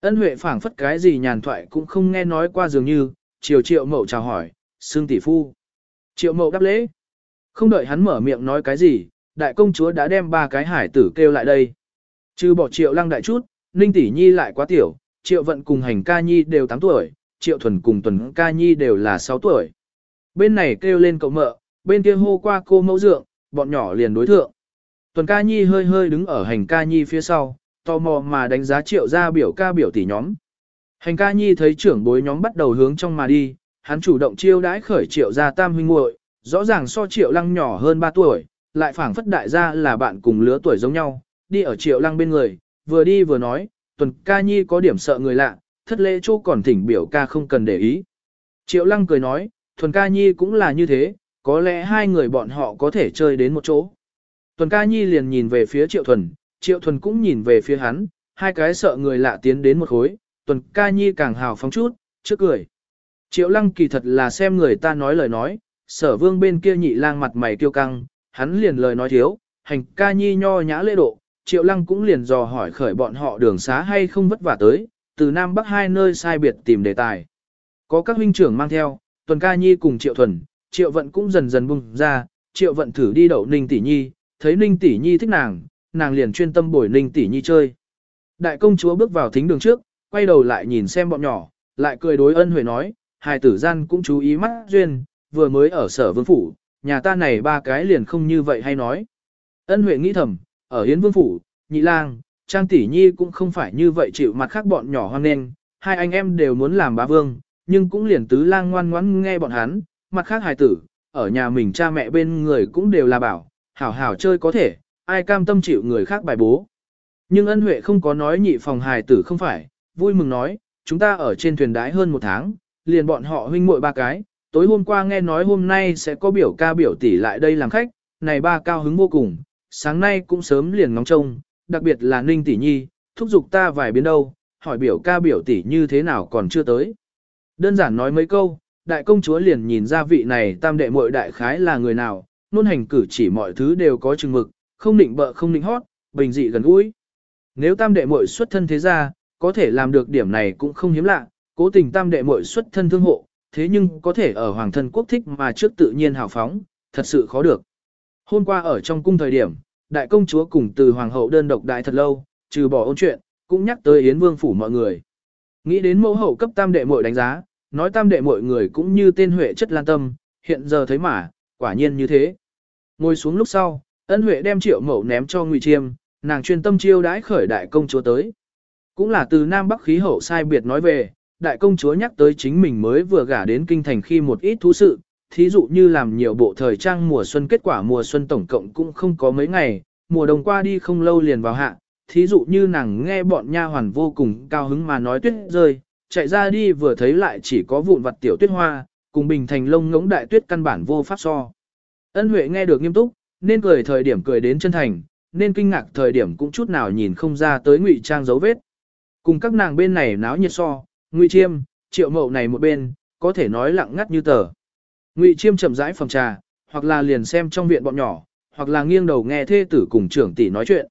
Ân huệ phảng phất cái gì nhàn thoại cũng không nghe nói qua dường như, chiều triệu mẫu chào hỏi, xương tỷ phu. Triệu mẫu đáp lễ. Không đợi hắn mở miệng nói cái gì, đại công chúa đã đem ba cái hải tử kêu lại đây. Trừ bỏ triệu lăng đại chút, ninh tỷ nhi lại quá tiểu, triệu vận cùng hành ca nhi đều 8 tuổi, triệu thuần cùng tuần ca nhi đều là 6 tuổi. Bên này kêu lên cậu mợ, bên kia hô qua cô mẫu dượng, bọn nhỏ liền đối thượng. Tuần ca nhi hơi hơi đứng ở hành ca nhi phía sau, tò mò mà đánh giá triệu ra biểu ca biểu tỷ nhóm. Hành ca nhi thấy trưởng bối nhóm bắt đầu hướng trong mà đi, hắn chủ động chiêu đãi khởi triệu ra tam huynh muội, rõ ràng so triệu lăng nhỏ hơn 3 tuổi, lại phảng phất đại gia là bạn cùng lứa tuổi giống nhau, đi ở triệu lăng bên người, vừa đi vừa nói, tuần ca nhi có điểm sợ người lạ, thất lễ chỗ còn thỉnh biểu ca không cần để ý. Triệu lăng cười nói, tuần ca nhi cũng là như thế, có lẽ hai người bọn họ có thể chơi đến một chỗ. Tuần ca nhi liền nhìn về phía triệu thuần, triệu thuần cũng nhìn về phía hắn, hai cái sợ người lạ tiến đến một khối, tuần ca nhi càng hào phóng chút, trước cười. Triệu lăng kỳ thật là xem người ta nói lời nói, sở vương bên kia nhị lang mặt mày kiêu căng, hắn liền lời nói thiếu, hành ca nhi nho nhã lễ độ, triệu lăng cũng liền dò hỏi khởi bọn họ đường xá hay không vất vả tới, từ Nam Bắc hai nơi sai biệt tìm đề tài. Có các huynh trưởng mang theo, Tuần Ca Nhi cùng Triệu Thuần, Triệu Vận cũng dần dần bung ra, Triệu Vận thử đi đậu Ninh Tỷ Nhi, thấy Ninh Tỷ Nhi thích nàng, nàng liền chuyên tâm bồi Ninh Tỷ Nhi chơi. Đại công chúa bước vào thính đường trước, quay đầu lại nhìn xem bọn nhỏ, lại cười đối ân huệ nói, hài tử gian cũng chú ý mắt duyên, vừa mới ở sở vương phủ, nhà ta này ba cái liền không như vậy hay nói. Ân huệ nghĩ thầm, ở hiến vương phủ, nhị lang, Trang tỷ nhi cũng không phải như vậy chịu mặt khác bọn nhỏ hoang nên, hai anh em đều muốn làm bá vương, nhưng cũng liền tứ lang ngoan ngoãn nghe bọn hắn, mặt khác hài tử, ở nhà mình cha mẹ bên người cũng đều là bảo, hảo hảo chơi có thể, ai cam tâm chịu người khác bài bố. Nhưng ân huệ không có nói nhị phòng hài tử không phải, vui mừng nói, chúng ta ở trên thuyền đái hơn một tháng, liền bọn họ huynh muội ba cái, tối hôm qua nghe nói hôm nay sẽ có biểu ca biểu tỷ lại đây làm khách, này ba cao hứng vô cùng, sáng nay cũng sớm liền ngóng trông, đặc biệt là Ninh tỷ nhi, thúc giục ta vài biến đâu, hỏi biểu ca biểu tỷ như thế nào còn chưa tới. Đơn giản nói mấy câu, đại công chúa liền nhìn ra vị này tam đệ muội đại khái là người nào, luôn hành cử chỉ mọi thứ đều có chừng mực, không định bợ không định hót, bình dị gần gũi. Nếu tam đệ muội xuất thân thế gia, có thể làm được điểm này cũng không hiếm lạ, cố tình tam đệ muội xuất thân thương hộ, thế nhưng có thể ở hoàng thân quốc thích mà trước tự nhiên hào phóng, thật sự khó được. Hôm qua ở trong cung thời điểm, đại công chúa cùng từ hoàng hậu đơn độc đại thật lâu, trừ bỏ ôn chuyện, cũng nhắc tới Yến Vương phủ mọi người. Nghĩ đến mẫu hậu cấp tam đệ muội đánh giá, nói tam đệ muội người cũng như tên Huệ chất lan tâm, hiện giờ thấy mà, quả nhiên như thế. Ngồi xuống lúc sau, ân Huệ đem triệu mẫu ném cho Ngụy Chiêm, nàng chuyên tâm chiêu đãi khởi đại công chúa tới. Cũng là từ Nam Bắc khí hậu sai biệt nói về, đại công chúa nhắc tới chính mình mới vừa gả đến kinh thành khi một ít thú sự, thí dụ như làm nhiều bộ thời trang mùa xuân kết quả mùa xuân tổng cộng cũng không có mấy ngày, mùa đông qua đi không lâu liền vào hạ, thí dụ như nàng nghe bọn nha hoàn vô cùng cao hứng mà nói tuyết rơi, chạy ra đi vừa thấy lại chỉ có vụn vặt tiểu tuyết hoa, cùng bình thành lông ngỗng đại tuyết căn bản vô pháp so. Ân Huệ nghe được nghiêm túc, nên cười thời điểm cười đến chân thành, nên kinh ngạc thời điểm cũng chút nào nhìn không ra tới ngụy trang dấu vết. Cùng các nàng bên này náo nhiệt so, ngụy chiêm, triệu mậu này một bên, có thể nói lặng ngắt như tờ. Ngụy chiêm chậm rãi phòng trà, hoặc là liền xem trong viện bọn nhỏ, hoặc là nghiêng đầu nghe thê tử cùng trưởng tỷ nói chuyện.